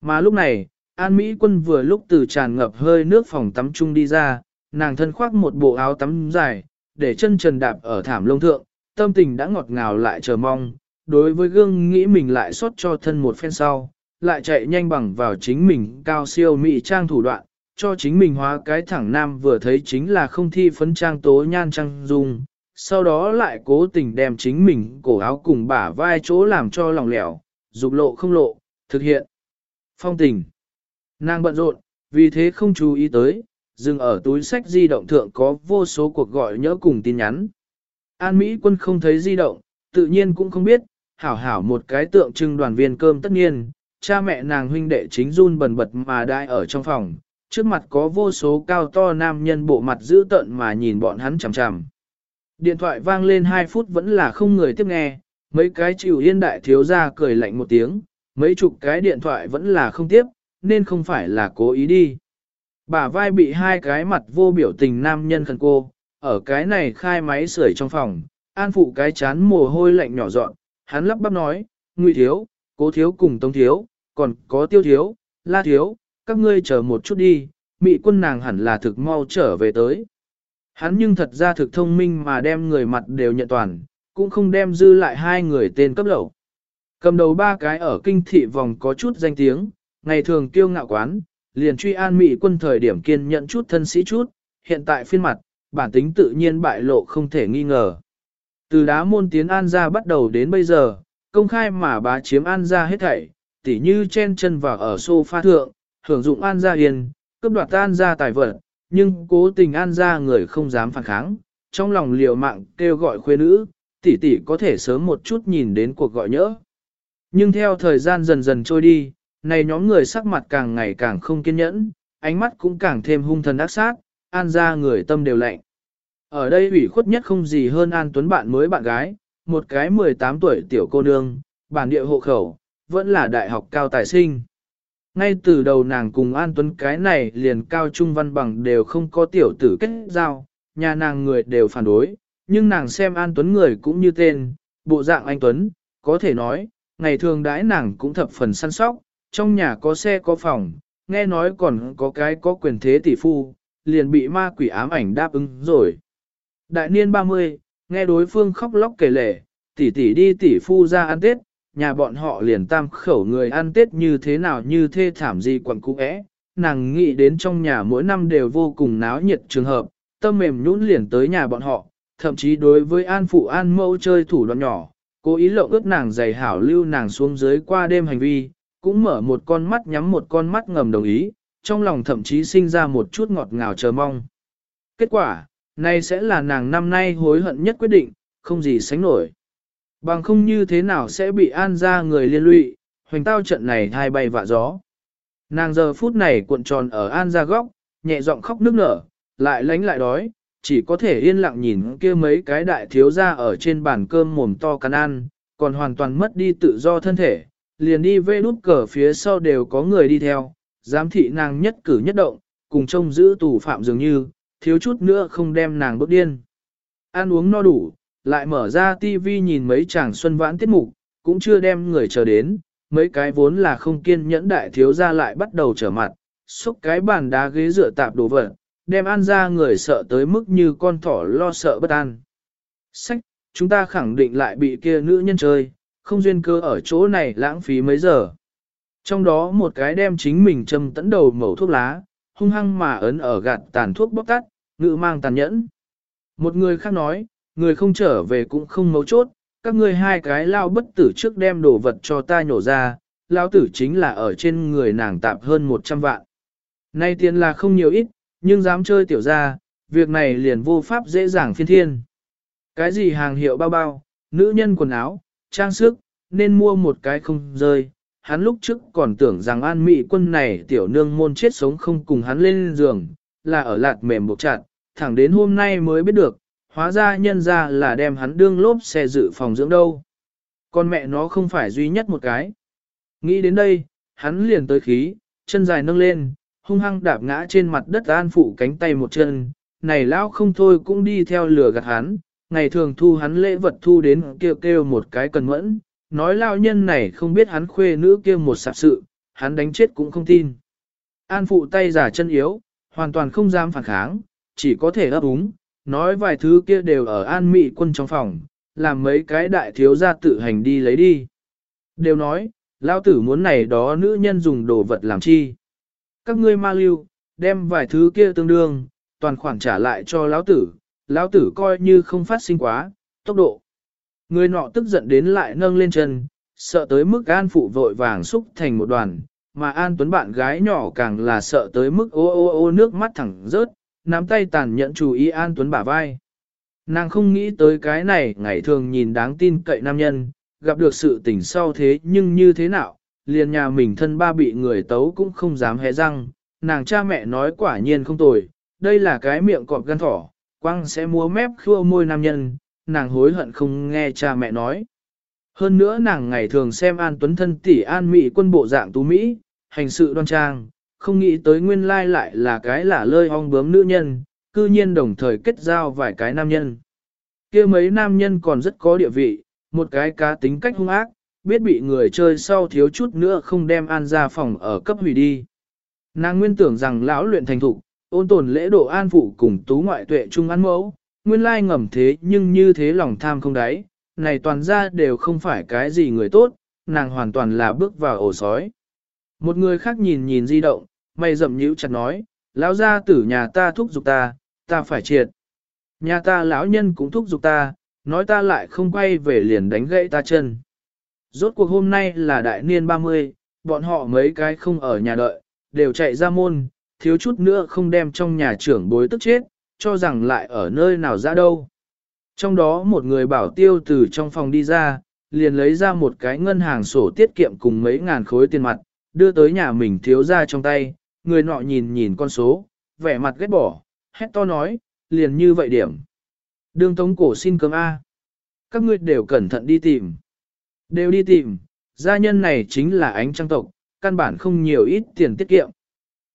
Mà lúc này, An Mỹ quân vừa lúc từ tràn ngập hơi nước phòng tắm chung đi ra, nàng thân khoác một bộ áo tắm dài, để chân trần đạp ở thảm lông thượng, tâm tình đã ngọt ngào lại chờ mong, đối với gương nghĩ mình lại xót cho thân một phen sau, lại chạy nhanh bằng vào chính mình cao siêu mỹ trang thủ đoạn, cho chính mình hóa cái thẳng nam vừa thấy chính là không thi phấn trang tố nhan trang dung, sau đó lại cố tình đem chính mình cổ áo cùng bả vai chỗ làm cho lòng lẻo, dục lộ không lộ, thực hiện. Phong tình. Nàng bận rộn, vì thế không chú ý tới, dừng ở túi sách di động thượng có vô số cuộc gọi nhớ cùng tin nhắn. An Mỹ quân không thấy di động, tự nhiên cũng không biết, hảo hảo một cái tượng trưng đoàn viên cơm tất nhiên, cha mẹ nàng huynh đệ chính run bần bật mà đai ở trong phòng, trước mặt có vô số cao to nam nhân bộ mặt dữ tợn mà nhìn bọn hắn chằm chằm. Điện thoại vang lên 2 phút vẫn là không người tiếp nghe, mấy cái chịu yên đại thiếu ra cười lạnh một tiếng, mấy chục cái điện thoại vẫn là không tiếp, nên không phải là cố ý đi. Bà vai bị hai cái mặt vô biểu tình nam nhân khẩn cô, ở cái này khai máy sưởi trong phòng, an phụ cái chán mồ hôi lạnh nhỏ dọn, hắn lắp bắp nói, ngụy thiếu, cố thiếu cùng tống thiếu, còn có tiêu thiếu, la thiếu, các ngươi chờ một chút đi, mị quân nàng hẳn là thực mau trở về tới. Hắn nhưng thật ra thực thông minh mà đem người mặt đều nhận toàn, cũng không đem dư lại hai người tên cấp lẩu. Cầm đầu ba cái ở kinh thị vòng có chút danh tiếng, ngày thường kiêu ngạo quán, liền truy an mị quân thời điểm kiên nhận chút thân sĩ chút, hiện tại phiên mặt, bản tính tự nhiên bại lộ không thể nghi ngờ. Từ đá môn tiến an ra bắt đầu đến bây giờ, công khai mà bá chiếm an ra hết thảy, tỉ như chen chân vào ở sofa thượng, hưởng dụng an ra yên, cướp đoạt an ra tài vật, nhưng cố tình an ra người không dám phản kháng, trong lòng liều mạng kêu gọi khuê nữ, tỷ tỷ có thể sớm một chút nhìn đến cuộc gọi nhỡ. Nhưng theo thời gian dần dần trôi đi, này nhóm người sắc mặt càng ngày càng không kiên nhẫn, ánh mắt cũng càng thêm hung thần ác sát, an ra người tâm đều lạnh. Ở đây ủy khuất nhất không gì hơn An Tuấn bạn mới bạn gái, một cái 18 tuổi tiểu cô nương, bản địa hộ khẩu, vẫn là đại học cao tài sinh. Ngay từ đầu nàng cùng An Tuấn cái này liền cao trung văn bằng đều không có tiểu tử kết giao, nhà nàng người đều phản đối, nhưng nàng xem An Tuấn người cũng như tên, bộ dạng anh Tuấn, có thể nói, ngày thường đãi nàng cũng thập phần săn sóc, trong nhà có xe có phòng, nghe nói còn có cái có quyền thế tỷ phu, liền bị ma quỷ ám ảnh đáp ứng rồi. Đại niên 30, nghe đối phương khóc lóc kể lể, tỷ tỷ đi tỷ phu ra ăn Tết, nhà bọn họ liền tam khẩu người ăn Tết như thế nào như thê thảm gì quần cũ ẽ, nàng nghĩ đến trong nhà mỗi năm đều vô cùng náo nhiệt trường hợp, tâm mềm nhũn liền tới nhà bọn họ, thậm chí đối với an phụ an mẫu chơi thủ đoạn nhỏ, cố ý lộng ướt nàng giày hảo lưu nàng xuống dưới qua đêm hành vi, cũng mở một con mắt nhắm một con mắt ngầm đồng ý, trong lòng thậm chí sinh ra một chút ngọt ngào chờ mong. Kết quả, này sẽ là nàng năm nay hối hận nhất quyết định, không gì sánh nổi. Bằng không như thế nào sẽ bị an ra người liên lụy, hoành tao trận này hai bay vạ gió. Nàng giờ phút này cuộn tròn ở an ra góc, nhẹ giọng khóc nức nở, lại lánh lại đói, chỉ có thể yên lặng nhìn kia mấy cái đại thiếu ra ở trên bàn cơm mồm to cắn ăn, còn hoàn toàn mất đi tự do thân thể, liền đi vê đút cờ phía sau đều có người đi theo, giám thị nàng nhất cử nhất động, cùng trông giữ tù phạm dường như, thiếu chút nữa không đem nàng bước điên. Ăn uống no đủ, lại mở ra tivi nhìn mấy chàng xuân vãn tiết mục, cũng chưa đem người chờ đến, mấy cái vốn là không kiên nhẫn đại thiếu ra lại bắt đầu trở mặt, xúc cái bàn đá ghế dựa tạp đồ vật, đem an ra người sợ tới mức như con thỏ lo sợ bất an. Sách, chúng ta khẳng định lại bị kia nữ nhân chơi, không duyên cơ ở chỗ này lãng phí mấy giờ. Trong đó một cái đem chính mình châm tẫn đầu mẩu thuốc lá, hung hăng mà ấn ở gạt tàn thuốc bóc tắt, ngự mang tàn nhẫn. Một người khác nói, người không trở về cũng không mấu chốt, các ngươi hai cái lao bất tử trước đem đồ vật cho ta nhổ ra, lao tử chính là ở trên người nàng tạp hơn 100 vạn. Nay tiền là không nhiều ít, nhưng dám chơi tiểu ra, việc này liền vô pháp dễ dàng phiên thiên. Cái gì hàng hiệu bao bao, nữ nhân quần áo, trang sức, nên mua một cái không rơi. Hắn lúc trước còn tưởng rằng an mị quân này tiểu nương môn chết sống không cùng hắn lên giường, là ở lạt mềm buộc chặt, thẳng đến hôm nay mới biết được, hóa ra nhân ra là đem hắn đương lốp xe dự phòng dưỡng đâu. Con mẹ nó không phải duy nhất một cái. Nghĩ đến đây, hắn liền tới khí, chân dài nâng lên, hung hăng đạp ngã trên mặt đất an phụ cánh tay một chân, này lão không thôi cũng đi theo lửa gạt hắn, ngày thường thu hắn lễ vật thu đến kêu kêu một cái cần mẫn, nói lao nhân này không biết hắn khuê nữ kêu một sạp sự, hắn đánh chết cũng không tin. An phụ tay giả chân yếu, hoàn toàn không dám phản kháng, chỉ có thể ấp úng, nói vài thứ kia đều ở an mị quân trong phòng, làm mấy cái đại thiếu gia tự hành đi lấy đi. Đều nói, lao tử muốn này đó nữ nhân dùng đồ vật làm chi. Các ngươi ma lưu, đem vài thứ kia tương đương, toàn khoản trả lại cho lão tử, lão tử coi như không phát sinh quá, tốc độ. Người nọ tức giận đến lại nâng lên chân, sợ tới mức an phụ vội vàng xúc thành một đoàn, mà an tuấn bạn gái nhỏ càng là sợ tới mức ô ô ô nước mắt thẳng rớt, nắm tay tàn nhẫn chú ý an tuấn bả vai. Nàng không nghĩ tới cái này ngày thường nhìn đáng tin cậy nam nhân, gặp được sự tình sau thế nhưng như thế nào, liền nhà mình thân ba bị người tấu cũng không dám hé răng, nàng cha mẹ nói quả nhiên không tồi, đây là cái miệng cọp gan thỏ, quăng sẽ múa mép khua môi nam nhân, nàng hối hận không nghe cha mẹ nói. Hơn nữa nàng ngày thường xem An Tuấn thân tỷ An Mỹ quân bộ dạng tú Mỹ, hành sự đoan trang, không nghĩ tới nguyên lai lại là cái lả lơi ong bướm nữ nhân, cư nhiên đồng thời kết giao vài cái nam nhân. kia mấy nam nhân còn rất có địa vị, một cái cá tính cách hung ác, biết bị người chơi sau thiếu chút nữa không đem An ra phòng ở cấp hủy đi. Nàng nguyên tưởng rằng lão luyện thành thục, ôn tồn lễ độ an phụ cùng tú ngoại tuệ trung ăn mẫu, nguyên lai ngầm thế nhưng như thế lòng tham không đáy, này toàn ra đều không phải cái gì người tốt, nàng hoàn toàn là bước vào ổ sói. Một người khác nhìn nhìn di động, mày rậm nhíu chặt nói, lão gia tử nhà ta thúc giục ta, ta phải triệt. Nhà ta lão nhân cũng thúc giục ta, nói ta lại không quay về liền đánh gãy ta chân. Rốt cuộc hôm nay là đại niên 30, bọn họ mấy cái không ở nhà đợi, đều chạy ra môn, thiếu chút nữa không đem trong nhà trưởng bối tức chết, cho rằng lại ở nơi nào ra đâu. Trong đó một người bảo tiêu từ trong phòng đi ra, liền lấy ra một cái ngân hàng sổ tiết kiệm cùng mấy ngàn khối tiền mặt, đưa tới nhà mình thiếu ra trong tay, người nọ nhìn nhìn con số, vẻ mặt ghét bỏ, hét to nói, liền như vậy điểm. Đường tống cổ xin cơm A. Các ngươi đều cẩn thận đi tìm. Đều đi tìm, gia nhân này chính là ánh trăng tộc, căn bản không nhiều ít tiền tiết kiệm.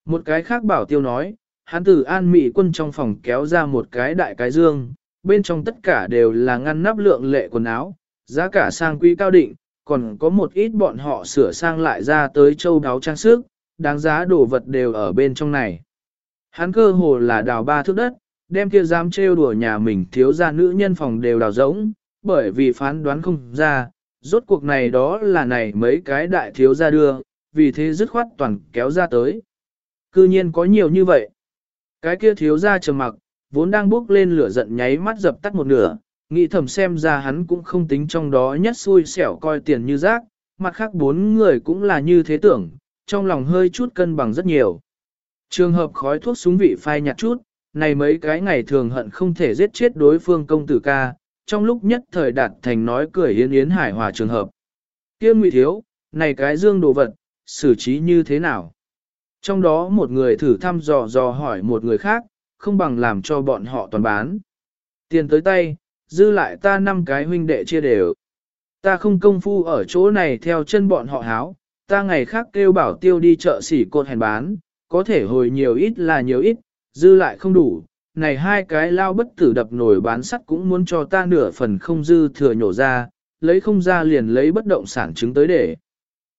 Một cái khác bảo tiêu nói, hắn từ an mị quân trong phòng kéo ra một cái đại cái dương, bên trong tất cả đều là ngăn nắp lượng lệ quần áo, giá cả sang quý cao định, còn có một ít bọn họ sửa sang lại ra tới châu đáo trang sức, đáng giá đồ vật đều ở bên trong này. Hắn cơ hồ là đào ba thước đất, đem kia dám trêu đùa nhà mình thiếu ra nữ nhân phòng đều đào rỗng, bởi vì phán đoán không ra, rốt cuộc này đó là này mấy cái đại thiếu ra đưa, vì thế dứt khoát toàn kéo ra tới. Cư nhiên có nhiều như vậy. Cái kia thiếu ra trầm mặc, vốn đang bước lên lửa giận nháy mắt dập tắt một nửa, nghĩ thầm xem ra hắn cũng không tính trong đó nhất xui xẻo coi tiền như rác, mặt khác bốn người cũng là như thế tưởng, trong lòng hơi chút cân bằng rất nhiều. Trường hợp khói thuốc súng vị phai nhạt chút, này mấy cái ngày thường hận không thể giết chết đối phương công tử ca, trong lúc nhất thời đạt thành nói cười yến yến hải hòa trường hợp. kia ngụy thiếu, này cái dương đồ vật, xử trí như thế nào? Trong đó một người thử thăm dò dò hỏi một người khác, không bằng làm cho bọn họ toàn bán. Tiền tới tay, dư lại ta năm cái huynh đệ chia đều. Ta không công phu ở chỗ này theo chân bọn họ háo, ta ngày khác kêu bảo tiêu đi chợ xỉ cột hèn bán, có thể hồi nhiều ít là nhiều ít, dư lại không đủ. Này hai cái lao bất tử đập nổi bán sắt cũng muốn cho ta nửa phần không dư thừa nhổ ra, lấy không ra liền lấy bất động sản chứng tới để.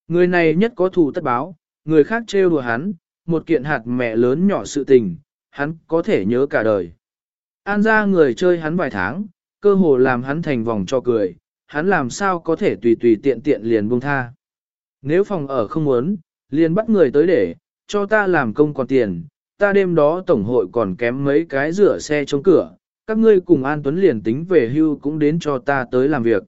Người này nhất có thù tất báo, người khác trêu đùa hắn, một kiện hạt mẹ lớn nhỏ sự tình, hắn có thể nhớ cả đời. An ra người chơi hắn vài tháng, cơ hồ làm hắn thành vòng cho cười, hắn làm sao có thể tùy tùy tiện tiện liền buông tha. Nếu phòng ở không muốn, liền bắt người tới để, cho ta làm công còn tiền, ta đêm đó tổng hội còn kém mấy cái rửa xe chống cửa, các ngươi cùng An Tuấn liền tính về hưu cũng đến cho ta tới làm việc.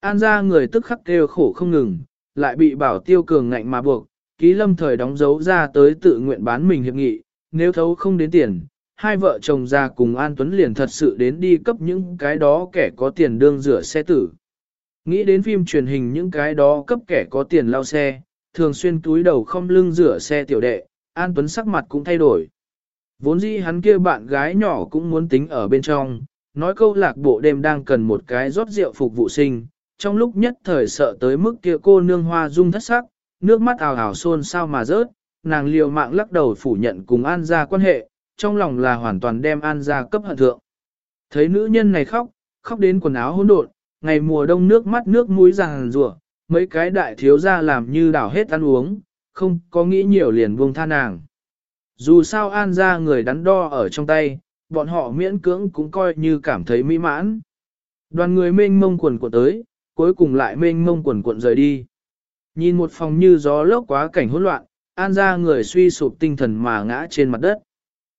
An ra người tức khắc kêu khổ không ngừng, lại bị bảo tiêu cường ngạnh mà buộc, ký lâm thời đóng dấu ra tới tự nguyện bán mình hiệp nghị, nếu thấu không đến tiền, hai vợ chồng ra cùng An Tuấn liền thật sự đến đi cấp những cái đó kẻ có tiền đương rửa xe tử. Nghĩ đến phim truyền hình những cái đó cấp kẻ có tiền lao xe, thường xuyên túi đầu không lưng rửa xe tiểu đệ, An Tuấn sắc mặt cũng thay đổi. Vốn dĩ hắn kia bạn gái nhỏ cũng muốn tính ở bên trong, nói câu lạc bộ đêm đang cần một cái rót rượu phục vụ sinh, trong lúc nhất thời sợ tới mức kia cô nương hoa dung thất sắc, nước mắt ào ào xôn sao mà rớt, nàng liều mạng lắc đầu phủ nhận cùng An gia quan hệ, trong lòng là hoàn toàn đem An gia cấp hận thượng. Thấy nữ nhân này khóc, khóc đến quần áo hỗn độn, ngày mùa đông nước mắt nước mũi ràng rủa, mấy cái đại thiếu gia làm như đảo hết ăn uống, không có nghĩ nhiều liền buông tha nàng. Dù sao An gia người đắn đo ở trong tay, bọn họ miễn cưỡng cũng coi như cảm thấy mỹ mãn. Đoàn người mênh mông quần cuộn tới, cuối cùng lại mênh mông quần cuộn rời đi. Nhìn một phòng như gió lốc quá cảnh hỗn loạn, An ra người suy sụp tinh thần mà ngã trên mặt đất.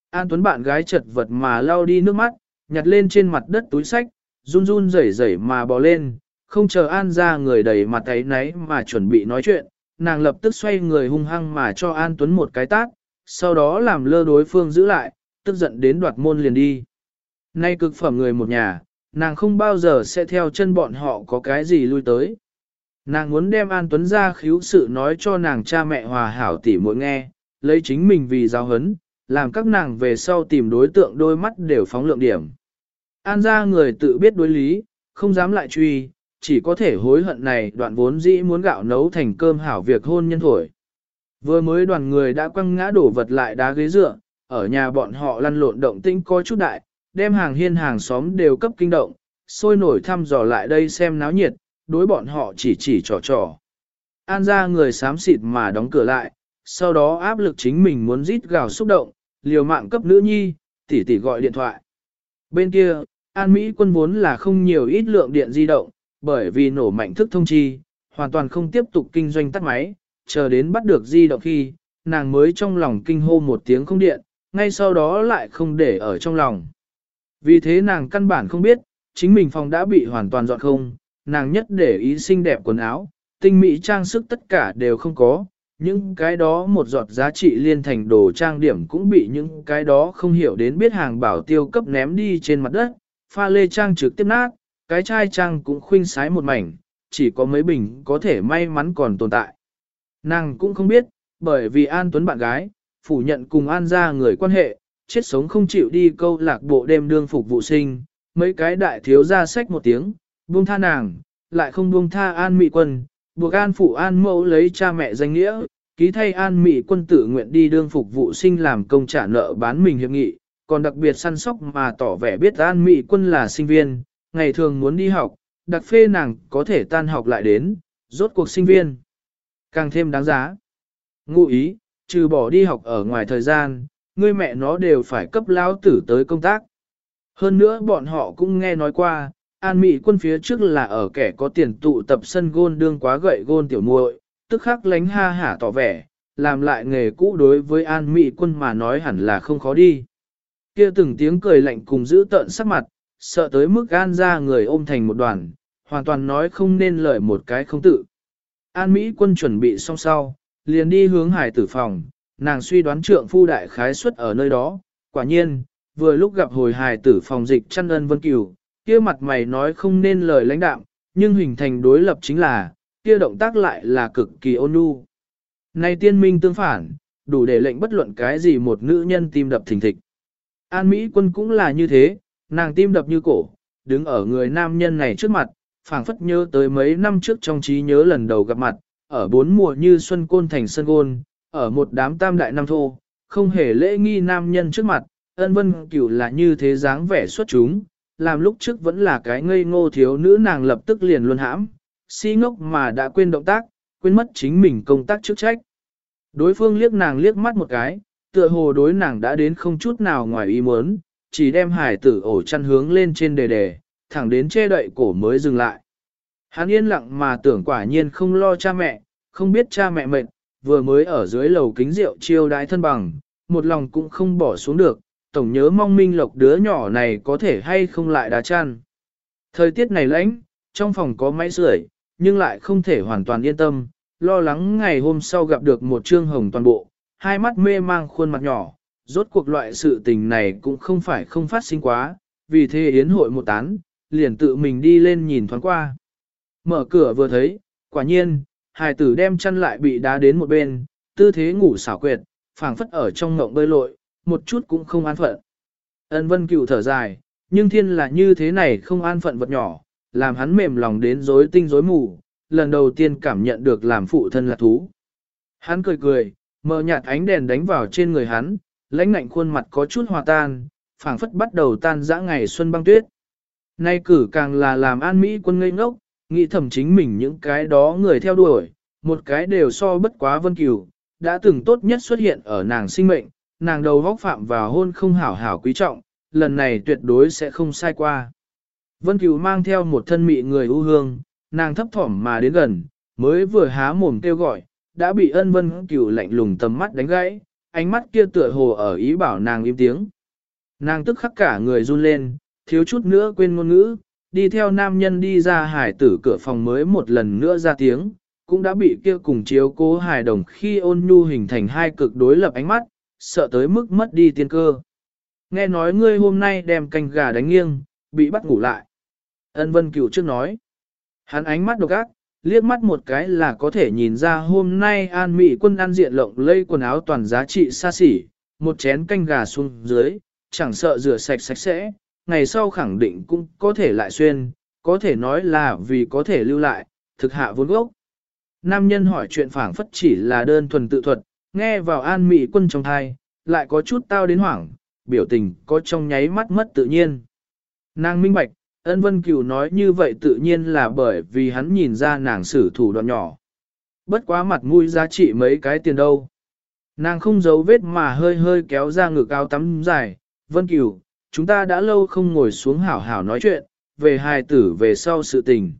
An Tuấn bạn gái chật vật mà lau đi nước mắt, nhặt lên trên mặt đất túi sách, run run rẩy rẩy mà bò lên, không chờ An ra người đầy mặt ấy náy mà chuẩn bị nói chuyện, nàng lập tức xoay người hung hăng mà cho An Tuấn một cái tát, sau đó làm lơ đối phương giữ lại, tức giận đến đoạt môn liền đi. Nay cực phẩm người một nhà, nàng không bao giờ sẽ theo chân bọn họ có cái gì lui tới. Nàng muốn đem An Tuấn ra khiếu sự nói cho nàng cha mẹ hòa hảo tỉ mỗi nghe, lấy chính mình vì giáo hấn, làm các nàng về sau tìm đối tượng đôi mắt đều phóng lượng điểm. An ra người tự biết đối lý, không dám lại truy, chỉ có thể hối hận này đoạn vốn dĩ muốn gạo nấu thành cơm hảo việc hôn nhân thổi. Vừa mới đoàn người đã quăng ngã đổ vật lại đá ghế dựa, ở nhà bọn họ lăn lộn động tĩnh coi chút đại, đem hàng hiên hàng xóm đều cấp kinh động, sôi nổi thăm dò lại đây xem náo nhiệt, đối bọn họ chỉ chỉ trò trò. An ra người xám xịt mà đóng cửa lại, Sau đó áp lực chính mình muốn rít gào xúc động, liều mạng cấp nữ nhi, tỉ tỉ gọi điện thoại. Bên kia, An Mỹ quân vốn là không nhiều ít lượng điện di động, bởi vì nổ mạnh thức thông chi, hoàn toàn không tiếp tục kinh doanh tắt máy, chờ đến bắt được di động khi, nàng mới trong lòng kinh hô một tiếng không điện, ngay sau đó lại không để ở trong lòng. Vì thế nàng căn bản không biết, chính mình phòng đã bị hoàn toàn dọn không, nàng nhất để ý xinh đẹp quần áo, tinh mỹ trang sức tất cả đều không có, những cái đó một giọt giá trị liên thành đồ trang điểm cũng bị những cái đó không hiểu đến biết hàng bảo tiêu cấp ném đi trên mặt đất, pha lê trang trực tiếp nát, cái chai trang cũng khuynh sái một mảnh, chỉ có mấy bình có thể may mắn còn tồn tại. Nàng cũng không biết, bởi vì An Tuấn bạn gái, phủ nhận cùng An ra người quan hệ, chết sống không chịu đi câu lạc bộ đêm đương phục vụ sinh, mấy cái đại thiếu ra sách một tiếng, buông tha nàng, lại không buông tha An Mị Quân, buộc An Phụ An Mẫu lấy cha mẹ danh nghĩa, ký thay An Mị Quân tự nguyện đi đương phục vụ sinh làm công trả nợ bán mình hiệp nghị, còn đặc biệt săn sóc mà tỏ vẻ biết An Mị Quân là sinh viên, ngày thường muốn đi học, đặc phê nàng có thể tan học lại đến, rốt cuộc sinh viên. Càng thêm đáng giá. Ngụ ý, trừ bỏ đi học ở ngoài thời gian, ngươi mẹ nó đều phải cấp lao tử tới công tác. Hơn nữa bọn họ cũng nghe nói qua, An Mỹ quân phía trước là ở kẻ có tiền tụ tập sân gôn đương quá gậy gôn tiểu muội, tức khắc lánh ha hả tỏ vẻ, làm lại nghề cũ đối với An Mỹ quân mà nói hẳn là không khó đi. Kia từng tiếng cười lạnh cùng giữ tợn sắc mặt, sợ tới mức gan ra người ôm thành một đoàn, hoàn toàn nói không nên lời một cái không tự. An Mỹ quân chuẩn bị xong sau, liền đi hướng hải tử phòng, nàng suy đoán trượng phu đại khái xuất ở nơi đó, quả nhiên, vừa lúc gặp hồi hải tử phòng dịch chăn ân vân cửu, kia mặt mày nói không nên lời lãnh đạm, nhưng hình thành đối lập chính là, kia động tác lại là cực kỳ ôn nhu. Này tiên minh tương phản, đủ để lệnh bất luận cái gì một nữ nhân tim đập thình thịch. An Mỹ quân cũng là như thế, nàng tim đập như cổ, đứng ở người nam nhân này trước mặt, phảng phất nhớ tới mấy năm trước trong trí nhớ lần đầu gặp mặt, ở bốn mùa như xuân côn thành sân gôn, ở một đám tam đại nam thô, không hề lễ nghi nam nhân trước mặt, ân vân cửu là như thế dáng vẻ xuất chúng, làm lúc trước vẫn là cái ngây ngô thiếu nữ nàng lập tức liền luôn hãm, si ngốc mà đã quên động tác, quên mất chính mình công tác chức trách. Đối phương liếc nàng liếc mắt một cái, tựa hồ đối nàng đã đến không chút nào ngoài ý muốn, chỉ đem hải tử ổ chăn hướng lên trên đề đề, thẳng đến che đậy cổ mới dừng lại. Hắn yên lặng mà tưởng quả nhiên không lo cha mẹ, không biết cha mẹ mệt, vừa mới ở dưới lầu kính rượu chiêu đái thân bằng, một lòng cũng không bỏ xuống được, tổng nhớ mong minh lộc đứa nhỏ này có thể hay không lại đá chăn. Thời tiết này lạnh, trong phòng có máy sưởi, nhưng lại không thể hoàn toàn yên tâm, lo lắng ngày hôm sau gặp được một trương hồng toàn bộ, hai mắt mê mang khuôn mặt nhỏ, rốt cuộc loại sự tình này cũng không phải không phát sinh quá, vì thế yến hội một tán, liền tự mình đi lên nhìn thoáng qua. Mở cửa vừa thấy, quả nhiên, hài tử đem chăn lại bị đá đến một bên, tư thế ngủ xảo quyệt, phảng phất ở trong ngộng bơi lội, một chút cũng không an phận. Ân vân cựu thở dài, nhưng thiên là như thế này không an phận vật nhỏ, làm hắn mềm lòng đến rối tinh rối mù, lần đầu tiên cảm nhận được làm phụ thân là thú. Hắn cười cười, mờ nhạt ánh đèn đánh vào trên người hắn, lãnh ngạnh khuôn mặt có chút hòa tan, phảng phất bắt đầu tan dã ngày xuân băng tuyết. Nay cử càng là làm an Mỹ quân ngây ngốc, nghĩ thầm chính mình những cái đó người theo đuổi, một cái đều so bất quá vân cửu, đã từng tốt nhất xuất hiện ở nàng sinh mệnh, nàng đầu góc phạm vào hôn không hảo hảo quý trọng, lần này tuyệt đối sẽ không sai qua. Vân cửu mang theo một thân mị người ưu hương, nàng thấp thỏm mà đến gần, mới vừa há mồm kêu gọi, đã bị ân vân cửu lạnh lùng tầm mắt đánh gãy, ánh mắt kia tựa hồ ở ý bảo nàng im tiếng. Nàng tức khắc cả người run lên, thiếu chút nữa quên ngôn ngữ, đi theo nam nhân đi ra hải tử cửa phòng mới một lần nữa ra tiếng, cũng đã bị kia cùng chiếu cố hài đồng khi ôn nhu hình thành hai cực đối lập ánh mắt, sợ tới mức mất đi tiên cơ. Nghe nói ngươi hôm nay đem canh gà đánh nghiêng, bị bắt ngủ lại. Ân vân cửu trước nói. Hắn ánh mắt độc ác, liếc mắt một cái là có thể nhìn ra hôm nay an mỹ quân ăn diện lộng lây quần áo toàn giá trị xa xỉ, một chén canh gà xuống dưới, chẳng sợ rửa sạch sạch sẽ, ngày sau khẳng định cũng có thể lại xuyên, có thể nói là vì có thể lưu lại, thực hạ vốn gốc. Nam nhân hỏi chuyện phảng phất chỉ là đơn thuần tự thuật, nghe vào an mỹ quân trong thai, lại có chút tao đến hoảng, biểu tình có trong nháy mắt mất tự nhiên. Nàng minh bạch, ân vân cửu nói như vậy tự nhiên là bởi vì hắn nhìn ra nàng xử thủ đoạn nhỏ. Bất quá mặt mũi giá trị mấy cái tiền đâu. Nàng không giấu vết mà hơi hơi kéo ra ngực áo tắm dài, Vân Cửu, chúng ta đã lâu không ngồi xuống hảo hảo nói chuyện, về hài tử về sau sự tình.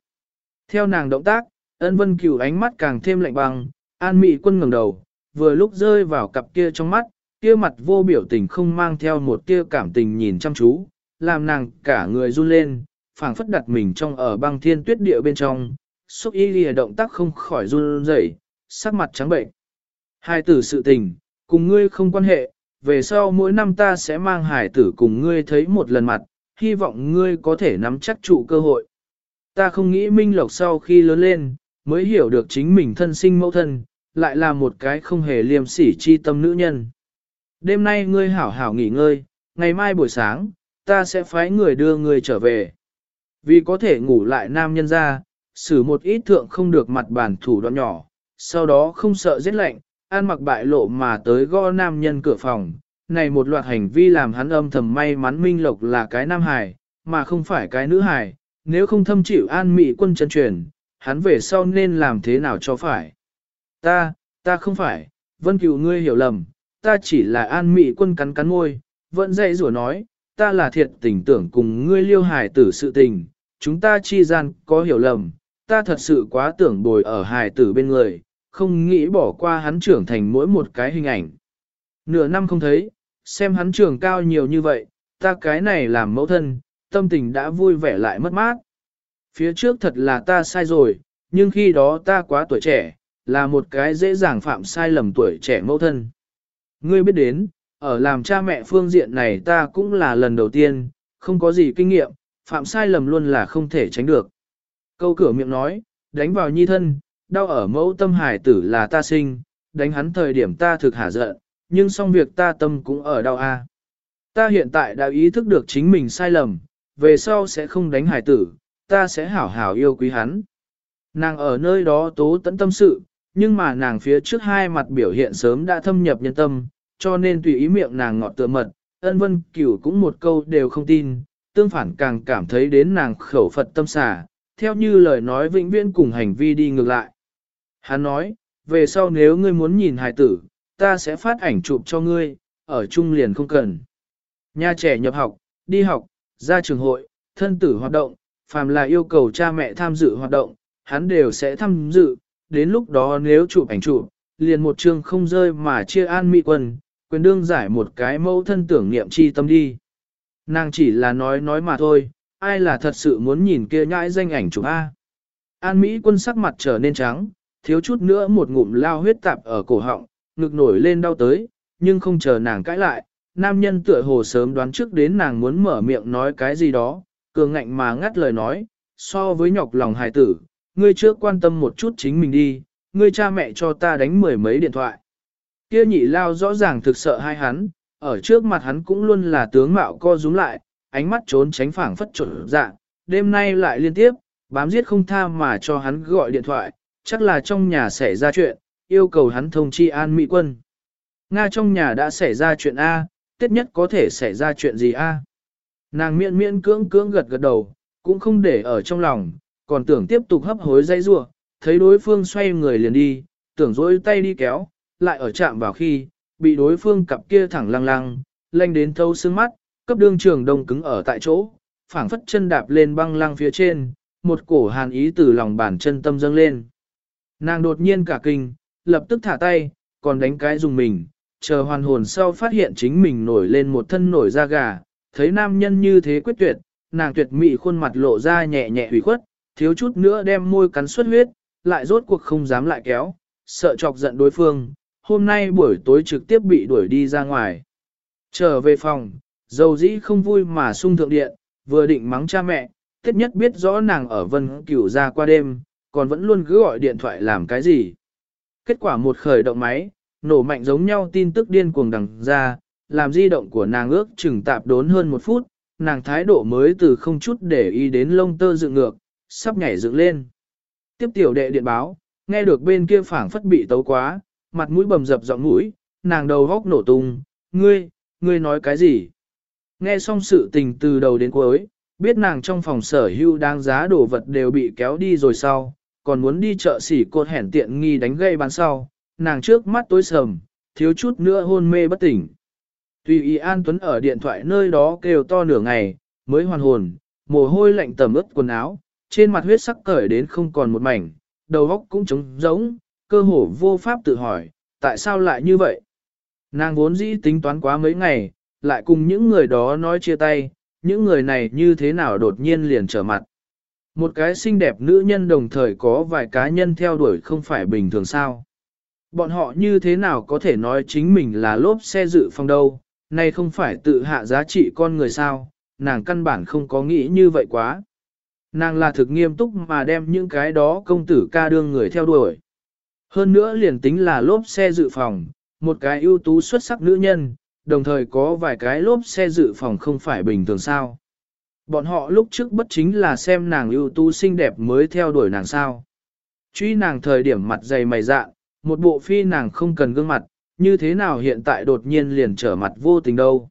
Theo nàng động tác, ân Vân Cửu ánh mắt càng thêm lạnh băng, an mị quân ngẩng đầu, vừa lúc rơi vào cặp kia trong mắt, kia mặt vô biểu tình không mang theo một tia cảm tình nhìn chăm chú, làm nàng cả người run lên, phảng phất đặt mình trong ở băng thiên tuyết địa bên trong, xúc y lìa động tác không khỏi run rẩy, sắc mặt trắng bệnh. Hai tử sự tình, cùng ngươi không quan hệ, về sau mỗi năm ta sẽ mang hải tử cùng ngươi thấy một lần mặt, hy vọng ngươi có thể nắm chắc trụ cơ hội. Ta không nghĩ Minh Lộc sau khi lớn lên, mới hiểu được chính mình thân sinh mẫu thân, lại là một cái không hề liêm sỉ chi tâm nữ nhân. Đêm nay ngươi hảo hảo nghỉ ngơi, ngày mai buổi sáng, ta sẽ phái người đưa ngươi trở về. Vì có thể ngủ lại nam nhân ra, xử một ít thượng không được mặt bản thủ đoạn nhỏ, sau đó không sợ giết lạnh, an mặc bại lộ mà tới gõ nam nhân cửa phòng. Này một loạt hành vi làm hắn âm thầm may mắn Minh Lộc là cái nam hài, mà không phải cái nữ hài, nếu không thâm chịu an mị quân chân truyền, hắn về sau nên làm thế nào cho phải. Ta, ta không phải, vân cựu ngươi hiểu lầm, ta chỉ là an mị quân cắn cắn môi, vẫn dạy rủa nói, ta là thiệt tình tưởng cùng ngươi liêu hài tử sự tình, chúng ta chi gian có hiểu lầm, ta thật sự quá tưởng bồi ở hài tử bên người, không nghĩ bỏ qua hắn trưởng thành mỗi một cái hình ảnh. Nửa năm không thấy, xem hắn trưởng cao nhiều như vậy, ta cái này làm mẫu thân, tâm tình đã vui vẻ lại mất mát. Phía trước thật là ta sai rồi, nhưng khi đó ta quá tuổi trẻ, là một cái dễ dàng phạm sai lầm tuổi trẻ mẫu thân. Ngươi biết đến, ở làm cha mẹ phương diện này ta cũng là lần đầu tiên, không có gì kinh nghiệm, phạm sai lầm luôn là không thể tránh được. Câu cửa miệng nói, đánh vào nhi thân, đau ở mẫu tâm hải tử là ta sinh, đánh hắn thời điểm ta thực hả giận, nhưng xong việc ta tâm cũng ở đau a. Ta hiện tại đã ý thức được chính mình sai lầm, về sau sẽ không đánh hải tử, ta sẽ hảo hảo yêu quý hắn. Nàng ở nơi đó tố tận tâm sự, nhưng mà nàng phía trước hai mặt biểu hiện sớm đã thâm nhập nhân tâm, cho nên tùy ý miệng nàng ngọt tựa mật, ân vân cửu cũng một câu đều không tin, tương phản càng cảm thấy đến nàng khẩu Phật tâm xả, theo như lời nói vĩnh viễn cùng hành vi đi ngược lại. Hắn nói, về sau nếu ngươi muốn nhìn hài tử, ta sẽ phát ảnh chụp cho ngươi, ở chung liền không cần. Nhà trẻ nhập học, đi học, ra trường hội, thân tử hoạt động, phàm là yêu cầu cha mẹ tham dự hoạt động, hắn đều sẽ tham dự, đến lúc đó nếu chụp ảnh chụp, liền một chương không rơi mà chia an mỹ quân, quyền đương giải một cái mẫu thân tưởng niệm chi tâm đi. Nàng chỉ là nói nói mà thôi, ai là thật sự muốn nhìn kia nhãi danh ảnh chụp A. An Mỹ quân sắc mặt trở nên trắng, thiếu chút nữa một ngụm lao huyết tạp ở cổ họng, ngực nổi lên đau tới, nhưng không chờ nàng cãi lại, nam nhân tựa hồ sớm đoán trước đến nàng muốn mở miệng nói cái gì đó, cường ngạnh mà ngắt lời nói, so với nhọc lòng hài tử, ngươi trước quan tâm một chút chính mình đi, ngươi cha mẹ cho ta đánh mười mấy điện thoại. Kia nhị lao rõ ràng thực sợ hai hắn, ở trước mặt hắn cũng luôn là tướng mạo co rúm lại, ánh mắt trốn tránh phảng phất trộn dạ, đêm nay lại liên tiếp, bám giết không tha mà cho hắn gọi điện thoại, chắc là trong nhà xảy ra chuyện, yêu cầu hắn thông chi an mỹ quân. Nga trong nhà đã xảy ra chuyện A, tiết nhất có thể xảy ra chuyện gì A. Nàng miễn miễn cưỡng cưỡng gật gật đầu, cũng không để ở trong lòng, còn tưởng tiếp tục hấp hối dây rua, thấy đối phương xoay người liền đi, tưởng dối tay đi kéo, lại ở chạm vào khi, bị đối phương cặp kia thẳng lăng lăng, lanh đến thâu xương mắt, cấp đương trường đông cứng ở tại chỗ, phảng phất chân đạp lên băng lăng phía trên, một cổ hàn ý từ lòng bàn chân tâm dâng lên. Nàng đột nhiên cả kinh, lập tức thả tay, còn đánh cái dùng mình, chờ hoàn hồn sau phát hiện chính mình nổi lên một thân nổi da gà, thấy nam nhân như thế quyết tuyệt, nàng tuyệt mị khuôn mặt lộ ra nhẹ nhẹ hủy khuất, thiếu chút nữa đem môi cắn xuất huyết, lại rốt cuộc không dám lại kéo, sợ chọc giận đối phương, hôm nay buổi tối trực tiếp bị đuổi đi ra ngoài. Trở về phòng, dầu dĩ không vui mà sung thượng điện, vừa định mắng cha mẹ, tiết nhất biết rõ nàng ở vân cửu ra qua đêm, còn vẫn luôn cứ gọi điện thoại làm cái gì. Kết quả một khởi động máy, nổ mạnh giống nhau tin tức điên cuồng đằng ra, làm di động của nàng ước chừng tạp đốn hơn một phút, nàng thái độ mới từ không chút để ý đến lông tơ dựng ngược, sắp nhảy dựng lên. Tiếp tiểu đệ điện báo, nghe được bên kia phảng phất bị tấu quá, mặt mũi bầm dập giọng mũi, nàng đầu góc nổ tung, ngươi, ngươi nói cái gì? Nghe xong sự tình từ đầu đến cuối, biết nàng trong phòng sở hưu đáng giá đồ vật đều bị kéo đi rồi sau, còn muốn đi chợ xỉ cột hẻn tiện nghi đánh gây bán sau, nàng trước mắt tối sầm, thiếu chút nữa hôn mê bất tỉnh. Tùy ý An Tuấn ở điện thoại nơi đó kêu to nửa ngày, mới hoàn hồn, mồ hôi lạnh tầm ướt quần áo, trên mặt huyết sắc cởi đến không còn một mảnh, đầu góc cũng trống rỗng, cơ hồ vô pháp tự hỏi, tại sao lại như vậy? Nàng vốn dĩ tính toán quá mấy ngày, lại cùng những người đó nói chia tay, những người này như thế nào đột nhiên liền trở mặt. Một cái xinh đẹp nữ nhân đồng thời có vài cá nhân theo đuổi không phải bình thường sao. Bọn họ như thế nào có thể nói chính mình là lốp xe dự phòng đâu, nay không phải tự hạ giá trị con người sao, nàng căn bản không có nghĩ như vậy quá. Nàng là thực nghiêm túc mà đem những cái đó công tử ca đương người theo đuổi. Hơn nữa liền tính là lốp xe dự phòng, một cái ưu tú xuất sắc nữ nhân, đồng thời có vài cái lốp xe dự phòng không phải bình thường sao. Bọn họ lúc trước bất chính là xem nàng ưu tú xinh đẹp mới theo đuổi nàng sao. Truy nàng thời điểm mặt dày mày dạ, một bộ phi nàng không cần gương mặt, như thế nào hiện tại đột nhiên liền trở mặt vô tình đâu.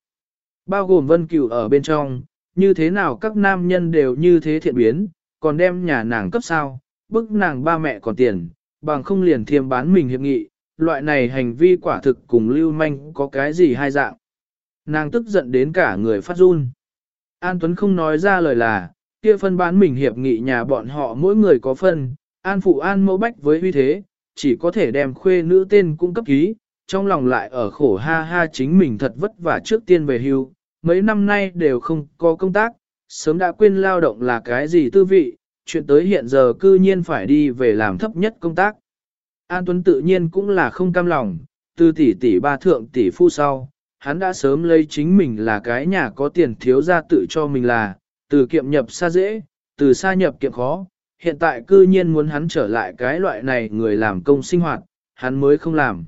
Bao gồm vân cửu ở bên trong, như thế nào các nam nhân đều như thế thiện biến, còn đem nhà nàng cấp sao, bức nàng ba mẹ còn tiền, bằng không liền thiêm bán mình hiệp nghị, loại này hành vi quả thực cùng lưu manh có cái gì hai dạng. Nàng tức giận đến cả người phát run. An Tuấn không nói ra lời là, kia phân bán mình hiệp nghị nhà bọn họ mỗi người có phân, An Phụ An mẫu bách với uy thế, chỉ có thể đem khuê nữ tên cung cấp ký, trong lòng lại ở khổ ha ha chính mình thật vất vả trước tiên về hưu, mấy năm nay đều không có công tác, sớm đã quên lao động là cái gì tư vị, chuyện tới hiện giờ cư nhiên phải đi về làm thấp nhất công tác. An Tuấn tự nhiên cũng là không cam lòng, từ tỷ tỷ ba thượng tỷ phu sau, hắn đã sớm lấy chính mình là cái nhà có tiền thiếu ra tự cho mình là, từ kiệm nhập xa dễ, từ xa nhập kiệm khó, hiện tại cư nhiên muốn hắn trở lại cái loại này người làm công sinh hoạt, hắn mới không làm.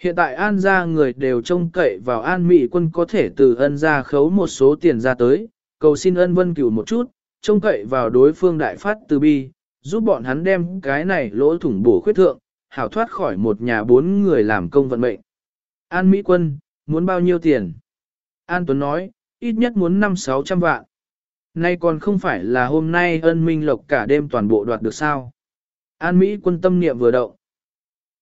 Hiện tại an gia người đều trông cậy vào an mỹ quân có thể từ ân gia khấu một số tiền ra tới, cầu xin ân vân cửu một chút, trông cậy vào đối phương đại phát từ bi, giúp bọn hắn đem cái này lỗ thủng bổ khuyết thượng, hảo thoát khỏi một nhà bốn người làm công vận mệnh. An Mỹ quân, muốn bao nhiêu tiền? An Tuấn nói, ít nhất muốn 5-600 vạn. Nay còn không phải là hôm nay ân minh lộc cả đêm toàn bộ đoạt được sao. An Mỹ quân tâm niệm vừa động.